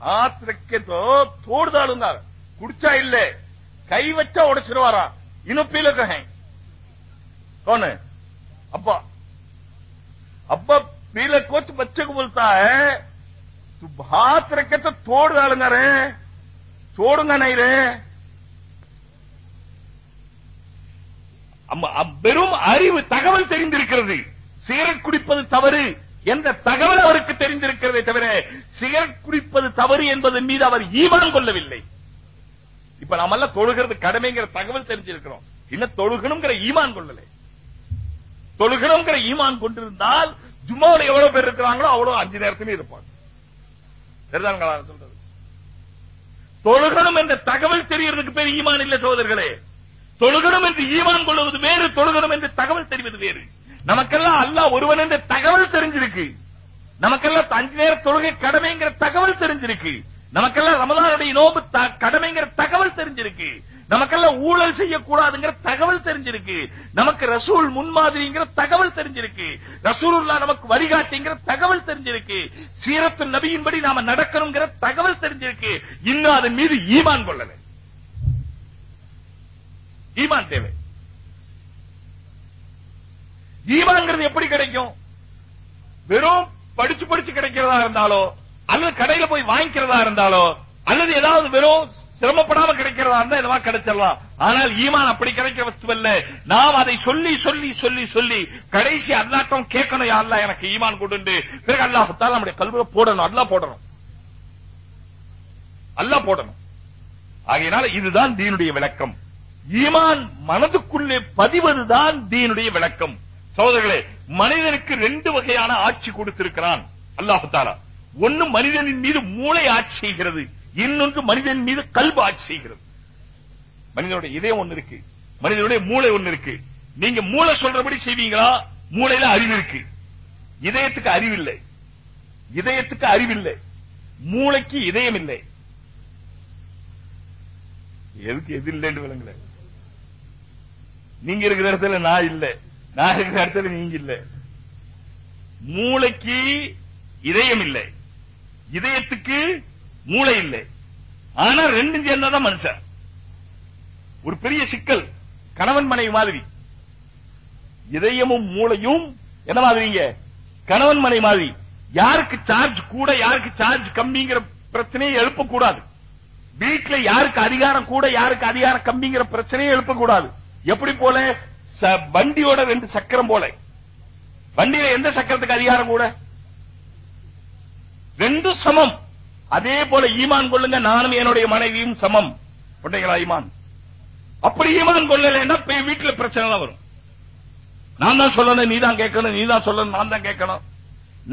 हाथ रखे तो तोड़ डालूंगा குடிச்சா இல்ல கை வச்சா உடைச்சிருவாரா இன்னும் पीले कहें कौन है अब्बा अब्बा पीले कुछ बच्चे को बोलता है பாத்திரக்கத்தை ತೋಡು ಆಳುಂಗರೇ தோடுங்க நைரே பெரும் அறிவு தகவல் தெரிந்திருக்கிறது. சிகரெட் குடிப்பது தவறு என்ற தகவல் அவருக்கு தெரிந்திருக்கிறதே தவிர சிகரெட் குடிப்பது தவறு என்பது மீது அவர் ஈமான் கொள்ளவில்லை. இப்ப நாமல்ல தொழுகிறது கடமைங்கிற தகவல் தெரிஞ்சிருக்கிறோம். இன்னும் தொழுகணுங்கிற ஈமான் கொள்ளலை. தொழுகணுங்கிற ஈமான் கொண்டிருந்தால் ஜும்மாவில் எவ்வளவு பேர் இருக்கிறாங்களோ அவ்வளவு அஞ்சு நேரத்துலயும் இருப்பாங்க. சரிதானுங்களா சொல்றது? தொழுகணும் என்ற தகவல் தெரியறதுக்கு பேர் ஈமான் இல்ல சகோதரர்களே. தொழுகணும் என்று ஈமான் கொள்வது வேறு தொழுகணும் என்று தகவல் தெரிவது வேறு. நமக்கெல்லாம் அல்லாஹ் ஒருவன் என்ற தகவல் தெரிஞ்சிருக்கு. நமக்கெல்லாம் அஞ்சு நேரம் தொழுகை கடமைங்கிற தகவல் தெரிஞ்சிருக்கு. நமக்கெல்லாம் ரமதானுடைய நோம்பு கடமைங்கிற தகவல் தெரிஞ்சிருக்கு. நமக்கெல்லாம் ஊழல் செய்யக்கூடாதுங்கிற தகவல் தெரிஞ்சிருக்கு. நமக்கு ரசூல் முன்மாதிரிங்கிற தகவல் தெரிஞ்சிருக்கு. ரசூலுல்லா நமக்கு வழிகாட்டிங்கிற தகவல் தெரிஞ்சிருக்கு. சீரத்து நபியின்படி நாம நடக்கணுங்கிற தகவல் தெரிஞ்சிருக்கு. இன்னும் அதன் மீது ஈமான் கொள்ளல. ஈமான் தேவை. ஈமான்ங்கிறது எப்படி கிடைக்கும்? வெறும் படிச்சு படிச்சு கிடைக்கிறதா இருந்தாலும் அல்லது கடையில போய் வாங்கிக்கிறதா இருந்தாலோ அல்லது ஏதாவது வெறும் சிரமப்படாம கிடைக்கிறதா இருந்தா இதுவா கிடைச்சிடலாம். ஆனால் ஈமான் அப்படி கிடைக்கிற வஸ்து அல்ல. நாம் அதை சொல்லி சொல்லி சொல்லி சொல்லி கடைசி அல்லாட்டம் கேட்கணும் யாருல எனக்கு ஈமான் கொடுண்டு பிறகு அல்லாஹத்தால் நம்முடைய கல்வியை போடணும். அல்லா போடணும். அல்லாஹ் போடணும். ஆகையினால இதுதான் தீனுடைய விளக்கம். ஈமான் மனதுக்குள்ளே பதிவதுதான் தீனுடைய விளக்கம். சகோதரர்களே மனிதனுக்கு ரெண்டு வகையான ஆட்சி கொடுத்திருக்கிறான் அல்லாஹு தாலா ஒன்னு மனிதனின் மீது மூளை ஆட்சி செய்கிறது இன்னொன்று மனிதன் மீது கல்பு ஆட்சி செய்கிறது. மனிதனுடைய இதயம் ஒண்ணு இருக்கு மனிதனுடைய மூளை ஒண்ணு இருக்கு. நீங்க மூளை சொல்றபடி செய்வீங்களா? மூளையில அறிவு இருக்கு. இதயத்துக்கு அறிவில்லை. இதயத்துக்கு அறிவில்லை. மூளைக்கு இதயம் இல்லை. எதுக்கு எது இல்லைன்னு விளங்கல. நீங்க இருக்கிற இடத்துல நான் இல்ல. நான் இருக்கிற இடத்துல நீங்க இல்ல. மூளைக்கு இதயம் இல்லை. இதயத்துக்கு மூளை இல்லை. ஆனா ரெண்டும் சேர்ந்தாதான் மனுஷன். ஒரு பெரிய சிக்கல் கணவன் மனைவி மாதிரி. இதயமும் மூளையும் என்ன மாதிரிங்க? கணவன் மனை மாதிரி. யாருக்கு சார்ஜ் கூட யாருக்கு சார்ஜ் கம்மிங்கிற பிரச்சனையை எழுப்பக்கூடாது. வீட்டுல யாருக்கு அதிகாரம் கூட யாருக்கு அதிகாரம் கம்மிங்கிற பிரச்சனையை எழுப்பக்கூடாது. எப்படி போல? ச- வண்டியோட ரெண்டு சக்கரம் போல. வண்டியில எந்த சக்கரத்துக்கு அதிகாரம் கூட? ரெண்டும் சமம். அதே போல ஈமான் கொள்ளுங்க நானும் என்னுடைய மனைவியும் சமம். பிள்ளைகளா ஈமான்? அப்படி ஈமான் கொள்ளலைன்னா வீட்டுல பிரச்சனை தான் வரும். நான் தான் சொல்லணும் நீ தான் கேட்கணும் நீ தான் சொல்லணும் நான் தான் கேட்கணும்.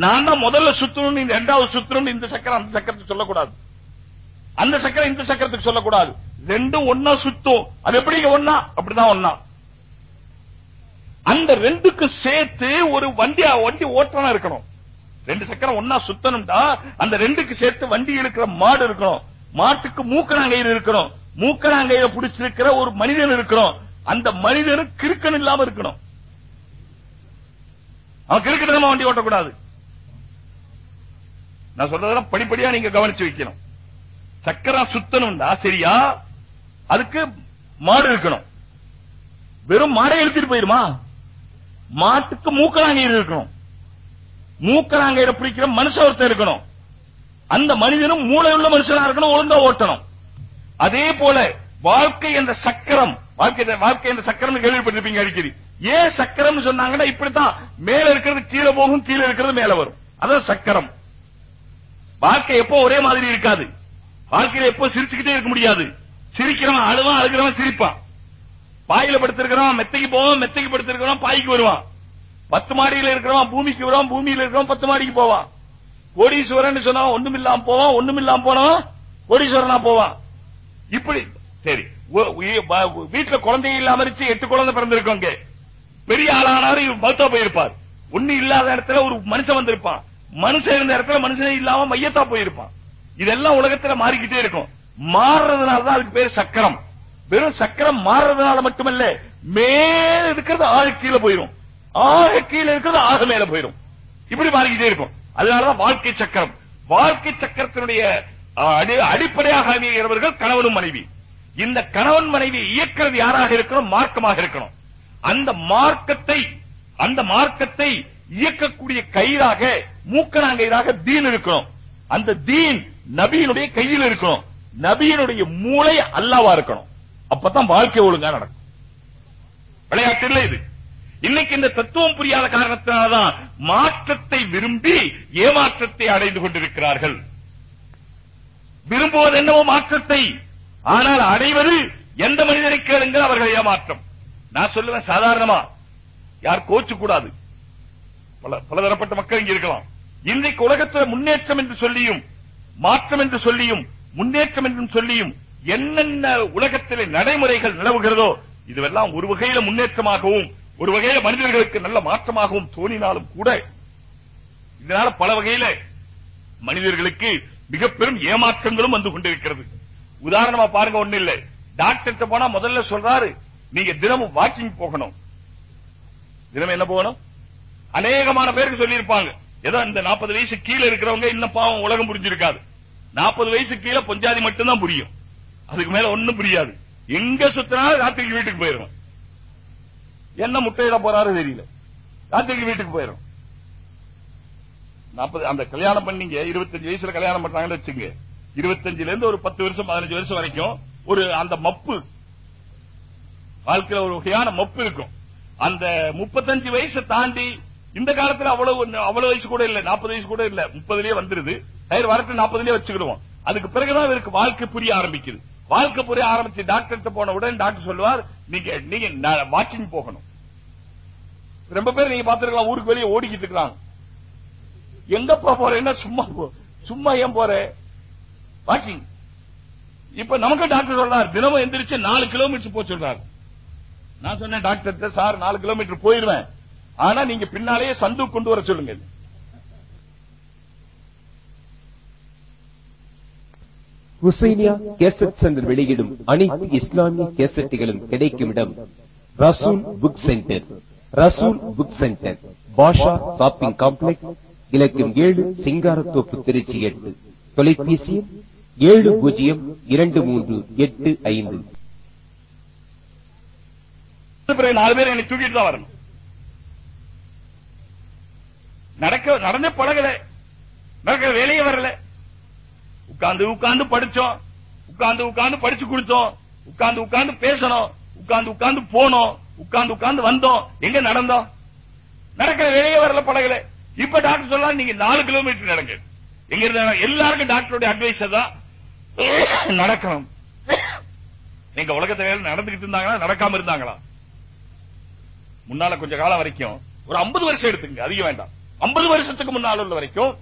நான் தான் முதல்ல சுத்தணும் நீ ரெண்டாவது சுத்தணும் இந்த சக்கரம் அந்த சக்கரத்துக்கு சொல்லக்கூடாது. அந்த சக்கரம் இந்த சக்கரத்துக்கு சொல்லக்கூடாது. ரெண்டும் ஒன்னா சுத்தும். அது எப்படிங்க ஒன்னா அப்படிதான் ஒன்னா அந்த ரெண்டுக்கும் சேர்த்து ஒரு வண்டி வண்டி ஓட்டுறனா இருக்கணும். ரெண்டு சக்கரம் ஒன்னா சுத்தணும்டா அந்த ரெண்டுக்கு சேர்த்து வண்டி இழுக்கிற மாடு இருக்கணும். மாட்டுக்கு மூக்கணாங்கயிறு இருக்கணும். மூக்கணாங்கயிற பிடிச்சிருக்கிற ஒரு மனிதன் இருக்கணும். அந்த மனிதனும் கிறுக்கன் இல்லாம இருக்கணும். அவன் கிறுக்கத்தனமா வண்டி ஓட்டக்கூடாது. நான் சொல்றதெல்லாம் படிப்படியா நீங்க கவனிச்சு வைக்கணும். சக்கரம் சுத்தணும்டா சரியா? அதுக்கு மாடு இருக்கணும். வெறும் மாடை எழுத்திட்டு போயிருமா? மாட்டுக்கு மூக்கணாங்கயிறு இருக்கணும். மூக்கணாங்கயிறு பிடிக்கிற மனுஷன் ஒருத்தர் இருக்கணும். அந்த மனிதனும் மூளையுள்ள மனுஷனா இருக்கணும் ஒழுங்கா ஓட்டணும். அதே போல வாழ்க்கை என்ற சக்கரம் வாழ்க்கை வாழ்க்கை என்ற சக்கரம் கேள்விப்பட்டிருப்பீங்க அடிக்கடி. ஏன் சக்கரம் சொன்னாங்கன்னா இப்படித்தான். மேல இருக்கிறது கீழே போகும் கீழே இருக்கிறது மேல வரும். அதான் சக்கரம். வாழ்க்கை எப்போ ஒரே மாதிரி இருக்காது. வாழ்க்கையில எப்போ சிரிச்சுக்கிட்டே இருக்க முடியாது. சிரிக்கிறவன் அழுவான் அழுகிறவன் சிரிப்பான். பாயில படுத்திருக்கிறான் மெத்தைக்கு போவான் மெத்தைக்கு படுத்திருக்கிறான் பாய்க்கு வருவான். பத்து மாடியில இருக்கிறவன் பூமிக்கு விடுவான் பூமியில இருக்கிறவன் பத்து மாடிக்கு போவான். கோடீஸ்வரன் சொன்னா ஒண்ணும் இல்லாம போவான் ஒண்ணும் இல்லாம போனவன் கோடீஸ்வரனா போவான். இப்படி சரி வீட்டுல குழந்தை இல்லாம இருந்துச்சு எட்டு குழந்தை பிறந்திருக்கோங்க பெரிய ஆளானாரு மருத்துவ போயிருப்பார். ஒண்ணு இல்லாத இடத்துல ஒரு மனுஷன் வந்திருப்பான். மனுஷன் இருந்த இடத்துல மனுஷனே இல்லாம மையத்தா போயிருப்பான். இதெல்லாம் உலகத்துல மாறிக்கிட்டே இருக்கும். மாறுறதுனால தான் அதுக்கு பேர் சக்கரம். வெறும் சக்கரம் மாறுறதுனால மட்டுமல்ல மேல இருக்கிறது ஆள் கீழே போயிரும். ஆக கீழே இருக்கிறது ஆக மேல போயிரும் இப்படி மாறிக்கிட்டே இருக்கும். அதனாலதான் வாழ்க்கை சக்கரம். வாழ்க்கை சக்கரத்தினுடைய அடிப்படையாக அமைகிறவர்கள் கணவனும் மனைவி. இந்த கணவன் மனைவி இயக்கிறது யாராக இருக்கணும்? மார்க்கமாக இருக்கணும். அந்த மார்க்கத்தை அந்த மார்க்கத்தை இயக்கக்கூடிய கயிறாக மூக்கணாங்கயிறாக தீன் இருக்கணும். அந்த தீன் நபியினுடைய கையில் இருக்கணும். நபியினுடைய மூளை அல்லாவா இருக்கணும். அப்பதான் வாழ்க்கை ஒழுங்கா நடக்கும். விளையாட்டு இல்லை இது. இன்னைக்கு இந்த தத்துவம் புரியாத காரணத்தினால்தான் மாற்றத்தை விரும்பி ஏமாற்றத்தை அடைந்து கொண்டிருக்கிறார்கள். விரும்புவது என்னவோ மாற்றத்தை ஆனால் அடைவது எந்த மனிதனை கேளுங்கள் அவர்கள் ஏமாற்றம். நான் சொல்லுவேன் சாதாரணமா யார் கோச்சு கூடாது. பல பலதரப்பட்ட மக்கள் இங்க இருக்கலாம். இன்றைக்கு உலகத்தில் முன்னேற்றம் என்று சொல்லியும் மாற்றம் என்று சொல்லியும் முன்னேற்றம் என்றும் சொல்லியும் என்னென்ன உலகத்திலே நடைமுறைகள் நிலவுகிறதோ இதுவெல்லாம் ஒரு வகையில முன்னேற்றமாகவும் ஒரு வகையில மனிதர்களுக்கு நல்ல மாற்றமாகவும் தோணினாலும் கூட இதனால பல வகையில மனிதர்களுக்கு மிக பெரும் ஏமாற்றங்களும் வந்து கொண்டிருக்கிறது. உதாரணமா பாருங்க ஒண்ணு இல்ல. டாக்டர்கிட்ட போனா முதல்ல சொல்றாரு நீங்க தினமும் வாக்கிங் போகணும். தினம் என்ன போகணும்? அநேகமான பேருக்கு சொல்லியிருப்பாங்க. ஏதோ இந்த 40 வயசு கீழே இருக்கிறவங்க இன்னும் பாவம் உலகம் புரிஞ்சிருக்காது. 40 வயசு கீழே பொஞ்சாதி மட்டும்தான் புரியும். அதுக்கு மேல ஒண்ணும் புரியாது. எங்க சுத்தினாலும் ராத்திரிக்கு வீட்டுக்கு போயிடும் என்ன முட்டையிட போறாரு தெரியல. ராத்திரிக்கு வீட்டுக்கு போயிடும் நாற்பது அந்த கல்யாணம் பண்ணீங்க இருபத்தஞ்சு வயசுல கல்யாணம் பண்றாங்கன்னு வச்சுங்க இருபத்தஞ்சுல இருந்து ஒரு பத்து வருஷம் பதினஞ்சு வருஷம் வரைக்கும் ஒரு அந்த மப்பு வாழ்க்கையில ஒரு வகையான மப்பு இருக்கும். அந்த முப்பத்தஞ்சு வயசை தாண்டி இந்த காலத்துல அவ்வளவு ஒண்ணு- அவ்வளவு வயசு கூட இல்ல நாற்பது வயசு கூட இல்ல முப்பதுலயே வந்துருது. டயர் வரட்டு நாற்பதுலயே வச்சுக்கிடுவோம். அதுக்கு பிறகுதான் இவருக்கு வாழ்க்கை புரிய ஆரம்பிக்குது. வாழ்க்கை புரிய ஆரம்பிச்சு டாக்டர்கிட்ட போன உடனே டாக்டர் சொல்லுவார் நீங்க நீங்க வாக்கிங் போகணும். ரொம்ப பேர் நீங்க பாத்துருக்கலாம் ஊருக்கு வெளியே ஓடிக்கிட்டு இருக்காங்க எங்கப்பா போறேன்னா சும்மா போ சும்மா ஏன் போற? வாக்கிங் இப்ப நமக்கு டாக்டர் சொல்றார் தினமும் எந்திரிச்சு நாலு கிலோமீட்டர் போக சொல்றாரு. நான் சொன்னேன் டாக்டர் சார் நாலு கிலோமீட்டர் போயிருவேன். ஆனா நீங்க பின்னாலேயே சந்து கொண்டு வர சொல்லுங்க.
ஹுசைனியா கேசட் சென்டர் வெளியிடும் அனைத்து இஸ்லாமிய கேசட்டுகளும் கிடைக்கும் இடம் Rasool book centre. Rasool book centre. Basha shopping complex இலக்கம் ஏழு சிங்காரத்தோப்பு திருச்சி எட்டு. தொலைபேசி ஏழு பூஜ்ஜியம் இரண்டு மூன்று எட்டு ஐந்து.
நாலு பேர் என்னை தூக்கிட்டு தான் வரணும். நடக்க நடந்தே பழகல. நடக்க வேலையே வரல. உட்கார்ந்து உட்கார்ந்து படிச்சோம். உட்கார்ந்து உட்கார்ந்து படிச்சு கொடுத்தோம் உட்கார்ந்து உட்கார்ந்து பேசணும். உட்கார்ந்து உட்கார்ந்து போனோம். உட்கார்ந்து உட்கார்ந்து வந்தோம். எங்க நடந்தோம்? நடக்கிற வெளியே வரல பழகல இப்ப டாக்டர் சொல்லலாம் நீங்க நாலு கிலோமீட்டர் நடங்க. எங்க இருந்தா எல்லாருக்கும் டாக்டருடைய அட்வைஸ் தான் நடக்கணும். எங்க வேலை நடந்துகிட்டு இருந்தாங்களா? நடக்காம இருந்தாங்களா? முன்னால கொஞ்ச காலம் வரைக்கும் ஒரு 50 வருஷம் எடுத்துங்க. அதிகம் வேண்டாம். 50 வருஷத்துக்கு முன்னால் உள்ள வரைக்கும்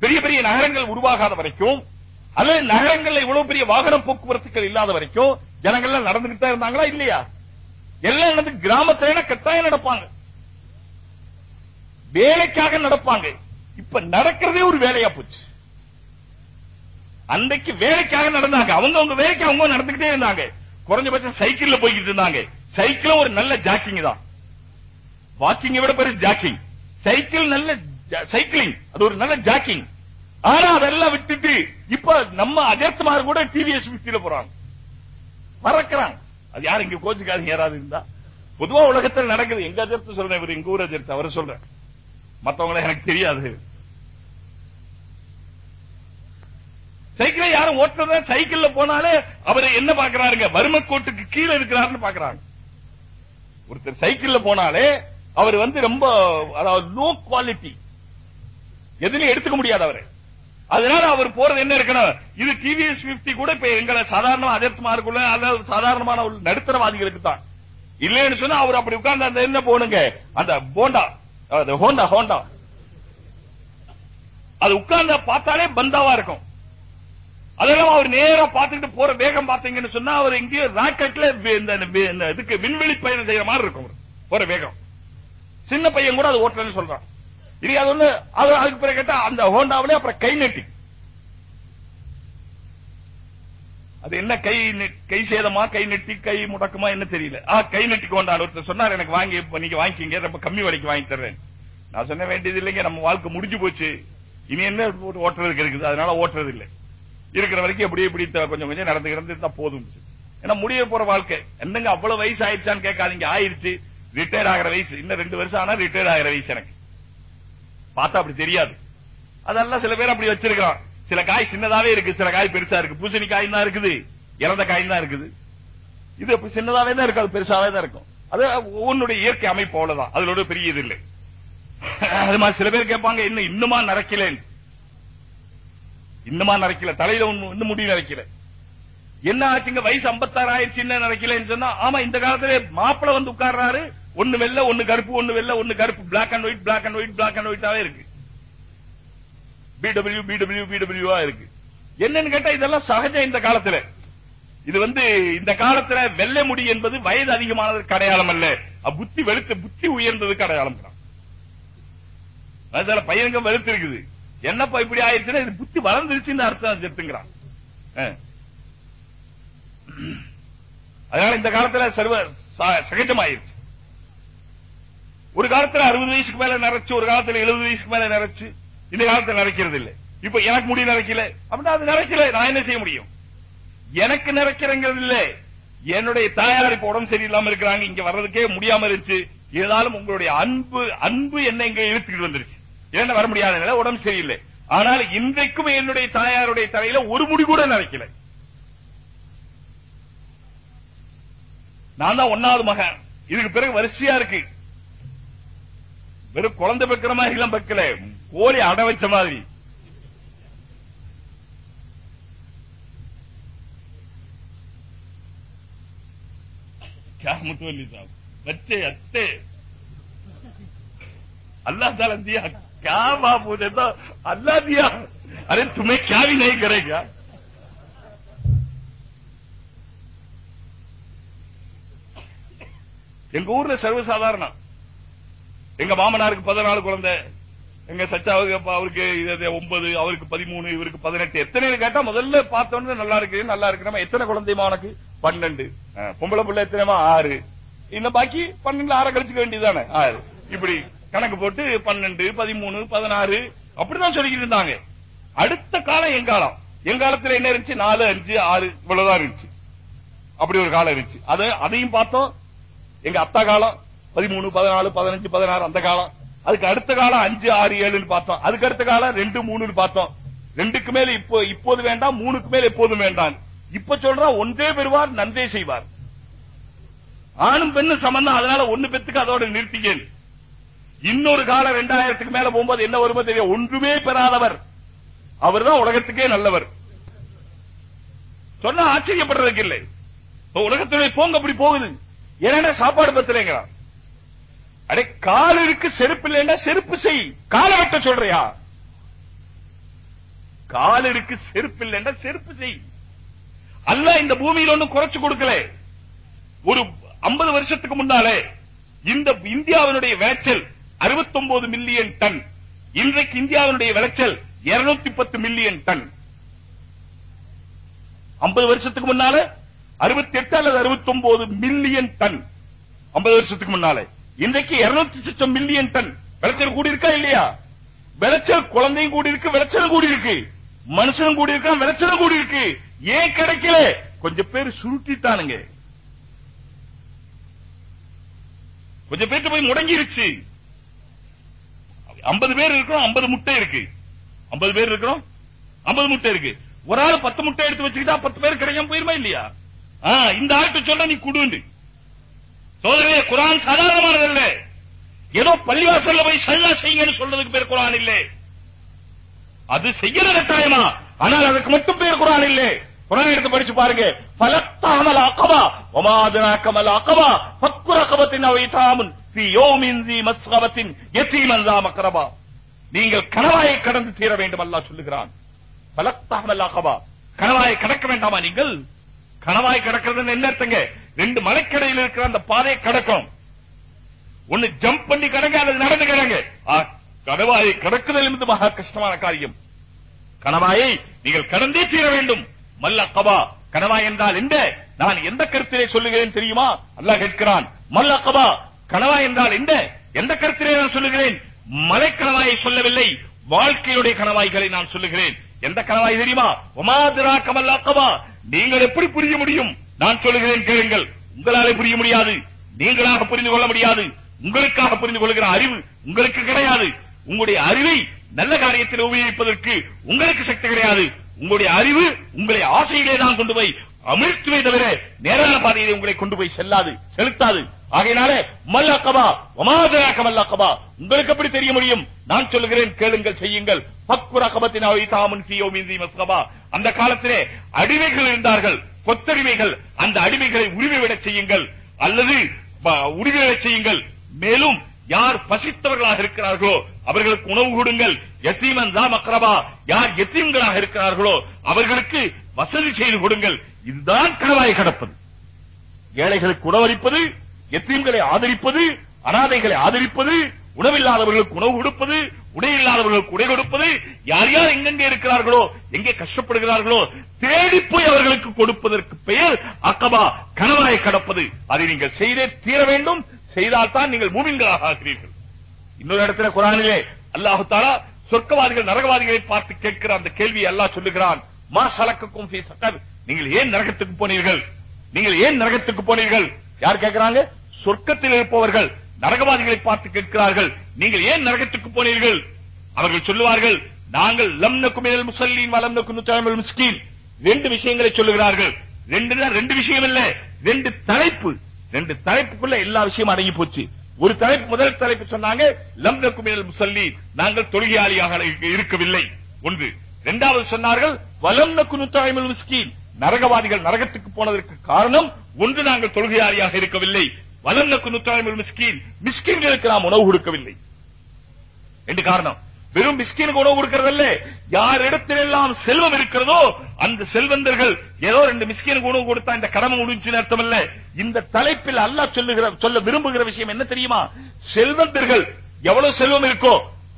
பெரிய பெரிய நகரங்கள் உருவாகாத வரைக்கும் அல்லது நகரங்கள்ல இவ்வளவு பெரிய வாகன போக்குவரத்துகள் இல்லாத வரைக்கும் ஜனங்கள் எல்லாம் நடந்துகிட்டு தான் இருந்தாங்களா இல்லையா? எல்லாம் நடந்து கிராமத்துல கட்டாயம் நடப்பாங்க. வேலைக்காக நடப்பாங்க. இப்ப நடக்கிறதே ஒரு வேலையா போச்சு. அன்றைக்கு வேலைக்காக நடந்தாங்க. அவங்க அவங்க வேலைக்கு அவங்க நடந்துகிட்டே இருந்தாங்க. குறைஞ்சபட்சம் சைக்கிள்ல போய்கிட்டு இருந்தாங்க. சைக்கிளும் ஒரு நல்ல ஜாக்கிங் தான். வாக்கிங்கை விட பெருசு ஜாக்கிங். சைக்கிள் நல்ல சைக்கிளிங் அது ஒரு நல்ல ஜாக்கிங் ஆனா அதெல்லாம் விட்டுட்டு இப்ப நம்ம அஜர்த்மார் கூட டிவிஎஸ் பிப்டில போறாங்க. மறக்கிறாங்க. அது யாரும் இங்க கோச்சுக்காரங்க யாராவது இருந்தா. பொதுவா உலகத்தில் நடக்குது. எங்க அஜர்த்து சொல்றேன் இவர் எங்க ஊர் அஜர்த்து அவரை சொல்றேன். மத்தவங்கள எனக்கு தெரியாது. சைக்கிளை யாரும் ஓட்டுறத? சைக்கிள்ல போனாலே அவரை என்ன பாக்குறாருங்க? வறுமை கோட்டுக்கு கீழே இருக்கிறாருன்னு பாக்குறாங்க. ஒருத்தர் சைக்கிள்ல போனாலே அவர் வந்து ரொம்ப அதாவது லோ குவாலிட்டி எதுலயும் எடுத்துக்க முடியாது அவரு. அதனால அவர் போறது என்ன இருக்கணும்? இது டிவிஎஸ் 50 கூட இப்ப எங்களை சாதாரண அதர்த்தமாருக்குள்ள அதாவது சாதாரணமான ஒரு நடுத்தரவாதிகளுக்கு தான். இல்லைன்னு சொன்னா அவர் அப்படி உட்கார்ந்து அந்த என்ன போனுங்க? அந்த போண்டா ஹோண்டா ஹோண்டா அது உட்கார்ந்த பார்த்தாலே பந்தாவா இருக்கும். அதெல்லாம் அவர் நேரா பார்த்துக்கிட்டு போற வேகம் பார்த்தீங்கன்னு சொன்னா அவர் எங்கேயோ ராக்கெட்ல இந்த இதுக்கு விண்வெளி பயணம் செய்யற மாதிரி இருக்கும் போற வேகம். சின்ன பையன் கூட அது ஓட்டலன்னு சொல்றான். இனி அது ஒண்ணு அதுக்கு பிறகு கேட்டா அந்த ஹோண்டாவிலே அப்புறம் கை நெட்டி. அது என்ன கை கை சேதமா கை நெட்டி கை முடக்குமா என்ன தெரியல. ஆ கை நெட்டி கொண்டாடு. ஒருத்தர் சொன்னார் எனக்கு வாங்கி நீங்க வாங்கிக்கிங்க ரொம்ப கம்மி விலைக்கு வாங்கி தர்றேன். நான் சொன்ன வேண்டியது இல்லைங்க நம்ம வாழ்க்கை முடிஞ்சு போச்சு. இனி என்ன ஓட்டுறதுக்கு இருக்குது. அதனால ஓட்டுறது இல்லை. இருக்கிற வரைக்கும் எப்படி இப்படி கொஞ்சம் கொஞ்சம் நடந்து கிடந்து போதும். ஏன்னா முடிய போற வாழ்க்கை. என்னங்க அவ்வளவு வயசு ஆயிடுச்சான்னு கேட்காதீங்க. ஆயிடுச்சு. ரிட்டையர் ஆகிற வயசு. இன்னும் ரெண்டு வருஷம் ஆனா ரிட்டையர் ஆகிற வயசு எனக்கு. பார்த்தா அப்படி தெரியாது. அதெல்லாம் சில பேர் அப்படி வச்சிருக்கான் சில காய் சின்னதாவே இருக்கு சில காய் பெருசா இருக்கு. பூசணி காய் தான் இருக்குது இறந்த காய் தான் இருக்குது. இது அப்படி சின்னதாவே தான் இருக்கும் அது பெருசாவே தான் இருக்கும். அது ஒவ்வொன்னுடைய இயற்கை அமைப்பு அவ்வளவுதான். அதுல பெரிய இது இல்லை. அது மாதிரி சில பேர் கேட்பாங்க இன்னும் இன்னுமா நரைக்கலேன்? இன்னுமா நரைக்கல. தலையில ஒண்ணு- இன்னும் முடிவு நரைக்கல. என்ன ஆச்சுங்க வயசு 56 ஆயிடுச்சு என்ன நரைக்கலன்னு சொன்னா ஆமா இந்த காலத்துல மாப்பிள வந்து உட்கார்றாரு. ஒண்ணு வெள்ள ஒண்ணு கருப்பு ஒண்ணு வெள்ள ஒண்ணு கருப்பு. Black and white black and white black and ஒயிட்டாவே இருக்கு. பிடபிள்யூ பிடபிள்யூ பிடபிள்யூவா இருக்கு. என்னன்னு கேட்டா இதெல்லாம் சகஜம் இந்த காலத்துல. இது வந்து இந்த காலத்துல வெள்ளை முடி என்பது வயது அதிகமானதற்கு அடையாளம் அல்ல. புத்தி வெளுத்து புத்தி உயர்ந்ததுக்கு அடையாளம் அதுல பையனுங்க வெளுத்து இருக்குது. என்னப்பா இப்படி ஆயிடுச்சுன்னா இது புத்தி வளர்ந்துருச்சுன்னு அர்த்தம் செத்துங்கிறான். அதனால இந்த காலத்துல சர்வ சகஜமாயிருச்சு. ஒரு காலத்துல அறுபது வயசுக்கு மேல நிறைச்சு ஒரு காலத்துல எழுபது வயசுக்கு மேல நிறைச்சு இந்த காலத்துல நிறைக்கிறது இல்லை இப்ப எனக்கு முடி நிறைக்கல அப்படின்னா அது நிறைக்கல நான் என்ன செய்ய முடியும்? எனக்கு நிறைக்கிறங்கிறது இல்ல. என்னுடைய தாயார் இப்ப உடம்பு சரியில்லாம இருக்கிறாங்க இங்க வர்றதுக்கே முடியாம இருந்துச்சு. இருந்தாலும் உங்களுடைய அன்பு அன்பு என்ன இங்க இழுத்துக்கிட்டு வந்துருச்சு. என்ன வர முடியாத நிலை உடம்பு சரியில்லை. ஆனால் இன்றைக்கும் என்னுடைய தாயாருடைய தலையில ஒரு முடி கூட நிறைக்கல நான் தான் ஒன்னாவது மகன் இதுக்கு பிறகு வரிசையா இருக்கு வெறும் குழந்தை பெக்கிற மாதிரி எல்லாம் பெக்கல கோழி அடை வச்ச மாதிரி क्या मुतवल्ली साहब बच्चे अच्छे अल्लाह ताला दिया क्या बाबू ने तो अल्लाह दिया अरे तुम्हें क्या भी नहीं करेगा எங்க ஊர்ல சர்வசாதாரணம். எங்க மாமனாருக்கு பதினாலு குழந்தை எங்க சச்சாவுக்கு அவருக்கு இது ஒன்பது அவருக்கு பதிமூணு இவருக்கு பதினெட்டு. எத்தனை கேட்டா முதல்ல பார்த்தோன்னு நல்லா இருக்கு நல்லா இருக்கு எத்தனை குழந்தைமா உனக்கு? பன்னெண்டு. பொம்பளை பிள்ளை எத்தனைமா ஆறு. இன்னும் பாக்கி பன்னெண்டுல ஆற கழிச்சுக்க வேண்டியதானே ஆறு. இப்படி கணக்கு போட்டு பன்னெண்டு பதிமூணு பதினாறு அப்படிதான் சொல்லிக்கிட்டு இருந்தாங்க. அடுத்த காலம் எங்காலம் எங்காலத்துல என்ன இருந்துச்சு? நாலு அஞ்சு ஆறு இவ்வளவுதான் இருந்துச்சு. அப்படி ஒரு காலம் இருந்துச்சு. அது அதையும் பார்த்தோம். எங்க அத்தா காலம் பதிமூணு பதினாலு பதினஞ்சு பதினாறு அந்த காலம். அதுக்கு அடுத்த காலம் அஞ்சு ஆறு ஏழுன்னு பார்த்தோம். அதுக்கு அடுத்த காலம் ரெண்டு மூணுன்னு பார்த்தோம். ரெண்டுக்கு மேல இப்போ இப்போது வேண்டாம் மூணுக்கு மேல எப்போதும் வேண்டாம். இப்ப சொல்றா ஒன்றே பெறுவார் நன்றே செய்வார். ஆணும் பெண்ணும் சம்பந்தம் அதனால ஒண்ணு பெத்துக்கு அதோட நிறுத்திக்கேன். இன்னொரு காலம் ரெண்டாயிரத்துக்கு மேல போகும்போது என்ன வருமோ தெரியும் ஒன்றுமே பெறாதவர். அவர்தான் உலகத்துக்கே நல்லவர். சொன்னா ஆச்சரியப்படுறதுக்கு இல்லை. உலகத்திலே போங்க அப்படி போகுது. என்னடா சாப்பாடு பத்தலைங்கிறான் அடே கால் இருக்கு செருப்பு இல்லைன்னா செருப்பு செய். காலை வெட்ட சொல்றியா? கால் இருக்கு செருப்பு இல்லைன்னா செருப்பு செய். அல்ல இந்த பூமியில ஒண்ணும் குறைச்சு கொடுக்கல. ஒரு 50 வருஷத்துக்கு முன்னாலே இந்த இந்தியாவினுடைய விளைச்சல் 69 மில்லியன் டன். இன்றைக்கு இந்தியாவினுடைய விளைச்சல் 210 பத்து மில்லியன் டன். 50 வருஷத்துக்கு முன்னால 68 அல்லது 69 மில்லியன் டன். 50 வருஷத்துக்கு முன்னால. இன்றைக்கு இருநூத்தி சுத்தம் மில்லியன் டன். விளைச்சல் கூடி இருக்கா இல்லையா? விளைச்சல் குழந்தையும் கூடி இருக்கு விளைச்சலும் கூடி இருக்கு மனுஷனும் கூடி இருக்கான் விளைச்சலும் கூடி இருக்கு ஏன் கிடைக்கல? கொஞ்சம் பேர் சுருட்டிட்டானுங்க. கொஞ்சம் பேர்ட்ட போய் முடங்கிருச்சு. 50 பேர் இருக்கிறோம் 50 முட்டை இருக்கு. 50 பேர் இருக்கிறோம் 50 முட்டை இருக்கு. ஒரு ஆள் 10 முட்டை எடுத்து வச்சுக்கிட்டா 10 பேர் கிடைக்காம போயிருமா இல்லையா? இந்த ஆட்டு சொல்ல நீ குடுண்டு சோதரே குரான் சாதாரணமானது இல்ல ஏதோ பள்ளிவாசல்ல போய் சல்லா செய்யுங்கன்னு சொல்றதுக்கு பேர் குரான் இல்லை. அது செய்யற கட்டாயமா? ஆனால் அதுக்கு மட்டும் பேர் குரான் இல்லை. குரான் எடுத்து படிச்சு பாருங்க. பலத்தாமல் அக்கபா ஒமாதனாக்கமல் அக்கபா பக்குர அக்கபத்தின் அவை தாமுன் பி யோமின் தி மஸ்கபத்தின் எத்தீமன் தா மக்கரபா நீங்கள் கணவாயை கடந்து தீர வேண்டும் அல்லா சொல்லுகிறான். பலத்தாமல் அக்கபா கணவாயை கடக்க வேண்டாமா நீங்கள்? கணவாய் கடக்கிறதுன்னு என்ன அர்த்தங்க? ரெண்டு மலைக்கடையில் இருக்கிற அந்த பாதையை கடக்கும். ஒண்ணு ஜம்ப் பண்ணி கடங்க அல்லது நடந்து கிடங்க. கனவாயை கடக்குதல் என்பது மகா கஷ்டமான காரியம். கனவாயை நீங்கள் கடந்தே தீர வேண்டும். கவா கனவாய் என்றால் என்ன? நான் எந்த கருத்திலே சொல்லுகிறேன் தெரியுமா? அல்லாஹ் கேட்கிறான். மல்ல கபா கனவாய் என்றால் என்ன? எந்த கருத்திலே நான் சொல்லுகிறேன்? மலை கணவாயை சொல்லவில்லை. வாழ்க்கையுடைய கணவாய்களை நான் சொல்லுகிறேன். எந்த கனவாய் தெரியுமா? ஒமாதிரா கமல்லாக்கபா நீங்கள் எப்படி புரிய முடியும்? நான் சொல்லுகிறேன் கேளுங்கள். உங்களாலே புரிய முடியாது. நீங்களாக புரிந்து கொள்ள முடியாது. உங்களுக்காக புரிந்து கொள்கிற அறிவு உங்களுக்கு கிடையாது. உங்களுடைய அறிவை நல்ல காரியத்தில் உபயோகிப்பதற்கு உங்களுக்கு சக்தி கிடையாது. உங்களுடைய அறிவு உங்களை ஆசையிலே தான் கொண்டு போய் அமிழ்த்துவே தவிர நேரான பாதையை உங்களை கொண்டு போய் செல்லாது செலுத்தாது. ஆகையினாலே மல்லாக்கபா ஒமாதராக மல்லாக்கபா உங்களுக்கு எப்படி தெரிய முடியும்? நான் சொல்லுகிறேன் கேளுங்கள் செய்யுங்கள். பக்குர கபத்தின் மஸ்கபா. அந்த காலத்திலே அடிமைகள் இருந்தார்கள் கொத்தடிமைகள். அந்த அடிமைகளை உரிமை விடச் செய்யுங்கள். அல்லது உரிமை விடச் செய்யுங்கள். மேலும் யார் பசித்தவர்களாக இருக்கிறார்களோ அவர்களுக்கு உணவு கொடுங்கள். எத்தீமன் தா மக்ரபா. யார் எத்தீம்களாக இருக்கிறார்களோ அவர்களுக்கு வசதி செய்து கொடுங்கள். இதுதான் கணவாய் கடப்பது. ஏழைகளுக்கு உணவளிப்பது எத்தீம்களை ஆதரிப்பது அனாதைகளை ஆதரிப்பது உணவில்லாதவர்களுக்கு உணவு கொடுப்பது உடை இல்லாதவர்களுக்கு உடை கொடுப்பது யார் யார் எங்கெங்கே இருக்கிறார்களோ எங்கே கஷ்டப்படுகிறார்களோ தேடி போய் அவர்களுக்கு கொடுப்பதற்கு பெயர் அக்கபா கணவாயை கடப்பது. அதை நீங்கள் செய்தே தீர வேண்டும். செய்தால்தான் நீங்கள் மூமின்களாக ஆகிறீர்கள். இன்னொரு இடத்துல குரானிலே அல்லாஹு தாலா சொர்க்கவாதிகள் நரகவாதிகளை பார்த்து கேட்கிற அந்த கேள்வியை அல்லாஹ் சொல்லுகிறான். மா சலக்கக்கும் ஃபீ சக்கர் நீங்கள் ஏன் நரகத்துக்கு போனீர்கள்? நீங்கள் ஏன் நரகத்துக்கு போனீர்கள்? யார் கேட்கிறாங்க? சொர்க்கத்தில் இருப்பவர்கள். நரகவாதிகளை பார்த்து கேட்கிறார்கள். நீங்கள் ஏன் நரகத்துக்கு போனீர்கள்? அவர்கள் சொல்லுவார்கள் நாங்கள் லம் நக்குமினல் முசல்லீன் வலம் நக்கு நுத்தாமல் ரெண்டு விஷயங்களை சொல்லுகிறார்கள். ரெண்டு ரெண்டு விஷயம் இல்ல. ரெண்டு தலைப்பு. ரெண்டு தலைப்புக்குள்ள எல்லா விஷயமும் அடங்கி போச்சு. ஒரு தலைப்பு முதல் தலைப்பு சொன்னாங்க லம் நக்குமினல் முசல்லீன். நாங்கள் தொழுகையாளியாக இருக்கவில்லை. ஒன்று இரண்டாவது சொன்னார்கள் வலம் நக்கு நுத்தாமல் மிஸ்கீன். நரகவாதிகள் நரகத்துக்கு போனதற்கு காரணம் ஒன்று நாங்கள் தொழுகையாரியாக இருக்கவில்லை. வலம் நக்கு நுத்தாமல் மிஸ்கீன். மிஸ்கீன்களுக்கு நாம் உணவு கொடுக்கவில்லை. ரெண்டு காரணம். வெறும் மிஸ்கீனுக்கு உணவு கொடுக்கறதல்ல யார் இடத்திலெல்லாம் செல்வம் இருக்கிறதோ அந்த செல்வந்தர்கள் ஏதோ ரெண்டு மிஸ்கீனுக்கு உணவு கொடுத்தா இந்த கடமை முடிஞ்சுன்னு அர்த்தம் இல்ல. இந்த தலைப்பில் அல்லாஹ் சொல்லுகிற சொல்ல விரும்புகிற விஷயம் என்ன தெரியுமா? செல்வந்தர்கள் எவ்வளவு செல்வம் இருக்கோ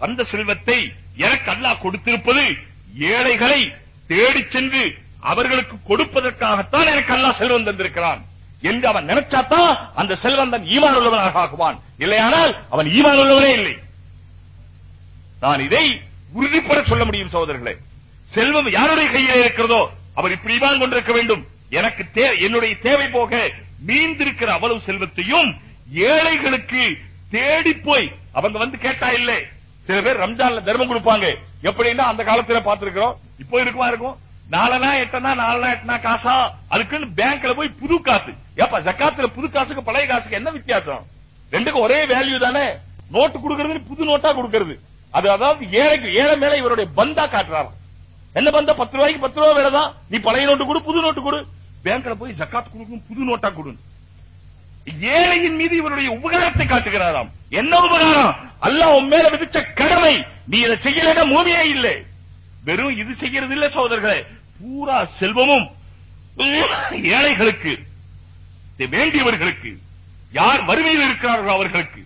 அந்த செல்வத்தை எனக்கு அல்லாஹ் கொடுத்திருப்பது ஏழைகளை தேடி சென்று அவர்களுக்கு கொடுப்பதற்காகத்தான் எனக்கு அல்லாஹ் செல்வம் தந்திருக்கிறான் என்று அவன் நினைச்சாதான் அந்த செல்வந்தன் ஈமான் உள்ளவனாக ஆகுவான். இல்லையானால் அவன் ஈமான் உள்ளவனே இல்லை. நான் இதை உறுதிப்பட சொல்ல முடியும் சகோதரர்களே. செல்வம் யாருடைய கையிலே இருக்கிறதோ அவர் இப்படிதான் கொண்டிருக்க வேண்டும். எனக்கு என்னுடைய தேவை போக மீந்திருக்கிற அவ்வளவு செல்வத்தையும் ஏழைகளுக்கு தேடி போய் அவங்க வந்து கேட்டா இல்லை. சில பேர் ரம்ஜான்ல தர்மம் கொடுப்பாங்க. எப்படின்னா அந்த காலத்துல பார்த்திருக்கிறோம். இப்போ இருக்குமா இருக்கும்? நாலனா எட்டனா நாலனா எட்டனா காசா? அதுக்குன்னு பேங்க்ல போய் புது காசு. ஏப்பா ஜக்காத்துல புது காசுக்கு பழைய காசுக்கு என்ன வித்தியாசம்? ரெண்டுக்கும் ஒரே வேல்யூ தானே? நோட்டு கொடுக்கறது புது நோட்டா கொடுக்கறது. அது அதாவது ஏழைக்கு ஏழை மேல இவருடைய பந்தா காட்டுறாரு என்ன பந்தா? பத்து ரூபாய்க்கு பத்து ரூபாய் வேலை தான் நீ பழைய நோட்டு கொடு புது நோட்டு கொடு. பேங்க்ல போய் ஜக்காத் கொடுக்கும் புது நோட்டா கொடுன்னு. ஏழையின் மீது இவருடைய உபகாரத்தை காட்டுகிறாராம். என்ன உபகாரம்? அல்லாஹ் உன் மேல விதிச்ச கடமை. நீ இதை செய்யலைன்னா மூமியே இல்லை. வெறும் இது செய்யறது இல்ல சகோதரர்களே. பூரா செல்வமும் ஏழைகளுக்கு வேண்டியவர்களுக்கு யார் வறுமையில் இருக்கிறார்களோ அவர்களுக்கு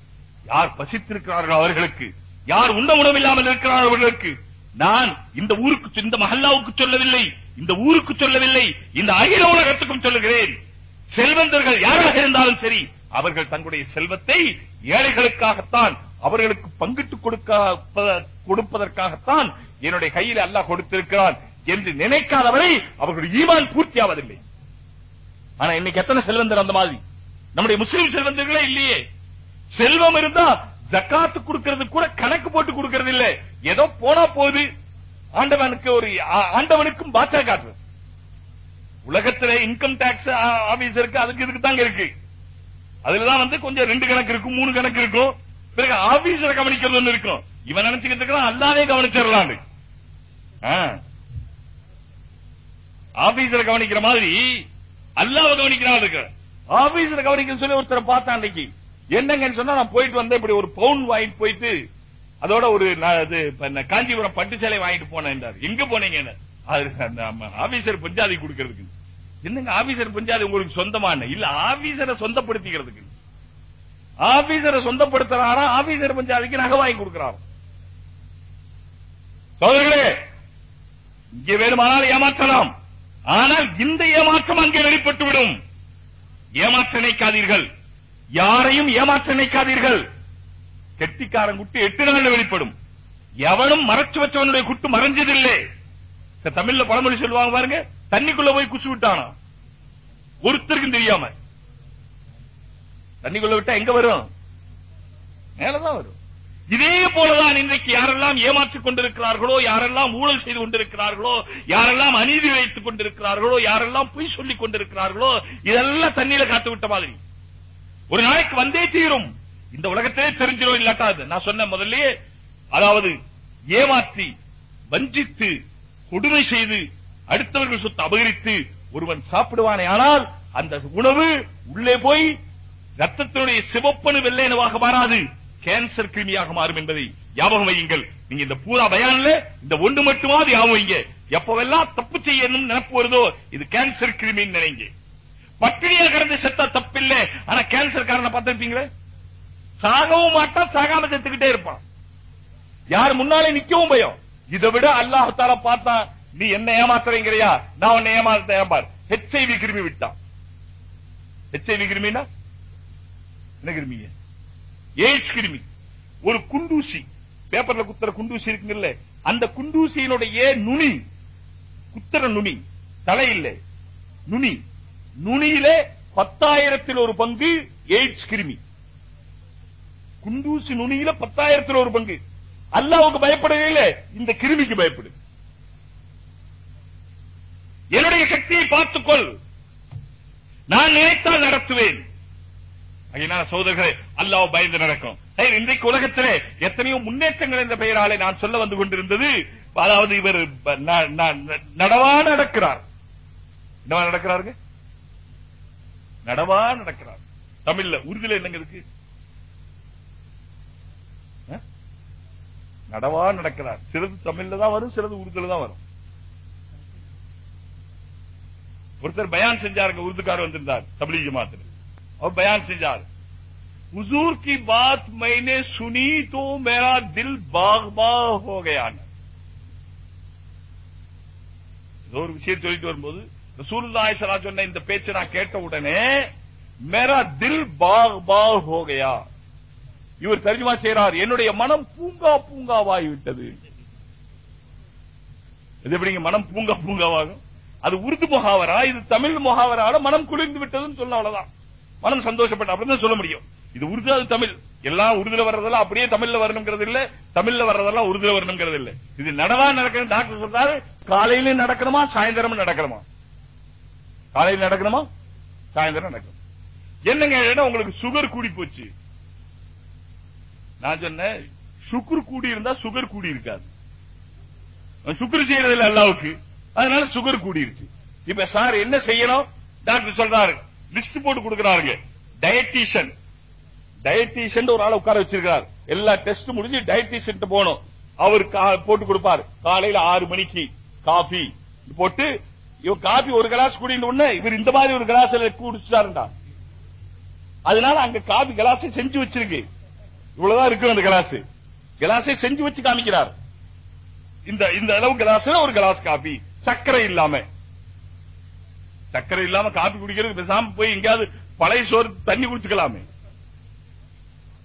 யார் பசித்திருக்கிறார்களோ அவர்களுக்கு யார் உண்ண உணவில்லாமல் இருக்கிறார்கள் அவர்களுக்கு நான் இந்த ஊருக்கு இந்த மஹல்லாவுக்கு சொல்லவில்லை இந்த ஊருக்கு சொல்லவில்லை இந்த அகில உலகத்துக்கும் சொல்லுகிறேன். செல்வந்தர்கள் யாராக இருந்தாலும் சரி அவர்கள் தங்களுடைய செல்வத்தை ஏழைகளுக்காகத்தான் அவர்களுக்கு பங்கிட்டு கொடுக்க கொடுப்பதற்காகத்தான் என்னுடைய கையில் அல்லாஹ் கொடுத்திருக்கிறான் என்று நினைக்காதவரை அவர்களுடைய ஈமான் பூர்த்தியாவதில்லை. ஆனா இன்னைக்கு எத்தனை செல்வந்தர் அந்த மாதிரி? நம்முடைய முஸ்லிம் செல்வந்தர்களே இல்லையே. செல்வம் இருந்தா ஜக்காத்து கொடுக்கிறது கூட கணக்கு போட்டு கொடுக்கிறது இல்ல. ஏதோ போனா போகுது. ஆண்டவனுக்கு ஒரு ஆண்டவனுக்கும் பாச்சா காட்டுறது. உலகத்துல இன்கம் டாக்ஸ் ஆபீசருக்கு அதுக்கு இதுக்கு தாங்க இருக்கு. அதுலதான் வந்து கொஞ்சம் ரெண்டு கணக்கு இருக்கும் மூணு கணக்கு இருக்கும். பிறகு ஆபீசரை கவனிக்கிறது ஒண்ணு இருக்கும். இவன் நினைச்சுக்கிட்டு இருக்கிறான் அல்லாவே கவனிச்சிடலாம் ஆபீசரை கவனிக்கிற மாதிரி அல்லாவை கவனிக்கிறான் இருக்கு ஆபீசரை கவனிக்க சொல்லி ஒருத்தரை பார்த்தான் அன்னைக்கு. என்னங்கன்னு சொன்னா நான் போயிட்டு வந்தேன் இப்படி ஒரு பவுன் வாங்கிட்டு போயிட்டு அதோட ஒரு காஞ்சிபுரம் பட்டு சேலை வாங்கிட்டு போனேன் எங்க போனீங்க ஆபீசர் பஞ்சாதி கொடுக்கிறதுக்கு. என்னங்க ஆபீசர் பஞ்சாதி உங்களுக்கு சொந்தமான இல்ல ஆபீசரை சொந்தப்படுத்திக்கிறதுக்கு. ஆபீசரை சொந்தப்படுத்துறாரா ஆபீசர் பஞ்சாதிக்கு நகை வாங்கி கொடுக்கிறாரோ சோதர்களே இங்கே வேணுமானால் ஏமாற்றலாம். ஆனால் இந்த ஏமாற்றம் அங்கே வெளிப்பட்டுவிடும். ஏமாற்ற நினைக்காதீர்கள். யாரையும் ஏமாற்ற நினைக்காதீர்கள். கெட்டிக்காரன் குட்டு எட்டு நாள் வெளிப்படும். எவனும் மறைச்சு வச்சவனுடைய குட்டு மறைஞ்சதில்லை. தமிழ்ல பழமொழி சொல்லுவாங்க பாருங்க. தண்ணிக்குள்ள போய் குசு விட்டானா? ஒருத்தருக்கும் தெரியாம. தண்ணிக்குள்ள விட்டா எங்க வரும்? மேலதான் வரும். இதே போலதான் இன்றைக்கு யாரெல்லாம் ஏமாற்றிக் கொண்டிருக்கிறார்களோ யாரெல்லாம் ஊழல் செய்து கொண்டிருக்கிறார்களோ யாரெல்லாம் அநீதி வைத்துக் கொண்டிருக்கிறார்களோ யாரெல்லாம் பொய் சொல்லிக் கொண்டிருக்கிறார்களோ இதெல்லாம் தண்ணியில காத்து விட்ட மாதிரி. ஒரு நாளைக்கு வந்தே தீரும். இந்த உலகத்திலே தெரிஞ்சிடும் இல்லாட்டாது நான் சொன்ன முதல்லயே அதாவது ஏமாற்றி வஞ்சித்து கொடுமை செய்து அடுத்தவர்கள் சொத்து அபகரித்து ஒருவன் சாப்பிடுவானே ஆனால் அந்த உணவு உள்ளே போய் ரத்தத்தினுடைய சிவப்பனு வெள்ளையனவாக மாறாது. கேன்சர் கிருமியாக மாறும் என்பதை ஞாபகம் வையுங்கள். நீங்க இந்த பூரா பயான்ல இந்த ஒன்று மட்டுமாவது ஞாபகம் வைங்க. எப்பவெல்லாம் தப்பு செய்யணும் நினைப்பு வருதோ இது கேன்சர் கிருமின்னு நினைங்க. பட்டினியா கிடந்து செத்தா தப்பில்லை. ஆனா கேன்சர் காரனை பார்த்திருப்பீங்களே? சாகவும் மாட்டான் சாகாம செத்துக்கிட்டே இருப்பான். யார் முன்னாலே நிக்கவும் பயம். இதை விட அல்லாஹால பார்த்தா நீ என்ன ஏமாத்துறீங்கறியா? நான் உன்னை ஏமாத்த ஏமாறு ஹெச்ஐவி கிருமி விட்டான் ஹெச்ஐவி கிருமினா? என்ன கிருமிங்க எய்ட்ஸ் கிருமி. ஒரு குண்டூசி. பேப்பர்ல குத்துற குண்டூசி இருக்குங்கல்ல அந்த குண்டூசியினுடைய நுனி. குத்துற நுனி. தலை இல்ல நுனி. நுனியில பத்தாயிரத்தில் ஒரு பங்கு எய்ட்ஸ் கிருமி. குண்டூசி நுனியில பத்தாயிரத்தில் ஒரு பங்கு. அல்லாவுக்கு பயப்படவே இல்லை இந்த கிருமிக்கு பயப்படு. என்னுடைய சக்தியை பார்த்துக்கொள். நான் நினைத்தால் நடத்துவேன். அதனால சோதர்களே அல்லாஹ் பயந்து நடக்கும். இன்றைக்கு உலகத்திலே எத்தனையோ முன்னேற்றங்கள் என்ற பெயராலே நான் சொல்ல வந்து கொண்டிருந்தது. அதாவது இவர் நடவா நடக்கிறார். என்னவா நடக்கிறாருங்க? நடவா நடக்கிறார். தமிழ்ல உறுதியில என்னங்க இருக்கு? سرد تم وارلیج مجھے سورج ناٹنے இவர் தர்ஜுமா செய்யறார் என்னுடைய மனம் பூங்கா பூங்காவாகிவிட்டது இது எப்படிங்க? மனம் பூங்கா பூங்காவாகும். அது உருது முகாவரா? இது தமிழ் முகாவரால மனம் குளிர்ந்து விட்டதுன்னு சொல்ல அவ்வளவுதான். மனம் சந்தோஷப்பட்ட அப்படிதான் சொல்ல முடியும். இது உருது அது தமிழ். எல்லாம் உருதுல வர்றதெல்லாம் அப்படியே தமிழ்ல வரணுங்கிறது இல்ல. தமிழ்ல வர்றதெல்லாம் உருதுல வரணுங்கிறது இல்ல. இது நடவா நடக்கணும் டாக்டர் சொல்றாரு. காலையில நடக்கணுமா? சாயந்தரம் நடக்கணுமா? காலையில நடக்கணுமா? சாயந்தரம் நடக்கணும். என்னங்க கேட்டா உங்களுக்கு சுகர் கூடி போச்சு? நான் சொன்னேன் சுகர் கூடி இருந்தா சுகர் கூடி இருக்காது சுகர் செய்யறது இல்ல அல்லாவுக்கு. அதனால சுகர் கூடிருச்சு இப்ப சார் என்ன செய்யணும்? டாக்டர் சொல்றாரு. லிஸ்ட் போட்டு கொடுக்கிறாருங்க. டயட்டீஷியன். டயட்டீஷியன் ஒரு ஆளை உட்கார வச்சிருக்காரு எல்லா டெஸ்ட் முடிஞ்சு டயட்டீஷியன் போனோம் அவர் கா- போட்டு கொடுப்பார். காலையில ஆறு மணிக்கு காபி போட்டு இவர் காபி ஒரு கிளாஸ் குடின உடனே இவர் இந்த மாதிரி ஒரு கிளாஸ் குடிச்சாருண்டா. அதனால அங்க காபி கிளாஸ் செஞ்சு வச்சிருக்கு. இவ்வளவுதான் இருக்கும் அந்த கிளாஸ் கிளாஸை செஞ்சு வச்சு காமிக்கிறார். இந்த இந்த அளவு கிளாஸ் ஒரு கிளாஸ் காபி சர்க்கரை இல்லாம. சர்க்கரை இல்லாம காபி குடிக்கிறது பேசாம போய் எங்கேயாவது பழைய சோறு தண்ணி குடிச்சுக்கலாமே.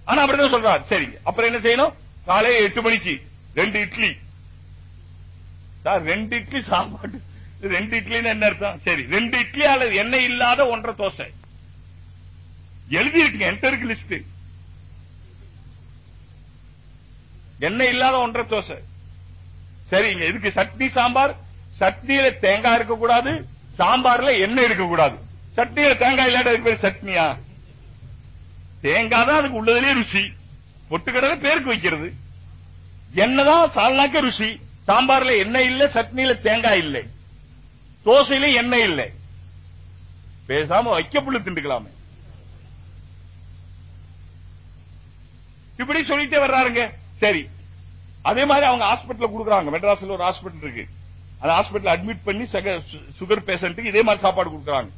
ஆனா அப்படி தான் சொல்றாரு? சரி அப்புறம் என்ன செய்யணும்? காலையில எட்டு மணிக்கு ரெண்டு இட்லி. சார் ரெண்டு இட்லி சாப்பாடு. ரெண்டு இட்லின்னு என்ன அர்த்தம்? சரி ரெண்டு இட்லி அல்லது எண்ணெய் இல்லாத ஒன்றரை தோசை. எழுதி இருக்குங்க என்கிட்ட இருக்கு லிஸ்ட் எண்ணெய் இல்லாத ஒன்றரை தோசை. சரிங்க இதுக்கு சட்னி சாம்பார். சட்னியில தேங்காய் இருக்கக்கூடாது சாம்பார்ல எண்ணெய் இருக்கக்கூடாது. சட்னியில தேங்காய் இல்லாட்ட பேர் சட்னியா? தேங்காய் தான் அதுக்கு உள்ளதுலயே ருசி. பொட்டுக்கடலை பேருக்கு வைக்கிறது. எண்ணெய் தான் சால்னாக்க ருசி. சாம்பார்ல எண்ணெய் இல்ல சட்னியில தேங்காய் இல்லை. தோசையில எண்ணெய் இல்லை. பேசாம வைக்க புள்ளு திண்டுக்கலாமே. இப்படி சொல்லிட்டே வர்றாருங்க. சரி. அதே மாதிரி அவங்க ஹாஸ்பிடல்ல குடுக்குறாங்க. மெட்ராஸ்ல ஒரு ஹாஸ்பிடல் இருக்கு. அந்த ஹாஸ்பிட்டல் அட்மிட் பண்ணி சுகர் பேஷண்ட்டுக்கு இதே மாதிரி சாப்பாடு கொடுக்குறாங்க.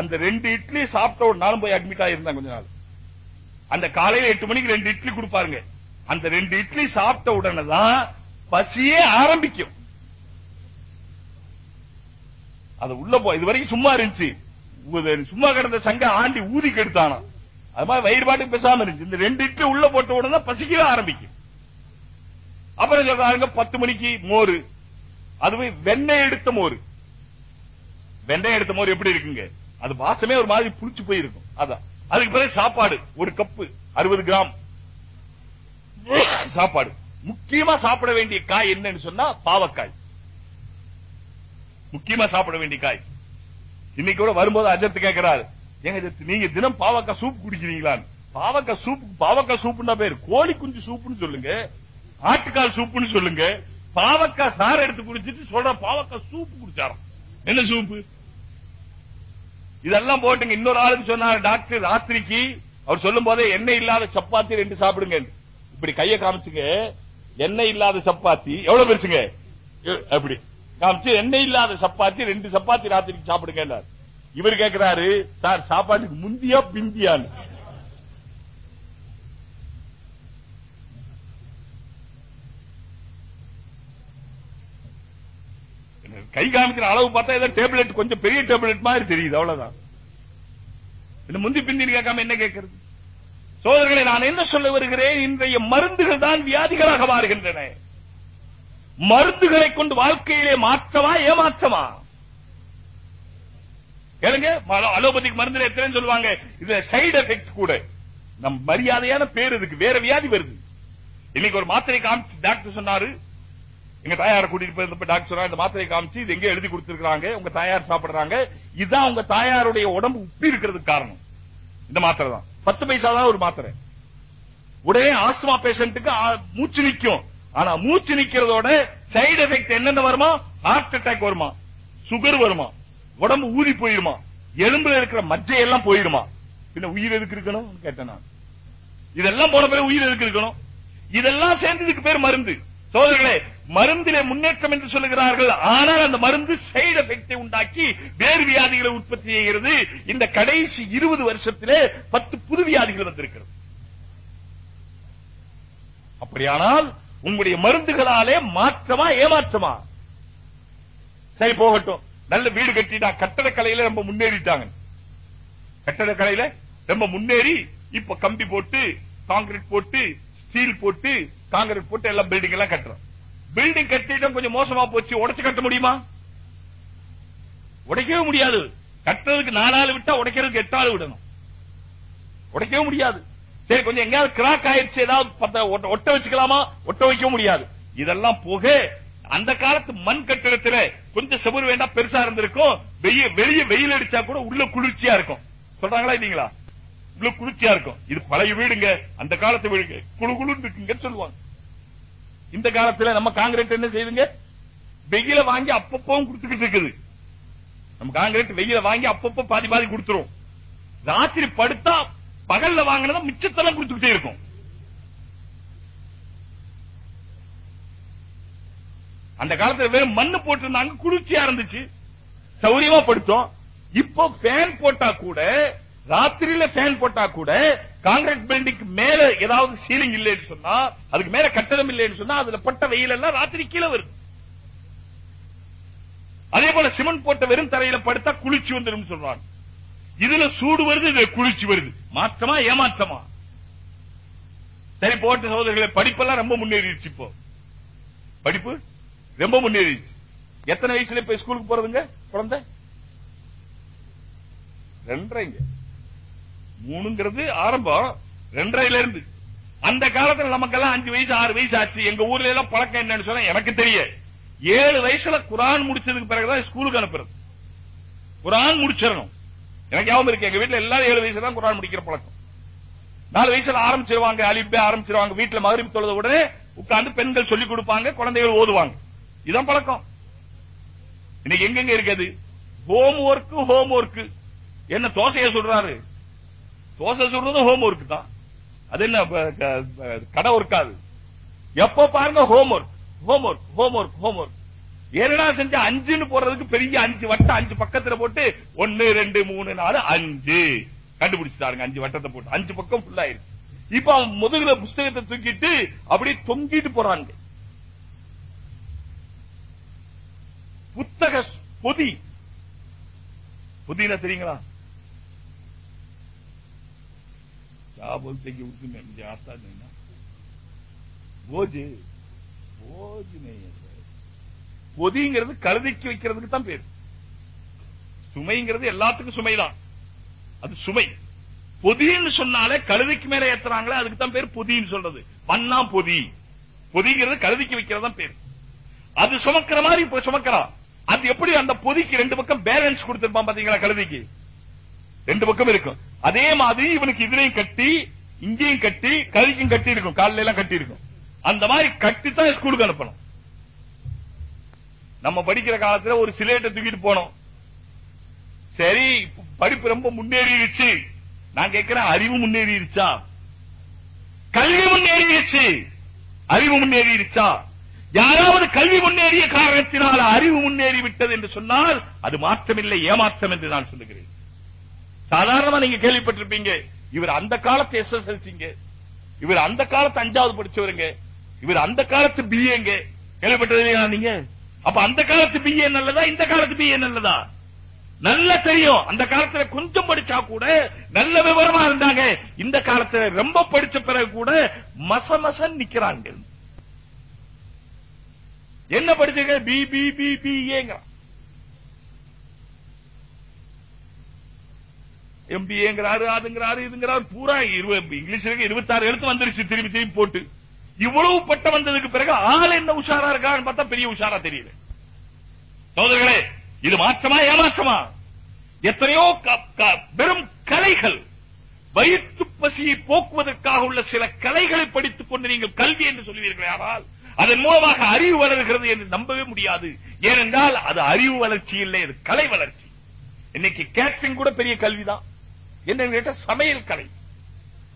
அந்த ரெண்டு இட்லி சாப்பிட்ட ஒரு நாளும் போய் அட்மிட் ஆயிருந்தாங்க கொஞ்ச நாள். அந்த காலையில எட்டு மணிக்கு ரெண்டு இட்லி கொடுப்பாருங்க. அந்த ரெண்டு இட்லி சாப்பிட்ட உடனே தான் பசியே ஆரம்பிக்கும். அது உள்ள போ இது வரைக்கும் சும்மா இருந்துச்சு. சும்மா கிடந்த சங்க ஆண்டி ஊதி கெடுத்தானா அது மாதிரி வயிறு பாட்டுக்கு பேசாம இருந்துச்சு. இந்த ரெண்டு இட்லி உள்ள போட்ட உடனே பசிக்கவே ஆரம்பிக்கும். அப்புறம் சொல்றாங்க பத்து மணிக்கு மோர். அதுவே வெண்ணெய் எடுத்த மோர். வெண்ணெய் எடுத்த மோர் எப்படி இருக்குங்க? அது வாசமே ஒரு மாதிரி புளிச்சு போயிருக்கும். அதான். அதுக்கு பிறகு சாப்பாடு ஒரு கப்பு அறுபது கிராம். சாப்பாடு. முக்கியமா சாப்பிட வேண்டிய காய் என்னன்னு சொன்னா பாவக்காய். முக்கியமா சாப்பிட வேண்டிய காய். இன்னைக்கு கூட வரும்போது அஜத் கேட்கிறாரு எங்க நீங்க தினம் பாவக்காய் சூப் குடிக்கிறீங்களான்னு. பாவக்காய் சூப் பாவக்காய் சூப்புன்னா பேர். கோழி குஞ்சு சூப்புன்னு சொல்லுங்க. ஆட்டுக்கால் சூப்புன்னு சொல்லுங்க. பாவக்காய் சாறு எடுத்து குடிச்சிட்டு சொல்ற பாவக்காய் சூப்பு குடிச்சாராம். என்ன சூப்பு? இதெல்லாம் போட்டுங்க. இன்னொரு ஆளுக்கு சொன்னாரு டாக்டர் ராத்திரிக்கு அவர் சொல்லும் போதே எண்ணெய் இல்லாத சப்பாத்தி ரெண்டு சாப்பிடுங்க இப்படி கைய காமிச்சுங்க. எண்ணெய் இல்லாத சப்பாத்தி. எவ்வளவு பெருசுங்க அப்படி. காமிச்சு எண்ணெய் இல்லாத சப்பாத்தி ரெண்டு சப்பாத்தி ராத்திரிக்கு சாப்பிடுங்க இவர் கேக்குறாரு சார் சாப்பாட்டுக்கு முந்தியா பிந்தியான்னு. கை காமிக்கிற அளவு பார்த்தா ஏதோ டேப்லெட் கொஞ்சம் பெரிய டேப்லெட் மாதிரி தெரியுது அவ்வளவுதான். இந்த முந்தி பிந்தி கேட்காம என்ன கேட்கறது? சோதர்களை நான் என்ன சொல்ல வருகிறேன்? இன்றைய மருந்துகள் தான் வியாதிகளாக மாறுகின்றன. மருந்துகளை கொண்டு வாழ்க்கையிலே மாற்றமா ஏமாற்றமா? கேளுங்க அலோபதிக் மருந்து எத்தனை சொல்லுவாங்க. இது சைடு எஃபெக்ட் கூட. நம் மரியாதையான பேர் இதுக்கு. வேற வியாதி வருது. இன்னைக்கு ஒரு மாத்திரை காமிச்சு டாக்டர் சொன்னாரு எங்க தாயார கூட்டிட்டு போய் டாக்டர் சொன்னா இந்த மாத்திரை காமிச்சு இது எங்க எழுதி கொடுத்திருக்காங்க உங்க தாயார் சாப்பிடுறாங்க. இதுதான் உங்க தாயாருடைய உடம்பு உப்பி இருக்கிறதுக்கு காரணம். இந்த மாத்திரை தான். பத்து பைசா தான் ஒரு மாத்திரை. உடனே ஆஸ்துமா பேஷண்ட்டுக்கு மூச்சு நிக்கும். ஆனா மூச்சு நிக்கிறதோட சைடு எஃபெக்ட் என்னென்ன வருமா? ஹார்ட் அட்டாக் வருமா? சுகர் வருமா? உடம்பு ஊதி போயிருமா? எலும்புல இருக்கிற மஜ்ஜை எல்லாம் போயிருமா? பின்ன உயிர் எதுக்கு இருக்கணும்? கேட்டேன் நான். இதெல்லாம் போன பிறகு உயிர் எதுக்கு இருக்கணும்? இதெல்லாம் சேர்ந்ததுக்கு பேர் மருந்து. சோதர்களே மருந்திலே முன்னேற்றம் என்று சொல்லுகிறார்கள். ஆனால் அந்த மருந்து சைடு எஃபெக்டை உண்டாக்கி வேறு வியாதிகளை உற்பத்தி செய்கிறது. இந்த கடைசி இருபது வருஷத்திலே பத்து புது வியாதிகள் வந்திருக்கிறது. அப்படியானால் உங்களுடைய மருந்துகளாலே மாற்றமா ஏமாற்றமா? சரி போகட்டும். நல்ல வீடு கட்டிட்டா கட்டடக்கலையில ரொம்ப முன்னேறிட்டாங்க. கட்டடக்கலையில ரொம்ப முன்னேறி இப்ப கம்பி போட்டு காங்கிரீட் போட்டு ஸ்டீல் போட்டு காங்கிரீட் போட்டு எல்லாம் பில்டிங் எல்லாம் கட்டுறோம். பில்டிங் கட்டிட்டு கொஞ்சம் மோசமா போச்சு. உடைச்சு கட்ட முடியுமா? உடைக்கவே முடியாது. கட்டுறதுக்கு நாலாள் விட்டா உடைக்கிறதுக்கு எட்டாள் விடணும். உடைக்கவே முடியாது. சரி கொஞ்சம் எங்கேயாவது கிராக் ஆயிடுச்சு ஏதாவது பத்த- ஒட்ட- வச்சுக்கலாமா? ஒட்ட வைக்க முடியாது. இதெல்லாம் போக அந்த காலத்து மண் கட்டிடத்துல கொஞ்சம் செவுரு வேண்டாம் பெருசா இருந்திருக்கும். வெளியே வெளிய வெயில் அடிச்சா கூட உள்ள குளிர்ச்சியா இருக்கும். சொல்றாங்களா இல்லீங்களா? இவ்வளவு குளிர்ச்சியா இருக்கும். இது பழைய வீடுங்க. அந்த காலத்து வீடுங்க. குழு குழுன்னு இருக்குங்க சொல்லுவாங்க. இந்த காலத்துல நம்ம காங்கிரீட் என்ன செய்யுதுங்க வெயில வாங்கி அப்பப்பவும் கொடுத்துக்கிட்டு இருக்குது. நம்ம காங்கிரீட் வெயில வாங்கி அப்பப்ப பாதி பாதி கொடுத்துரும் ராத்திரி படுத்தா பகல்ல வாங்கினதா மிச்சத்தெல்லாம் கொடுத்துக்கிட்டே இருக்கும். அந்த காலத்துல வெறும் மண்ணு போட்டிருந்தாங்க. குளிர்ச்சியா இருந்துச்சு. சௌரியமா படுத்தோம். இப்போ ஃபேன் போட்டா கூட ராத்திரியில ஃபேன் போட்டா கூட காங்கிரீட் பில்டிங் மேல ஏதாவது சீலிங் இல்லைன்னு சொன்னா அதுக்கு மேல கட்டடம் இல்லைன்னு சொன்னா அதுல பட்ட வெயில் எல்லாம் ராத்திரி கீழே வருது அதே போல சிமெண்ட் போட்ட வெறும் தரையில படுத்தா குளிர்ச்சி வந்துடும் சொல்றாங்க. இதுல சூடு வருது இதுல குளிர்ச்சி வருது. மாற்றமா ஏமாற்றமா? சரி போட்ட சகோதரர்களே படிப்பெல்லாம் ரொம்ப முன்னேறிடுச்சு இப்போ. படிப்பு ரொம்ப முன்னேறிடுச்சு. எத்தனை வயசுல இப்ப ஸ்கூலுக்கு போறதுங்க குழந்தை? ரெண்டரைங்க. மூணுங்கிறது ஆரம்பம். ரெண்டரைல இருந்து அந்த காலத்துல நமக்கெல்லாம் அஞ்சு வயசு ஆறு வயசு ஆச்சு. எங்க ஊர்ல எல்லாம் பழக்கம் என்னன்னு சொன்னா எனக்கு தெரிய ஏழு வயசுல குரான் முடிச்சதுக்கு பிறகுதான் ஸ்கூலுக்கு அனுப்புறது. குரான் முடிச்சிடணும். எனக்கு ஞாபகம் இருக்கு. எங்க வீட்டுல எல்லாரும் ஏழு வயசுல தான் குரான் முடிக்கிற பழக்கம். நாலு வயசுல ஆரம்பிச்சிருவாங்க அலிப்பே ஆரம்பிச்சிருவாங்க. வீட்டுல மகரிப்பு தொழுத உடனே உட்கார்ந்து பெண்கள் சொல்லிக் கொடுப்பாங்க குழந்தைகள் ஓதுவாங்க. இதான் பழக்கம். இன்னைக்கு எங்கெங்க இருக்குது ஹோம் ஒர்க் ஹோம் ஒர்க் என்ன தோசைய சொல்றாரு? தோசை சுடுறதும் ஹோம் ஒர்க் தான். அது என்ன கடை ஒர்க்காது எப்ப பாருங்க home work home work home work home work என்னடா செஞ்ச அஞ்சுன்னு போறதுக்கு பெரிய அஞ்சு வட்டம் அஞ்சு பக்கத்துல போட்டு ஒன்னு ரெண்டு மூணு நாலு அஞ்சு. கண்டுபிடிச்சிட்டாருங்க அஞ்சு வட்டத்தை போட்டு. அஞ்சு பக்கம் ஃபுல்லா இருக்கு இப்ப அவன் முதுகுல புஸ்தகத்தை தூக்கிட்டு அப்படியே தொங்கிட்டு போறாங்க. புத்தக பொதி. புதினா தெரியுங்களா? क्या बोलते कि उर्दू में मुझे आता नहीं ना बोझ बोझ नहीं है பொதிங்கிறது கழுதைக்கு வைக்கிறதுக்கு தான் பேர் சுமைங்கிறது எல்லாத்துக்கும் சுமைதான் அது சுமை பொதின்னு சொன்னாலே கழுதைக்கு மேல ஏத்துறாங்களே அதுக்கு தான் பேர் பொதின்னு சொல்றது மண்ணா பொதி பொதிங்கிறது கழுதைக்கு வைக்கிறது தான் பேர் அது சுமக்கிற மாதிரி இப்ப சுமக்கிறான் அது எப்படி அந்த பொதிக்கு ரெண்டு பக்கம் பேலன்ஸ் கொடுத்திருப்பான் பாத்தீங்களா கழுதைக்கு ரெண்டு பக்கம் இருக்கும். அதே மாதிரி இவனுக்கு இதுலையும் கட்டி இங்கேயும் கட்டி கழுக்கும் கட்டி இருக்கும். காலில எல்லாம் கட்டி இருக்கும். அந்த மாதிரி கட்டி தான் ஸ்கூலுக்கு அனுப்பணும். நம்ம படிக்கிற காலத்துல ஒரு சிலேட்டை தூக்கிட்டு போனோம். சரி படிப்பு ரொம்ப முன்னேறிடுச்சு. நான் கேட்கிறேன் அறிவு முன்னேறிடுச்சா? கல்வி முன்னேறிடுச்சு. அறிவு முன்னேறிடுச்சா? யாராவது கல்வி முன்னேறிய காரணத்தினால் அறிவு முன்னேறி விட்டது என்று சொன்னால் அது மாற்றமில்லை ஏமாற்றம் என்று நான் சொல்லுகிறேன். சாதாரணமா நீங்க கேள்விப்பட்டிருப்பீங்க. இவர் அந்த காலத்து எஸ்எஸ்எல்சிங்க இவர் அந்த காலத்து அஞ்சாவது படிச்சவருங்க. இவர் அந்த காலத்து பிஏங்க கேள்விப்பட்டது நீங்க? அப்ப அந்த காலத்து பிஏ நல்லதா இந்த காலத்து பிஏ நல்லதா? நல்லா தெரியும். அந்த காலத்துல கொஞ்சம் படிச்சா கூட நல்ல விவரமா இருந்தாங்க. இந்த காலத்துல ரொம்ப படிச்ச பிறகு கூட மசமசன் நிக்கிறாங்க. என்ன படிச்சிருக்க? பி பி பி பி எம்பிஏங்கிறாரு அதுங்கிறாரு இதுங்கிறாரு. பூரா இங்கிலீஷ்ல இருபத்தாறு எழுத்து வந்துருச்சு. திரும்பி திரும்பி போட்டு. இவ்வளவு பட்டம் வந்ததுக்கு பிறகு ஆள் என்ன உஷாரா இருக்கான்னு பார்த்தா பெரிய உஷாரா தெரியல. சோதர்களே இது மாற்றமா ஏமாற்றமா? எத்தனையோ பெரும் வெறும் கலைகள் வயிற்று பசியை போக்குவதற்காக உள்ள சில கலைகளை படித்துக் கொண்டு நீங்கள் கல்வி என்று சொல்லுவீர்கள் ஆனால் அதன் மூலமாக அறிவு வளர்கிறது என்று நம்பவே முடியாது. ஏனென்றால் அது அறிவு வளர்ச்சி இல்லை அது கலை வளர்ச்சி. இன்னைக்கு கேட்டரிங் கூட பெரிய கல்விதான். என்ன கேட்ட சமையல் கலை.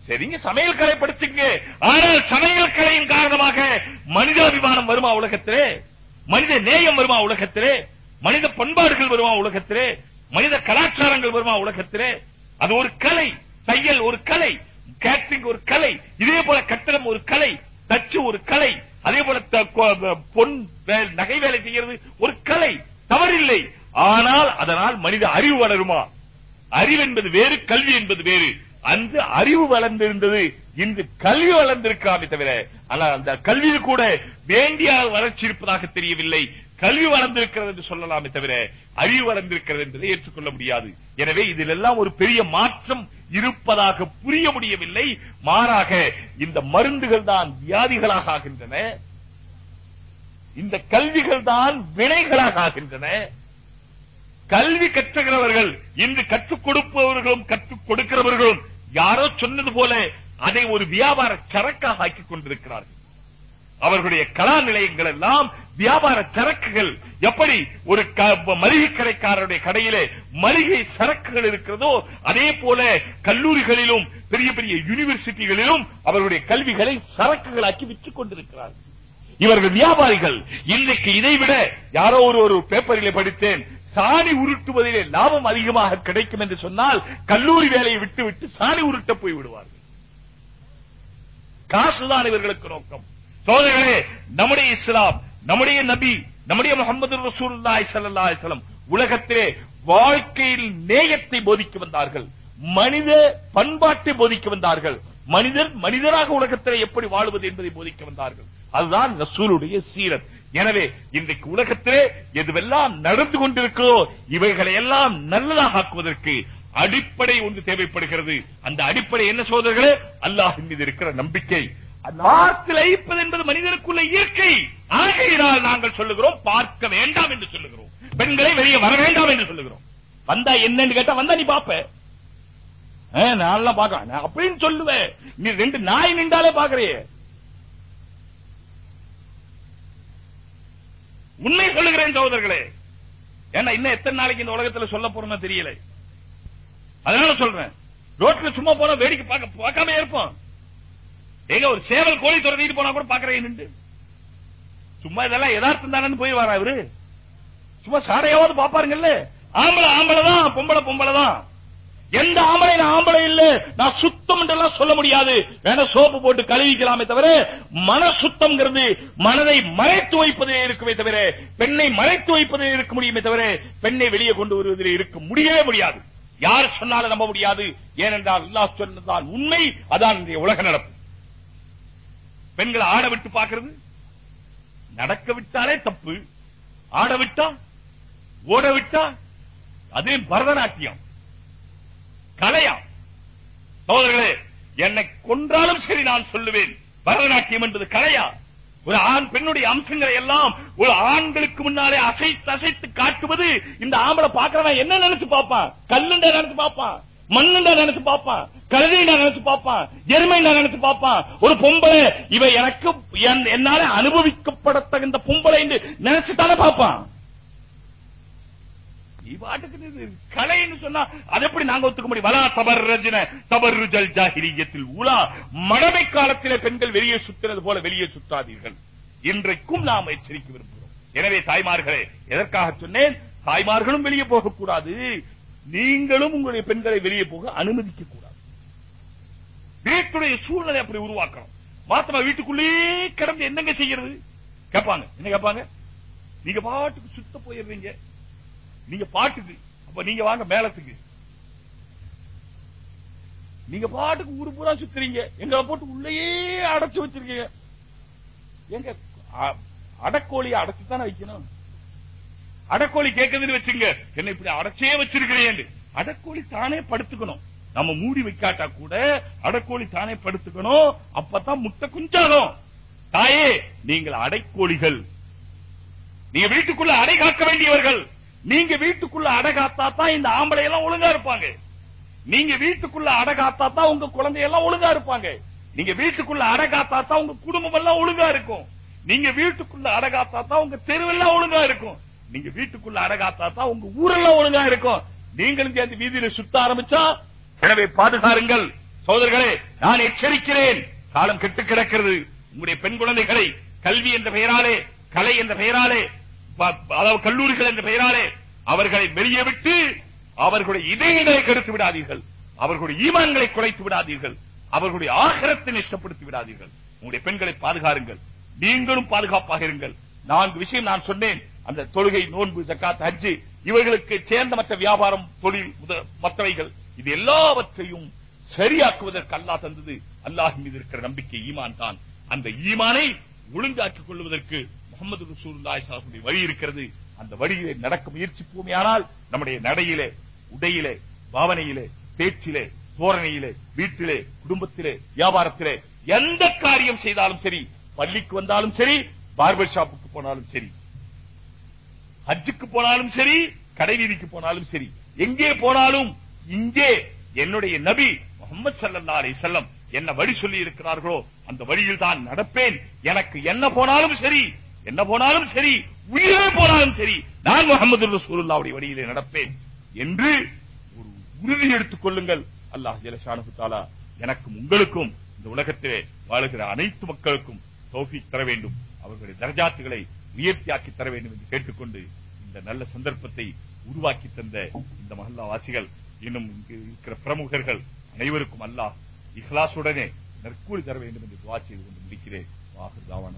சரிங்க சமையல் கலை படிச்சுங்க ஆனால் சமையல் கலையின் காரணமாக மனிதாபிமானம் வருமா உலகத்திலே? மனித நேயம் வருமா உலகத்திலே? மனித பண்பாடுகள் வருமா உலகத்திலே? மனித கலாச்சாரங்கள் வருமா உலகத்திலே? அது ஒரு கலை தையல் ஒரு கலை கேட்டரிங் ஒரு கலை இதே போல கட்டணம் ஒரு கலை தச்சு ஒரு கலை அதே போல பொன் வே- நகை வேலை செய்கிறது ஒரு கலை. தவறில்லை. ஆனால் அதனால் மனித அறிவு வளருமா? அறிவு என்பது வேறு கல்வி என்பது வேறு. அந்த அறிவு வளர்ந்திருந்தது இன்று கல்வி வளர்ந்திருக்காமே தவிர ஆனால் அந்த கல்வியில் கூட வேண்டிய வளர்ச்சி இருப்பதாக தெரியவில்லை. கல்வி வளர்ந்திருக்கிறது என்று சொல்லலாமே தவிர அறிவு வளர்ந்திருக்கிறது என்பதை ஏற்றுக்கொள்ள முடியாது. எனவே இதிலெல்லாம் ஒரு பெரிய மாற்றம் இருப்பதாக புரிய முடியவில்லை. மாறாக இந்த மருந்துகள் தான் வியாதிகளாக ஆகின்றன. இந்த கல்விகள் தான் வினைகளாக ஆகின்றன. கல்வி கற்றுகிறவர்கள் இன்று கற்றுக் கொடுப்பவர்களும் கற்றுக் கொடுக்கிறவர்களும் யாரோ சொன்னது போல அதை ஒரு வியாபார சரக்காக ஆக்கிக் கொண்டிருக்கிறார்கள். அவர்களுடைய கலா நிலையங்கள் எல்லாம் வியாபார சரக்குகள். எப்படி ஒரு மளிகை கடைக்காரருடைய கடையிலே மளிகை சரக்குகள் இருக்கிறதோ அதே போல கல்லூரிகளிலும் பெரிய பெரிய யூனிவர்சிட்டிகளிலும் அவர்களுடைய கல்விகளை சரக்குகளாக்கி விற்றுக் கொண்டிருக்கிறார்கள். இவர்கள் வியாபாரிகள் இன்றைக்கு இதை விட யாரோ ஒரு ஒரு பேப்பரில் படித்தேன் சாணி உருட்டுவதிலே லாபம் அதிகமாக கிடைக்கும் என்று சொன்னால் கல்லூரி வேலையை விட்டு விட்டு சாணி உருட்ட போய் விடுவார்கள் காசுதான் இவர்களுக்கு நோக்கம். சோதர்களே நம்முடைய இஸ்லாம் நம்முடைய நபி நம்முடைய முகமது ரசூல்லாய் ஸல்லல்லாஹு உலகத்திலே வாழ்க்கையில் நேயத்தை போதிக்க வந்தார்கள். மனித பண்பாட்டை போதிக்க வந்தார்கள். மனிதர் மனிதராக உலகத்திலே எப்படி வாழ்வது என்பதை போதிக்க வந்தார்கள். அதுதான் ரசூலுடைய சீரத். எனவே இன்றைக்கு உலகத்திலே எதுவெல்லாம் நடந்து கொண்டிருக்கிறோ இவைகளை எல்லாம் நல்லதாக ஆக்குவதற்கு அடிப்படை ஒன்று தேவைப்படுகிறது. அந்த அடிப்படை என்ன சோதர்களே? அல்லாஹின் மீது இருக்கிற நம்பிக்கை. பார்த்து லயிப்பது என்பது மனிதனுக்குள்ள இயற்கை. ஆகையினால் நாங்கள் சொல்லுகிறோம் பார்க்க வேண்டாம் என்று சொல்லுகிறோம். பெண்களை வெளியே வர வேண்டாம் என்று சொல்லுகிறோம். வந்தா என்னன்னு கேட்டா வந்தா நீ பாப்ப நான் பாக்க நான் அப்படின்னு சொல்லுவேன். நீ ரெண்டு நாய் நின்றாலே பாக்குறியே உண்மை சொல்லுகிறேன் சகோதரர்களே. ஏன்னா இன்னும் எத்தனை நாளைக்கு இந்த உலகத்துல சொல்ல போறோம்னு தெரியல. அதனால சொல்றேன். ரோட்ல சும்மா போனா வேடிக்கை பார்க்க பார்க்காம இருப்போம். எங்க ஒரு சேவல் கோழி துரத்திட்டு போனா கூட பாக்குறேன் நின்று. சும்மா இதெல்லாம் எதார்த்தம் தானே போய் வரா அவரு சும்மா சாரையாவது பாப்பாருங்கல்ல ஆம்பளை ஆம்பளை தான் பொம்பளை பொம்பளை தான் எந்த ஆம்பளை நான் ஆம்பளை இல்ல. நான் சுத்தம் என்றெல்லாம் சொல்ல முடியாது. வேணா சோப்பு போட்டு கழுவிக்கலாமே தவிர மன சுத்தம்ங்கிறது மனதை மறைத்து வைப்பதே இருக்குமே தவிர பெண்ணை மறைத்து வைப்பதே இருக்க முடியுமே தவிர பெண்ணை வெளியே கொண்டு வருவதில் இருக்க முடியவே முடியாது. யார் சொன்னாலும் நம்ப முடியாது. ஏனென்றால் அல்லாஹ் சொன்னதான் உண்மை அதான் இன்றைய உலக நடப்பு. பெண்களை ஆட விட்டு பார்க்கிறது நடக்க விட்டாலே தப்பு. ஆட விட்டா ஓட விட்டா அதே பரதநாட்டியம். கலையா? சோதர்களே என்னை கொன்றாலும் சரி நான் சொல்லுவேன். பரதநாட்டியம் என்பது கலையா? ஒரு ஆண் பெண்ணுடைய அம்சங்களை எல்லாம் ஒரு ஆண்களுக்கு முன்னாலே அசைத்து அசைத்து காட்டுவது இந்த ஆம்பளை பாக்குறவன் என்ன நினைச்சு பார்ப்பான்? கல்லுண்டா நினைச்சு பார்ப்பான்? மண்ணுண்டா நினைச்சு பார்ப்பான்? கழுதைண்டா நினைச்சு பார்ப்பான்? எருமைண்டா நினைச்சு பார்ப்பான்? ஒரு பொம்பளை இவ எனக்கு என்- என்னால அனுபவிக்கப்படத்தகுந்த பொம்பளை என்று நினைச்சு தானே பார்ப்பான்? நீ பாட்டுக்கு கலைன்னு சொன்னா அதை எப்படி நாங்க ஒத்துக்க முடியும்? வலா தபர்ரஜன தபர்ருஜல் உலா மடமை காலத்திலே பெண்கள் வெளியே சுத்தினது போல வெளியே சுத்தாதீர்கள். இன்றைக்கும் நாம் எச்சரிக்க விரும்புகிறோம். எனவே தாய்மார்களே எதற்காக சொன்னேன்? தாய்மார்களும் வெளியே போகக்கூடாது. நீங்களும் உங்களுடைய பெண்களை வெளியே போக அனுமதிக்க கூடாது வீட்டுடைய சூழ்நிலை அப்படி உருவாக்கணும். மாத்தமா வீட்டுக்குள்ளேயே கிடந்து என்னங்க செய்யறது? கேட்பாங்க. என்ன கேட்பாங்க? நீங்க பாட்டுக்கு சுத்த போயிடுறீங்க. நீங்க பாட்டுக்கு அப்ப நீங்க வாங்க மேலத்துக்கு நீங்க பாட்டுக்கு ஊரு பூரா சுத்துறீங்க. எங்களை போட்டு உள்ளேயே அடைச்சு வச்சிருக்கீங்க. எங்க அ- அடக்கோழியை அடைச்சு தானே வைக்கணும்? அடக்கோழி கேட்குதுன்னு வச்சுங்க. என்ன இப்படி அடைச்சே வச்சிருக்கிறேன் அடக்கோழி தானே படுத்துக்கணும். நம்ம மூடி வைக்காட்டா கூட அடக்கோழி தானே படுத்துக்கணும். அப்பதான் முட்டை குஞ்சாகும் தாயே நீங்கள் அடைக்கோழிகள். நீங்க வீட்டுக்குள்ள அடை காக்க வேண்டியவர்கள். நீங்க வீட்டுக்குள்ள அடகாத்தா தான் இந்த ஆம்பளை எல்லாம் ஒழுங்கா இருப்பாங்க. நீங்க வீட்டுக்குள்ள அடகாத்தா தான் உங்க குழந்தை எல்லாம் ஒழுங்கா இருப்பாங்க. நீங்க வீட்டுக்குள்ள அடகாத்தா தான் உங்க குடும்பம் எல்லாம் ஒழுங்கா இருக்கும். நீங்க வீட்டுக்குள்ள அடகாத்தா தான் உங்க தெருவெல்லாம் ஒழுங்கா இருக்கும். நீங்க வீட்டுக்குள்ள அடகாத்தா தான் உங்க ஊரெல்லாம் ஒழுங்கா இருக்கும். நீங்களும் சேர்ந்து வீதியில சுத்த ஆரம்பிச்சா எனவே பாதுகாருங்கள். சோதர்களே நான் எச்சரிக்கிறேன். காலம் கெட்டு கிடக்கிறது. உங்களுடைய பெண் குழந்தைகளை கல்வி என்ற பெயராலே கலை என்ற பெயராலே அதாவது கல்லூரிகள் என்ற பெயராலே அவர்களை வெளியே விட்டு அவர்களுடைய இதயங்களை கெடுத்து விடாதீர்கள். அவர்களுடைய ஈமான்களை குறைத்து விடாதீர்கள். அவர்களுடைய ஆகரத்தை நஷ்டப்படுத்தி விடாதீர்கள். உங்களுடைய பெண்களை பாதுகாருங்கள். நீங்களும் பாதுகாப்பாக இருங்கள். நான்கு விஷயம் நான் சொன்னேன். அந்த தொழுகை நோன்பு ஜக்காத் ஹஜ்ஜு இவர்களுக்கு சேர்ந்த மற்ற வியாபாரம் தொழில் மற்றவைகள் இது எல்லாவற்றையும் சரியாக்குவதற்கு அல்லாஹ் தந்தது. அல்லாஹ் மீது இருக்கிற நம்பிக்கை ஈமான் தான் அந்த ஈமானை ஒழுங்காக்கிக் கொள்வதற்கு முகமது ரசூலுல்லாஹி ஸல்லல்லாஹு வழி இருக்கிறது. அந்த வழியிலே நடக்க முயற்சிப்போமேயானால் நம்முடைய நடையிலே உடையிலே பாவனையிலே பேச்சிலே தோரணையிலே வீட்டிலே குடும்பத்திலே வியாபாரத்திலே எந்த காரியம் செய்தாலும் சரி பள்ளிக்கு வந்தாலும் சரி பார்பர் ஷாப்புக்கு போனாலும் சரி ஹஜ்ஜுக்கு போனாலும் சரி கடை வீதிக்கு போனாலும் சரி எங்கே போனாலும் இங்கே என்னுடைய நபி முகமது சல்லா அலி செல்லம் என்ன வழி சொல்லி இருக்கிறார்களோ அந்த வழியில் தான் நடப்பேன். எனக்கு என்ன போனாலும் சரி என்ன போனாலும் சரி உயிரே போனாலும் சரி நான் முகமது ரசூலுல்லாவுடைய வழியிலே நடப்பேன் என்று ஒரு உறுதி எடுத்துக் கொள்ளுங்கள். அல்லாஹ் ஜலஷானு தாலா எனக்கும் உங்களுக்கும் இந்த உலகத்திலே வாழுகிற அனைத்து மக்களுக்கும் தோஃபி தர வேண்டும். அவர்களுடைய தர்ஜாத்துகளை உயர்த்தியாக்கி தர வேண்டும் என்று கேட்டுக்கொண்டு இந்த நல்ல சந்தர்ப்பத்தை உருவாக்கி தந்த இந்த மஹல்லா வாசிகள் இன்னும் இங்கு இருக்கிற பிரமுகர்கள் அனைவருக்கும் அல்லாஹ் இஹ்லாசுடனே நற்கூலி தர வேண்டும் என்று துவா செய்து கொண்டு முடிக்கிறேன். வாஹர் தாவான.